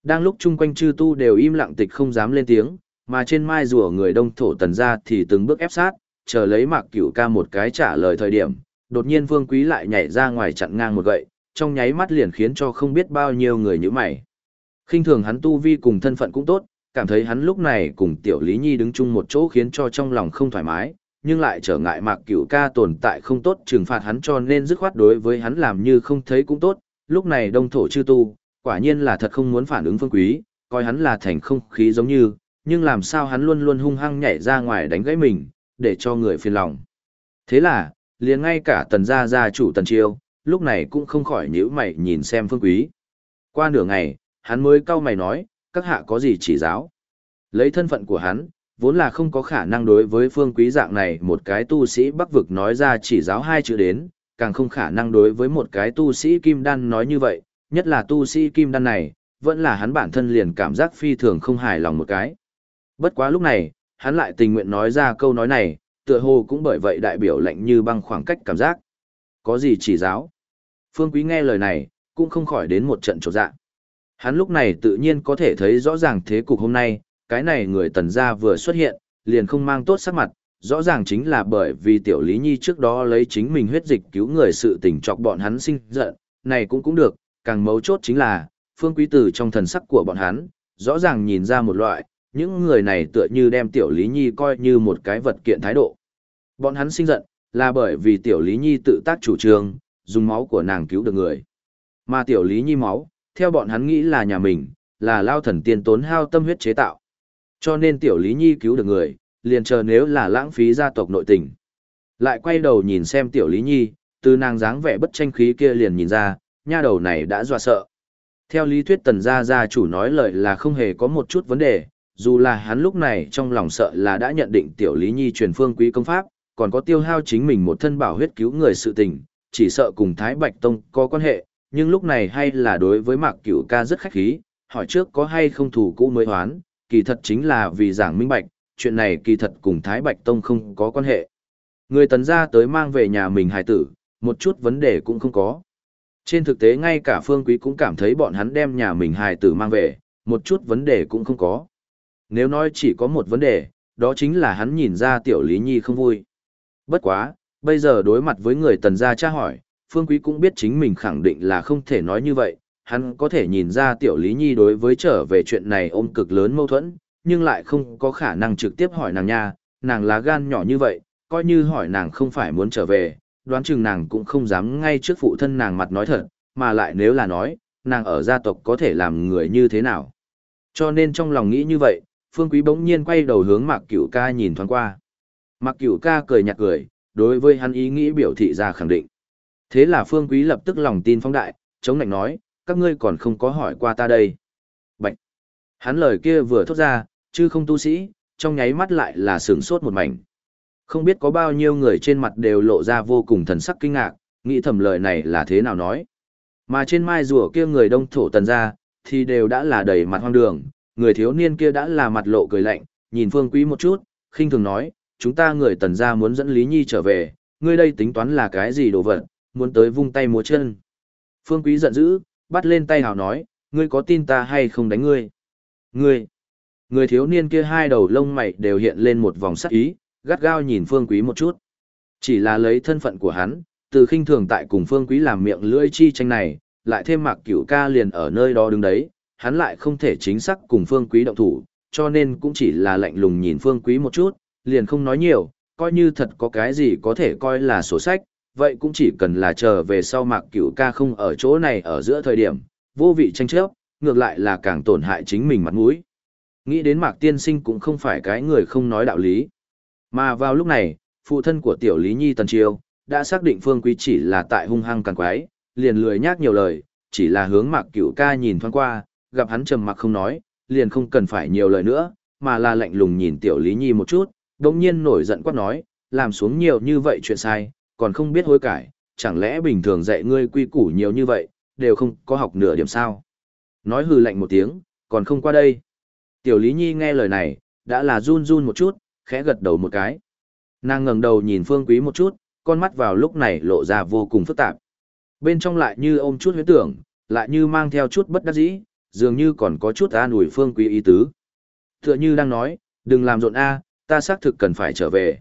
Đang lúc chung quanh chư tu đều im lặng tịch không dám lên tiếng, mà trên mai rùa người đông thổ tần ra thì từng bước ép sát, chờ lấy mạc cửu ca một cái trả lời thời điểm, đột nhiên vương quý lại nhảy ra ngoài chặn ngang một gậy, trong nháy mắt liền khiến cho không biết bao nhiêu người như mày. khinh thường hắn tu vi cùng thân phận cũng tốt, cảm thấy hắn lúc này cùng tiểu lý nhi đứng chung một chỗ khiến cho trong lòng không thoải mái, nhưng lại trở ngại mạc cửu ca tồn tại không tốt trừng phạt hắn cho nên dứt khoát đối với hắn làm như không thấy cũng tốt, lúc này đông thổ chư tu, quả nhiên là thật không muốn phản ứng phương quý, coi hắn là thành không khí giống như, nhưng làm sao hắn luôn luôn hung hăng nhảy ra ngoài đánh gãy mình, để cho người phiền lòng. Thế là, liền ngay cả tần gia gia chủ tần chiêu, lúc này cũng không khỏi nhíu mày nhìn xem phương quý. Qua nửa ngày, hắn mới cau mày nói, các hạ có gì chỉ giáo. Lấy thân phận của hắn, vốn là không có khả năng đối với phương quý dạng này một cái tu sĩ bắc vực nói ra chỉ giáo hai chữ đến, càng không khả năng đối với một cái tu sĩ kim đan nói như vậy, nhất là tu sĩ kim đan này, vẫn là hắn bản thân liền cảm giác phi thường không hài lòng một cái. Bất quá lúc này, hắn lại tình nguyện nói ra câu nói này, tựa hồ cũng bởi vậy đại biểu lạnh như băng khoảng cách cảm giác. Có gì chỉ giáo? Phương Quý nghe lời này, cũng không khỏi đến một trận trột dạ. Hắn lúc này tự nhiên có thể thấy rõ ràng thế cục hôm nay, cái này người tần gia vừa xuất hiện, liền không mang tốt sắc mặt, rõ ràng chính là bởi vì tiểu Lý Nhi trước đó lấy chính mình huyết dịch cứu người sự tình chọc bọn hắn sinh giận, này cũng cũng được, càng mấu chốt chính là, phương quý tử trong thần sắc của bọn hắn, rõ ràng nhìn ra một loại, những người này tựa như đem tiểu Lý Nhi coi như một cái vật kiện thái độ. Bọn hắn sinh giận, là bởi vì tiểu Lý Nhi tự tác chủ trương, dùng máu của nàng cứu được người. Mà tiểu Lý Nhi máu, theo bọn hắn nghĩ là nhà mình, là lao thần tiên tốn hao tâm huyết chế tạo. Cho nên tiểu Lý Nhi cứu được người, liền chờ nếu là lãng phí gia tộc nội tình. Lại quay đầu nhìn xem tiểu Lý Nhi, từ nàng dáng vẻ bất tranh khí kia liền nhìn ra, nha đầu này đã dọa sợ. Theo lý thuyết tần gia gia chủ nói lời là không hề có một chút vấn đề, dù là hắn lúc này trong lòng sợ là đã nhận định tiểu Lý Nhi truyền phương quý công pháp, còn có tiêu hao chính mình một thân bảo huyết cứu người sự tình, chỉ sợ cùng Thái Bạch Tông có quan hệ, nhưng lúc này hay là đối với Mạc Cửu ca rất khách khí, hỏi trước có hay không thủ cũ mới hoán, kỳ thật chính là vì giảng minh bạch, chuyện này kỳ thật cùng Thái Bạch Tông không có quan hệ. Người tấn gia tới mang về nhà mình hài tử, một chút vấn đề cũng không có. Trên thực tế ngay cả Phương Quý cũng cảm thấy bọn hắn đem nhà mình hài tử mang về, một chút vấn đề cũng không có. Nếu nói chỉ có một vấn đề, đó chính là hắn nhìn ra tiểu Lý Nhi không vui. Bất quá, bây giờ đối mặt với người tần gia tra hỏi, Phương Quý cũng biết chính mình khẳng định là không thể nói như vậy, hắn có thể nhìn ra tiểu Lý Nhi đối với trở về chuyện này ôm cực lớn mâu thuẫn, nhưng lại không có khả năng trực tiếp hỏi nàng nha, nàng lá gan nhỏ như vậy, coi như hỏi nàng không phải muốn trở về, đoán chừng nàng cũng không dám ngay trước phụ thân nàng mặt nói thật, mà lại nếu là nói, nàng ở gia tộc có thể làm người như thế nào. Cho nên trong lòng nghĩ như vậy, Phương Quý bỗng nhiên quay đầu hướng Mạc Cửu Ca nhìn thoáng qua. Mạc Cửu Ca cười nhạt cười, đối với hắn ý nghĩ biểu thị ra khẳng định. Thế là Phương Quý lập tức lòng tin phóng đại, chống lạnh nói, các ngươi còn không có hỏi qua ta đây. Bạch! Hắn lời kia vừa thốt ra, chứ không tu sĩ, trong nháy mắt lại là sướng sốt một mảnh. Không biết có bao nhiêu người trên mặt đều lộ ra vô cùng thần sắc kinh ngạc, nghĩ thầm lời này là thế nào nói. Mà trên mai rùa kia người đông thổ tần ra, thì đều đã là đầy mặt hoang đường, người thiếu niên kia đã là mặt lộ cười lạnh, nhìn phương quý một chút, khinh thường nói, chúng ta người tần ra muốn dẫn Lý Nhi trở về, ngươi đây tính toán là cái gì đồ vật, muốn tới vung tay múa chân. Phương quý giận dữ, bắt lên tay hào nói, ngươi có tin ta hay không đánh ngươi? Ngươi! Người thiếu niên kia hai đầu lông mày đều hiện lên một vòng sắc ý, gắt gao nhìn Phương Quý một chút. Chỉ là lấy thân phận của hắn, từ khinh thường tại cùng Phương Quý làm miệng lưỡi chi tranh này, lại thêm Mạc Cửu Ca liền ở nơi đó đứng đấy, hắn lại không thể chính xác cùng Phương Quý động thủ, cho nên cũng chỉ là lạnh lùng nhìn Phương Quý một chút, liền không nói nhiều, coi như thật có cái gì có thể coi là sổ sách, vậy cũng chỉ cần là chờ về sau Mạc Cửu Ca không ở chỗ này ở giữa thời điểm, vô vị tranh chấp, ngược lại là càng tổn hại chính mình mặt mũi. Nghĩ đến Mạc Tiên Sinh cũng không phải cái người không nói đạo lý. Mà vào lúc này, phụ thân của Tiểu Lý Nhi Tần Chiêu, đã xác định Phương Quý chỉ là tại hung hăng càng quái, liền lười nhác nhiều lời, chỉ là hướng Mạc Cửu Ca nhìn thoáng qua, gặp hắn trầm mặc không nói, liền không cần phải nhiều lời nữa, mà là lạnh lùng nhìn Tiểu Lý Nhi một chút, đồng nhiên nổi giận quát nói, làm xuống nhiều như vậy chuyện sai, còn không biết hối cải, chẳng lẽ bình thường dạy ngươi quy củ nhiều như vậy, đều không có học nửa điểm sao. Nói hừ lạnh một tiếng, còn không qua đây. Tiểu Lý Nhi nghe lời này, đã là run run một chút, khẽ gật đầu một cái. Nàng ngẩng đầu nhìn Phương Quý một chút, con mắt vào lúc này lộ ra vô cùng phức tạp. Bên trong lại như ôm chút huyết tưởng, lại như mang theo chút bất đắc dĩ, dường như còn có chút an ủi Phương Quý ý tứ. Tựa như đang nói, đừng làm rộn a, ta xác thực cần phải trở về.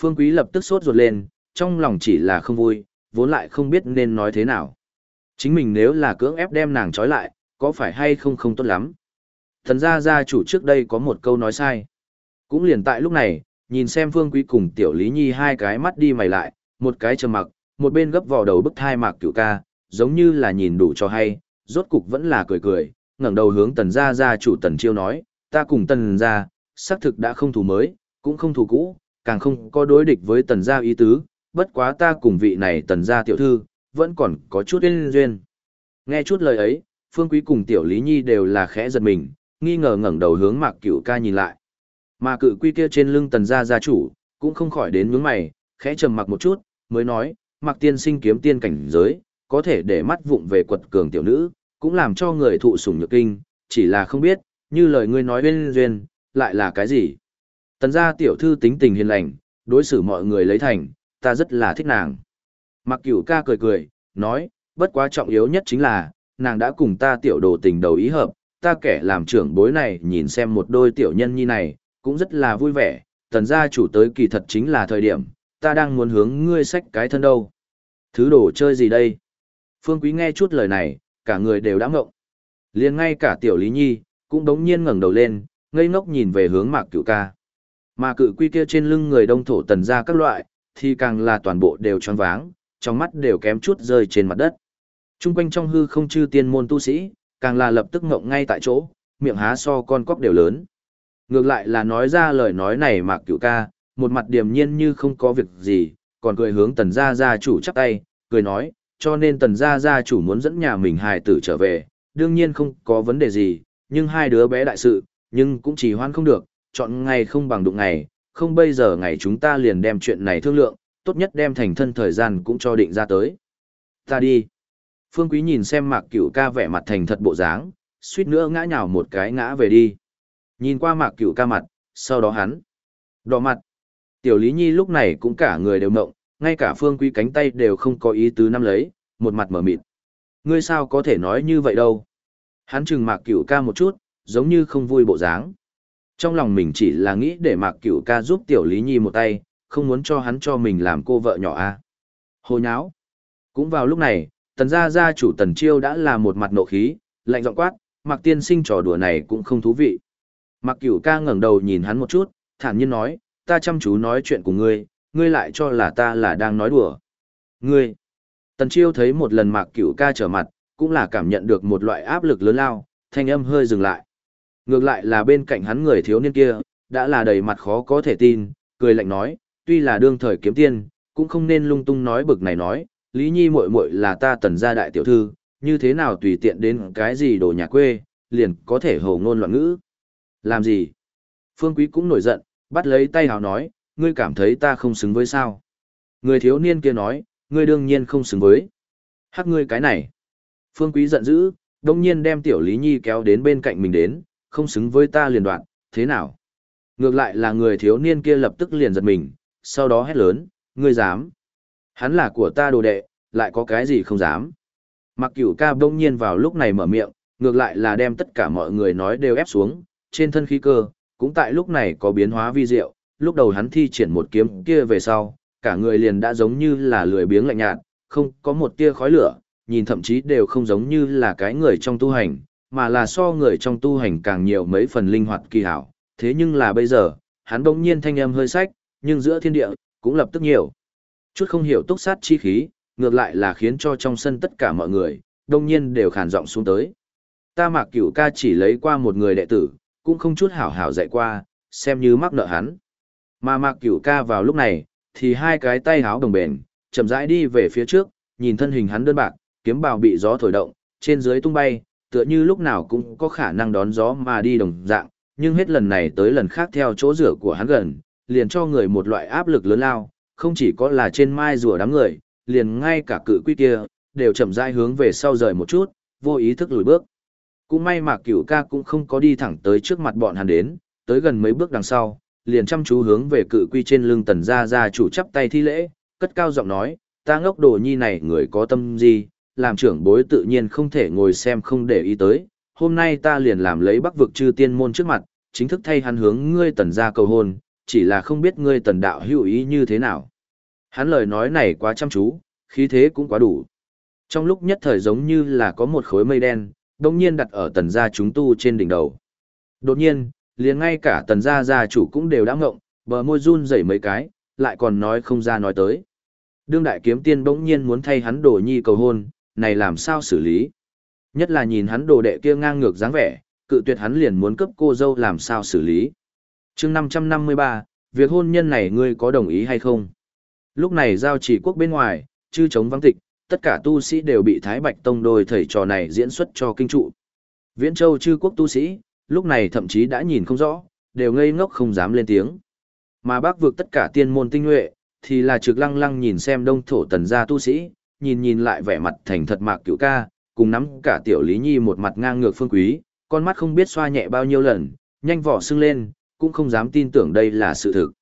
Phương Quý lập tức sốt ruột lên, trong lòng chỉ là không vui, vốn lại không biết nên nói thế nào. Chính mình nếu là cưỡng ép đem nàng trói lại, có phải hay không không tốt lắm. Thần gia gia chủ trước đây có một câu nói sai. Cũng liền tại lúc này, nhìn xem Phương Quý cùng Tiểu Lý Nhi hai cái mắt đi mày lại, một cái trầm mặc, một bên gấp vào đầu bức thai mạc cửu ca, giống như là nhìn đủ cho hay, rốt cục vẫn là cười cười, ngẩng đầu hướng tần gia gia chủ tần chiêu nói, ta cùng tần gia, xác thực đã không thù mới, cũng không thù cũ, càng không có đối địch với tần gia ý tứ, bất quá ta cùng vị này tần gia tiểu thư, vẫn còn có chút yên duyên. Nghe chút lời ấy, Phương Quý cùng Tiểu Lý Nhi đều là khẽ giật mình, nghi ngờ ngẩng đầu hướng Mạc Cửu Ca nhìn lại. Mà cự quy kia trên lưng tần gia gia chủ, cũng không khỏi đến nhướng mày, khẽ trầm mặc một chút, mới nói, Mạc Tiên sinh kiếm tiên cảnh giới, có thể để mắt vụng về quật cường tiểu nữ, cũng làm cho người thụ sủng nhược kinh, chỉ là không biết, như lời ngươi nói bên duyên, lại là cái gì? Tần gia tiểu thư tính tình hiền lành, đối xử mọi người lấy thành, ta rất là thích nàng. Mặc cửu ca cười cười, nói, bất quá trọng yếu nhất chính là, nàng đã cùng ta tiểu đồ tình đầu ý hợp, ta kẻ làm trưởng bối này nhìn xem một đôi tiểu nhân nhi này, cũng rất là vui vẻ, tần gia chủ tới kỳ thật chính là thời điểm, ta đang muốn hướng ngươi sách cái thân đâu. Thứ đồ chơi gì đây? Phương Quý nghe chút lời này, cả người đều đã ngộng. liền ngay cả tiểu Lý Nhi, cũng đống nhiên ngẩng đầu lên, ngây ngốc nhìn về hướng mạc cửu ca. Mà cự quy kia trên lưng người đông thổ tần gia các loại, thì càng là toàn bộ đều tròn váng, trong mắt đều kém chút rơi trên mặt đất. Trung quanh trong hư không chư tiên môn tu sĩ, càng là lập tức ngộng ngay tại chỗ, miệng há so con cóc đều lớn. Ngược lại là nói ra lời nói này mạc cửu ca, một mặt điềm nhiên như không có việc gì, còn cười hướng tần gia gia chủ chắp tay, cười nói, cho nên tần gia gia chủ muốn dẫn nhà mình hài tử trở về, đương nhiên không có vấn đề gì, nhưng hai đứa bé đại sự, nhưng cũng chỉ hoan không được, chọn ngày không bằng đụng ngày, không bây giờ ngày chúng ta liền đem chuyện này thương lượng, tốt nhất đem thành thân thời gian cũng cho định ra tới. Ta đi. Phương Quý nhìn xem Mạc Cửu ca vẻ mặt thành thật bộ dáng, suýt nữa ngã nhào một cái ngã về đi. Nhìn qua Mạc Cửu ca mặt, sau đó hắn đỏ mặt. Tiểu Lý Nhi lúc này cũng cả người đều mộng, ngay cả Phương Quý cánh tay đều không có ý tứ nắm lấy, một mặt mở mịt. Ngươi sao có thể nói như vậy đâu? Hắn chừng Mạc Cửu ca một chút, giống như không vui bộ dáng. Trong lòng mình chỉ là nghĩ để Mạc Cửu ca giúp Tiểu Lý Nhi một tay, không muốn cho hắn cho mình làm cô vợ nhỏ a. À. Hồ nháo. Cũng vào lúc này, tần gia gia chủ tần chiêu đã là một mặt nộ khí, lạnh giọng quát, Mặc tiên sinh trò đùa này cũng không thú vị. Mặc Cửu ca ngẩng đầu nhìn hắn một chút, thản nhiên nói, ta chăm chú nói chuyện của ngươi, ngươi lại cho là ta là đang nói đùa. Ngươi. Tần chiêu thấy một lần Mạc Cửu ca trở mặt, cũng là cảm nhận được một loại áp lực lớn lao, thanh âm hơi dừng lại. Ngược lại là bên cạnh hắn người thiếu niên kia, đã là đầy mặt khó có thể tin, cười lạnh nói, tuy là đương thời kiếm tiên, cũng không nên lung tung nói bực này nói, Lý Nhi muội muội là ta tần gia đại tiểu thư, như thế nào tùy tiện đến cái gì đồ nhà quê, liền có thể hồ ngôn loạn ngữ. Làm gì? Phương Quý cũng nổi giận, bắt lấy tay hào nói, ngươi cảm thấy ta không xứng với sao? Người thiếu niên kia nói, ngươi đương nhiên không xứng với. Hắc ngươi cái này. Phương Quý giận dữ, đông nhiên đem tiểu Lý Nhi kéo đến bên cạnh mình đến, không xứng với ta liền đoạn, thế nào? Ngược lại là người thiếu niên kia lập tức liền giật mình, sau đó hét lớn, ngươi dám. Hắn là của ta đồ đệ, lại có cái gì không dám. Mặc cửu ca bỗng nhiên vào lúc này mở miệng, ngược lại là đem tất cả mọi người nói đều ép xuống, trên thân khí cơ, cũng tại lúc này có biến hóa vi diệu, lúc đầu hắn thi triển một kiếm kia về sau, cả người liền đã giống như là lười biếng lạnh nhạt, không có một tia khói lửa, nhìn thậm chí đều không giống như là cái người trong tu hành, mà là so người trong tu hành càng nhiều mấy phần linh hoạt kỳ hảo. Thế nhưng là bây giờ, hắn bỗng nhiên thanh âm hơi sách, nhưng giữa thiên địa, cũng lập tức nhiều. Chút không hiểu túc sát chi khí, ngược lại là khiến cho trong sân tất cả mọi người, đông nhiên đều khàn giọng xuống tới. Ta mạc cửu ca chỉ lấy qua một người đệ tử, cũng không chút hảo hảo dạy qua, xem như mắc nợ hắn. Mà mạc cửu ca vào lúc này, thì hai cái tay háo đồng bền, chậm rãi đi về phía trước, nhìn thân hình hắn đơn bạc, kiếm bào bị gió thổi động, trên dưới tung bay, tựa như lúc nào cũng có khả năng đón gió mà đi đồng dạng, nhưng hết lần này tới lần khác theo chỗ rửa của hắn gần, liền cho người một loại áp lực lớn lao, không chỉ có là trên mai rùa đám người, liền ngay cả cự quy kia, đều chậm rãi hướng về sau rời một chút, vô ý thức lùi bước. Cũng may mà cửu ca cũng không có đi thẳng tới trước mặt bọn hắn đến, tới gần mấy bước đằng sau, liền chăm chú hướng về cự quy trên lưng tần gia gia chủ chắp tay thi lễ, cất cao giọng nói, ta ngốc đồ nhi này người có tâm gì, làm trưởng bối tự nhiên không thể ngồi xem không để ý tới, hôm nay ta liền làm lấy bắc vực chư tiên môn trước mặt, chính thức thay hắn hướng ngươi tần gia cầu hôn, chỉ là không biết ngươi tần đạo hữu ý như thế nào. Hắn lời nói này quá chăm chú, khí thế cũng quá đủ. Trong lúc nhất thời giống như là có một khối mây đen, đồng nhiên đặt ở tần gia chúng tu trên đỉnh đầu. Đột nhiên, liền ngay cả tần gia gia chủ cũng đều đã ngộng, bờ môi run rẩy mấy cái, lại còn nói không ra nói tới. Đương đại kiếm tiên bỗng nhiên muốn thay hắn đổ nhi cầu hôn, này làm sao xử lý? Nhất là nhìn hắn đồ đệ kia ngang ngược dáng vẻ, cự tuyệt hắn liền muốn cấp cô dâu làm sao xử lý chương 553, việc hôn nhân này ngươi có đồng ý hay không? Lúc này giao chỉ quốc bên ngoài, chư chống vắng tịch, tất cả tu sĩ đều bị Thái Bạch Tông đôi thầy trò này diễn xuất cho kinh trụ. Viễn Châu chư quốc tu sĩ, lúc này thậm chí đã nhìn không rõ, đều ngây ngốc không dám lên tiếng. Mà bác vượt tất cả tiên môn tinh nhuệ, thì là trực lăng lăng nhìn xem đông thổ tần gia tu sĩ, nhìn nhìn lại vẻ mặt thành thật mạc cửu ca, cùng nắm cả tiểu Lý Nhi một mặt ngang ngược phương quý, con mắt không biết xoa nhẹ bao nhiêu lần, nhanh vỏ sưng lên, cũng không dám tin tưởng đây là sự thực.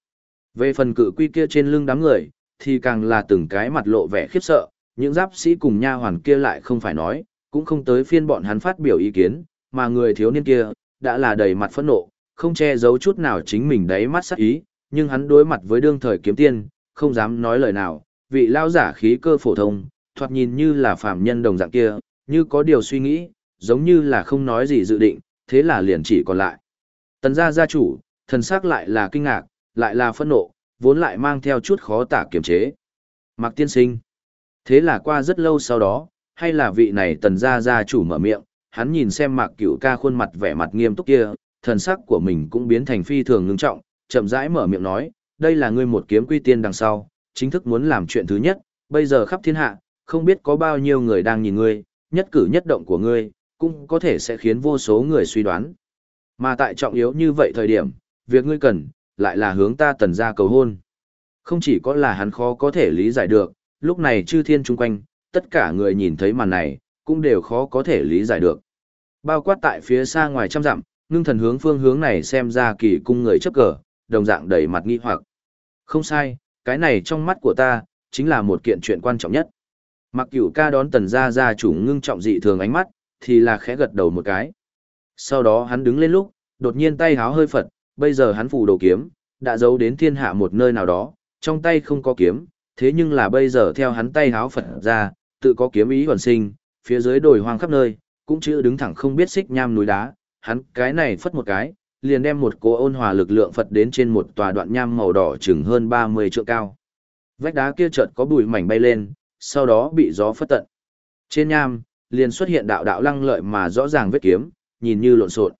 Về phần cự quy kia trên lưng đám người, thì càng là từng cái mặt lộ vẻ khiếp sợ, những giáp sĩ cùng nha hoàn kia lại không phải nói, cũng không tới phiên bọn hắn phát biểu ý kiến, mà người thiếu niên kia, đã là đầy mặt phẫn nộ, không che giấu chút nào chính mình đáy mắt sắc ý, nhưng hắn đối mặt với đương thời kiếm tiên, không dám nói lời nào, vị lao giả khí cơ phổ thông, thoạt nhìn như là phàm nhân đồng dạng kia, như có điều suy nghĩ, giống như là không nói gì dự định, thế là liền chỉ còn lại. Tần gia gia chủ, thần sắc lại là kinh ngạc, lại là phẫn nộ, vốn lại mang theo chút khó tả kiềm chế. Mạc tiên sinh. Thế là qua rất lâu sau đó, hay là vị này tần gia gia chủ mở miệng, hắn nhìn xem mạc cửu ca khuôn mặt vẻ mặt nghiêm túc kia, thần sắc của mình cũng biến thành phi thường ngưng trọng, chậm rãi mở miệng nói, đây là ngươi một kiếm quy tiên đằng sau, chính thức muốn làm chuyện thứ nhất, bây giờ khắp thiên hạ, không biết có bao nhiêu người đang nhìn ngươi, nhất cử nhất động của ngươi, cũng có thể sẽ khiến vô số người suy đoán. Mà tại trọng yếu như vậy thời điểm, việc ngươi cần, lại là hướng ta tần ra cầu hôn. Không chỉ có là hắn khó có thể lý giải được, lúc này chư thiên chung quanh, tất cả người nhìn thấy màn này, cũng đều khó có thể lý giải được. Bao quát tại phía xa ngoài trăm dặm, ngưng thần hướng phương hướng này xem ra kỳ cung người chấp cờ, đồng dạng đầy mặt nghi hoặc. Không sai, cái này trong mắt của ta, chính là một kiện chuyện quan trọng nhất. Mặc cửu ca đón tần gia gia chủ ngưng trọng dị thường ánh mắt, thì là khẽ gật đầu một cái. Sau đó hắn đứng lên lúc, đột nhiên tay háo hơi phật, bây giờ hắn phủ đồ kiếm, đã giấu đến thiên hạ một nơi nào đó, trong tay không có kiếm, thế nhưng là bây giờ theo hắn tay háo phật ra, tự có kiếm ý hoàn sinh, phía dưới đồi hoang khắp nơi, cũng chữ đứng thẳng không biết xích nham núi đá, hắn cái này phất một cái, liền đem một cỗ ôn hòa lực lượng Phật đến trên một tòa đoạn nham màu đỏ chừng hơn 30 trượng cao. Vách đá kia chợt có bụi mảnh bay lên, sau đó bị gió phất tận. Trên nham, liền xuất hiện đạo đạo lăng lợi mà rõ ràng vết kiếm, nhìn như lộn xộn.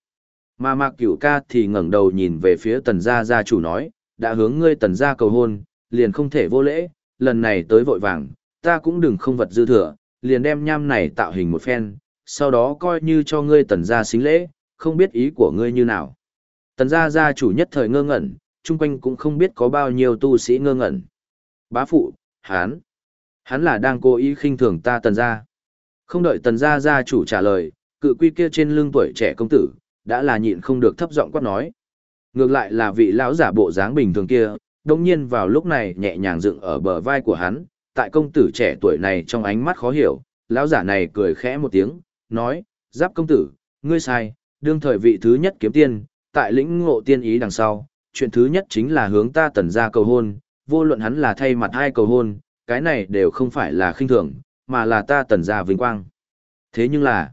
Mà Mạc Cửu Ca thì ngẩng đầu nhìn về phía Tần gia gia chủ nói, đã hướng ngươi Tần gia cầu hôn, liền không thể vô lễ, lần này tới vội vàng, ta cũng đừng không vật dư thừa, liền đem nham này tạo hình một phen, sau đó coi như cho ngươi Tần gia xính lễ, không biết ý của ngươi như nào. Tần gia gia chủ nhất thời ngơ ngẩn, chung quanh cũng không biết có bao nhiêu tu sĩ ngơ ngẩn. Bá phụ, hán, hắn là đang cố ý khinh thường ta tần gia. Không đợi tần gia gia chủ trả lời, cự quy kia trên lưng tuổi trẻ công tử, đã là nhịn không được thấp giọng quát nói. Ngược lại là vị lão giả bộ dáng bình thường kia, đồng nhiên vào lúc này nhẹ nhàng dựng ở bờ vai của hắn, tại công tử trẻ tuổi này trong ánh mắt khó hiểu, lão giả này cười khẽ một tiếng, nói, giáp công tử, ngươi sai, đương thời vị thứ nhất kiếm tiên, tại lĩnh ngộ tiên ý đằng sau, chuyện thứ nhất chính là hướng ta tần ra cầu hôn, vô luận hắn là thay mặt hai cầu hôn, cái này đều không phải là khinh thường, mà là ta tần ra vinh quang. Thế nhưng là,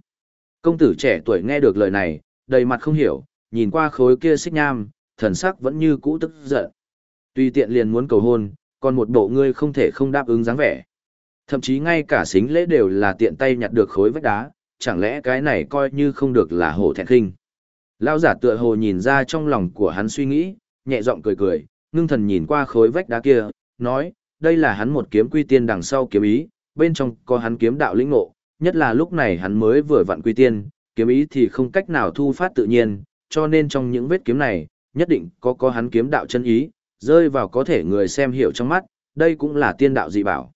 công tử trẻ tuổi nghe được lời này, đầy mặt không hiểu, nhìn qua khối kia xích nham, thần sắc vẫn như cũ tức giận. Tuy tiện liền muốn cầu hôn, còn một bộ ngươi không thể không đáp ứng dáng vẻ. Thậm chí ngay cả xính lễ đều là tiện tay nhặt được khối vách đá, chẳng lẽ cái này coi như không được là hổ thẹn khinh. Lão giả tựa hồ nhìn ra trong lòng của hắn suy nghĩ, nhẹ giọng cười cười, ngưng thần nhìn qua khối vách đá kia, nói, đây là hắn một kiếm quy tiên đằng sau kiếm ý, bên trong có hắn kiếm đạo lĩnh ngộ, nhất là lúc này hắn mới vừa vặn quy tiên, kiếm ý thì không cách nào thu phát tự nhiên, cho nên trong những vết kiếm này, nhất định có có hắn kiếm đạo chân ý, rơi vào có thể người xem hiểu trong mắt, đây cũng là tiên đạo dị bảo.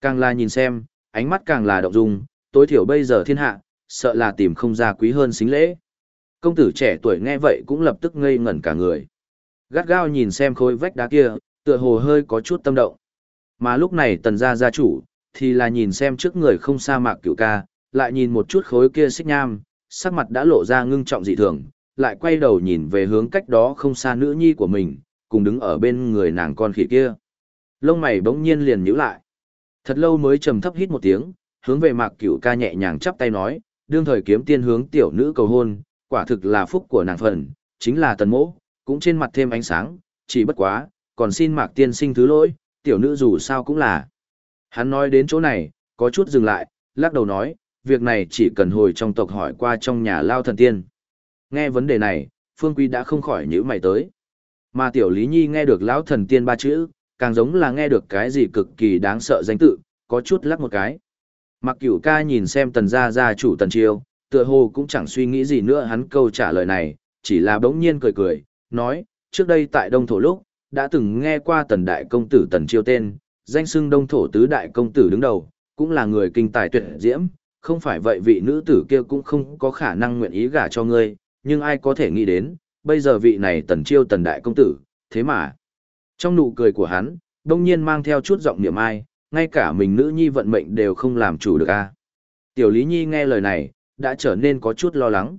Càng là nhìn xem, ánh mắt càng là động dung, tối thiểu bây giờ thiên hạ, sợ là tìm không ra quý hơn xính lễ. Công tử trẻ tuổi nghe vậy cũng lập tức ngây ngẩn cả người. Gắt gao nhìn xem khối vách đá kia, tựa hồ hơi có chút tâm động. Mà lúc này tần gia gia chủ, thì là nhìn xem trước người không xa mạc cửu ca, lại nhìn một chút khối kia xích nham, sắc mặt đã lộ ra ngưng trọng dị thường, lại quay đầu nhìn về hướng cách đó không xa nữ nhi của mình, cùng đứng ở bên người nàng con khỉ kia. Lông mày bỗng nhiên liền nhíu lại. Thật lâu mới trầm thấp hít một tiếng, hướng về mạc cửu ca nhẹ nhàng chắp tay nói, đương thời kiếm tiên hướng tiểu nữ cầu hôn, quả thực là phúc của nàng phần, chính là tần mỗ, cũng trên mặt thêm ánh sáng, chỉ bất quá, còn xin mạc tiên sinh thứ lỗi, tiểu nữ dù sao cũng là. Hắn nói đến chỗ này, có chút dừng lại, lắc đầu nói, việc này chỉ cần hồi trong tộc hỏi qua trong nhà lao thần tiên. Nghe vấn đề này, Phương Quý đã không khỏi nhíu mày tới. Mà tiểu Lý Nhi nghe được lão thần tiên ba chữ, càng giống là nghe được cái gì cực kỳ đáng sợ danh tự, có chút lắc một cái. Mặc cửu ca nhìn xem tần gia gia chủ tần chiêu, tựa hồ cũng chẳng suy nghĩ gì nữa hắn câu trả lời này, chỉ là bỗng nhiên cười cười, nói, trước đây tại Đông Thổ lúc, đã từng nghe qua tần đại công tử tần chiêu tên, danh xưng Đông Thổ tứ đại công tử đứng đầu, cũng là người kinh tài tuyệt diễm, không phải vậy vị nữ tử kia cũng không có khả năng nguyện ý gả cho ngươi, nhưng ai có thể nghĩ đến, bây giờ vị này tần chiêu tần đại công tử, thế mà. Trong nụ cười của hắn, đông nhiên mang theo chút giọng niệm ai, ngay cả mình nữ nhi vận mệnh đều không làm chủ được a. À. Tiểu Lý Nhi nghe lời này, đã trở nên có chút lo lắng.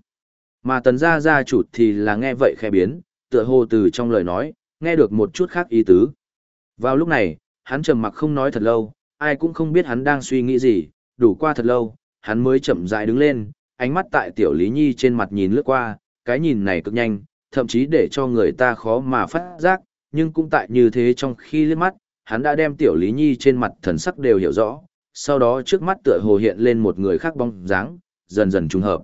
Mà tần gia gia chủ thì là nghe vậy khẽ biến, tựa hồ từ trong lời nói, nghe được một chút khác ý tứ. Vào lúc này, hắn trầm mặc không nói thật lâu, ai cũng không biết hắn đang suy nghĩ gì, đủ qua thật lâu, hắn mới chậm rãi đứng lên, ánh mắt tại tiểu Lý Nhi trên mặt nhìn lướt qua, cái nhìn này cực nhanh, thậm chí để cho người ta khó mà phát giác, nhưng cũng tại như thế trong khi liếc mắt, hắn đã đem tiểu Lý Nhi trên mặt thần sắc đều hiểu rõ, sau đó trước mắt tựa hồ hiện lên một người khác bóng dáng, dần dần trùng hợp.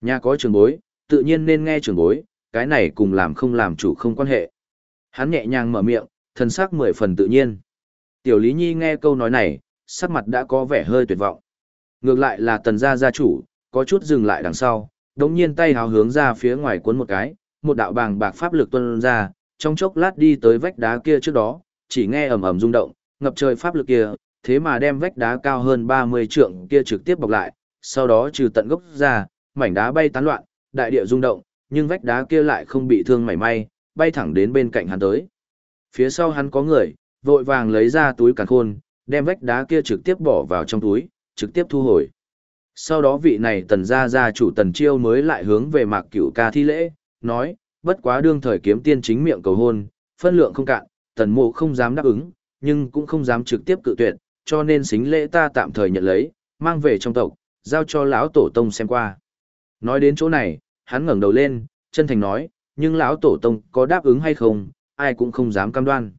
Nhà có trường bối, tự nhiên nên nghe trường bối, cái này cùng làm không làm chủ không quan hệ. Hắn nhẹ nhàng mở miệng, thần sắc mười phần tự nhiên. Tiểu Lý Nhi nghe câu nói này, sắc mặt đã có vẻ hơi tuyệt vọng. Ngược lại là tần gia gia chủ, có chút dừng lại đằng sau, đống nhiên tay hào hướng ra phía ngoài cuốn một cái, một đạo bàng bạc pháp lực tuôn ra, trong chốc lát đi tới vách đá kia trước đó, chỉ nghe ầm ầm rung động, ngập trời pháp lực kia, thế mà đem vách đá cao hơn 30 trượng kia trực tiếp bọc lại, sau đó trừ tận gốc ra, mảnh đá bay tán loạn, đại địa rung động, nhưng vách đá kia lại không bị thương mảy may, bay thẳng đến bên cạnh hắn tới. Phía sau hắn có người, vội vàng lấy ra túi càn khôn, đem vách đá kia trực tiếp bỏ vào trong túi, trực tiếp thu hồi. Sau đó vị này tần gia gia chủ tần chiêu mới lại hướng về mạc cửu ca thi lễ, nói, bất quá đương thời kiếm tiên chính miệng cầu hôn, phân lượng không cạn, tần mộ không dám đáp ứng, nhưng cũng không dám trực tiếp cự tuyệt, cho nên xính lễ ta tạm thời nhận lấy, mang về trong tộc, giao cho lão tổ tông xem qua. Nói đến chỗ này, hắn ngẩng đầu lên, chân thành nói, nhưng lão tổ tông có đáp ứng hay không, ai cũng không dám cam đoan.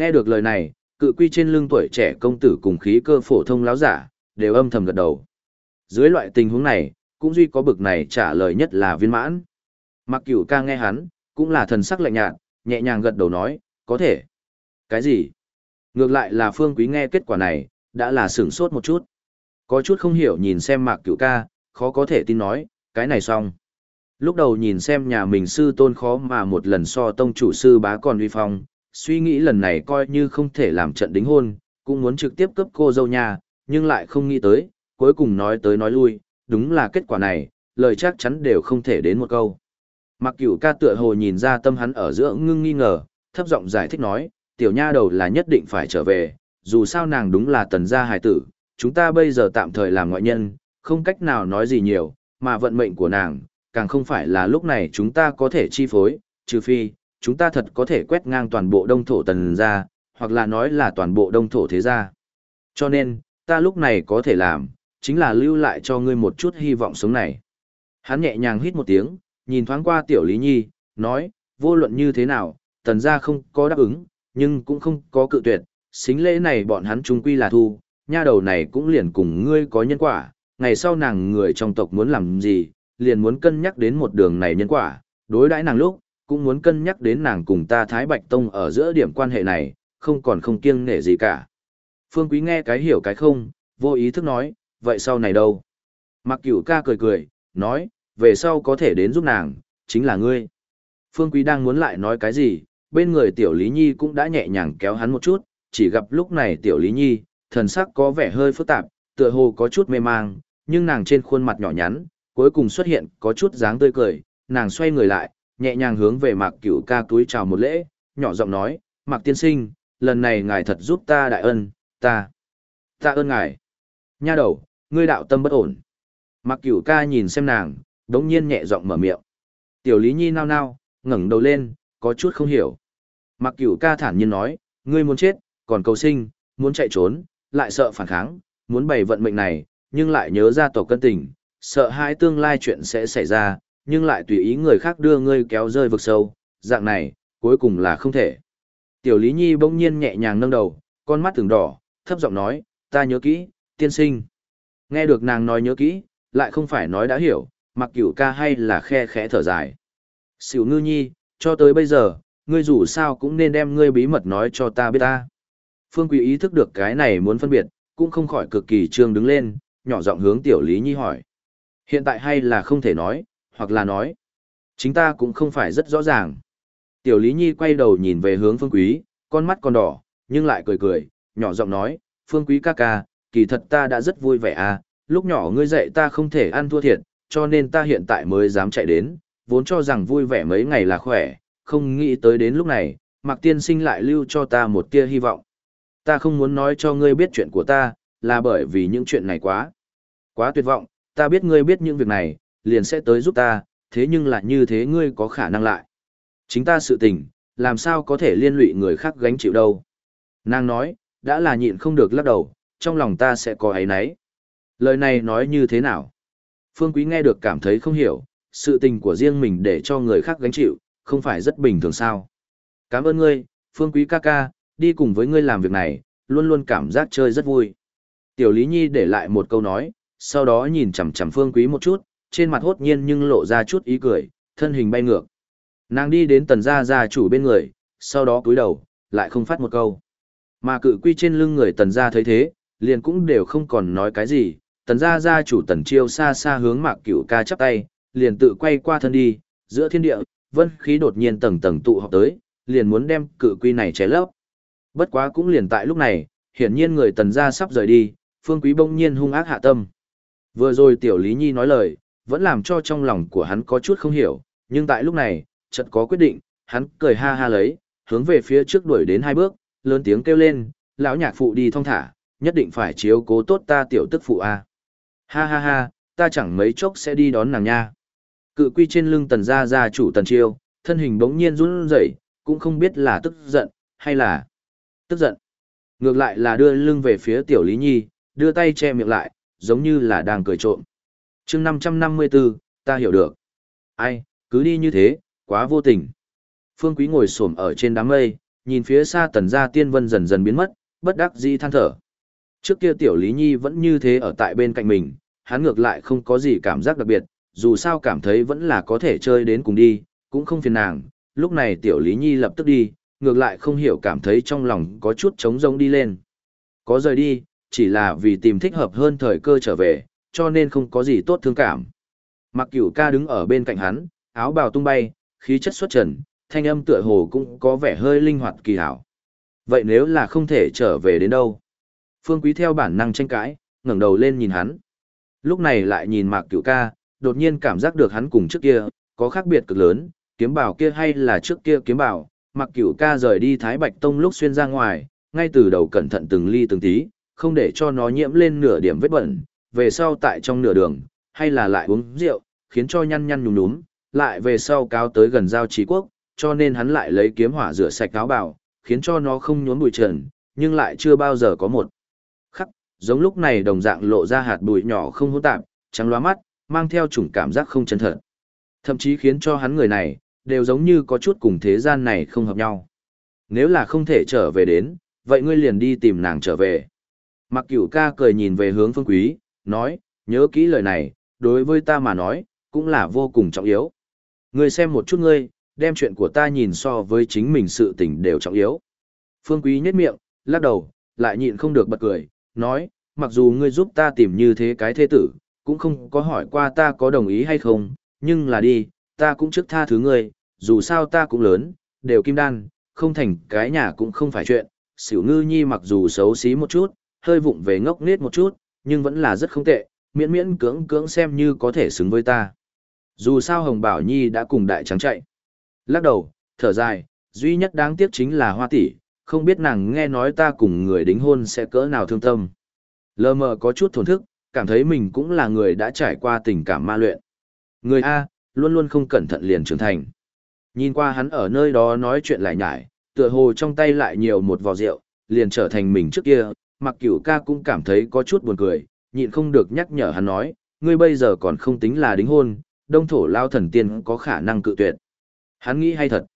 Nghe được lời này, cự quy trên lưng tuổi trẻ công tử cùng khí cơ phổ thông lão giả, đều âm thầm gật đầu. Dưới loại tình huống này, cũng duy có bực này trả lời nhất là viên mãn. Mặc cửu ca nghe hắn, cũng là thần sắc lạnh nhạt, nhẹ nhàng gật đầu nói, có thể. Cái gì? Ngược lại là phương quý nghe kết quả này, đã là sửng sốt một chút. Có chút không hiểu nhìn xem mạc cửu ca, khó có thể tin nói, cái này xong. Lúc đầu nhìn xem nhà mình sư tôn khó mà một lần so tông chủ sư bá còn uy phong, suy nghĩ lần này coi như không thể làm trận đính hôn, cũng muốn trực tiếp cấp cô dâu nhà, nhưng lại không nghĩ tới, cuối cùng nói tới nói lui, đúng là kết quả này, lời chắc chắn đều không thể đến một câu. Mặc cửu ca tựa hồ nhìn ra tâm hắn ở giữa ngưng nghi ngờ, thấp giọng giải thích nói, tiểu nha đầu là nhất định phải trở về, dù sao nàng đúng là tần gia hài tử, chúng ta bây giờ tạm thời làm ngoại nhân, không cách nào nói gì nhiều, mà vận mệnh của nàng, càng không phải là lúc này chúng ta có thể chi phối, trừ phi, chúng ta thật có thể quét ngang toàn bộ đông thổ tần gia, hoặc là nói là toàn bộ đông thổ thế gia. Cho nên, ta lúc này có thể làm, chính là lưu lại cho ngươi một chút hy vọng sống này. Hắn nhẹ nhàng hít một tiếng, nhìn thoáng qua tiểu Lý Nhi, nói, vô luận như thế nào, tần gia không có đáp ứng, nhưng cũng không có cự tuyệt, xính lễ này bọn hắn chung quy là thu, nha đầu này cũng liền cùng ngươi có nhân quả, ngày sau nàng người trong tộc muốn làm gì, liền muốn cân nhắc đến một đường này nhân quả, đối đãi nàng lúc, cũng muốn cân nhắc đến nàng cùng ta Thái Bạch Tông ở giữa điểm quan hệ này, không còn không kiêng nể gì cả. Phương Quý nghe cái hiểu cái không, vô ý thức nói, vậy sau này đâu? Mặc cửu ca cười cười, nói, về sau có thể đến giúp nàng, chính là ngươi. Phương Quý đang muốn lại nói cái gì, bên người Tiểu Lý Nhi cũng đã nhẹ nhàng kéo hắn một chút, chỉ gặp lúc này Tiểu Lý Nhi, thần sắc có vẻ hơi phức tạp, tựa hồ có chút mê mang, nhưng nàng trên khuôn mặt nhỏ nhắn, cuối cùng xuất hiện có chút dáng tươi cười, nàng xoay người lại, nhẹ nhàng hướng về Mạc Cửu ca túi chào một lễ, nhỏ giọng nói, Mạc tiên sinh, lần này ngài thật giúp ta đại ân, ta, ta ơn ngài. Nha đầu, ngươi đạo tâm bất ổn. Mạc Cửu ca nhìn xem nàng, đống nhiên nhẹ giọng mở miệng. Tiểu Lý Nhi nao nao, ngẩng đầu lên, có chút không hiểu. Mạc Cửu ca thản nhiên nói, ngươi muốn chết, còn cầu sinh, muốn chạy trốn, lại sợ phản kháng, muốn bày vận mệnh này, nhưng lại nhớ ra tổ cân tình, sợ hãi tương lai chuyện sẽ xảy ra, nhưng lại tùy ý người khác đưa ngươi kéo rơi vực sâu, dạng này, cuối cùng là không thể. Tiểu Lý Nhi bỗng nhiên nhẹ nhàng nâng đầu, con mắt thường đỏ, thấp giọng nói, ta nhớ kỹ, tiên sinh. Nghe được nàng nói nhớ kỹ, lại không phải nói đã hiểu, mặc cửu ca hay là khe khẽ thở dài. Sỉu ngư nhi, cho tới bây giờ, ngươi dù sao cũng nên đem ngươi bí mật nói cho ta biết ta. Phương Quý ý thức được cái này muốn phân biệt, cũng không khỏi cực kỳ trương đứng lên, nhỏ giọng hướng Tiểu Lý Nhi hỏi. Hiện tại hay là không thể nói, hoặc là nói. Chính ta cũng không phải rất rõ ràng. Tiểu Lý Nhi quay đầu nhìn về hướng Phương Quý, con mắt còn đỏ, nhưng lại cười cười, nhỏ giọng nói, Phương Quý ca ca, kỳ thật ta đã rất vui vẻ à, lúc nhỏ ngươi dạy ta không thể ăn thua thiệt, cho nên ta hiện tại mới dám chạy đến, vốn cho rằng vui vẻ mấy ngày là khỏe, không nghĩ tới đến lúc này, Mạc Tiên Sinh lại lưu cho ta một tia hy vọng. Ta không muốn nói cho ngươi biết chuyện của ta, là bởi vì những chuyện này quá. Quá tuyệt vọng, ta biết ngươi biết những việc này, liền sẽ tới giúp ta, thế nhưng là như thế ngươi có khả năng lại. Chính ta sự tình, làm sao có thể liên lụy người khác gánh chịu đâu. Nàng nói, đã là nhịn không được lắc đầu, trong lòng ta sẽ có ấy nấy. Lời này nói như thế nào? Phương Quý nghe được cảm thấy không hiểu, sự tình của riêng mình để cho người khác gánh chịu, không phải rất bình thường sao. Cảm ơn ngươi, Phương Quý ca ca, đi cùng với ngươi làm việc này, luôn luôn cảm giác chơi rất vui. Tiểu Lý Nhi để lại một câu nói, sau đó nhìn chằm chằm Phương Quý một chút, trên mặt hốt nhiên nhưng lộ ra chút ý cười, thân hình bay ngược. Nàng đi đến tần gia gia chủ bên người, sau đó cúi đầu, lại không phát một câu. Mà cự quy trên lưng người tần gia thấy thế, liền cũng đều không còn nói cái gì, tần gia gia chủ tần chiêu xa xa hướng mạc cửu ca chắp tay, liền tự quay qua thân đi, giữa thiên địa, vân khí đột nhiên tầng tầng tụ họp tới, liền muốn đem cự quy này cháy lấp. Bất quá cũng liền tại lúc này, hiển nhiên người tần gia sắp rời đi, phương quý bỗng nhiên hung ác hạ tâm. Vừa rồi tiểu Lý Nhi nói lời, vẫn làm cho trong lòng của hắn có chút không hiểu, nhưng tại lúc này, chợt có quyết định, hắn cười ha ha lấy, hướng về phía trước đuổi đến hai bước, lớn tiếng kêu lên, lão nhạc phụ đi thong thả, nhất định phải chiếu cố tốt ta tiểu tức phụ a. Ha ha ha, ta chẳng mấy chốc sẽ đi đón nàng nha. Cự quy trên lưng tần gia gia chủ tần chiêu, thân hình bỗng nhiên run rẩy, cũng không biết là tức giận, hay là tức giận. Ngược lại là đưa lưng về phía tiểu Lý Nhi, đưa tay che miệng lại, giống như là đang cười trộm chương 554, ta hiểu được. Ai, cứ đi như thế, quá vô tình. Phương Quý ngồi xổm ở trên đám mây, nhìn phía xa tần gia tiên vân dần dần biến mất, bất đắc dĩ than thở. Trước kia tiểu Lý Nhi vẫn như thế ở tại bên cạnh mình, hắn ngược lại không có gì cảm giác đặc biệt, dù sao cảm thấy vẫn là có thể chơi đến cùng đi, cũng không phiền nàng. Lúc này tiểu Lý Nhi lập tức đi, ngược lại không hiểu cảm thấy trong lòng có chút trống rỗng đi lên. Có rời đi, chỉ là vì tìm thích hợp hơn thời cơ trở về, cho nên không có gì tốt thương cảm. Mặc cửu ca đứng ở bên cạnh hắn, áo bào tung bay, khí chất xuất trần, thanh âm tựa hồ cũng có vẻ hơi linh hoạt kỳ hảo. Vậy nếu là không thể trở về đến đâu? Phương Quý theo bản năng tranh cãi, ngẩng đầu lên nhìn hắn. Lúc này lại nhìn Mạc Cửu Ca, đột nhiên cảm giác được hắn cùng trước kia, có khác biệt cực lớn, kiếm bảo kia hay là trước kia kiếm bảo, Mạc Cửu Ca rời đi Thái Bạch Tông lúc xuyên ra ngoài, ngay từ đầu cẩn thận từng ly từng tí, không để cho nó nhiễm lên nửa điểm vết bẩn, về sau tại trong nửa đường, hay là lại uống rượu, khiến cho nhăn nhăn nhúm nhúm, lại về sau cáo tới gần giao trí quốc, cho nên hắn lại lấy kiếm hỏa rửa sạch áo bào, khiến cho nó không nhốn bụi trần, nhưng lại chưa bao giờ có một khắc, giống lúc này đồng dạng lộ ra hạt bụi nhỏ không hỗn tạp, trắng loa mắt, mang theo chủng cảm giác không chân thật. Thậm chí khiến cho hắn người này, đều giống như có chút cùng thế gian này không hợp nhau. Nếu là không thể trở về đến, vậy ngươi liền đi tìm nàng trở về. Mặc cửu ca cười nhìn về hướng phương quý, nói, nhớ kỹ lời này, đối với ta mà nói, cũng là vô cùng trọng yếu. Ngươi xem một chút ngươi, đem chuyện của ta nhìn so với chính mình sự tình đều trọng yếu. Phương quý nhếch miệng, lắc đầu, lại nhịn không được bật cười, nói, mặc dù ngươi giúp ta tìm như thế cái thế tử, cũng không có hỏi qua ta có đồng ý hay không, nhưng là đi, ta cũng trước tha thứ ngươi, dù sao ta cũng lớn, đều kim đan, không thành cái nhà cũng không phải chuyện, xỉu ngư nhi mặc dù xấu xí một chút, hơi vụng về ngốc nết một chút, nhưng vẫn là rất không tệ, miễn miễn cưỡng cưỡng xem như có thể xứng với ta. Dù sao Hồng Bảo Nhi đã cùng đại trắng chạy. Lắc đầu, thở dài, duy nhất đáng tiếc chính là hoa tỷ, không biết nàng nghe nói ta cùng người đính hôn sẽ cỡ nào thương tâm. Lờ mờ có chút thổn thức, cảm thấy mình cũng là người đã trải qua tình cảm ma luyện. Người A, luôn luôn không cẩn thận liền trưởng thành. Nhìn qua hắn ở nơi đó nói chuyện lại nhải, tựa hồ trong tay lại nhiều một vò rượu, liền trở thành mình trước kia, mặc cửu ca cũng cảm thấy có chút buồn cười, nhịn không được nhắc nhở hắn nói, ngươi bây giờ còn không tính là đính hôn, đông thổ lao thần tiên có khả năng cự tuyệt. Hắn nghĩ hay thật.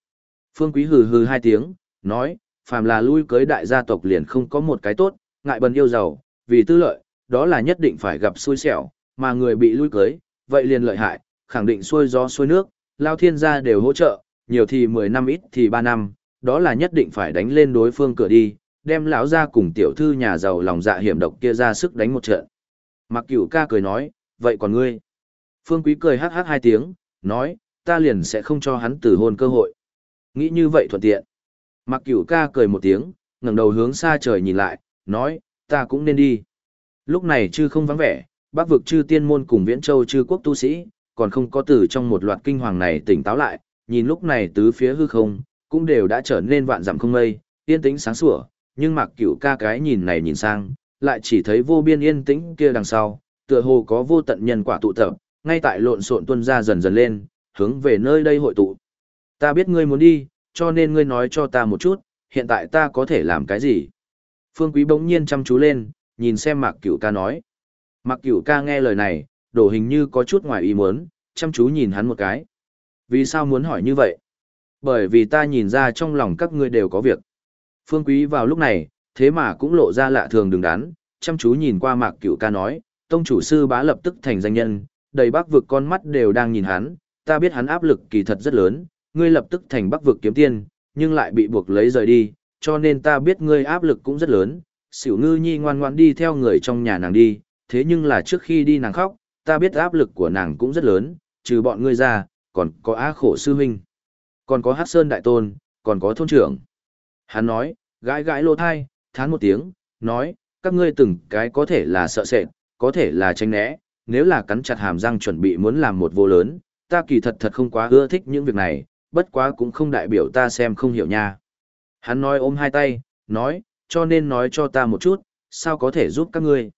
Phương Quý hừ hừ hai tiếng, nói, phàm là lui cưới đại gia tộc liền không có một cái tốt, ngại bần yêu giàu, vì tư lợi, đó là nhất định phải gặp xui xẻo, mà người bị lui cưới, vậy liền lợi hại, khẳng định xuôi gió xuôi nước, lao thiên gia đều hỗ trợ, nhiều thì 10 năm ít thì 3 năm, đó là nhất định phải đánh lên đối phương cửa đi, đem lão ra cùng tiểu thư nhà giàu lòng dạ hiểm độc kia ra sức đánh một trận. Mặc cửu ca cười nói, vậy còn ngươi? Phương Quý cười hắc hắc hai tiếng, nói, ta liền sẽ không cho hắn từ hôn cơ hội. Nghĩ như vậy thuận tiện. Mặc cửu ca cười một tiếng, ngẩng đầu hướng xa trời nhìn lại, nói, ta cũng nên đi. Lúc này chư không vắng vẻ, bác vực chư tiên môn cùng viễn châu chư quốc tu sĩ, còn không có từ trong một loạt kinh hoàng này tỉnh táo lại, nhìn lúc này tứ phía hư không, cũng đều đã trở nên vạn dặm không mây, yên tĩnh sáng sủa, nhưng mặc cửu ca cái nhìn này nhìn sang, lại chỉ thấy vô biên yên tĩnh kia đằng sau, tựa hồ có vô tận nhân quả tụ tập, ngay tại lộn xộn tuân ra dần dần lên, hướng về nơi đây hội tụ. Ta biết ngươi muốn đi, cho nên ngươi nói cho ta một chút, hiện tại ta có thể làm cái gì? Phương Quý bỗng nhiên chăm chú lên, nhìn xem Mạc Cửu ca nói. Mạc Cửu ca nghe lời này, đổ hình như có chút ngoài ý muốn, chăm chú nhìn hắn một cái. Vì sao muốn hỏi như vậy? Bởi vì ta nhìn ra trong lòng các ngươi đều có việc. Phương Quý vào lúc này, thế mà cũng lộ ra lạ thường đứng đắn, chăm chú nhìn qua Mạc Cửu ca nói, tông chủ sư bá lập tức thành danh nhân, đầy bắc vực con mắt đều đang nhìn hắn, ta biết hắn áp lực kỳ thật rất lớn, ngươi lập tức thành bắc vực kiếm tiên, nhưng lại bị buộc lấy rời đi, cho nên ta biết ngươi áp lực cũng rất lớn. Tiểu ngư nhi ngoan ngoãn đi theo người trong nhà nàng đi, thế nhưng là trước khi đi nàng khóc, ta biết áp lực của nàng cũng rất lớn, trừ bọn ngươi ra, còn có á khổ sư huynh, còn có Hắc sơn đại tôn, còn có thôn trưởng. Hắn nói, gãi gãi lô thai, thán một tiếng, nói, các ngươi từng cái có thể là sợ sệt, có thể là tranh né, nếu là cắn chặt hàm răng chuẩn bị muốn làm một vô lớn, ta kỳ thật thật không quá ưa thích những việc này, bất quá cũng không đại biểu ta xem không hiểu nha. Hắn nói ôm hai tay, nói, cho nên nói cho ta một chút, sao có thể giúp các ngươi.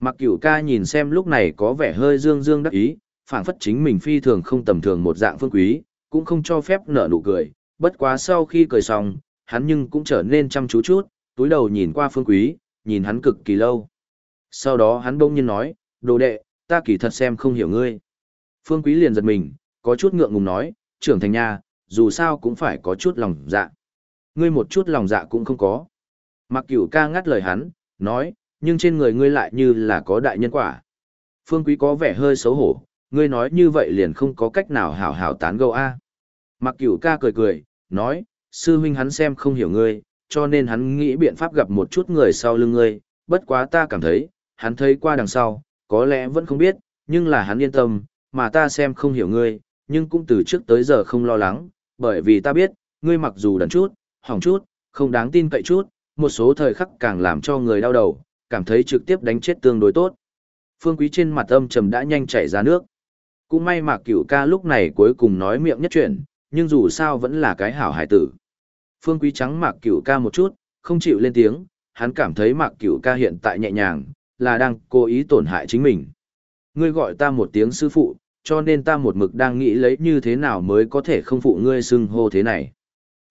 Mặc cửu ca nhìn xem lúc này có vẻ hơi dương dương đắc ý, phảng phất chính mình phi thường không tầm thường một dạng phương quý, cũng không cho phép nở nụ cười, bất quá sau khi cười xong, hắn nhưng cũng trở nên chăm chú chút, túi đầu nhìn qua phương quý, nhìn hắn cực kỳ lâu. Sau đó hắn bỗng nhiên nói, đồ đệ, ta kỳ thật xem không hiểu ngươi. Phương quý liền giật mình, có chút ngượng ngùng nói, trưởng thành nha, dù sao cũng phải có chút lòng dạ. Ngươi một chút lòng dạ cũng không có. Mặc cửu ca ngắt lời hắn, nói, nhưng trên người ngươi lại như là có đại nhân quả. Phương Quý có vẻ hơi xấu hổ, ngươi nói như vậy liền không có cách nào hảo hảo tán gẫu a. Mặc cửu ca cười cười, nói, sư huynh hắn xem không hiểu ngươi, cho nên hắn nghĩ biện pháp gặp một chút người sau lưng ngươi, bất quá ta cảm thấy, hắn thấy qua đằng sau, có lẽ vẫn không biết, nhưng là hắn yên tâm, mà ta xem không hiểu ngươi, nhưng cũng từ trước tới giờ không lo lắng, bởi vì ta biết, ngươi mặc dù đần chút, hỏng chút, không đáng tin cậy chút, một số thời khắc càng làm cho người đau đầu, cảm thấy trực tiếp đánh chết tương đối tốt. Phương Quý trên mặt âm trầm đã nhanh chảy ra nước. Cũng may mà Cửu ca lúc này cuối cùng nói miệng nhất chuyện, nhưng dù sao vẫn là cái hảo hải tử. Phương Quý trắng Mạc Cửu ca một chút, không chịu lên tiếng, hắn cảm thấy Mạc Cửu ca hiện tại nhẹ nhàng, là đang cố ý tổn hại chính mình. Ngươi gọi ta một tiếng sư phụ, cho nên ta một mực đang nghĩ lấy như thế nào mới có thể không phụ ngươi xưng hô thế này.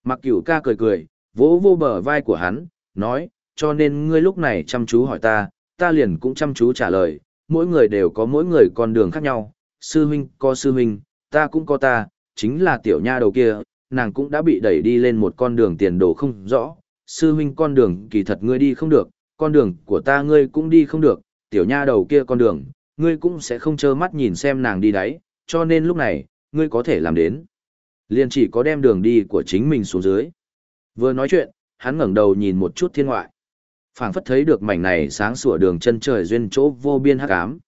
mạc cửu ca cười cười, vỗ vô bờ vai của hắn, nói, cho nên ngươi lúc này chăm chú hỏi ta, ta liền cũng chăm chú trả lời, mỗi người đều có mỗi người con đường khác nhau, sư huynh có sư huynh, ta cũng có ta, chính là tiểu nha đầu kia, nàng cũng đã bị đẩy đi lên một con đường tiền đồ không rõ, sư huynh con đường kỳ thật ngươi đi không được, con đường của ta ngươi cũng đi không được, tiểu nha đầu kia con đường, ngươi cũng sẽ không trơ mắt nhìn xem nàng đi đấy, cho nên lúc này, ngươi có thể làm đến. Liền chỉ có đem đường đi của chính mình xuống dưới. Vừa nói chuyện, hắn ngẩng đầu nhìn một chút thiên ngoại. phảng phất thấy được mảnh này sáng sủa đường chân trời duyên chỗ vô biên hắc ám.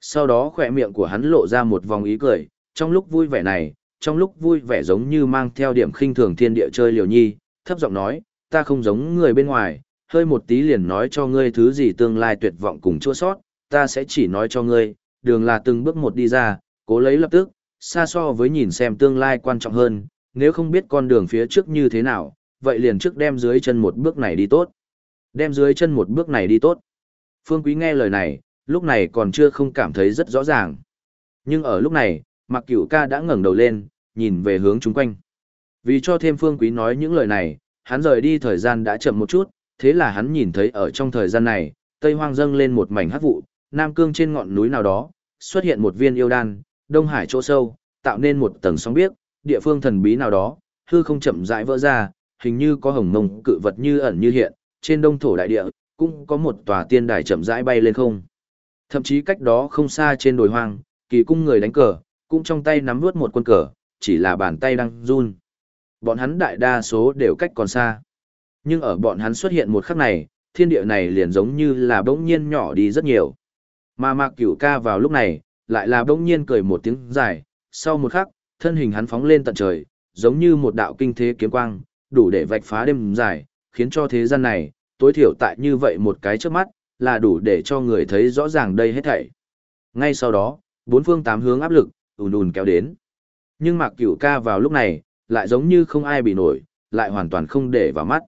Sau đó khỏe miệng của hắn lộ ra một vòng ý cười, trong lúc vui vẻ này, trong lúc vui vẻ giống như mang theo điểm khinh thường thiên địa chơi liều nhi, thấp giọng nói, ta không giống người bên ngoài, hơi một tí liền nói cho ngươi thứ gì tương lai tuyệt vọng cùng chua sót, ta sẽ chỉ nói cho ngươi, đường là từng bước một đi ra, cố lấy lập tức, xa so với nhìn xem tương lai quan trọng hơn, nếu không biết con đường phía trước như thế nào, vậy liền trước đem dưới chân một bước này đi tốt. Đem dưới chân một bước này đi tốt. Phương Quý nghe lời này, lúc này còn chưa không cảm thấy rất rõ ràng. Nhưng ở lúc này, Mặc Cửu ca đã ngẩng đầu lên, nhìn về hướng chung quanh. Vì cho thêm Phương Quý nói những lời này, hắn rời đi thời gian đã chậm một chút, thế là hắn nhìn thấy ở trong thời gian này, Tây Hoang dâng lên một mảnh hắc vụ, Nam Cương trên ngọn núi nào đó, xuất hiện một viên yêu đan, Đông Hải chỗ sâu, tạo nên một tầng sóng biếc, địa phương thần bí nào đó, hư không chậm rãi vỡ ra, hình như có hồng mông cự vật như ẩn như hiện, trên đông thổ đại địa, cũng có một tòa tiên đài chậm rãi bay lên không. Thậm chí cách đó không xa trên đồi hoang, kỳ cung người đánh cờ, cũng trong tay nắm nuốt một quân cờ, chỉ là bàn tay đang run. Bọn hắn đại đa số đều cách còn xa. Nhưng ở bọn hắn xuất hiện một khắc này, thiên địa này liền giống như là bỗng nhiên nhỏ đi rất nhiều. Mà Mạc Cửu ca vào lúc này, lại là bỗng nhiên cười một tiếng dài, sau một khắc, thân hình hắn phóng lên tận trời, giống như một đạo kinh thế kiếm quang, đủ để vạch phá đêm dài, khiến cho thế gian này, tối thiểu tại như vậy một cái trước mắt, là đủ để cho người thấy rõ ràng đây hết thảy. Ngay sau đó, bốn phương tám hướng áp lực, ùn ùn kéo đến. Nhưng Mạc Cửu ca vào lúc này, lại giống như không ai bị nổi, lại hoàn toàn không để vào mắt.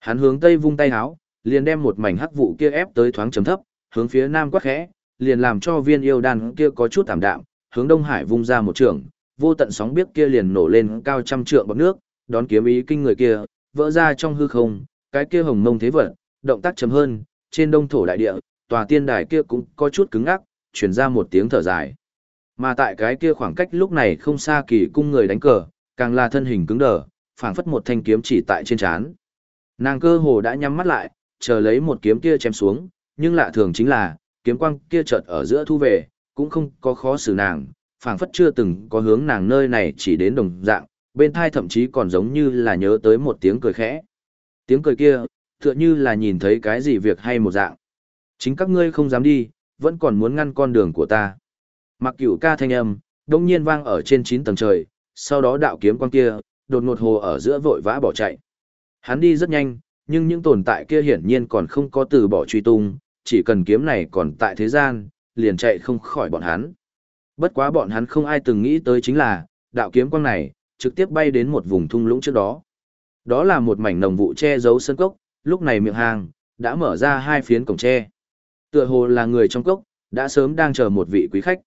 Hắn hướng tây vung tay háo, liền đem một mảnh hắc vụ kia ép tới thoáng chấm thấp, hướng phía nam quắc khẽ, liền làm cho viên yêu đan kia có chút tạm đạm, hướng Đông Hải vung ra một trường, vô tận sóng biết kia liền nổ lên cao trăm trượng bọt nước, đón kiếm ý kinh người kia, vỡ ra trong hư không, cái kia hồng mông thế vật, động tác chấm hơn, trên đông thổ đại địa, tòa tiên đài kia cũng có chút cứng ngắc, truyền ra một tiếng thở dài. Mà tại cái kia khoảng cách lúc này không xa kỳ cung người đánh cờ, càng là thân hình cứng đờ, phảng phất một thanh kiếm chỉ tại trên trán. Nàng cơ hồ đã nhắm mắt lại, chờ lấy một kiếm kia chém xuống, nhưng lạ thường chính là, kiếm quang kia chợt ở giữa thu về, cũng không có khó xử nàng, phảng phất chưa từng có hướng nàng nơi này chỉ đến đồng dạng, bên thai thậm chí còn giống như là nhớ tới một tiếng cười khẽ. Tiếng cười kia, tựa như là nhìn thấy cái gì việc hay một dạng. Chính các ngươi không dám đi, vẫn còn muốn ngăn con đường của ta. Mặc cửu ca thanh âm, đông nhiên vang ở trên 9 tầng trời, sau đó đạo kiếm quang kia, đột ngột hồ ở giữa vội vã bỏ chạy. Hắn đi rất nhanh, nhưng những tồn tại kia hiển nhiên còn không có từ bỏ truy tung, chỉ cần kiếm này còn tại thế gian, liền chạy không khỏi bọn hắn. Bất quá bọn hắn không ai từng nghĩ tới chính là, đạo kiếm quang này, trực tiếp bay đến một vùng thung lũng trước đó. Đó là một mảnh nồng vụ che giấu sân cốc, lúc này miệng hàng, đã mở ra hai phiến cổng tre. Tựa hồ là người trong cốc, đã sớm đang chờ một vị quý khách.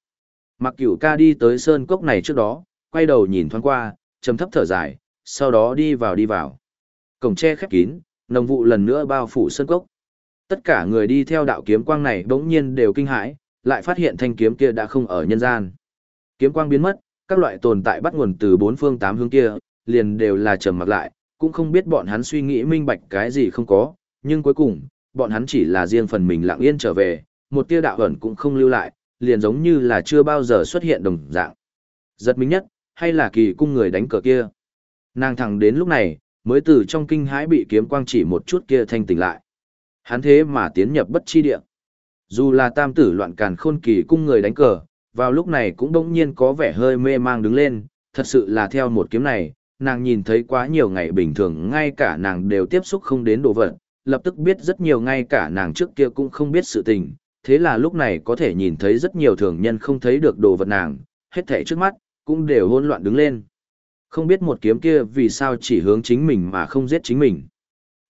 Mặc cửu ca đi tới sơn cốc này trước đó, quay đầu nhìn thoáng qua, trầm thấp thở dài, sau đó đi vào đi vào. Cổng tre khép kín, nồng vụ lần nữa bao phủ sơn cốc. Tất cả người đi theo đạo kiếm quang này đống nhiên đều kinh hãi, lại phát hiện thanh kiếm kia đã không ở nhân gian. Kiếm quang biến mất, các loại tồn tại bắt nguồn từ bốn phương tám hướng kia, liền đều là trầm mặc lại, cũng không biết bọn hắn suy nghĩ minh bạch cái gì không có, nhưng cuối cùng, bọn hắn chỉ là riêng phần mình lặng yên trở về, một tia đạo ẩn cũng không lưu lại, liền giống như là chưa bao giờ xuất hiện đồng dạng. Giật mình nhất, hay là kỳ cung người đánh cờ kia. Nàng thẳng đến lúc này, mới từ trong kinh hãi bị kiếm quang chỉ một chút kia thanh tỉnh lại. Hắn thế mà tiến nhập bất chi địa. Dù là tam tử loạn càn khôn kỳ cung người đánh cờ, vào lúc này cũng đông nhiên có vẻ hơi mê mang đứng lên, thật sự là theo một kiếm này, nàng nhìn thấy quá nhiều ngày bình thường ngay cả nàng đều tiếp xúc không đến đồ vật, lập tức biết rất nhiều ngay cả nàng trước kia cũng không biết sự tình, thế là lúc này có thể nhìn thấy rất nhiều thường nhân không thấy được đồ vật nàng, hết thảy trước mắt, cũng đều hỗn loạn đứng lên. Không biết một kiếm kia vì sao chỉ hướng chính mình mà không giết chính mình.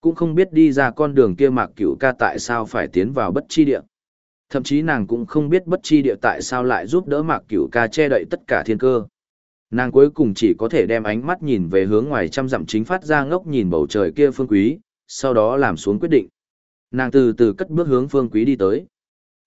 Cũng không biết đi ra con đường kia mạc cửu ca tại sao phải tiến vào bất chi địa. Thậm chí nàng cũng không biết bất chi địa tại sao lại giúp đỡ mạc cửu ca che đậy tất cả thiên cơ. Nàng cuối cùng chỉ có thể đem ánh mắt nhìn về hướng ngoài trăm dặm chính phát ra ngốc nhìn bầu trời kia phương quý, sau đó làm xuống quyết định. Nàng từ từ cất bước hướng phương quý đi tới.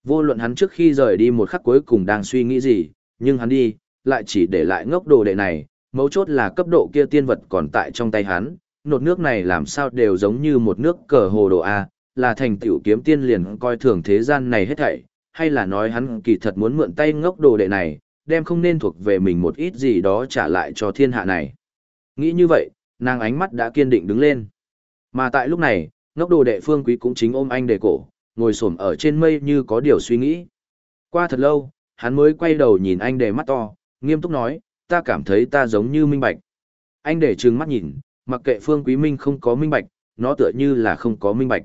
Vô luận hắn trước khi rời đi một khắc cuối cùng đang suy nghĩ gì, nhưng hắn đi, lại chỉ để lại ngốc đồ đệ này, mấu chốt là cấp độ kia tiên vật còn tại trong tay hắn, nột nước này làm sao đều giống như một nước cờ hồ đồ A, là thành tiểu kiếm tiên liền coi thường thế gian này hết thảy, hay là nói hắn kỳ thật muốn mượn tay ngốc đồ đệ này, đem không nên thuộc về mình một ít gì đó trả lại cho thiên hạ này. Nghĩ như vậy, nàng ánh mắt đã kiên định đứng lên. Mà tại lúc này, ngốc đồ đệ phương quý cũng chính ôm anh đề cổ, ngồi xổm ở trên mây như có điều suy nghĩ. Qua thật lâu, hắn mới quay đầu nhìn anh để mắt to, nghiêm túc nói, ta cảm thấy ta giống như minh bạch. Anh để trừng mắt nhìn, mặc kệ phương quý minh không có minh bạch, nó tựa như là không có minh bạch.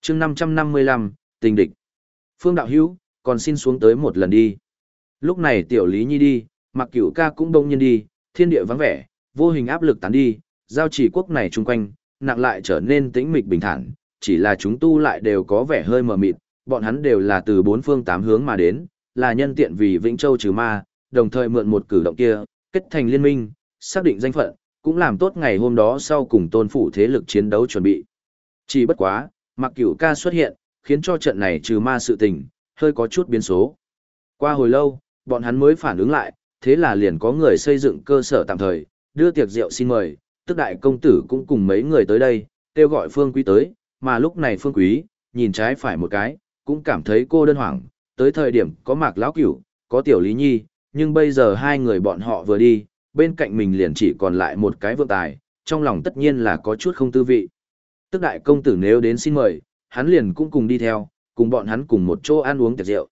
chương 555, tình địch. Phương đạo hữu, còn xin xuống tới một lần đi. Lúc này tiểu lý nhi đi, mặc cửu ca cũng đông nhiên đi, thiên địa vắng vẻ, vô hình áp lực tán đi, giao chỉ quốc này chung quanh, nặng lại trở nên tĩnh mịch bình thản, chỉ là chúng tu lại đều có vẻ hơi mờ mịt, bọn hắn đều là từ bốn phương tám hướng mà đến, là nhân tiện vì Vĩnh Châu trừ ma, đồng thời mượn một cử động kia, kết thành liên minh, xác định danh phận, cũng làm tốt ngày hôm đó sau cùng tôn phủ thế lực chiến đấu chuẩn bị. Chỉ bất quá, mặc cửu ca xuất hiện, khiến cho trận này trừ ma sự tình, hơi có chút biến số. Qua hồi lâu, bọn hắn mới phản ứng lại, thế là liền có người xây dựng cơ sở tạm thời, đưa tiệc rượu xin mời, tức đại công tử cũng cùng mấy người tới đây, kêu gọi phương quý tới, mà lúc này phương quý, nhìn trái phải một cái, cũng cảm thấy cô đơn hoảng, tới thời điểm có mạc lão cửu, có tiểu lý nhi, nhưng bây giờ hai người bọn họ vừa đi, bên cạnh mình liền chỉ còn lại một cái vương tài, trong lòng tất nhiên là có chút không tư vị. Tức đại công tử nếu đến xin mời, hắn liền cũng cùng đi theo, cùng bọn hắn cùng một chỗ ăn uống tiệc rượu.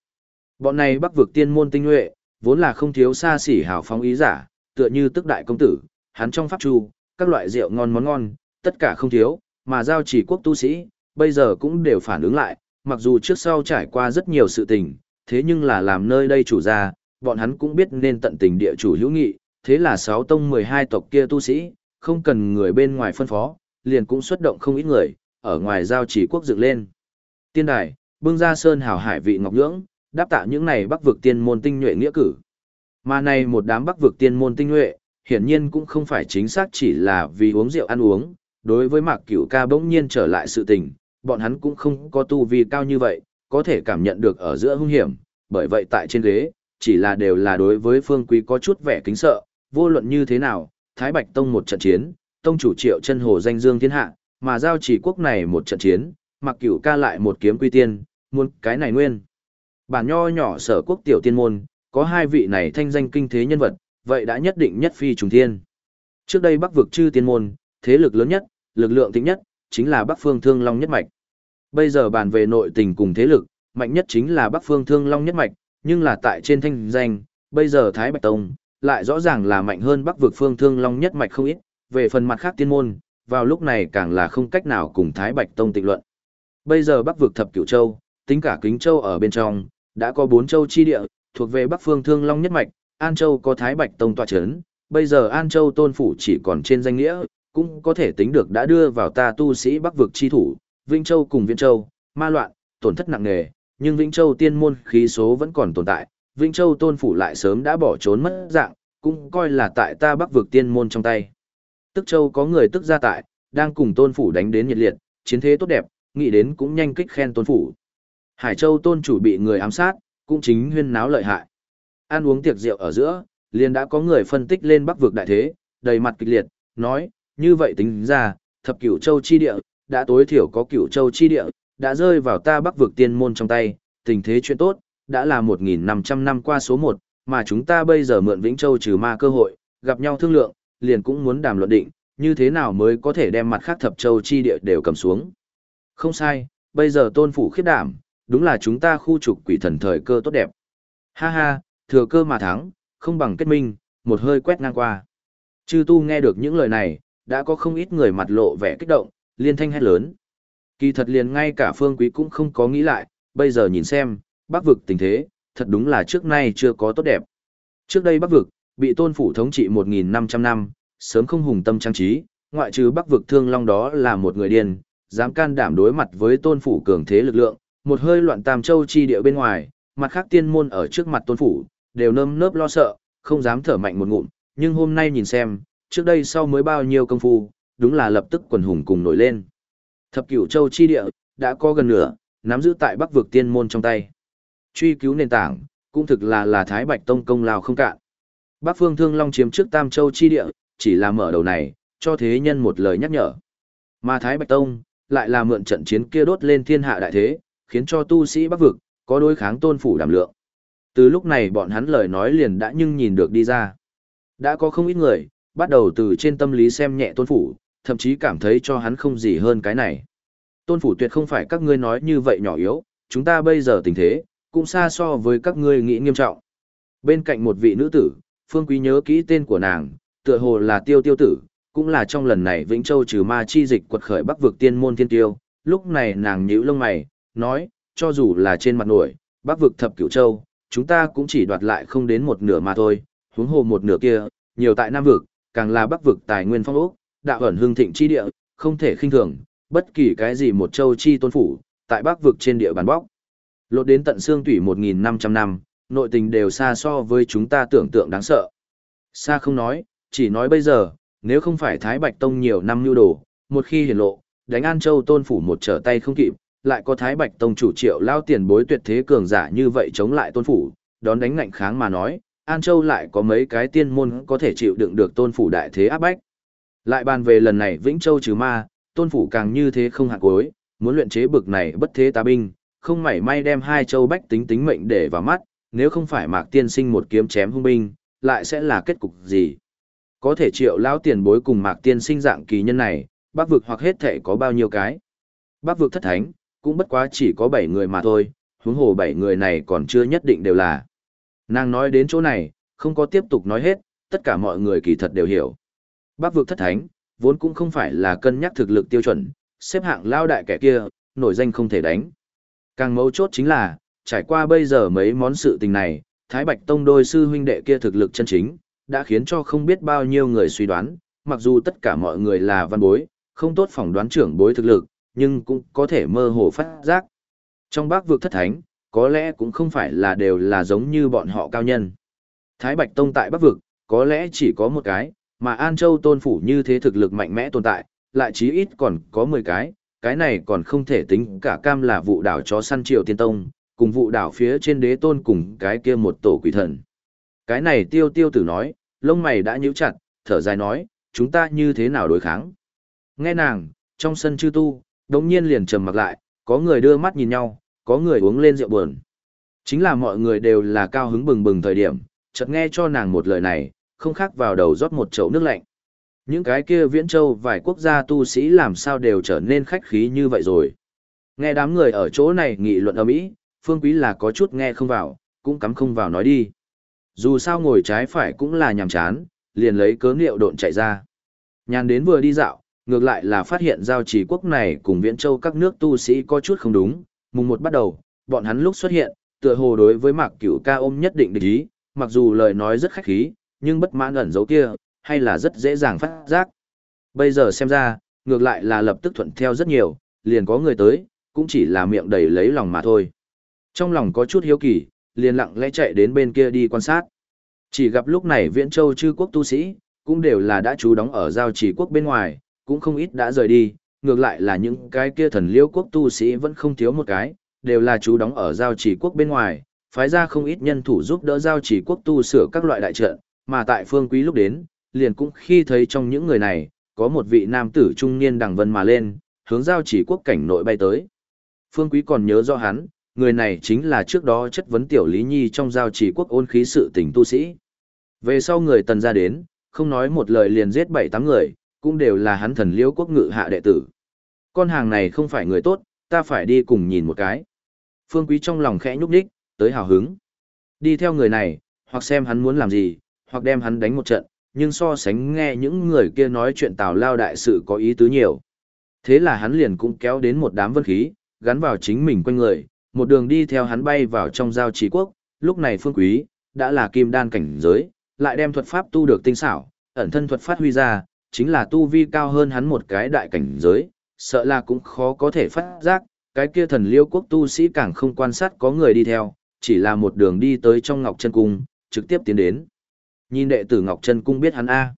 Bọn này bắc vực tiên môn tinh nhuệ, vốn là không thiếu xa xỉ hào phóng ý giả, tựa như tức đại công tử, hắn trong pháp chu, các loại rượu ngon món ngon, tất cả không thiếu, mà giao chỉ quốc tu sĩ, bây giờ cũng đều phản ứng lại, mặc dù trước sau trải qua rất nhiều sự tình, thế nhưng là làm nơi đây chủ gia, bọn hắn cũng biết nên tận tình địa chủ hữu nghị, thế là sáu tông 12 tộc kia tu sĩ, không cần người bên ngoài phân phó, liền cũng xuất động không ít người, ở ngoài giao chỉ quốc dựng lên. Tiên đài, bưng ra sơn hào hải vị ngọc nhưỡng, đáp tạ những này bắc vực tiên môn tinh nhuệ nghĩa cử. Mà này một đám bắc vực tiên môn tinh nhuệ, hiển nhiên cũng không phải chính xác chỉ là vì uống rượu ăn uống, đối với mạc cửu ca bỗng nhiên trở lại sự tình, bọn hắn cũng không có tu vi cao như vậy, có thể cảm nhận được ở giữa hung hiểm, bởi vậy tại trên ghế, chỉ là đều là đối với phương quý có chút vẻ kính sợ, vô luận như thế nào, Thái Bạch Tông một trận chiến, Tông chủ triệu chân hồ danh dương thiên hạ, mà giao chỉ quốc này một trận chiến, mặc cửu ca lại một kiếm quy tiên, muốn cái này nguyên. Bản nho nhỏ sở quốc tiểu tiên môn, có hai vị này thanh danh kinh thế nhân vật, vậy đã nhất định nhất phi trùng thiên. Trước đây bắc vực chư tiên môn, thế lực lớn nhất, lực lượng tính nhất, chính là bắc phương thương long nhất mạch. Bây giờ bàn về nội tình cùng thế lực, mạnh nhất chính là bắc phương thương long nhất mạch, nhưng là tại trên thanh danh, bây giờ Thái Bạch Tông, lại rõ ràng là mạnh hơn bắc vực phương thương long nhất mạch không ít, về phần mặt khác tiên môn, vào lúc này càng là không cách nào cùng Thái Bạch Tông tịnh luận. Bây giờ bắc vực thập cửu châu, tính cả kính châu ở bên trong, đã có bốn châu chi địa, thuộc về bắc phương thương long nhất mạch, An Châu có Thái Bạch Tông tọa chấn, bây giờ An Châu tôn phủ chỉ còn trên danh nghĩa, cũng có thể tính được đã đưa vào ta tu sĩ bắc vực chi thủ, Vĩnh Châu cùng Viễn Châu, ma loạn, tổn thất nặng nề, nhưng Vĩnh Châu tiên môn khí số vẫn còn tồn tại, Vĩnh Châu tôn phủ lại sớm đã bỏ trốn mất dạng, cũng coi là tại ta bắc vực tiên môn trong tay. Tức Châu có người tức ra tại, đang cùng tôn phủ đánh đến nhiệt liệt, chiến thế tốt đẹp, nghĩ đến cũng nhanh kích khen tôn phủ. Hải Châu tôn chủ bị người ám sát, cũng chính huyên náo lợi hại. Ăn uống tiệc rượu ở giữa, liền đã có người phân tích lên bắc vực đại thế, đầy mặt kịch liệt, nói, như vậy tính ra, thập cửu châu chi địa, đã tối thiểu có cửu châu chi địa, đã rơi vào ta bắc vực tiên môn trong tay, tình thế chuyện tốt, đã là 1.500 năm qua số 1, mà chúng ta bây giờ mượn Vĩnh Châu trừ ma cơ hội, gặp nhau thương lượng, liền cũng muốn đàm luận định, như thế nào mới có thể đem mặt khác thập châu chi địa đều cầm xuống. Không sai, bây giờ tôn phủ khiết đảm, đúng là chúng ta khu trục quỷ thần thời cơ tốt đẹp. Ha ha, thừa cơ mà thắng, không bằng kết minh, một hơi quét ngang qua. Chư tu nghe được những lời này, đã có không ít người mặt lộ vẻ kích động, liên thanh hét lớn. Kỳ thật liền ngay cả phương quý cũng không có nghĩ lại, bây giờ nhìn xem, bắc vực tình thế, thật đúng là trước nay chưa có tốt đẹp. Trước đây bắc vực, bị tôn phủ thống trị 1.500 năm, sớm không hùng tâm trang trí, ngoại trừ bắc vực thương long đó là một người điên, dám can đảm đối mặt với tôn phủ cường thế lực lượng, một hơi loạn tam châu chi địa bên ngoài, mặt khác tiên môn ở trước mặt tôn phủ, đều nơm nớp lo sợ, không dám thở mạnh một ngụm, nhưng hôm nay nhìn xem, trước đây sau mới bao nhiêu công phu, đúng là lập tức quần hùng cùng nổi lên. Thập cửu châu chi địa, đã có gần nửa, nắm giữ tại bắc vực tiên môn trong tay. Truy cứu nền tảng, cũng thực là là Thái Bạch Tông công lao không cạn. Bắc phương thương long chiếm trước tam châu chi địa, chỉ là mở đầu này, cho thế nhân một lời nhắc nhở. Mà Thái Bạch Tông, lại là mượn trận chiến kia đốt lên thiên hạ đại thế, khiến cho tu sĩ bắc vực, có đối kháng tôn phủ đảm lượng. Từ lúc này bọn hắn lời nói liền đã nhưng nhìn được đi ra. Đã có không ít người, bắt đầu từ trên tâm lý xem nhẹ tôn phủ, thậm chí cảm thấy cho hắn không gì hơn cái này. Tôn phủ tuyệt không phải các ngươi nói như vậy nhỏ yếu, chúng ta bây giờ tình thế, cũng xa so với các ngươi nghĩ nghiêm trọng. Bên cạnh một vị nữ tử, Phương Quý nhớ kỹ tên của nàng, tựa hồ là Tiêu Tiêu Tử, cũng là trong lần này Vĩnh Châu trừ ma chi dịch quật khởi bắc vực tiên môn thiên tiêu, lúc này nàng nhíu lông mày, nói, cho dù là trên mặt nổi, bắc vực thập cửu châu, chúng ta cũng chỉ đoạt lại không đến một nửa mà thôi, huống hồ một nửa kia, nhiều tại Nam vực, càng là bắc vực tài nguyên phong ốc, đạo ẩn hương thịnh chi địa, không thể khinh thường, bất kỳ cái gì một châu chi tôn phủ, tại bắc vực trên địa bàn bóc. Lột đến tận xương tủy 1.500 năm, nội tình đều xa so với chúng ta tưởng tượng đáng sợ. Xa không nói, chỉ nói bây giờ, nếu không phải Thái Bạch Tông nhiều năm nhu đồ, một khi hiển lộ, đánh An Châu tôn phủ một trở tay không kịp, lại có Thái Bạch Tông chủ triệu lao tiền bối tuyệt thế cường giả như vậy chống lại tôn phủ, đón đánh ngạnh kháng mà nói, An Châu lại có mấy cái tiên môn có thể chịu đựng được tôn phủ đại thế áp bách. Lại bàn về lần này Vĩnh Châu trừ ma, tôn phủ càng như thế không hạ cuối, muốn luyện chế bực này bất thế tà binh, không mảy may đem hai châu bách tính tính mệnh để vào mắt, nếu không phải Mạc Tiên Sinh một kiếm chém hung binh, lại sẽ là kết cục gì? Có thể triệu lão tiền bối cùng Mạc Tiên Sinh dạng kỳ nhân này, bác vực hoặc hết thể có bao nhiêu cái? Bác vực thất thánh, cũng bất quá chỉ có 7 người mà thôi, huống hồ 7 người này còn chưa nhất định đều là. Nàng nói đến chỗ này, không có tiếp tục nói hết, tất cả mọi người kỳ thật đều hiểu. Bác vực thất thánh, vốn cũng không phải là cân nhắc thực lực tiêu chuẩn, xếp hạng lao đại kẻ kia, nổi danh không thể đánh. Càng mấu chốt chính là, trải qua bây giờ mấy món sự tình này, Thái Bạch Tông đôi sư huynh đệ kia thực lực chân chính, đã khiến cho không biết bao nhiêu người suy đoán, mặc dù tất cả mọi người là văn bối, không tốt phỏng đoán trưởng bối thực lực, nhưng cũng có thể mơ hồ phát giác. Trong bác vực thất thánh, có lẽ cũng không phải là đều là giống như bọn họ cao nhân. Thái Bạch Tông tại Bắc Vực, có lẽ chỉ có một cái, mà An Châu Tôn Phủ như thế thực lực mạnh mẽ tồn tại, lại chí ít còn có 10 cái, cái này còn không thể tính cả cam là vụ đảo chó săn triều tiên tông, cùng vụ đảo phía trên đế tôn cùng cái kia một tổ quỷ thần. Cái này tiêu tiêu tử nói, lông mày đã nhíu chặt, thở dài nói, chúng ta như thế nào đối kháng. Nghe nàng, trong sân chư tu, đống nhiên liền trầm mặc lại, có người đưa mắt nhìn nhau, có người uống lên rượu buồn. Chính là mọi người đều là cao hứng bừng bừng thời điểm, chợt nghe cho nàng một lời này, không khác vào đầu rót một chậu nước lạnh. Những cái kia viễn châu vài quốc gia tu sĩ làm sao đều trở nên khách khí như vậy rồi. Nghe đám người ở chỗ này nghị luận ở mỹ, phương quý là có chút nghe không vào, cũng cắm không vào nói đi. Dù sao ngồi trái phải cũng là nhàm chán, liền lấy cớ liệu độn chạy ra. Nhàn đến vừa đi dạo, ngược lại là phát hiện giao trì quốc này cùng viễn châu các nước tu sĩ có chút không đúng. Mùng một bắt đầu, bọn hắn lúc xuất hiện, tựa hồ đối với mạc cửu ca ôm nhất định địch ý, mặc dù lời nói rất khách khí, nhưng bất mãn ẩn dấu kia, hay là rất dễ dàng phát giác. Bây giờ xem ra, ngược lại là lập tức thuận theo rất nhiều, liền có người tới, cũng chỉ là miệng đầy lấy lòng mà thôi. Trong lòng có chút hiếu kỳ, liền lặng lẽ chạy đến bên kia đi quan sát. Chỉ gặp lúc này viễn châu chư quốc tu sĩ, cũng đều là đã trú đóng ở giao chỉ quốc bên ngoài, cũng không ít đã rời đi, ngược lại là những cái kia thần liêu quốc tu sĩ vẫn không thiếu một cái, đều là chú đóng ở giao chỉ quốc bên ngoài, phái ra không ít nhân thủ giúp đỡ giao chỉ quốc tu sửa các loại đại trận, mà tại phương quý lúc đến, liền cũng khi thấy trong những người này, có một vị nam tử trung niên đằng vân mà lên, hướng giao chỉ quốc cảnh nội bay tới. Phương quý còn nhớ rõ hắn, người này chính là trước đó chất vấn tiểu lý nhi trong giao chỉ quốc ôn khí sự tình tu sĩ. Về sau người tần ra đến, không nói một lời liền giết bảy tám người, cũng đều là hắn thần liễu quốc ngự hạ đệ tử. Con hàng này không phải người tốt, ta phải đi cùng nhìn một cái. Phương Quý trong lòng khẽ nhúc nhích, tới hào hứng. Đi theo người này, hoặc xem hắn muốn làm gì, hoặc đem hắn đánh một trận, nhưng so sánh nghe những người kia nói chuyện tào lao đại sự có ý tứ nhiều. Thế là hắn liền cũng kéo đến một đám vân khí, gắn vào chính mình quanh người, một đường đi theo hắn bay vào trong giao trí quốc, lúc này phương quý, đã là kim đan cảnh giới, lại đem thuật pháp tu được tinh xảo, ẩn thân thuật phát huy ra, chính là tu vi cao hơn hắn một cái đại cảnh giới, sợ là cũng khó có thể phát giác, cái kia thần liêu quốc tu sĩ càng không quan sát có người đi theo, chỉ là một đường đi tới trong Ngọc Chân Cung, trực tiếp tiến đến. Nhìn đệ tử Ngọc Chân Cung biết hắn A.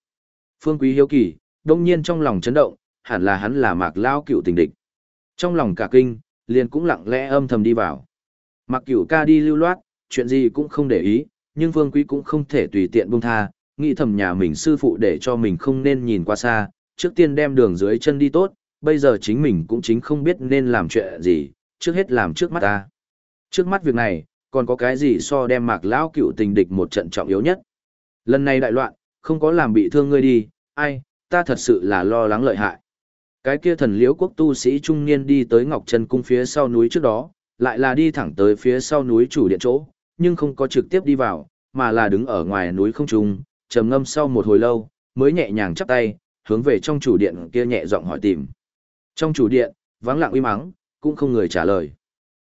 Phương Quý hiếu kỳ, đông nhiên trong lòng chấn động, hẳn là hắn là mạc lao cựu tình địch. Trong lòng cả kinh, liền cũng lặng lẽ âm thầm đi vào. Mạc cửu ca đi lưu loát, chuyện gì cũng không để ý, nhưng Phương Quý cũng không thể tùy tiện buông tha, nghĩ thầm nhà mình sư phụ để cho mình không nên nhìn qua xa, trước tiên đem đường dưới chân đi tốt, bây giờ chính mình cũng chính không biết nên làm chuyện gì, trước hết làm trước mắt ta. Trước mắt việc này, còn có cái gì so đem mạc lão cựu tình địch một trận trọng yếu nhất. Lần này đại loạn, không có làm bị thương ngươi đi, ai, ta thật sự là lo lắng lợi hại. Cái kia thần liễu quốc tu sĩ trung niên đi tới Ngọc Trần Cung phía sau núi trước đó, lại là đi thẳng tới phía sau núi chủ điện chỗ, nhưng không có trực tiếp đi vào, mà là đứng ở ngoài núi không trung, trầm ngâm sau một hồi lâu, mới nhẹ nhàng chắp tay, hướng về trong chủ điện kia nhẹ giọng hỏi tìm. Trong chủ điện, vắng lặng uy mắng, cũng không người trả lời.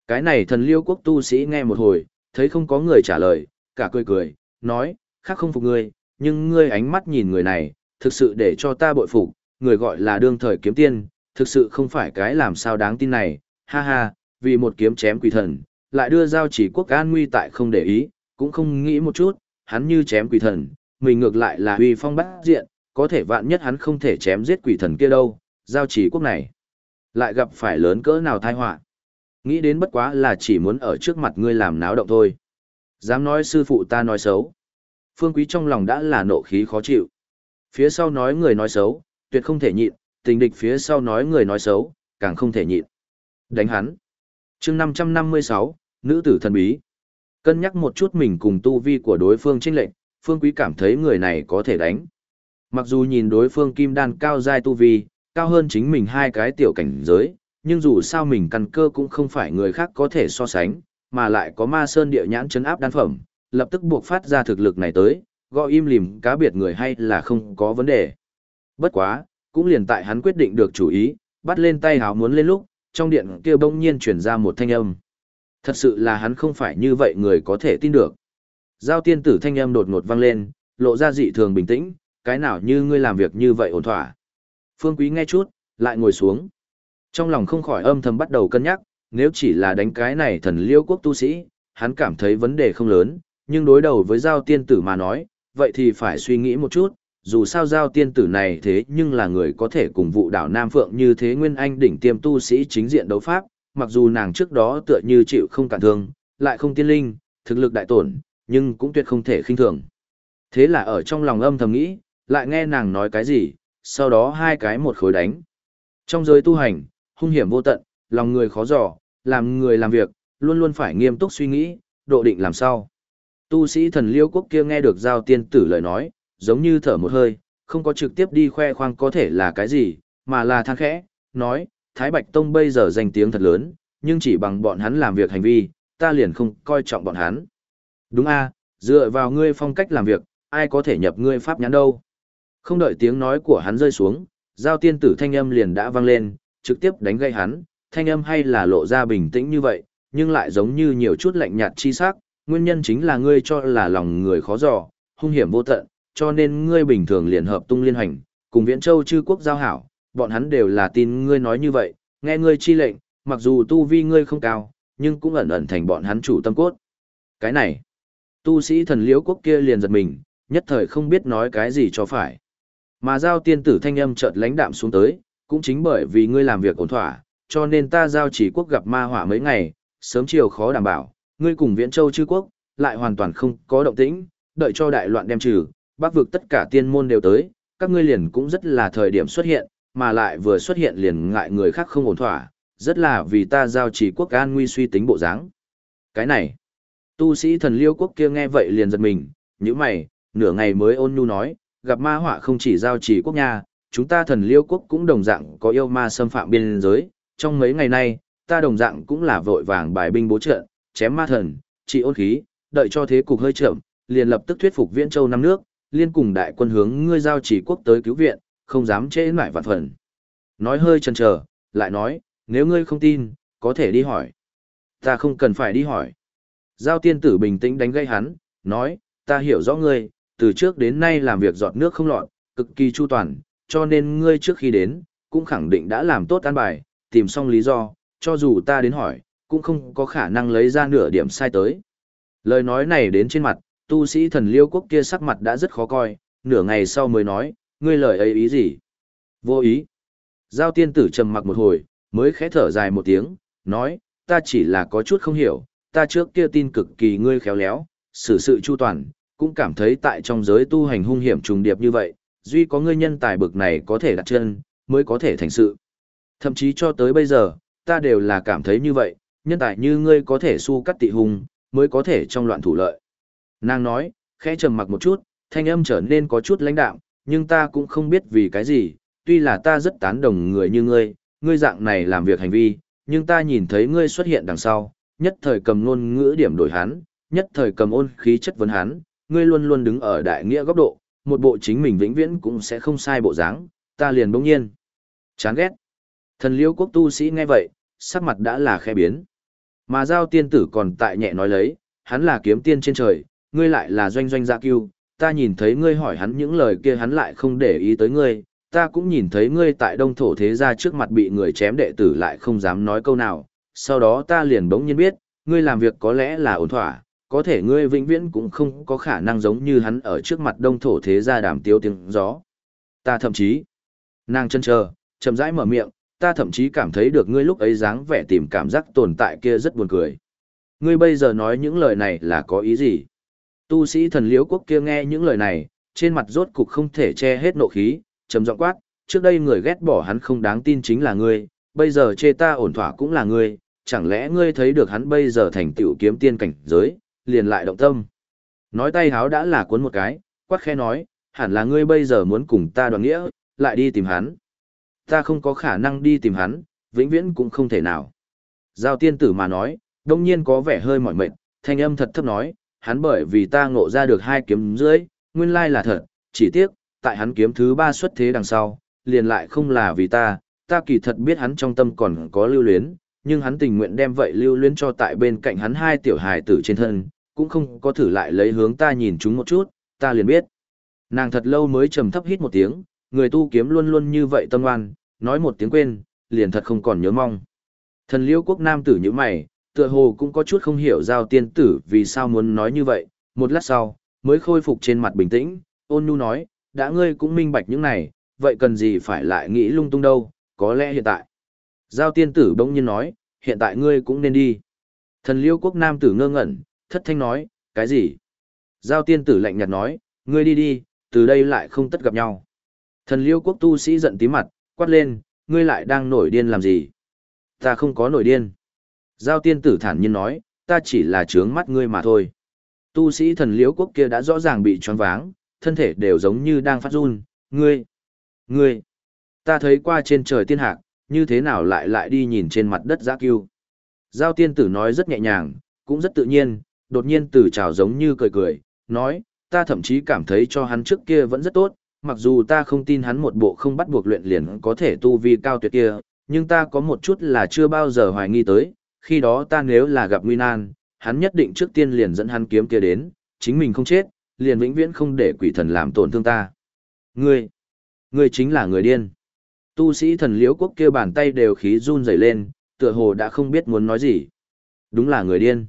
Cái này thần liêu quốc tu sĩ nghe một hồi, thấy không có người trả lời, cả cười cười, nói, khác không phục ngươi, nhưng ngươi ánh mắt nhìn người này, thực sự để cho ta bội phục, người gọi là đương thời kiếm tiên, thực sự không phải cái làm sao đáng tin này, ha ha, vì một kiếm chém quỷ thần, lại đưa giao chỉ quốc an nguy tại không để ý, cũng không nghĩ một chút, hắn như chém quỷ thần, mình ngược lại là uy phong bát diện, có thể vạn nhất hắn không thể chém giết quỷ thần kia đâu, giao chỉ quốc này. Lại gặp phải lớn cỡ nào tai họa Nghĩ đến bất quá là chỉ muốn ở trước mặt ngươi làm náo động thôi. Dám nói sư phụ ta nói xấu. Phương Quý trong lòng đã là nộ khí khó chịu. Phía sau nói người nói xấu, tuyệt không thể nhịn, tình địch phía sau nói người nói xấu, càng không thể nhịn. Đánh hắn. chương 556, nữ tử thần bí. Cân nhắc một chút mình cùng tu vi của đối phương chênh lệnh, Phương Quý cảm thấy người này có thể đánh. Mặc dù nhìn đối phương kim đan cao giai tu vi, cao hơn chính mình hai cái tiểu cảnh giới, nhưng dù sao mình căn cơ cũng không phải người khác có thể so sánh, mà lại có ma sơn địa nhãn chấn áp đan phẩm, lập tức buộc phát ra thực lực này tới, gọi im lìm cá biệt người hay là không có vấn đề. Bất quá, cũng liền tại hắn quyết định được chủ ý, bắt lên tay hào muốn lên lúc, trong điện kia bỗng nhiên chuyển ra một thanh âm. Thật sự là hắn không phải như vậy người có thể tin được. Giao tiên tử thanh âm đột ngột vang lên, lộ ra dị thường bình tĩnh, cái nào như ngươi làm việc như vậy ổn thỏa. Phương Quý nghe chút, lại ngồi xuống. Trong lòng không khỏi âm thầm bắt đầu cân nhắc, nếu chỉ là đánh cái này thần liêu quốc tu sĩ, hắn cảm thấy vấn đề không lớn, nhưng đối đầu với giao tiên tử mà nói, vậy thì phải suy nghĩ một chút, dù sao giao tiên tử này thế nhưng là người có thể cùng vụ đảo Nam Phượng như thế Nguyên Anh đỉnh tiêm tu sĩ chính diện đấu pháp, mặc dù nàng trước đó tựa như chịu không cản thương, lại không tiên linh, thực lực đại tổn, nhưng cũng tuyệt không thể khinh thường. Thế là ở trong lòng âm thầm nghĩ, lại nghe nàng nói cái gì, sau đó hai cái một khối đánh. Trong giới tu hành, hung hiểm vô tận, lòng người khó dò, làm người làm việc, luôn luôn phải nghiêm túc suy nghĩ, độ định làm sao. Tu sĩ thần liêu quốc kia nghe được giao tiên tử lời nói, giống như thở một hơi, không có trực tiếp đi khoe khoang có thể là cái gì, mà là than khẽ, nói, Thái Bạch Tông bây giờ danh tiếng thật lớn, nhưng chỉ bằng bọn hắn làm việc hành vi, ta liền không coi trọng bọn hắn. Đúng a, dựa vào ngươi phong cách làm việc, ai có thể nhập ngươi pháp nhãn đâu. Không đợi tiếng nói của hắn rơi xuống, giao tiên tử thanh âm liền đã vang lên, trực tiếp đánh gây hắn, thanh âm hay là lộ ra bình tĩnh như vậy, nhưng lại giống như nhiều chút lạnh nhạt chi sắc, nguyên nhân chính là ngươi cho là lòng người khó dò, hung hiểm vô tận, cho nên ngươi bình thường liền hợp tung liên hành, cùng Viễn Châu chư quốc giao hảo, bọn hắn đều là tin ngươi nói như vậy, nghe ngươi chi lệnh, mặc dù tu vi ngươi không cao, nhưng cũng ẩn ẩn thành bọn hắn chủ tâm cốt. Cái này, tu sĩ thần liễu quốc kia liền giật mình, nhất thời không biết nói cái gì cho phải. Mà giao tiên tử thanh âm chợt lãnh đạm xuống tới, cũng chính bởi vì ngươi làm việc ổn thỏa, cho nên ta giao chỉ quốc gặp ma hỏa mấy ngày, sớm chiều khó đảm bảo, ngươi cùng Viễn Châu chư quốc, lại hoàn toàn không có động tĩnh, đợi cho đại loạn đem trừ, bắc vực tất cả tiên môn đều tới, các ngươi liền cũng rất là thời điểm xuất hiện, mà lại vừa xuất hiện liền ngại người khác không ổn thỏa, rất là vì ta giao chỉ quốc an nguy suy tính bộ dáng. Cái này, tu sĩ thần liêu quốc kia nghe vậy liền giật mình, như mày, nửa ngày mới ôn nhu nói, gặp ma họa không chỉ giao chỉ quốc nha, chúng ta thần liêu quốc cũng đồng dạng có yêu ma xâm phạm biên giới, trong mấy ngày nay, ta đồng dạng cũng là vội vàng bài binh bố trợ, chém ma thần, trị ôn khí, đợi cho thế cục hơi chậm, liền lập tức thuyết phục Viễn Châu năm nước, liên cùng đại quân hướng ngươi giao chỉ quốc tới cứu viện, không dám trễ nải vạn phần. Nói hơi chần chờ, lại nói, nếu ngươi không tin, có thể đi hỏi. Ta không cần phải đi hỏi. Giao tiên tử bình tĩnh đánh gây hắn, nói, ta hiểu rõ ngươi, từ trước đến nay làm việc giọt nước không lọt, cực kỳ chu toàn, cho nên ngươi trước khi đến, cũng khẳng định đã làm tốt an bài, tìm xong lý do, cho dù ta đến hỏi, cũng không có khả năng lấy ra nửa điểm sai tới. Lời nói này đến trên mặt, tu sĩ thần liêu quốc kia sắc mặt đã rất khó coi, nửa ngày sau mới nói, ngươi lời ấy ý gì? Vô ý. Giao tiên tử trầm mặc một hồi, mới khẽ thở dài một tiếng, nói, ta chỉ là có chút không hiểu, ta trước kia tin cực kỳ ngươi khéo léo, xử sự chu toàn, cũng cảm thấy tại trong giới tu hành hung hiểm trùng điệp như vậy, duy có ngươi nhân tài bực này có thể đặt chân, mới có thể thành sự. Thậm chí cho tới bây giờ, ta đều là cảm thấy như vậy, nhân tài như ngươi có thể su cắt tị hùng, mới có thể trong loạn thủ lợi. Nàng nói, khẽ trầm mặc một chút, thanh âm trở nên có chút lãnh đạm, nhưng ta cũng không biết vì cái gì, tuy là ta rất tán đồng người như ngươi, ngươi dạng này làm việc hành vi, nhưng ta nhìn thấy ngươi xuất hiện đằng sau, nhất thời cầm ngôn ngữ điểm đổi hắn, nhất thời cầm ôn khí chất vấn hắn, ngươi luôn luôn đứng ở đại nghĩa góc độ, một bộ chính mình vĩnh viễn cũng sẽ không sai bộ dáng, ta liền bỗng nhiên. Chán ghét. Thần liêu quốc tu sĩ nghe vậy, sắc mặt đã là khẽ biến. Mà giao tiên tử còn tại nhẹ nói lấy, hắn là kiếm tiên trên trời, ngươi lại là doanh doanh dạ gia kiêu, ta nhìn thấy ngươi hỏi hắn những lời kia hắn lại không để ý tới ngươi, ta cũng nhìn thấy ngươi tại đông thổ thế gia trước mặt bị người chém đệ tử lại không dám nói câu nào, sau đó ta liền bỗng nhiên biết, ngươi làm việc có lẽ là ổn thỏa, có thể ngươi vĩnh viễn cũng không có khả năng giống như hắn ở trước mặt đông thổ thế gia đàm tiêu tiếng gió. Ta thậm chí, nàng chân chờ, chậm rãi mở miệng, ta thậm chí cảm thấy được ngươi lúc ấy dáng vẻ tìm cảm giác tồn tại kia rất buồn cười. Ngươi bây giờ nói những lời này là có ý gì? Tu sĩ thần liễu quốc kia nghe những lời này, trên mặt rốt cục không thể che hết nộ khí, trầm giọng quát, trước đây người ghét bỏ hắn không đáng tin chính là ngươi, bây giờ chê ta ổn thỏa cũng là ngươi, chẳng lẽ ngươi thấy được hắn bây giờ thành tựu kiếm tiên cảnh giới, liền lại động tâm. Nói tay háo đã là cuốn một cái, quát khe nói, hẳn là ngươi bây giờ muốn cùng ta đoàn nghĩa, lại đi tìm hắn. Ta không có khả năng đi tìm hắn, vĩnh viễn cũng không thể nào. Giao tiên tử mà nói, đông nhiên có vẻ hơi mỏi mệt, thanh âm thật thấp nói, hắn bởi vì ta ngộ ra được hai kiếm dưới, nguyên lai là thật, chỉ tiếc, tại hắn kiếm thứ ba xuất thế đằng sau, liền lại không là vì ta, ta kỳ thật biết hắn trong tâm còn có lưu luyến, nhưng hắn tình nguyện đem vậy lưu luyến cho tại bên cạnh hắn hai tiểu hài tử trên thân, cũng không có thử lại lấy hướng ta nhìn chúng một chút, ta liền biết. Nàng thật lâu mới trầm thấp hít một tiếng, người tu kiếm luôn luôn như vậy tâm ngoan, nói một tiếng quên, liền thật không còn nhớ mong. Thần liễu quốc nam tử như mày, tựa hồ cũng có chút không hiểu giao tiên tử vì sao muốn nói như vậy, một lát sau, mới khôi phục trên mặt bình tĩnh, ôn nhu nói, đã ngươi cũng minh bạch những này, vậy cần gì phải lại nghĩ lung tung đâu, có lẽ hiện tại. Giao tiên tử bỗng nhiên nói, hiện tại ngươi cũng nên đi. Thần liêu quốc nam tử ngơ ngẩn, thất thanh nói, cái gì? Giao tiên tử lạnh nhạt nói, ngươi đi đi, từ đây lại không tất gặp nhau. Thần liêu quốc tu sĩ giận tí mặt, quát lên, ngươi lại đang nổi điên làm gì? Ta không có nổi điên. Giao tiên tử thản nhiên nói, ta chỉ là trướng mắt ngươi mà thôi. Tu sĩ thần liễu quốc kia đã rõ ràng bị choáng váng, thân thể đều giống như đang phát run, ngươi, ngươi, ta thấy qua trên trời tiên hạc, như thế nào lại lại đi nhìn trên mặt đất giã cưu. Giao tiên tử nói rất nhẹ nhàng, cũng rất tự nhiên, đột nhiên từ trào giống như cười cười, nói, ta thậm chí cảm thấy cho hắn trước kia vẫn rất tốt, mặc dù ta không tin hắn một bộ không bắt buộc luyện liền có thể tu vi cao tuyệt kia, nhưng ta có một chút là chưa bao giờ hoài nghi tới, khi đó ta nếu là gặp nguy nan, hắn nhất định trước tiên liền dẫn hắn kiếm kia đến, chính mình không chết, liền vĩnh viễn không để quỷ thần làm tổn thương ta. Ngươi, ngươi chính là người điên. Tu sĩ thần liễu quốc kia bàn tay đều khí run rẩy lên, tựa hồ đã không biết muốn nói gì. Đúng là người điên.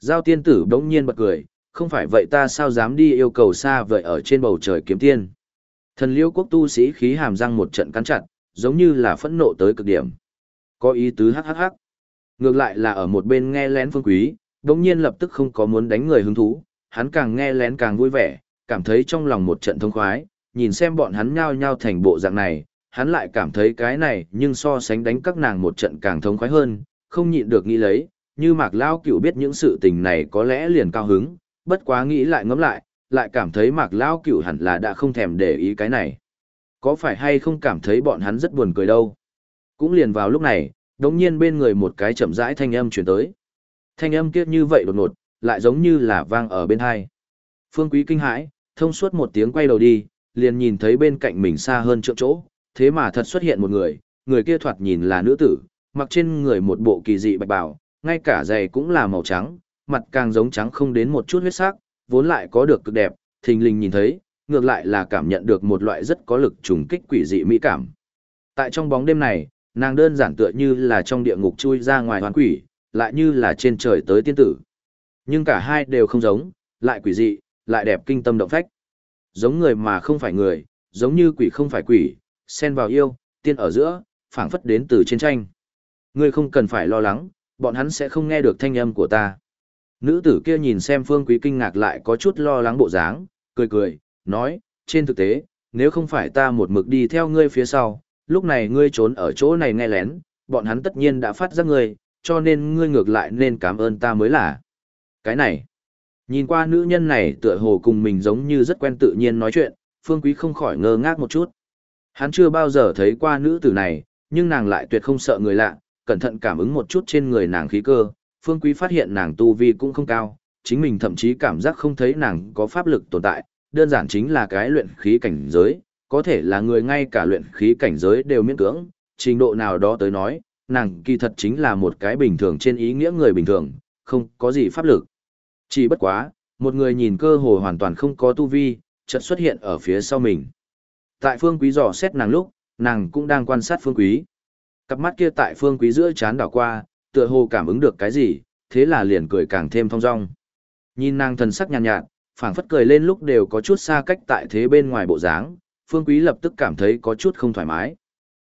Giao tiên tử đống nhiên bật cười, không phải vậy ta sao dám đi yêu cầu xa vời ở trên bầu trời kiếm tiên. Thần liễu quốc tu sĩ khí hàm răng một trận cắn chặt, giống như là phẫn nộ tới cực điểm. Có ý tứ hắc hắc hắc. Ngược lại là ở một bên nghe lén phương quý, đống nhiên lập tức không có muốn đánh người hứng thú, hắn càng nghe lén càng vui vẻ, cảm thấy trong lòng một trận thông khoái, nhìn xem bọn hắn nhao nhao thành bộ dạng này, hắn lại cảm thấy cái này nhưng so sánh đánh các nàng một trận càng thông khoái hơn, không nhịn được nghĩ lấy, như mạc lao cửu biết những sự tình này có lẽ liền cao hứng, bất quá nghĩ lại ngẫm lại, lại cảm thấy mạc lao cửu hẳn là đã không thèm để ý cái này. Có phải hay không cảm thấy bọn hắn rất buồn cười đâu? Cũng liền vào lúc này, đống nhiên bên người một cái chậm rãi thanh âm chuyển tới. Thanh âm kia như vậy đột ngột, lại giống như là vang ở bên hai. Phương Quý kinh hãi, thông suốt một tiếng quay đầu đi, liền nhìn thấy bên cạnh mình xa hơn trượng chỗ, thế mà thật xuất hiện một người, người kia thoạt nhìn là nữ tử, mặc trên người một bộ kỳ dị bạch bào, ngay cả giày cũng là màu trắng, mặt càng giống trắng không đến một chút huyết sắc, vốn lại có được cực đẹp, thình lình nhìn thấy, ngược lại là cảm nhận được một loại rất có lực trùng kích quỷ dị mỹ cảm. Tại trong bóng đêm này, nàng đơn giản tựa như là trong địa ngục chui ra ngoài hoàn quỷ, lại như là trên trời tới tiên tử. Nhưng cả hai đều không giống, lại quỷ dị, lại đẹp kinh tâm động phách. Giống người mà không phải người, giống như quỷ không phải quỷ, xen vào yêu, tiên ở giữa, phảng phất đến từ chiến tranh. Ngươi không cần phải lo lắng, bọn hắn sẽ không nghe được thanh âm của ta. Nữ tử kia nhìn xem phương quý kinh ngạc lại có chút lo lắng bộ dáng, cười cười, nói, trên thực tế, nếu không phải ta một mực đi theo ngươi phía sau, lúc này ngươi trốn ở chỗ này nghe lén, bọn hắn tất nhiên đã phát giác ngươi, cho nên ngươi ngược lại nên cảm ơn ta mới là. Cái này, nhìn qua nữ nhân này tựa hồ cùng mình giống như rất quen tự nhiên nói chuyện, Phương Quý không khỏi ngơ ngác một chút. Hắn chưa bao giờ thấy qua nữ tử này, nhưng nàng lại tuyệt không sợ người lạ, cẩn thận cảm ứng một chút trên người nàng khí cơ, Phương Quý phát hiện nàng tu vi cũng không cao, chính mình thậm chí cảm giác không thấy nàng có pháp lực tồn tại, đơn giản chính là cái luyện khí cảnh giới, có thể là người ngay cả luyện khí cảnh giới đều miễn cưỡng, trình độ nào đó tới nói, nàng kỳ thật chính là một cái bình thường trên ý nghĩa người bình thường, không có gì pháp lực. Chỉ bất quá, một người nhìn cơ hồ hoàn toàn không có tu vi, chợt xuất hiện ở phía sau mình. Tại phương quý dò xét nàng lúc, nàng cũng đang quan sát phương quý. Cặp mắt kia tại phương quý giữa chán đảo qua, tựa hồ cảm ứng được cái gì, thế là liền cười càng thêm thong dong. Nhìn nàng thần sắc nhàn nhạt, nhạt phảng phất cười lên lúc đều có chút xa cách tại thế bên ngoài bộ dáng, phương quý lập tức cảm thấy có chút không thoải mái.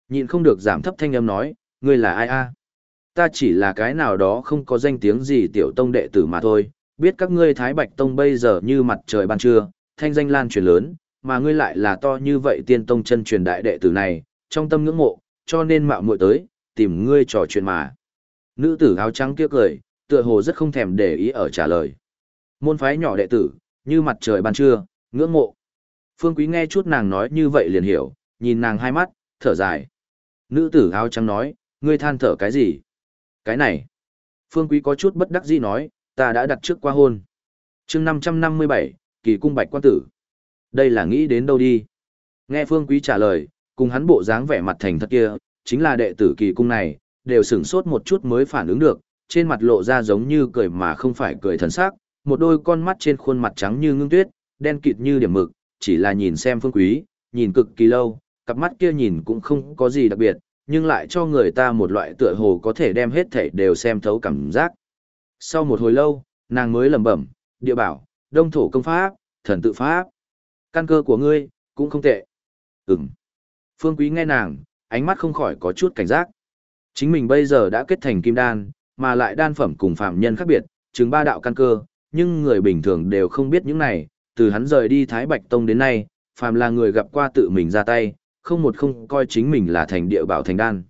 Nhìn không được giảm thấp thanh âm nói, ngươi là ai a? Ta chỉ là cái nào đó không có danh tiếng gì tiểu tông đệ tử mà thôi, biết các ngươi Thái Bạch Tông bây giờ như mặt trời ban trưa, thanh danh lan truyền lớn, mà ngươi lại là to như vậy tiên tông chân truyền đại đệ tử này, trong tâm ngưỡng mộ, cho nên mạo muội tới, tìm ngươi trò chuyện mà. Nữ tử áo trắng kia cười, tựa hồ rất không thèm để ý ở trả lời. Môn phái nhỏ đệ tử, như mặt trời ban trưa, ngưỡng mộ. Phương Quý nghe chút nàng nói như vậy liền hiểu, nhìn nàng hai mắt, thở dài. Nữ tử áo trắng nói, ngươi than thở cái gì? Cái này. Phương Quý có chút bất đắc dĩ nói, ta đã đặt trước qua hôn. chương 557, kỳ cung bạch quan tử. Đây là nghĩ đến đâu đi? Nghe Phương Quý trả lời, cùng hắn bộ dáng vẻ mặt thành thật kia, chính là đệ tử kỳ cung này, đều sửng sốt một chút mới phản ứng được, trên mặt lộ ra giống như cười mà không phải cười thần sắc, một đôi con mắt trên khuôn mặt trắng như ngưng tuyết, đen kịt như điểm mực, chỉ là nhìn xem phương quý, nhìn cực kỳ lâu, cặp mắt kia nhìn cũng không có gì đặc biệt, nhưng lại cho người ta một loại tựa hồ có thể đem hết thảy đều xem thấu cảm giác. Sau một hồi lâu, nàng mới lẩm bẩm, địa bảo, đông thổ công pháp, thần tự pháp. Căn cơ của ngươi, cũng không tệ. Ừm. Phương Quý nghe nàng, ánh mắt không khỏi có chút cảnh giác. Chính mình bây giờ đã kết thành kim đan, mà lại đan phẩm cùng phạm nhân khác biệt, chứng ba đạo căn cơ, nhưng người bình thường đều không biết những này, từ hắn rời đi Thái Bạch Tông đến nay, phàm là người gặp qua tự mình ra tay, không một không coi chính mình là thành địa bảo thành đan.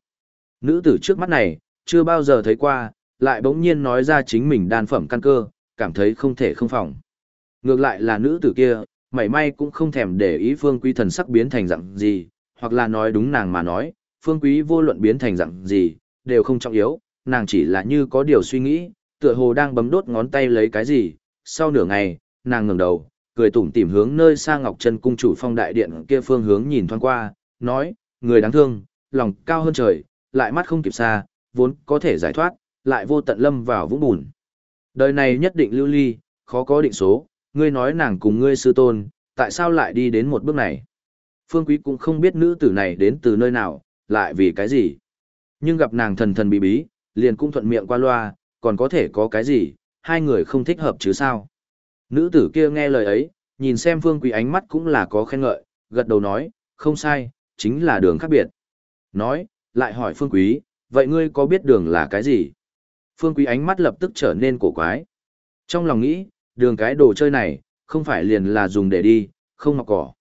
Nữ tử trước mắt này, chưa bao giờ thấy qua, lại bỗng nhiên nói ra chính mình đan phẩm căn cơ, cảm thấy không thể không phòng. Ngược lại là nữ tử kia, mảy may cũng không thèm để ý phương quý thần sắc biến thành dạng gì, hoặc là nói đúng nàng mà nói, phương quý vô luận biến thành dạng gì, đều không trọng yếu, nàng chỉ là như có điều suy nghĩ, tựa hồ đang bấm đốt ngón tay lấy cái gì, sau nửa ngày, nàng ngẩng đầu, cười tủm tỉm hướng nơi xa Ngọc Chân cung chủ phong đại điện kia phương hướng nhìn thoáng qua, nói, người đáng thương, lòng cao hơn trời, lại mắt không kịp xa, vốn có thể giải thoát, lại vô tận lâm vào vũng bùn. Đời này nhất định lưu ly, khó có định số, ngươi nói nàng cùng ngươi sư tôn, tại sao lại đi đến một bước này? Phương Quý cũng không biết nữ tử này đến từ nơi nào, lại vì cái gì. Nhưng gặp nàng thần thần bí bí, liền cũng thuận miệng qua loa, còn có thể có cái gì, hai người không thích hợp chứ sao. Nữ tử kia nghe lời ấy, nhìn xem Phương Quý ánh mắt cũng là có khen ngợi, gật đầu nói, không sai, chính là đường khác biệt. Nói, lại hỏi Phương Quý, vậy ngươi có biết đường là cái gì? Phương Quý ánh mắt lập tức trở nên cổ quái. Trong lòng nghĩ, đường cái đồ chơi này, không phải liền là dùng để đi, không ngọc cỏ.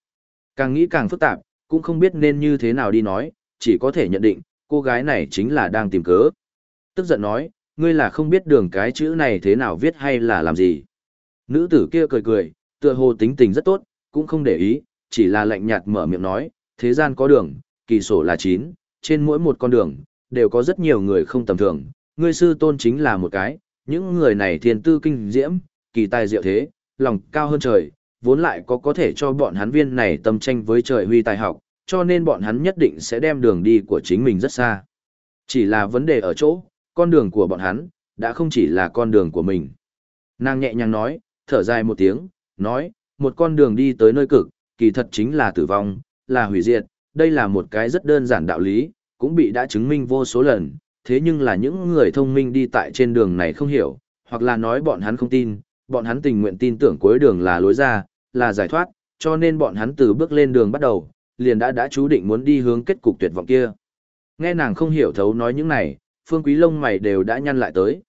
Càng nghĩ càng phức tạp, cũng không biết nên như thế nào đi nói, chỉ có thể nhận định, cô gái này chính là đang tìm cớ. Tức giận nói, ngươi là không biết đường cái chữ này thế nào viết hay là làm gì. Nữ tử kia cười cười, tựa hồ tính tình rất tốt, cũng không để ý, chỉ là lạnh nhạt mở miệng nói, thế gian có đường, kỳ sổ là chín, trên mỗi một con đường, đều có rất nhiều người không tầm thường, ngươi sư tôn chính là một cái, những người này thiên tư kinh diễm, kỳ tài diệu thế, lòng cao hơn trời, vốn lại có có thể cho bọn hắn viên này tâm tranh với trời huy tài học, cho nên bọn hắn nhất định sẽ đem đường đi của chính mình rất xa. Chỉ là vấn đề ở chỗ, con đường của bọn hắn, đã không chỉ là con đường của mình. Nàng nhẹ nhàng nói, thở dài một tiếng, nói, một con đường đi tới nơi cực, kỳ thật chính là tử vong, là hủy diệt, đây là một cái rất đơn giản đạo lý, cũng bị đã chứng minh vô số lần, thế nhưng là những người thông minh đi tại trên đường này không hiểu, hoặc là nói bọn hắn không tin, bọn hắn tình nguyện tin tưởng cuối đường là lối ra, là giải thoát, cho nên bọn hắn từ bước lên đường bắt đầu, liền đã đã chú định muốn đi hướng kết cục tuyệt vọng kia. Nghe nàng không hiểu thấu nói những này, phương quý lông mày đều đã nhăn lại tới.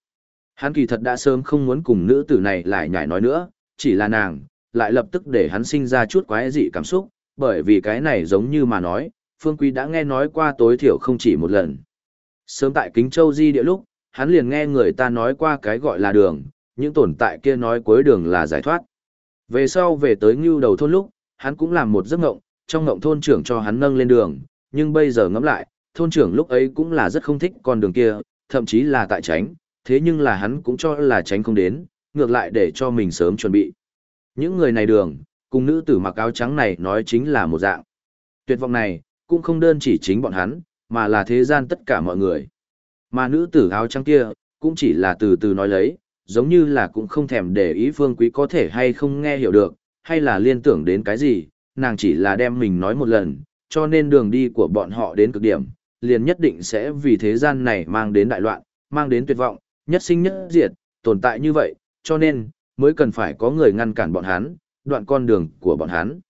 Hắn kỳ thật đã sớm không muốn cùng nữ tử này lại nhảy nói nữa, chỉ là nàng, lại lập tức để hắn sinh ra chút quái dị cảm xúc, bởi vì cái này giống như mà nói, phương quý đã nghe nói qua tối thiểu không chỉ một lần. Sớm tại Kính Châu Di địa lúc, hắn liền nghe người ta nói qua cái gọi là đường, những tồn tại kia nói cuối đường là giải thoát. Về sau về tới ngưu đầu thôn lúc, hắn cũng làm một giấc ngộng, trong ngộng thôn trưởng cho hắn nâng lên đường, nhưng bây giờ ngẫm lại, thôn trưởng lúc ấy cũng là rất không thích con đường kia, thậm chí là tại tránh, thế nhưng là hắn cũng cho là tránh không đến, ngược lại để cho mình sớm chuẩn bị. Những người này đường, cùng nữ tử mặc áo trắng này nói chính là một dạng. Tuyệt vọng này, cũng không đơn chỉ chính bọn hắn, mà là thế gian tất cả mọi người. Mà nữ tử áo trắng kia, cũng chỉ là từ từ nói lấy, giống như là cũng không thèm để ý phương quý có thể hay không nghe hiểu được, hay là liên tưởng đến cái gì, nàng chỉ là đem mình nói một lần, cho nên đường đi của bọn họ đến cực điểm, liền nhất định sẽ vì thế gian này mang đến đại loạn, mang đến tuyệt vọng, nhất sinh nhất diệt, tồn tại như vậy, cho nên, mới cần phải có người ngăn cản bọn hắn, đoạn con đường của bọn hắn.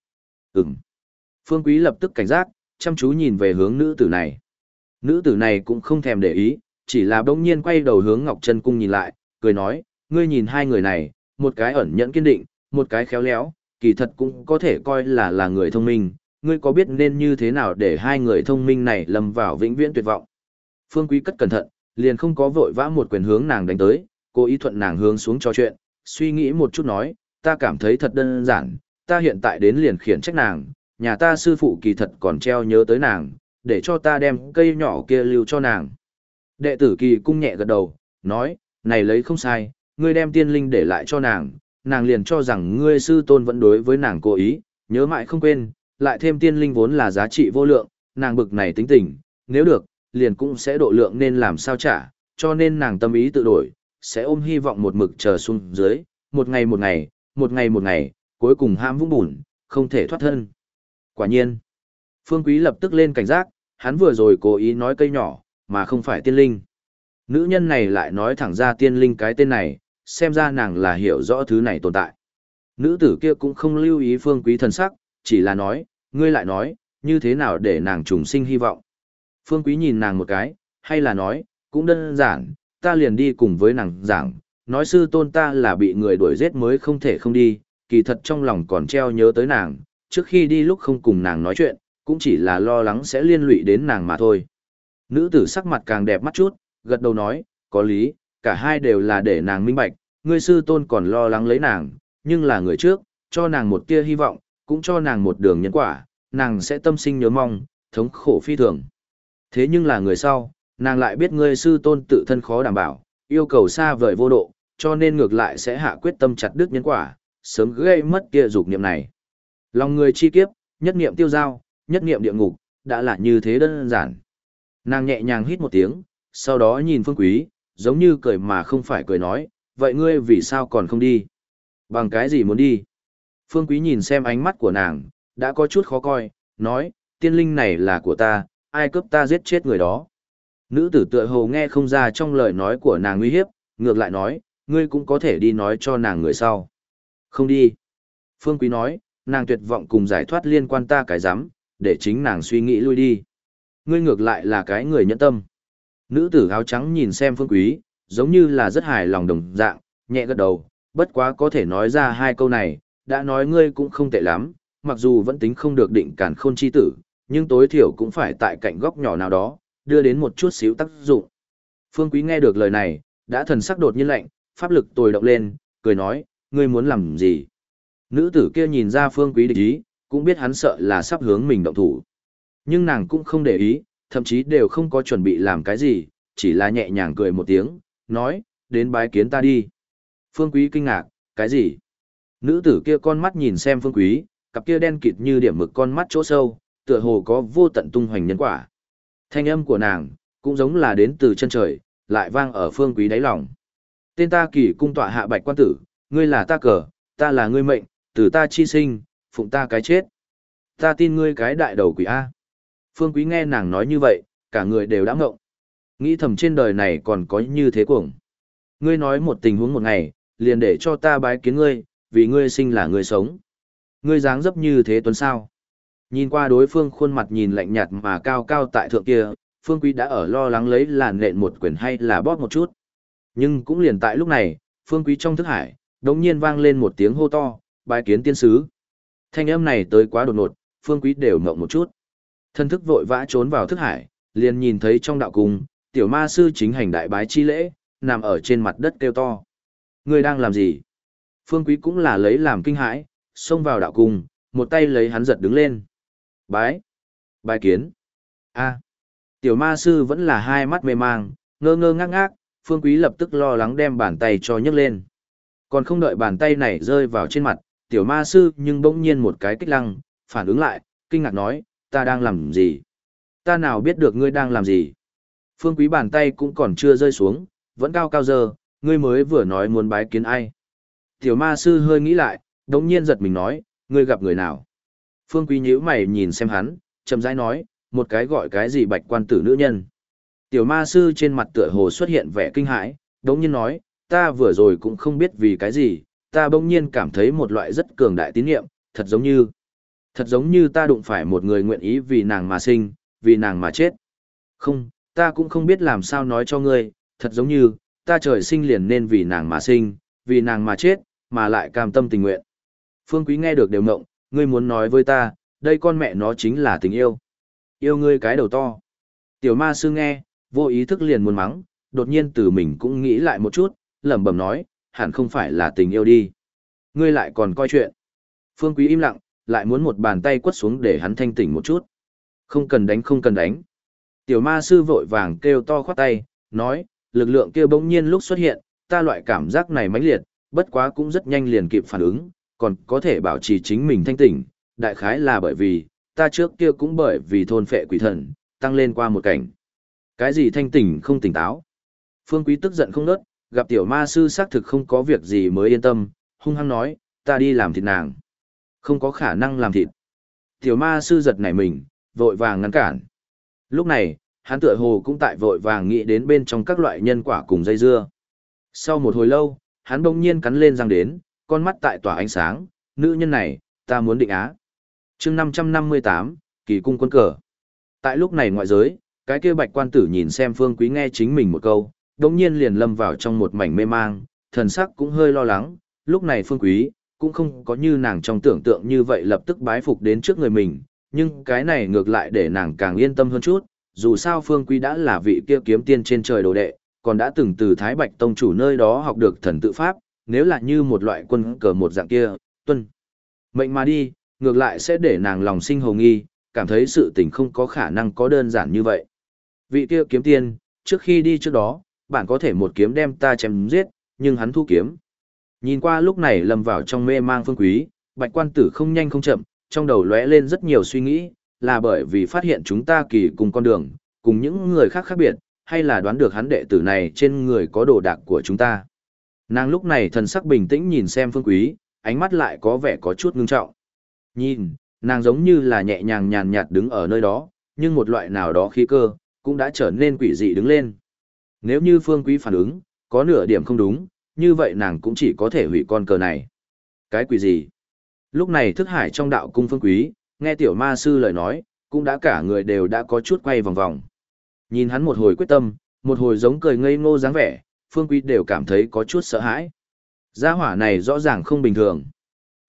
Ừm. Phương Quý lập tức cảnh giác, chăm chú nhìn về hướng nữ tử này. Nữ tử này cũng không thèm để ý, chỉ là bỗng nhiên quay đầu hướng Ngọc Trân Cung nhìn lại, cười nói, ngươi nhìn hai người này, một cái ẩn nhẫn kiên định, một cái khéo léo, kỳ thật cũng có thể coi là là người thông minh, ngươi có biết nên như thế nào để hai người thông minh này lầm vào vĩnh viễn tuyệt vọng. Phương Quý cất cẩn thận, liền không có vội vã một quyền hướng nàng đánh tới, cố ý thuận nàng hướng xuống cho chuyện, suy nghĩ một chút nói, ta cảm thấy thật đơn giản, ta hiện tại đến liền khiển trách nàng, nhà ta sư phụ kỳ thật còn treo nhớ tới nàng, để cho ta đem cây nhỏ kia lưu cho nàng. Đệ tử kỳ cung nhẹ gật đầu, nói, này lấy không sai, ngươi đem tiên linh để lại cho nàng, nàng liền cho rằng ngươi sư tôn vẫn đối với nàng cố ý, nhớ mãi không quên, lại thêm tiên linh vốn là giá trị vô lượng, nàng bực này tính tình, nếu được, liền cũng sẽ độ lượng nên làm sao trả, cho nên nàng tâm ý tự đổi, sẽ ôm hy vọng một mực chờ xuống dưới, một ngày một ngày, một ngày một ngày, cuối cùng ham vũng bùn, không thể thoát thân. Quả nhiên, Phương Quý lập tức lên cảnh giác, hắn vừa rồi cố ý nói cây nhỏ, mà không phải tiên linh. Nữ nhân này lại nói thẳng ra tiên linh cái tên này, xem ra nàng là hiểu rõ thứ này tồn tại. Nữ tử kia cũng không lưu ý Phương Quý thần sắc, chỉ là nói, ngươi lại nói, như thế nào để nàng trùng sinh hy vọng. Phương Quý nhìn nàng một cái, hay là nói, cũng đơn giản, ta liền đi cùng với nàng giảng, nói sư tôn ta là bị người đuổi giết mới không thể không đi, kỳ thật trong lòng còn treo nhớ tới nàng, trước khi đi lúc không cùng nàng nói chuyện, cũng chỉ là lo lắng sẽ liên lụy đến nàng mà thôi. Nữ tử sắc mặt càng đẹp mắt chút, gật đầu nói, có lý, cả hai đều là để nàng minh bạch, ngươi sư tôn còn lo lắng lấy nàng, nhưng là người trước, cho nàng một tia hy vọng, cũng cho nàng một đường nhân quả, nàng sẽ tâm sinh nhớ mong, thống khổ phi thường. Thế nhưng là người sau, nàng lại biết ngươi sư tôn tự thân khó đảm bảo, yêu cầu xa vời vô độ, cho nên ngược lại sẽ hạ quyết tâm chặt đứt nhân quả, sớm gây mất kia dục niệm này. Lòng người chi kiếp, nhất niệm tiêu giao, nhất niệm địa ngục, đã là như thế đơn giản. Nàng nhẹ nhàng hít một tiếng, sau đó nhìn Phương Quý, giống như cười mà không phải cười nói, vậy ngươi vì sao còn không đi? Bằng cái gì muốn đi? Phương Quý nhìn xem ánh mắt của nàng, đã có chút khó coi, nói, tiên linh này là của ta, ai cướp ta giết chết người đó. Nữ tử tựa hồ nghe không ra trong lời nói của nàng nguy hiếp, ngược lại nói, ngươi cũng có thể đi nói cho nàng người sau. Không đi. Phương Quý nói, nàng tuyệt vọng cùng giải thoát liên quan ta cái giám, để chính nàng suy nghĩ lui đi. Ngươi ngược lại là cái người nhẫn tâm. Nữ tử áo trắng nhìn xem Phương Quý, giống như là rất hài lòng đồng dạng, nhẹ gật đầu, bất quá có thể nói ra hai câu này, đã nói ngươi cũng không tệ lắm, mặc dù vẫn tính không được định cản khôn chi tử, nhưng tối thiểu cũng phải tại cạnh góc nhỏ nào đó, đưa đến một chút xíu tác dụng. Phương Quý nghe được lời này, đã thần sắc đột nhiên lạnh, pháp lực tồi động lên, cười nói, ngươi muốn làm gì? Nữ tử kia nhìn ra Phương Quý địch ý, cũng biết hắn sợ là sắp hướng mình động thủ. Nhưng nàng cũng không để ý, thậm chí đều không có chuẩn bị làm cái gì, chỉ là nhẹ nhàng cười một tiếng, nói, đến bái kiến ta đi. Phương Quý kinh ngạc, cái gì? Nữ tử kia con mắt nhìn xem Phương Quý, cặp kia đen kịt như điểm mực con mắt chỗ sâu, tựa hồ có vô tận tung hoành nhân quả. Thanh âm của nàng, cũng giống là đến từ chân trời, lại vang ở Phương Quý đáy lòng. Tên ta kỳ cung tọa hạ bạch quan tử, ngươi là ta cờ, ta là ngươi mệnh, từ ta chi sinh, phụng ta cái chết. Ta tin ngươi cái đại đầu quỷ A. Phương Quý nghe nàng nói như vậy, cả người đều đã ngộng. Nghĩ thầm trên đời này còn có như thế cuồng. Ngươi nói một tình huống một ngày, liền để cho ta bái kiến ngươi, vì ngươi sinh là người sống. Ngươi dáng dấp như thế tuấn sao. Nhìn qua đối phương khuôn mặt nhìn lạnh nhạt mà cao cao tại thượng kia, Phương Quý đã ở lo lắng lấy làn nện một quyền hay là bóp một chút. Nhưng cũng liền tại lúc này, Phương Quý trong thức hải, đống nhiên vang lên một tiếng hô to, bái kiến tiên sứ. Thanh âm này tới quá đột ngột, Phương Quý đều mộng một chút. Thân thức vội vã trốn vào thức hải, liền nhìn thấy trong đạo cung, tiểu ma sư chính hành đại bái chi lễ, nằm ở trên mặt đất kêu to. Người đang làm gì? Phương Quý cũng là lấy làm kinh hãi, xông vào đạo cung, một tay lấy hắn giật đứng lên. Bái! Bái kiến! a Tiểu ma sư vẫn là hai mắt mê mang, ngơ ngơ ngác ngác, Phương Quý lập tức lo lắng đem bàn tay cho nhấc lên. Còn không đợi bàn tay này rơi vào trên mặt, tiểu ma sư nhưng bỗng nhiên một cái kích lăng, phản ứng lại, kinh ngạc nói, ta đang làm gì? Ta nào biết được ngươi đang làm gì? Phương Quý bàn tay cũng còn chưa rơi xuống, vẫn cao cao giờ, ngươi mới vừa nói muốn bái kiến ai. Tiểu ma sư hơi nghĩ lại, đống nhiên giật mình nói, ngươi gặp người nào? Phương Quý nhíu mày nhìn xem hắn, chậm rãi nói, một cái gọi cái gì bạch quan tử nữ nhân. Tiểu ma sư trên mặt tựa hồ xuất hiện vẻ kinh hãi, đống nhiên nói, ta vừa rồi cũng không biết vì cái gì, ta bỗng nhiên cảm thấy một loại rất cường đại tín niệm, thật giống như, thật giống như ta đụng phải một người nguyện ý vì nàng mà sinh, vì nàng mà chết. Không, ta cũng không biết làm sao nói cho ngươi, thật giống như, ta trời sinh liền nên vì nàng mà sinh, vì nàng mà chết, mà lại cam tâm tình nguyện. Phương Quý nghe được đều mộng, ngươi muốn nói với ta, đây con mẹ nó chính là tình yêu. Yêu ngươi cái đầu to. Tiểu ma sư nghe, vô ý thức liền muốn mắng, đột nhiên từ mình cũng nghĩ lại một chút, lẩm bẩm nói, hẳn không phải là tình yêu đi. Ngươi lại còn coi chuyện. Phương Quý im lặng, lại muốn một bàn tay quất xuống để hắn thanh tỉnh một chút. Không cần đánh không cần đánh. Tiểu ma sư vội vàng kêu to khoát tay, nói, lực lượng kia bỗng nhiên lúc xuất hiện, ta loại cảm giác này mãnh liệt, bất quá cũng rất nhanh liền kịp phản ứng, còn có thể bảo trì chính mình thanh tỉnh, đại khái là bởi vì, ta trước kia cũng bởi vì thôn phệ quỷ thần, tăng lên qua một cảnh. Cái gì thanh tỉnh không tỉnh táo? Phương Quý tức giận không nớt, gặp tiểu ma sư xác thực không có việc gì mới yên tâm, hung hăng nói, ta đi làm thịt nàng. Không có khả năng làm thịt. Tiểu ma sư giật nảy mình, vội vàng ngăn cản. Lúc này, hắn tựa hồ cũng tại vội vàng nghĩ đến bên trong các loại nhân quả cùng dây dưa. Sau một hồi lâu, hắn bỗng nhiên cắn lên răng đến, con mắt tại tỏa ánh sáng, nữ nhân này, ta muốn định á. chương 558, kỳ cung quân cờ. Tại lúc này ngoại giới, cái kia bạch quan tử nhìn xem phương quý nghe chính mình một câu, đồng nhiên liền lâm vào trong một mảnh mê mang, thần sắc cũng hơi lo lắng, lúc này phương quý, cũng không có như nàng trong tưởng tượng như vậy lập tức bái phục đến trước người mình, nhưng cái này ngược lại để nàng càng yên tâm hơn chút, dù sao phương quý đã là vị kia kiếm tiên trên trời đồ đệ, còn đã từng từ Thái Bạch Tông chủ nơi đó học được thần tự pháp, nếu là như một loại quân cờ một dạng kia, tuân. Mệnh mà đi, ngược lại sẽ để nàng lòng sinh hồ nghi, cảm thấy sự tình không có khả năng có đơn giản như vậy. Vị kia kiếm tiên, trước khi đi trước đó, bạn có thể một kiếm đem ta chém giết, nhưng hắn thu kiếm. Nhìn qua lúc này lầm vào trong mê mang phương quý, bạch quan tử không nhanh không chậm, trong đầu lóe lên rất nhiều suy nghĩ, là bởi vì phát hiện chúng ta kỳ cùng con đường, cùng những người khác khác biệt, hay là đoán được hắn đệ tử này trên người có đồ đạc của chúng ta. Nàng lúc này thần sắc bình tĩnh nhìn xem phương quý, ánh mắt lại có vẻ có chút ngưng trọng. Nhìn, nàng giống như là nhẹ nhàng nhàn nhạt đứng ở nơi đó, nhưng một loại nào đó khí cơ, cũng đã trở nên quỷ dị đứng lên. Nếu như phương quý phản ứng, có nửa điểm không đúng, như vậy nàng cũng chỉ có thể hủy con cờ này. Cái quỷ gì? Lúc này thức hải trong đạo cung phương quý, nghe tiểu ma sư lời nói, cũng đã cả người đều đã có chút quay vòng vòng. Nhìn hắn một hồi quyết tâm, một hồi giống cười ngây ngô dáng vẻ, phương quý đều cảm thấy có chút sợ hãi. Gia hỏa này rõ ràng không bình thường.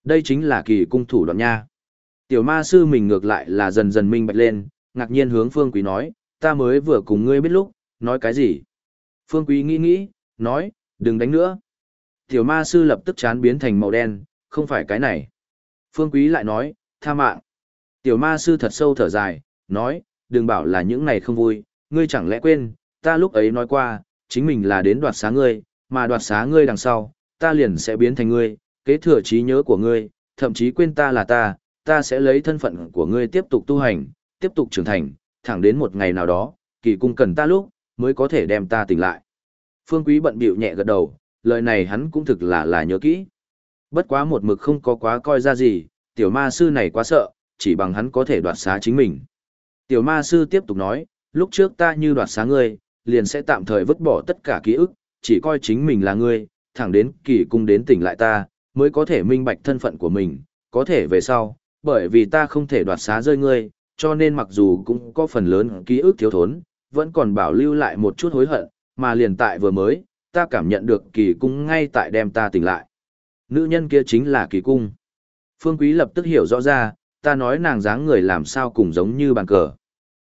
Đây chính là kỳ cung thủ đoạn nha. Tiểu ma sư mình ngược lại là dần dần minh bạch lên, ngạc nhiên hướng phương quý nói, ta mới vừa cùng ngươi biết lúc, nói cái gì. Phương quý nghĩ nghĩ, nói, đừng đánh nữa. Tiểu ma sư lập tức chán biến thành màu đen, không phải cái này. Phương quý lại nói, tha mạng. Tiểu ma sư thật sâu thở dài, nói, đừng bảo là những này không vui, ngươi chẳng lẽ quên, ta lúc ấy nói qua, chính mình là đến đoạt xá ngươi, mà đoạt xá ngươi đằng sau, ta liền sẽ biến thành ngươi, kế thừa trí nhớ của ngươi, thậm chí quên ta là ta, ta sẽ lấy thân phận của ngươi tiếp tục tu hành, tiếp tục trưởng thành, thẳng đến một ngày nào đó, kỳ cung cần ta lúc, mới có thể đem ta tỉnh lại. Phương Quý bận bịu nhẹ gật đầu, lời này hắn cũng thực là là nhớ kỹ. Bất quá một mực không có quá coi ra gì, tiểu ma sư này quá sợ, chỉ bằng hắn có thể đoạt xá chính mình. Tiểu ma sư tiếp tục nói, lúc trước ta như đoạt xá ngươi, liền sẽ tạm thời vứt bỏ tất cả ký ức, chỉ coi chính mình là ngươi, thẳng đến kỳ cung đến tỉnh lại ta, mới có thể minh bạch thân phận của mình, có thể về sau, bởi vì ta không thể đoạt xá rơi ngươi, cho nên mặc dù cũng có phần lớn ký ức thiếu thốn, vẫn còn bảo lưu lại một chút hối hận, mà liền tại vừa mới, ta cảm nhận được kỳ cung ngay tại đem ta tỉnh lại. Nữ nhân kia chính là kỳ cung. Phương Quý lập tức hiểu rõ ra, ta nói nàng dáng người làm sao cũng giống như bàn cờ.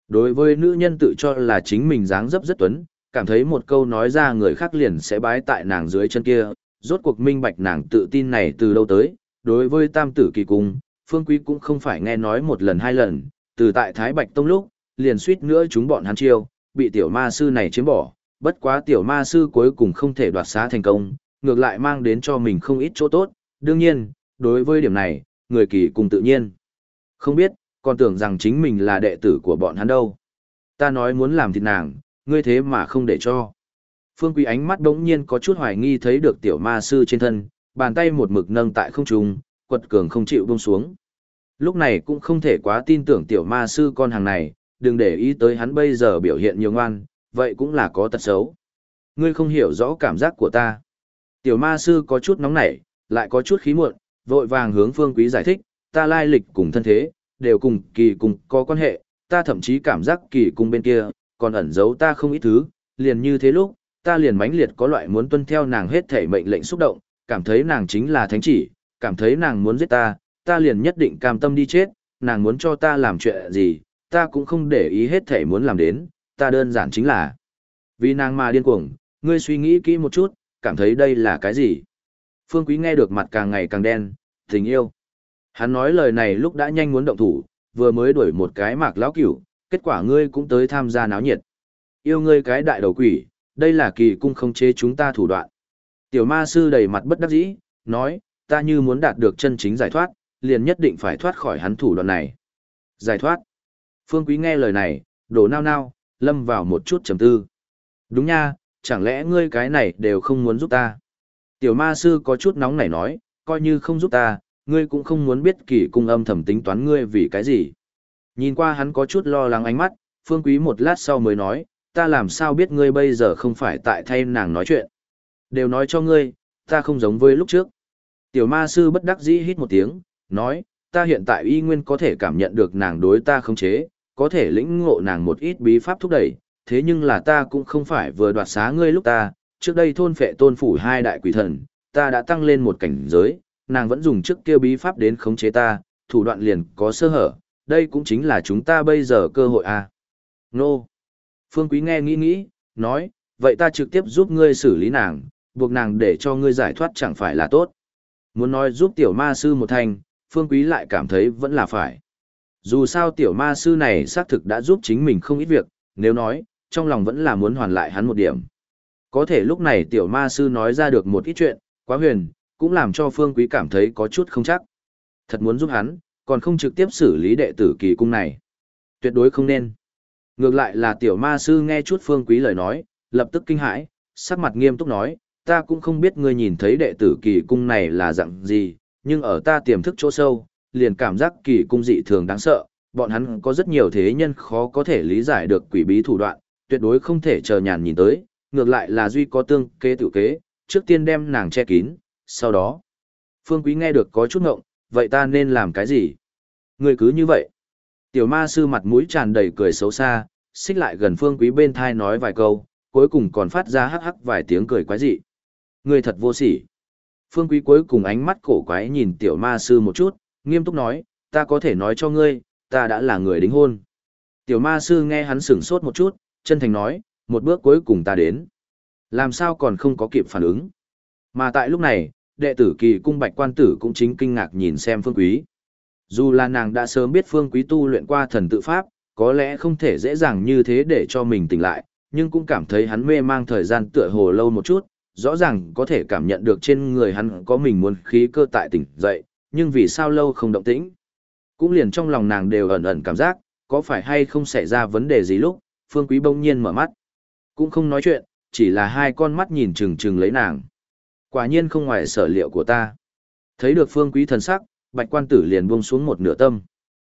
Đối với nữ nhân tự cho là chính mình dáng dấp rất tuấn, cảm thấy một câu nói ra người khác liền sẽ bái tại nàng dưới chân kia, rốt cuộc minh bạch nàng tự tin này từ đâu tới. Đối với tam tử kỳ cung, Phương Quý cũng không phải nghe nói một lần hai lần, từ tại Thái Bạch Tông lúc, liền suýt nữa chúng bọn hắn chiêu, bị tiểu ma sư này chiếm bỏ, bất quá tiểu ma sư cuối cùng không thể đoạt xá thành công, ngược lại mang đến cho mình không ít chỗ tốt, đương nhiên, đối với điểm này, người kỳ cùng tự nhiên. Không biết, còn tưởng rằng chính mình là đệ tử của bọn hắn đâu. Ta nói muốn làm thịt nàng, ngươi thế mà không để cho. Phương Quý ánh mắt đống nhiên có chút hoài nghi thấy được tiểu ma sư trên thân, bàn tay một mực nâng tại không trung, quật cường không chịu buông xuống. Lúc này cũng không thể quá tin tưởng tiểu ma sư con hàng này, đừng để ý tới hắn bây giờ biểu hiện nhiều ngoan, vậy cũng là có tật xấu. Ngươi không hiểu rõ cảm giác của ta. Tiểu ma sư có chút nóng nảy, lại có chút khí muộn, vội vàng hướng phương quý giải thích, ta lai lịch cùng thân thế, đều cùng kỳ cùng có quan hệ, ta thậm chí cảm giác kỳ cùng bên kia, còn ẩn giấu ta không ít thứ, liền như thế lúc, ta liền mãnh liệt có loại muốn tuân theo nàng hết thể mệnh lệnh xúc động, cảm thấy nàng chính là thánh chỉ, cảm thấy nàng muốn giết ta, ta liền nhất định cam tâm đi chết, nàng muốn cho ta làm chuyện gì, ta cũng không để ý hết thể muốn làm đến, ta đơn giản chính là vì nàng mà điên cuồng, ngươi suy nghĩ kỹ một chút, cảm thấy đây là cái gì? Phương Quý nghe được mặt càng ngày càng đen, tình yêu. Hắn nói lời này lúc đã nhanh muốn động thủ, vừa mới đuổi một cái mạc lão cửu, kết quả ngươi cũng tới tham gia náo nhiệt. Yêu ngươi cái đại đầu quỷ, đây là kỳ cung không chế chúng ta thủ đoạn. Tiểu ma sư đầy mặt bất đắc dĩ, nói, ta như muốn đạt được chân chính giải thoát, liền nhất định phải thoát khỏi hắn thủ đoạn này. Giải thoát. Phương Quý nghe lời này, đổ nao nao, lâm vào một chút trầm tư. Đúng nha, chẳng lẽ ngươi cái này đều không muốn giúp ta? Tiểu ma sư có chút nóng nảy nói, coi như không giúp ta, ngươi cũng không muốn biết kỳ cung âm thầm tính toán ngươi vì cái gì. Nhìn qua hắn có chút lo lắng ánh mắt, phương quý một lát sau mới nói, ta làm sao biết ngươi bây giờ không phải tại thay nàng nói chuyện. Đều nói cho ngươi, ta không giống với lúc trước. Tiểu ma sư bất đắc dĩ hít một tiếng, nói, ta hiện tại y nguyên có thể cảm nhận được nàng đối ta không chế, có thể lĩnh ngộ nàng một ít bí pháp thúc đẩy, thế nhưng là ta cũng không phải vừa đoạt xá ngươi lúc ta, trước đây thôn phệ tôn phủ hai đại quỷ thần, ta đã tăng lên một cảnh giới, nàng vẫn dùng trước kia bí pháp đến khống chế ta, thủ đoạn liền có sơ hở, đây cũng chính là chúng ta bây giờ cơ hội à. Nô! Phương Quý nghe nghĩ nghĩ, nói, vậy ta trực tiếp giúp ngươi xử lý nàng, buộc nàng để cho ngươi giải thoát chẳng phải là tốt. Muốn nói giúp tiểu ma sư một thành, Phương Quý lại cảm thấy vẫn là phải. Dù sao tiểu ma sư này xác thực đã giúp chính mình không ít việc, nếu nói, trong lòng vẫn là muốn hoàn lại hắn một điểm. Có thể lúc này tiểu ma sư nói ra được một ít chuyện, quá huyền, cũng làm cho Phương Quý cảm thấy có chút không chắc. Thật muốn giúp hắn, còn không trực tiếp xử lý đệ tử kỳ cung này. Tuyệt đối không nên. Ngược lại là tiểu ma sư nghe chút Phương Quý lời nói, lập tức kinh hãi, sắc mặt nghiêm túc nói, ta cũng không biết ngươi nhìn thấy đệ tử kỳ cung này là dạng gì, nhưng ở ta tiềm thức chỗ sâu, liền cảm giác kỳ cung dị thường đáng sợ, bọn hắn có rất nhiều thế nhân khó có thể lý giải được quỷ bí thủ đoạn, tuyệt đối không thể chờ nhàn nhìn tới, ngược lại là duy có tương kế tự kế, trước tiên đem nàng che kín, sau đó. Phương Quý nghe được có chút ngộng, vậy ta nên làm cái gì? Người cứ như vậy. Tiểu ma sư mặt mũi tràn đầy cười xấu xa, xích lại gần Phương Quý bên thai nói vài câu, cuối cùng còn phát ra hắc hắc vài tiếng cười quái dị. Người thật vô sỉ. Phương Quý cuối cùng ánh mắt cổ quái nhìn tiểu ma sư một chút, nghiêm túc nói, ta có thể nói cho ngươi, ta đã là người đính hôn. Tiểu ma sư nghe hắn sửng sốt một chút, chân thành nói, một bước cuối cùng ta đến. Làm sao còn không có kịp phản ứng. Mà tại lúc này, đệ tử kỳ cung bạch quan tử cũng chính kinh ngạc nhìn xem phương quý. Dù là nàng đã sớm biết phương quý tu luyện qua thần tự pháp, có lẽ không thể dễ dàng như thế để cho mình tỉnh lại, nhưng cũng cảm thấy hắn mê mang thời gian tựa hồ lâu một chút, rõ ràng có thể cảm nhận được trên người hắn có mình muốn khí cơ tại tỉnh dậy, nhưng vì sao lâu không động tĩnh. Cũng liền trong lòng nàng đều ẩn ẩn cảm giác, có phải hay không xảy ra vấn đề gì lúc, phương quý bỗng nhiên mở mắt. Cũng không nói chuyện, chỉ là hai con mắt nhìn chừng chừng lấy nàng. Quả nhiên không ngoài sở liệu của ta. Thấy được phương quý thần sắc, bạch quan tử liền buông xuống một nửa tâm.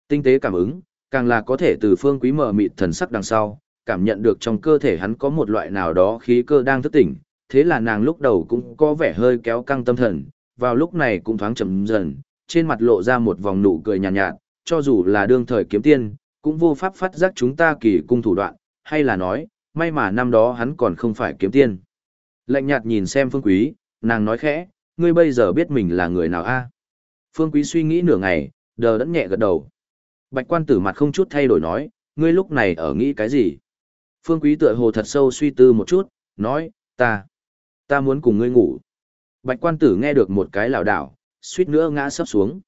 Tinh tế cảm ứng, càng là có thể từ phương quý mở mịt thần sắc đằng sau, cảm nhận được trong cơ thể hắn có một loại nào đó khí cơ đang thức tỉnh, thế là nàng lúc đầu cũng có vẻ hơi kéo căng tâm thần, vào lúc này cũng thoáng chậm dần, trên mặt lộ ra một vòng nụ cười nhàn nhạt, nhạt, cho dù là đương thời kiếm tiên, cũng vô pháp phát giác chúng ta kỳ cung thủ đoạn, hay là nói, may mà năm đó hắn còn không phải kiếm tiên. Lạnh nhạt nhìn xem phương quý, nàng nói khẽ, ngươi bây giờ biết mình là người nào a? Phương quý suy nghĩ nửa ngày, đờ đẫn nhẹ gật đầu. Bạch quan tử mặt không chút thay đổi nói, ngươi lúc này ở nghĩ cái gì? Phương quý tựa hồ thật sâu suy tư một chút, nói, ta, ta muốn cùng ngươi ngủ. Bạch quan tử nghe được một cái lảo đảo, suýt nữa ngã sấp xuống.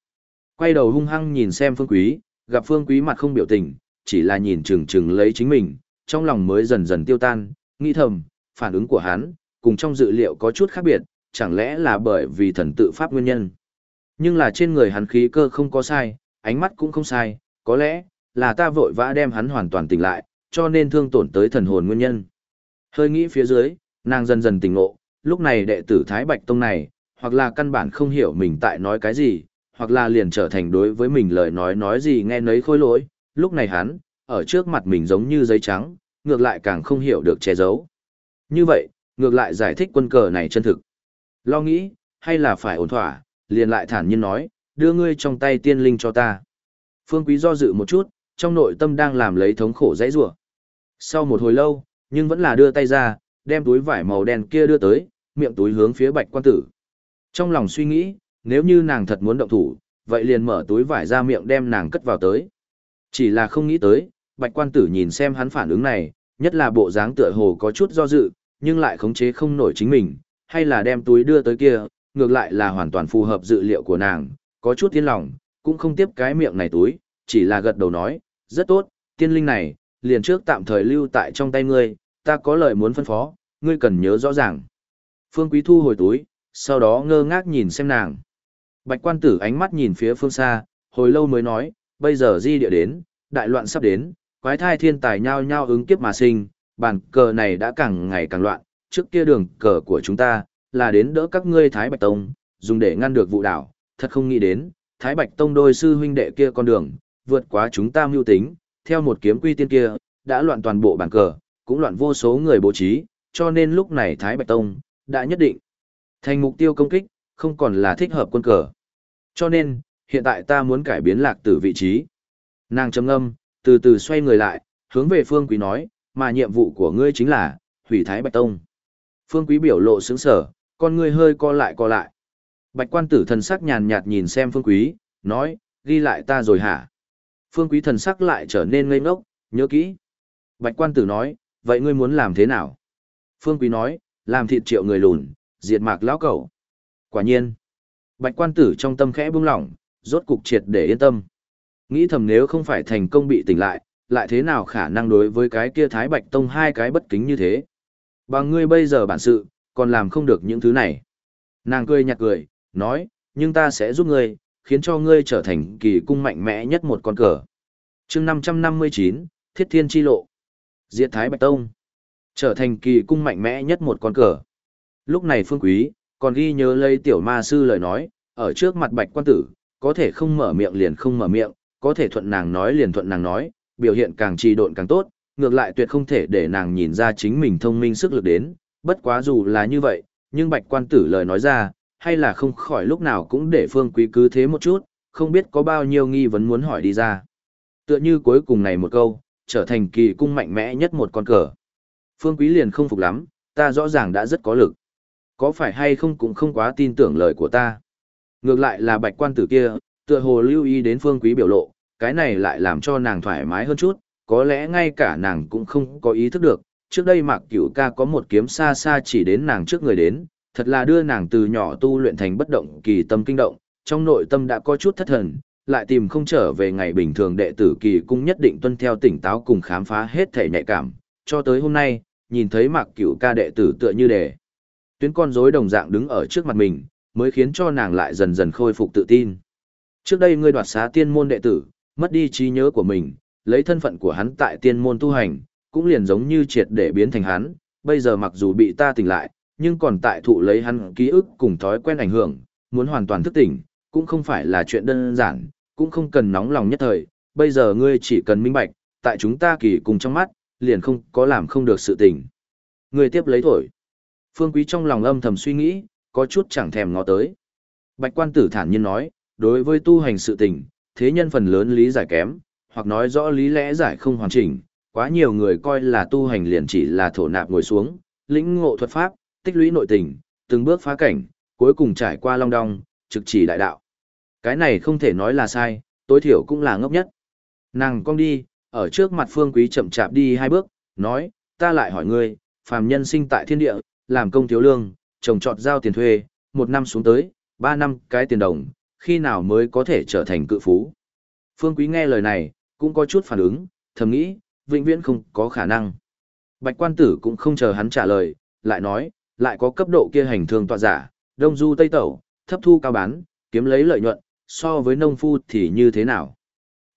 Quay đầu hung hăng nhìn xem phương quý, gặp phương quý mặt không biểu tình, chỉ là nhìn chừng chừng lấy chính mình, trong lòng mới dần dần tiêu tan, nghĩ thầm, phản ứng của hắn, cùng trong dự liệu có chút khác biệt, chẳng lẽ là bởi vì thần tự pháp nguyên nhân. Nhưng là trên người hắn khí cơ không có sai, ánh mắt cũng không sai, có lẽ là ta vội vã đem hắn hoàn toàn tỉnh lại, cho nên thương tổn tới thần hồn nguyên nhân. Hơi nghĩ phía dưới, nàng dần dần tỉnh ngộ, lúc này đệ tử Thái Bạch Tông này, hoặc là căn bản không hiểu mình tại nói cái gì, hoặc là liền trở thành đối với mình lời nói nói gì nghe nấy khôi lỗi, lúc này hắn, ở trước mặt mình giống như giấy trắng, ngược lại càng không hiểu được che giấu. Như vậy, ngược lại giải thích quân cờ này chân thực. Lo nghĩ, hay là phải ổn thỏa, liền lại thản nhiên nói, đưa ngươi trong tay tiên linh cho ta. Phương Quý do dự một chút, trong nội tâm đang làm lấy thống khổ dãy rủa. Sau một hồi lâu, nhưng vẫn là đưa tay ra, đem túi vải màu đen kia đưa tới, miệng túi hướng phía bạch quan tử. Trong lòng suy nghĩ, nếu như nàng thật muốn động thủ, vậy liền mở túi vải ra miệng đem nàng cất vào tới. Chỉ là không nghĩ tới, bạch quan tử nhìn xem hắn phản ứng này, nhất là bộ dáng tựa hồ có chút do dự, nhưng lại khống chế không nổi chính mình, hay là đem túi đưa tới kia, ngược lại là hoàn toàn phù hợp dự liệu của nàng, có chút yên lòng, cũng không tiếp cái miệng này túi, chỉ là gật đầu nói, rất tốt, tiên linh này, liền trước tạm thời lưu tại trong tay ngươi, ta có lời muốn phân phó, ngươi cần nhớ rõ ràng. Phương Quý thu hồi túi, sau đó ngơ ngác nhìn xem nàng. Bạch quan tử ánh mắt nhìn phía phương xa, hồi lâu mới nói, bây giờ di địa đến, đại loạn sắp đến, quái thai thiên tài nhao nhao ứng kiếp mà sinh, bàn cờ này đã càng ngày càng loạn, trước kia đường cờ của chúng ta, là đến đỡ các ngươi Thái Bạch Tông, dùng để ngăn được vụ đảo, thật không nghĩ đến, Thái Bạch Tông đôi sư huynh đệ kia con đường, vượt quá chúng ta mưu tính, theo một kiếm quy tiên kia, đã loạn toàn bộ bản cờ, cũng loạn vô số người bố trí, cho nên lúc này Thái Bạch Tông đã nhất định thành mục tiêu công kích, không còn là thích hợp quân cờ. Cho nên, hiện tại ta muốn cải biến lạc tử vị trí. Nàng trầm ngâm, từ từ xoay người lại, hướng về Phương Quý nói, mà nhiệm vụ của ngươi chính là, hủy Thái Bạch Tông. Phương Quý biểu lộ sướng sở, con ngươi hơi co lại co lại. Bạch quan tử thần sắc nhàn nhạt nhìn xem Phương Quý, nói, ghi lại ta rồi hả? Phương Quý thần sắc lại trở nên ngây ngốc, nhớ kỹ. Bạch quan tử nói, vậy ngươi muốn làm thế nào? Phương Quý nói, làm thịt triệu người lùn, diệt mạc lão cẩu. Quả nhiên. Bạch quan tử trong tâm khẽ buông lỏng, rốt cục triệt để yên tâm. Nghĩ thầm nếu không phải thành công bị tỉnh lại, lại thế nào khả năng đối với cái kia Thái Bạch Tông hai cái bất kính như thế. Bằng ngươi bây giờ bản sự, còn làm không được những thứ này. Nàng cười nhạt cười, nói, nhưng ta sẽ giúp ngươi, khiến cho ngươi trở thành kỳ cung mạnh mẽ nhất một con cờ. chương 559, Thiết Thiên Chi Lộ. Diệt Thái Bạch Tông. Trở thành kỳ cung mạnh mẽ nhất một con cờ. Lúc này Phương Quý, còn ghi nhớ lấy tiểu ma sư lời nói, ở trước mặt bạch quan tử, có thể không mở miệng liền không mở miệng, có thể thuận nàng nói liền thuận nàng nói, biểu hiện càng trì độn càng tốt, ngược lại tuyệt không thể để nàng nhìn ra chính mình thông minh sức lực đến, bất quá dù là như vậy, nhưng bạch quan tử lời nói ra, hay là không khỏi lúc nào cũng để phương quý cứ thế một chút, không biết có bao nhiêu nghi vấn muốn hỏi đi ra. Tựa như cuối cùng này một câu, trở thành kỳ cung mạnh mẽ nhất một con cờ. Phương quý liền không phục lắm, ta rõ ràng đã rất có lực. Có phải hay không cũng không quá tin tưởng lời của ta. Ngược lại là bạch quan tử kia, tựa hồ lưu ý đến phương quý biểu lộ, cái này lại làm cho nàng thoải mái hơn chút, có lẽ ngay cả nàng cũng không có ý thức được. Trước đây Mạc Cửu ca có một kiếm xa xa chỉ đến nàng trước người đến, thật là đưa nàng từ nhỏ tu luyện thành bất động kỳ tâm kinh động, trong nội tâm đã có chút thất thần, lại tìm không trở về ngày bình thường đệ tử kỳ cung nhất định tuân theo tỉnh táo cùng khám phá hết thể nhạy cảm, cho tới hôm nay, nhìn thấy Mạc Cửu ca đệ tử tựa như đề. Tuyến con rối đồng dạng đứng ở trước mặt mình, mới khiến cho nàng lại dần dần khôi phục tự tin. Trước đây ngươi đoạt xá tiên môn đệ tử, mất đi trí nhớ của mình, lấy thân phận của hắn tại tiên môn tu hành, cũng liền giống như triệt để biến thành hắn, bây giờ mặc dù bị ta tỉnh lại, nhưng còn tại thụ lấy hắn ký ức cùng thói quen ảnh hưởng, muốn hoàn toàn thức tỉnh, cũng không phải là chuyện đơn giản, cũng không cần nóng lòng nhất thời, bây giờ ngươi chỉ cần minh bạch, tại chúng ta kỳ cùng trong mắt, liền không có làm không được sự tình người tiếp lấy thổi. Phương Quý trong lòng âm thầm suy nghĩ, có chút chẳng thèm ngó tới. Bạch quan tử thản nhiên nói, đối với tu hành sự tình, thế nhân phần lớn lý giải kém, hoặc nói rõ lý lẽ giải không hoàn chỉnh, quá nhiều người coi là tu hành liền chỉ là thổ nạp ngồi xuống, lĩnh ngộ thuật pháp, tích lũy nội tình, từng bước phá cảnh, cuối cùng trải qua long đong, trực chỉ đại đạo. Cái này không thể nói là sai, tối thiểu cũng là ngốc nhất. Nàng cong đi, ở trước mặt phương quý chậm chạp đi hai bước, nói, ta lại hỏi ngươi, phàm nhân sinh tại thiên địa, làm công thiếu lương, trồng trọt giao tiền thuê, một năm xuống tới, ba năm cái tiền đồng, khi nào mới có thể trở thành cự phú. Phương Quý nghe lời này, cũng có chút phản ứng, thầm nghĩ, vĩnh viễn không có khả năng. Bạch quan tử cũng không chờ hắn trả lời, lại nói, lại có cấp độ kia hành thương tọa giả, đông du tây tẩu, thấp thu cao bán, kiếm lấy lợi nhuận, so với nông phu thì như thế nào.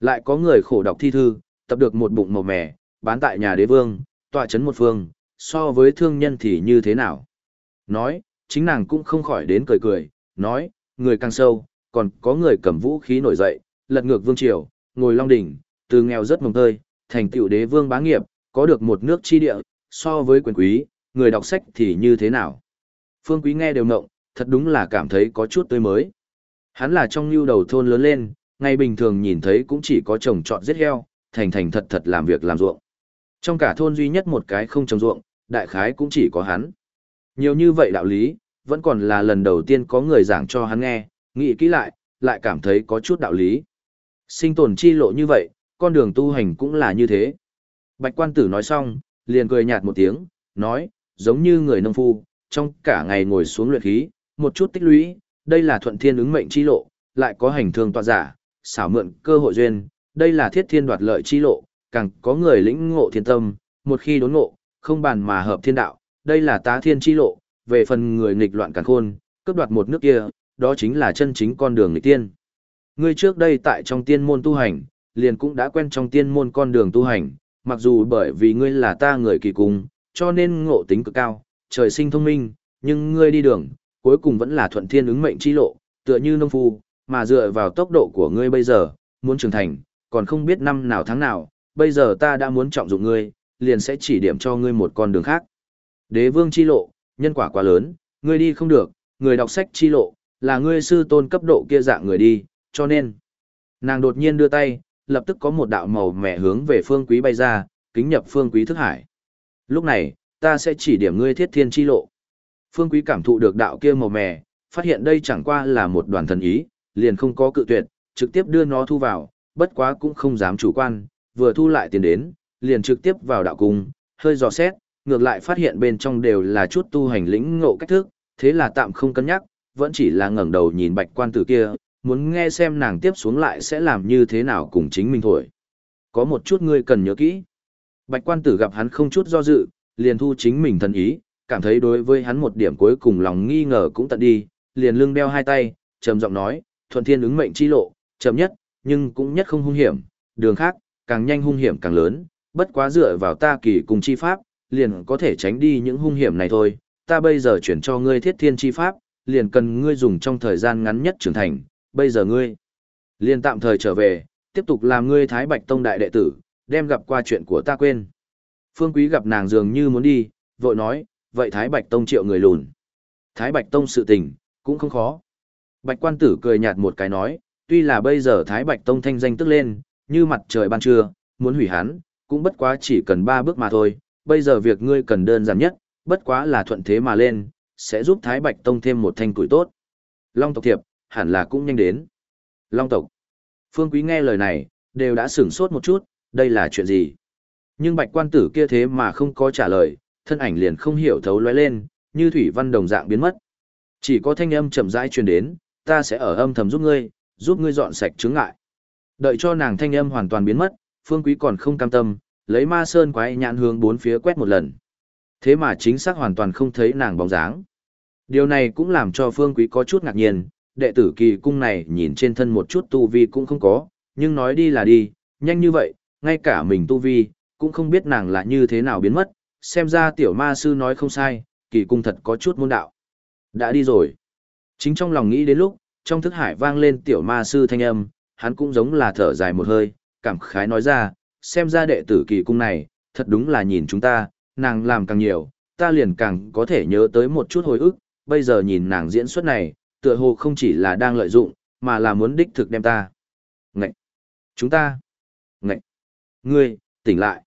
Lại có người khổ đọc thi thư, tập được một bụng màu mè, bán tại nhà đế vương, tọa chấn một phương, so với thương nhân thì như thế nào. Nói, chính nàng cũng không khỏi đến cười cười, nói, người càng sâu, còn có người cầm vũ khí nổi dậy, lật ngược vương triều, ngồi long đỉnh, từ nghèo rất mồng tơi, thành tiểu đế vương bá nghiệp, có được một nước chi địa, so với quyền quý, người đọc sách thì như thế nào. Phương quý nghe đều ngộng, thật đúng là cảm thấy có chút tươi mới. Hắn là trong lưu đầu thôn lớn lên, ngày bình thường nhìn thấy cũng chỉ có trồng trọt giết heo, thành thành thật thật làm việc làm ruộng. Trong cả thôn duy nhất một cái không trồng ruộng, đại khái cũng chỉ có hắn. Nhiều như vậy đạo lý, vẫn còn là lần đầu tiên có người giảng cho hắn nghe, nghĩ kỹ lại, lại cảm thấy có chút đạo lý. Sinh tồn chi lộ như vậy, con đường tu hành cũng là như thế. Bạch quan tử nói xong, liền cười nhạt một tiếng, nói, giống như người nông phu, trong cả ngày ngồi xuống luyện khí, một chút tích lũy, đây là thuận thiên ứng mệnh chi lộ, lại có hành thương tọa giả, xảo mượn cơ hội duyên, đây là thiết thiên đoạt lợi chi lộ, càng có người lĩnh ngộ thiên tâm, một khi đốn ngộ, không bàn mà hợp thiên đạo, đây là tá thiên chi lộ, về phần người nghịch loạn càng khôn, cướp đoạt một nước kia, đó chính là chân chính con đường nghịch tiên. Ngươi trước đây tại trong tiên môn tu hành, liền cũng đã quen trong tiên môn con đường tu hành, mặc dù bởi vì ngươi là ta người kỳ cùng, cho nên ngộ tính cực cao, trời sinh thông minh, nhưng ngươi đi đường, cuối cùng vẫn là thuận thiên ứng mệnh chi lộ, tựa như nông phu, mà dựa vào tốc độ của ngươi bây giờ, muốn trưởng thành, còn không biết năm nào tháng nào, bây giờ ta đã muốn trọng dụng ngươi, liền sẽ chỉ điểm cho ngươi một con đường khác. Đế vương chi lộ, nhân quả quá lớn, ngươi đi không được, người đọc sách chi lộ, là ngươi sư tôn cấp độ kia dạng người đi, cho nên. Nàng đột nhiên đưa tay, lập tức có một đạo màu mẹ hướng về phương quý bay ra, kính nhập phương quý thức hải. Lúc này, ta sẽ chỉ điểm ngươi thiết thiên chi lộ. Phương quý cảm thụ được đạo kia màu mẻ phát hiện đây chẳng qua là một đoàn thần ý, liền không có cự tuyệt, trực tiếp đưa nó thu vào, bất quá cũng không dám chủ quan, vừa thu lại tiền đến, liền trực tiếp vào đạo cung, hơi dò xét, ngược lại phát hiện bên trong đều là chút tu hành lĩnh ngộ cách thức, thế là tạm không cân nhắc, vẫn chỉ là ngẩng đầu nhìn bạch quan tử kia, muốn nghe xem nàng tiếp xuống lại sẽ làm như thế nào cùng chính mình thôi. Có một chút ngươi cần nhớ kỹ. Bạch quan tử gặp hắn không chút do dự, liền thu chính mình thần ý, cảm thấy đối với hắn một điểm cuối cùng lòng nghi ngờ cũng tận đi, liền lưng đeo hai tay, trầm giọng nói, thuận thiên ứng mệnh chi lộ, chậm nhất, nhưng cũng nhất không hung hiểm, đường khác, càng nhanh hung hiểm càng lớn, bất quá dựa vào ta kỳ cùng chi pháp, liền có thể tránh đi những hung hiểm này thôi, ta bây giờ chuyển cho ngươi thiết thiên chi pháp, liền cần ngươi dùng trong thời gian ngắn nhất trưởng thành, bây giờ ngươi liền tạm thời trở về, tiếp tục làm ngươi Thái Bạch Tông đại đệ tử, đem gặp qua chuyện của ta quên. Phương Quý gặp nàng dường như muốn đi, vội nói, vậy Thái Bạch Tông triệu người lùn. Thái Bạch Tông sự tình, cũng không khó. Bạch quan tử cười nhạt một cái nói, tuy là bây giờ Thái Bạch Tông thanh danh tức lên, như mặt trời ban trưa, muốn hủy hắn, cũng bất quá chỉ cần ba bước mà thôi, bây giờ việc ngươi cần đơn giản nhất, bất quá là thuận thế mà lên, sẽ giúp Thái Bạch Tông thêm một thanh củi tốt. Long tộc thiệp, hẳn là cũng nhanh đến. Long tộc. Phương Quý nghe lời này, đều đã sửng sốt một chút, đây là chuyện gì? Nhưng bạch quan tử kia thế mà không có trả lời, thân ảnh liền không hiểu thấu lóe lên, như thủy văn đồng dạng biến mất. Chỉ có thanh âm chậm rãi truyền đến, ta sẽ ở âm thầm giúp ngươi, giúp ngươi dọn sạch chứng ngại. Đợi cho nàng thanh âm hoàn toàn biến mất, Phương Quý còn không cam tâm, lấy ma sơn quái nhãn hướng bốn phía quét một lần. Thế mà chính xác hoàn toàn không thấy nàng bóng dáng. Điều này cũng làm cho Phương Quý có chút ngạc nhiên, đệ tử kỳ cung này nhìn trên thân một chút tu vi cũng không có, nhưng nói đi là đi, nhanh như vậy, ngay cả mình tu vi, cũng không biết nàng là như thế nào biến mất, xem ra tiểu ma sư nói không sai, kỳ cung thật có chút môn đạo. Đã đi rồi. Chính trong lòng nghĩ đến lúc, trong thức hải vang lên tiểu ma sư thanh âm, hắn cũng giống là thở dài một hơi, cảm khái nói ra, xem ra đệ tử kỳ cung này, thật đúng là nhìn chúng ta, nàng làm càng nhiều, ta liền càng có thể nhớ tới một chút hồi ức, bây giờ nhìn nàng diễn xuất này, tựa hồ không chỉ là đang lợi dụng, mà là muốn đích thực đem ta. Ngậy! Chúng ta! Ngậy! Ngươi, tỉnh lại!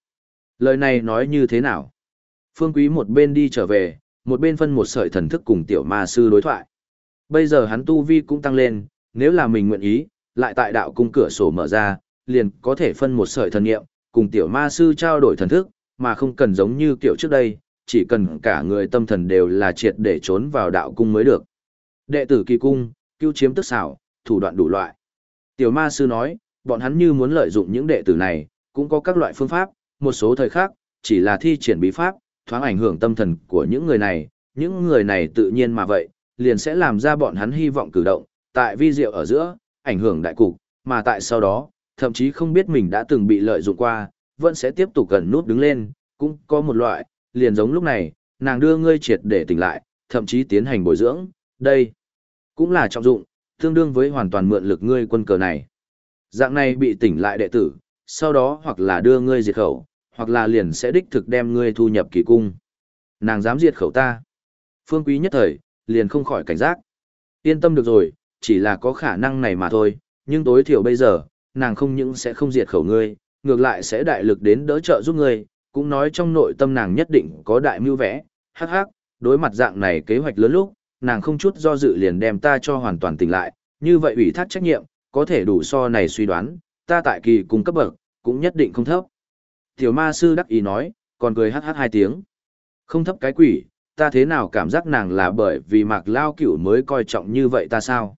Lời này nói như thế nào? Phương Quý một bên đi trở về, một bên phân một sợi thần thức cùng tiểu ma sư đối thoại. Bây giờ hắn tu vi cũng tăng lên, nếu là mình nguyện ý, lại tại đạo cung cửa sổ mở ra, liền có thể phân một sợi thần niệm, cùng tiểu ma sư trao đổi thần thức, mà không cần giống như kiểu trước đây, chỉ cần cả người tâm thần đều là triệt để trốn vào đạo cung mới được. Đệ tử kỳ cung, cứu chiếm tức xảo, thủ đoạn đủ loại. Tiểu ma sư nói, bọn hắn như muốn lợi dụng những đệ tử này, cũng có các loại phương pháp, một số thời khác, chỉ là thi triển bí pháp, thoáng ảnh hưởng tâm thần của những người này, những người này tự nhiên mà vậy, liền sẽ làm ra bọn hắn hy vọng cử động, tại vi diệu ở giữa, ảnh hưởng đại cục, mà tại sau đó, thậm chí không biết mình đã từng bị lợi dụng qua, vẫn sẽ tiếp tục gần nút đứng lên, cũng có một loại, liền giống lúc này, nàng đưa ngươi triệt để tỉnh lại, thậm chí tiến hành bồi dưỡng, đây cũng là trọng dụng, tương đương với hoàn toàn mượn lực ngươi quân cờ này. Dạng này bị tỉnh lại đệ tử, sau đó hoặc là đưa ngươi diệt khẩu, hoặc là liền sẽ đích thực đem ngươi thu nhập kỳ cung. Nàng dám diệt khẩu ta. Phương quý nhất thời, liền không khỏi cảnh giác. Yên tâm được rồi, chỉ là có khả năng này mà thôi, nhưng tối thiểu bây giờ, nàng không những sẽ không diệt khẩu ngươi, ngược lại sẽ đại lực đến đỡ trợ giúp ngươi, cũng nói trong nội tâm nàng nhất định có đại mưu vẽ, hắc hắc, đối mặt dạng này kế hoạch lớn lúc, nàng không chút do dự liền đem ta cho hoàn toàn tỉnh lại, như vậy ủy thác trách nhiệm, có thể đủ so này suy đoán, ta tại kỳ cung cấp bậc, cũng nhất định không thấp. Tiểu ma sư đắc ý nói, còn cười hắc hắc hai tiếng. Không thấp cái quỷ, ta thế nào cảm giác nàng là bởi vì mạc lao cửu mới coi trọng như vậy ta sao?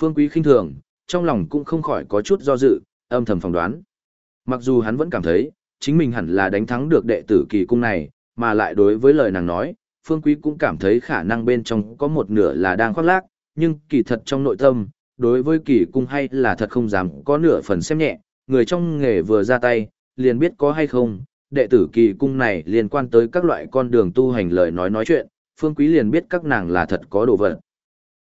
Phương quý khinh thường, trong lòng cũng không khỏi có chút do dự, âm thầm phỏng đoán. Mặc dù hắn vẫn cảm thấy, chính mình hẳn là đánh thắng được đệ tử kỳ cung này, mà lại đối với lời nàng nói, Phương Quý cũng cảm thấy khả năng bên trong có một nửa là đang khoác lác, nhưng kỳ thật trong nội tâm, đối với kỳ cung hay là thật không dám có nửa phần xem nhẹ, người trong nghề vừa ra tay, liền biết có hay không, đệ tử kỳ cung này liên quan tới các loại con đường tu hành lời nói nói chuyện, Phương Quý liền biết các nàng là thật có đồ vật,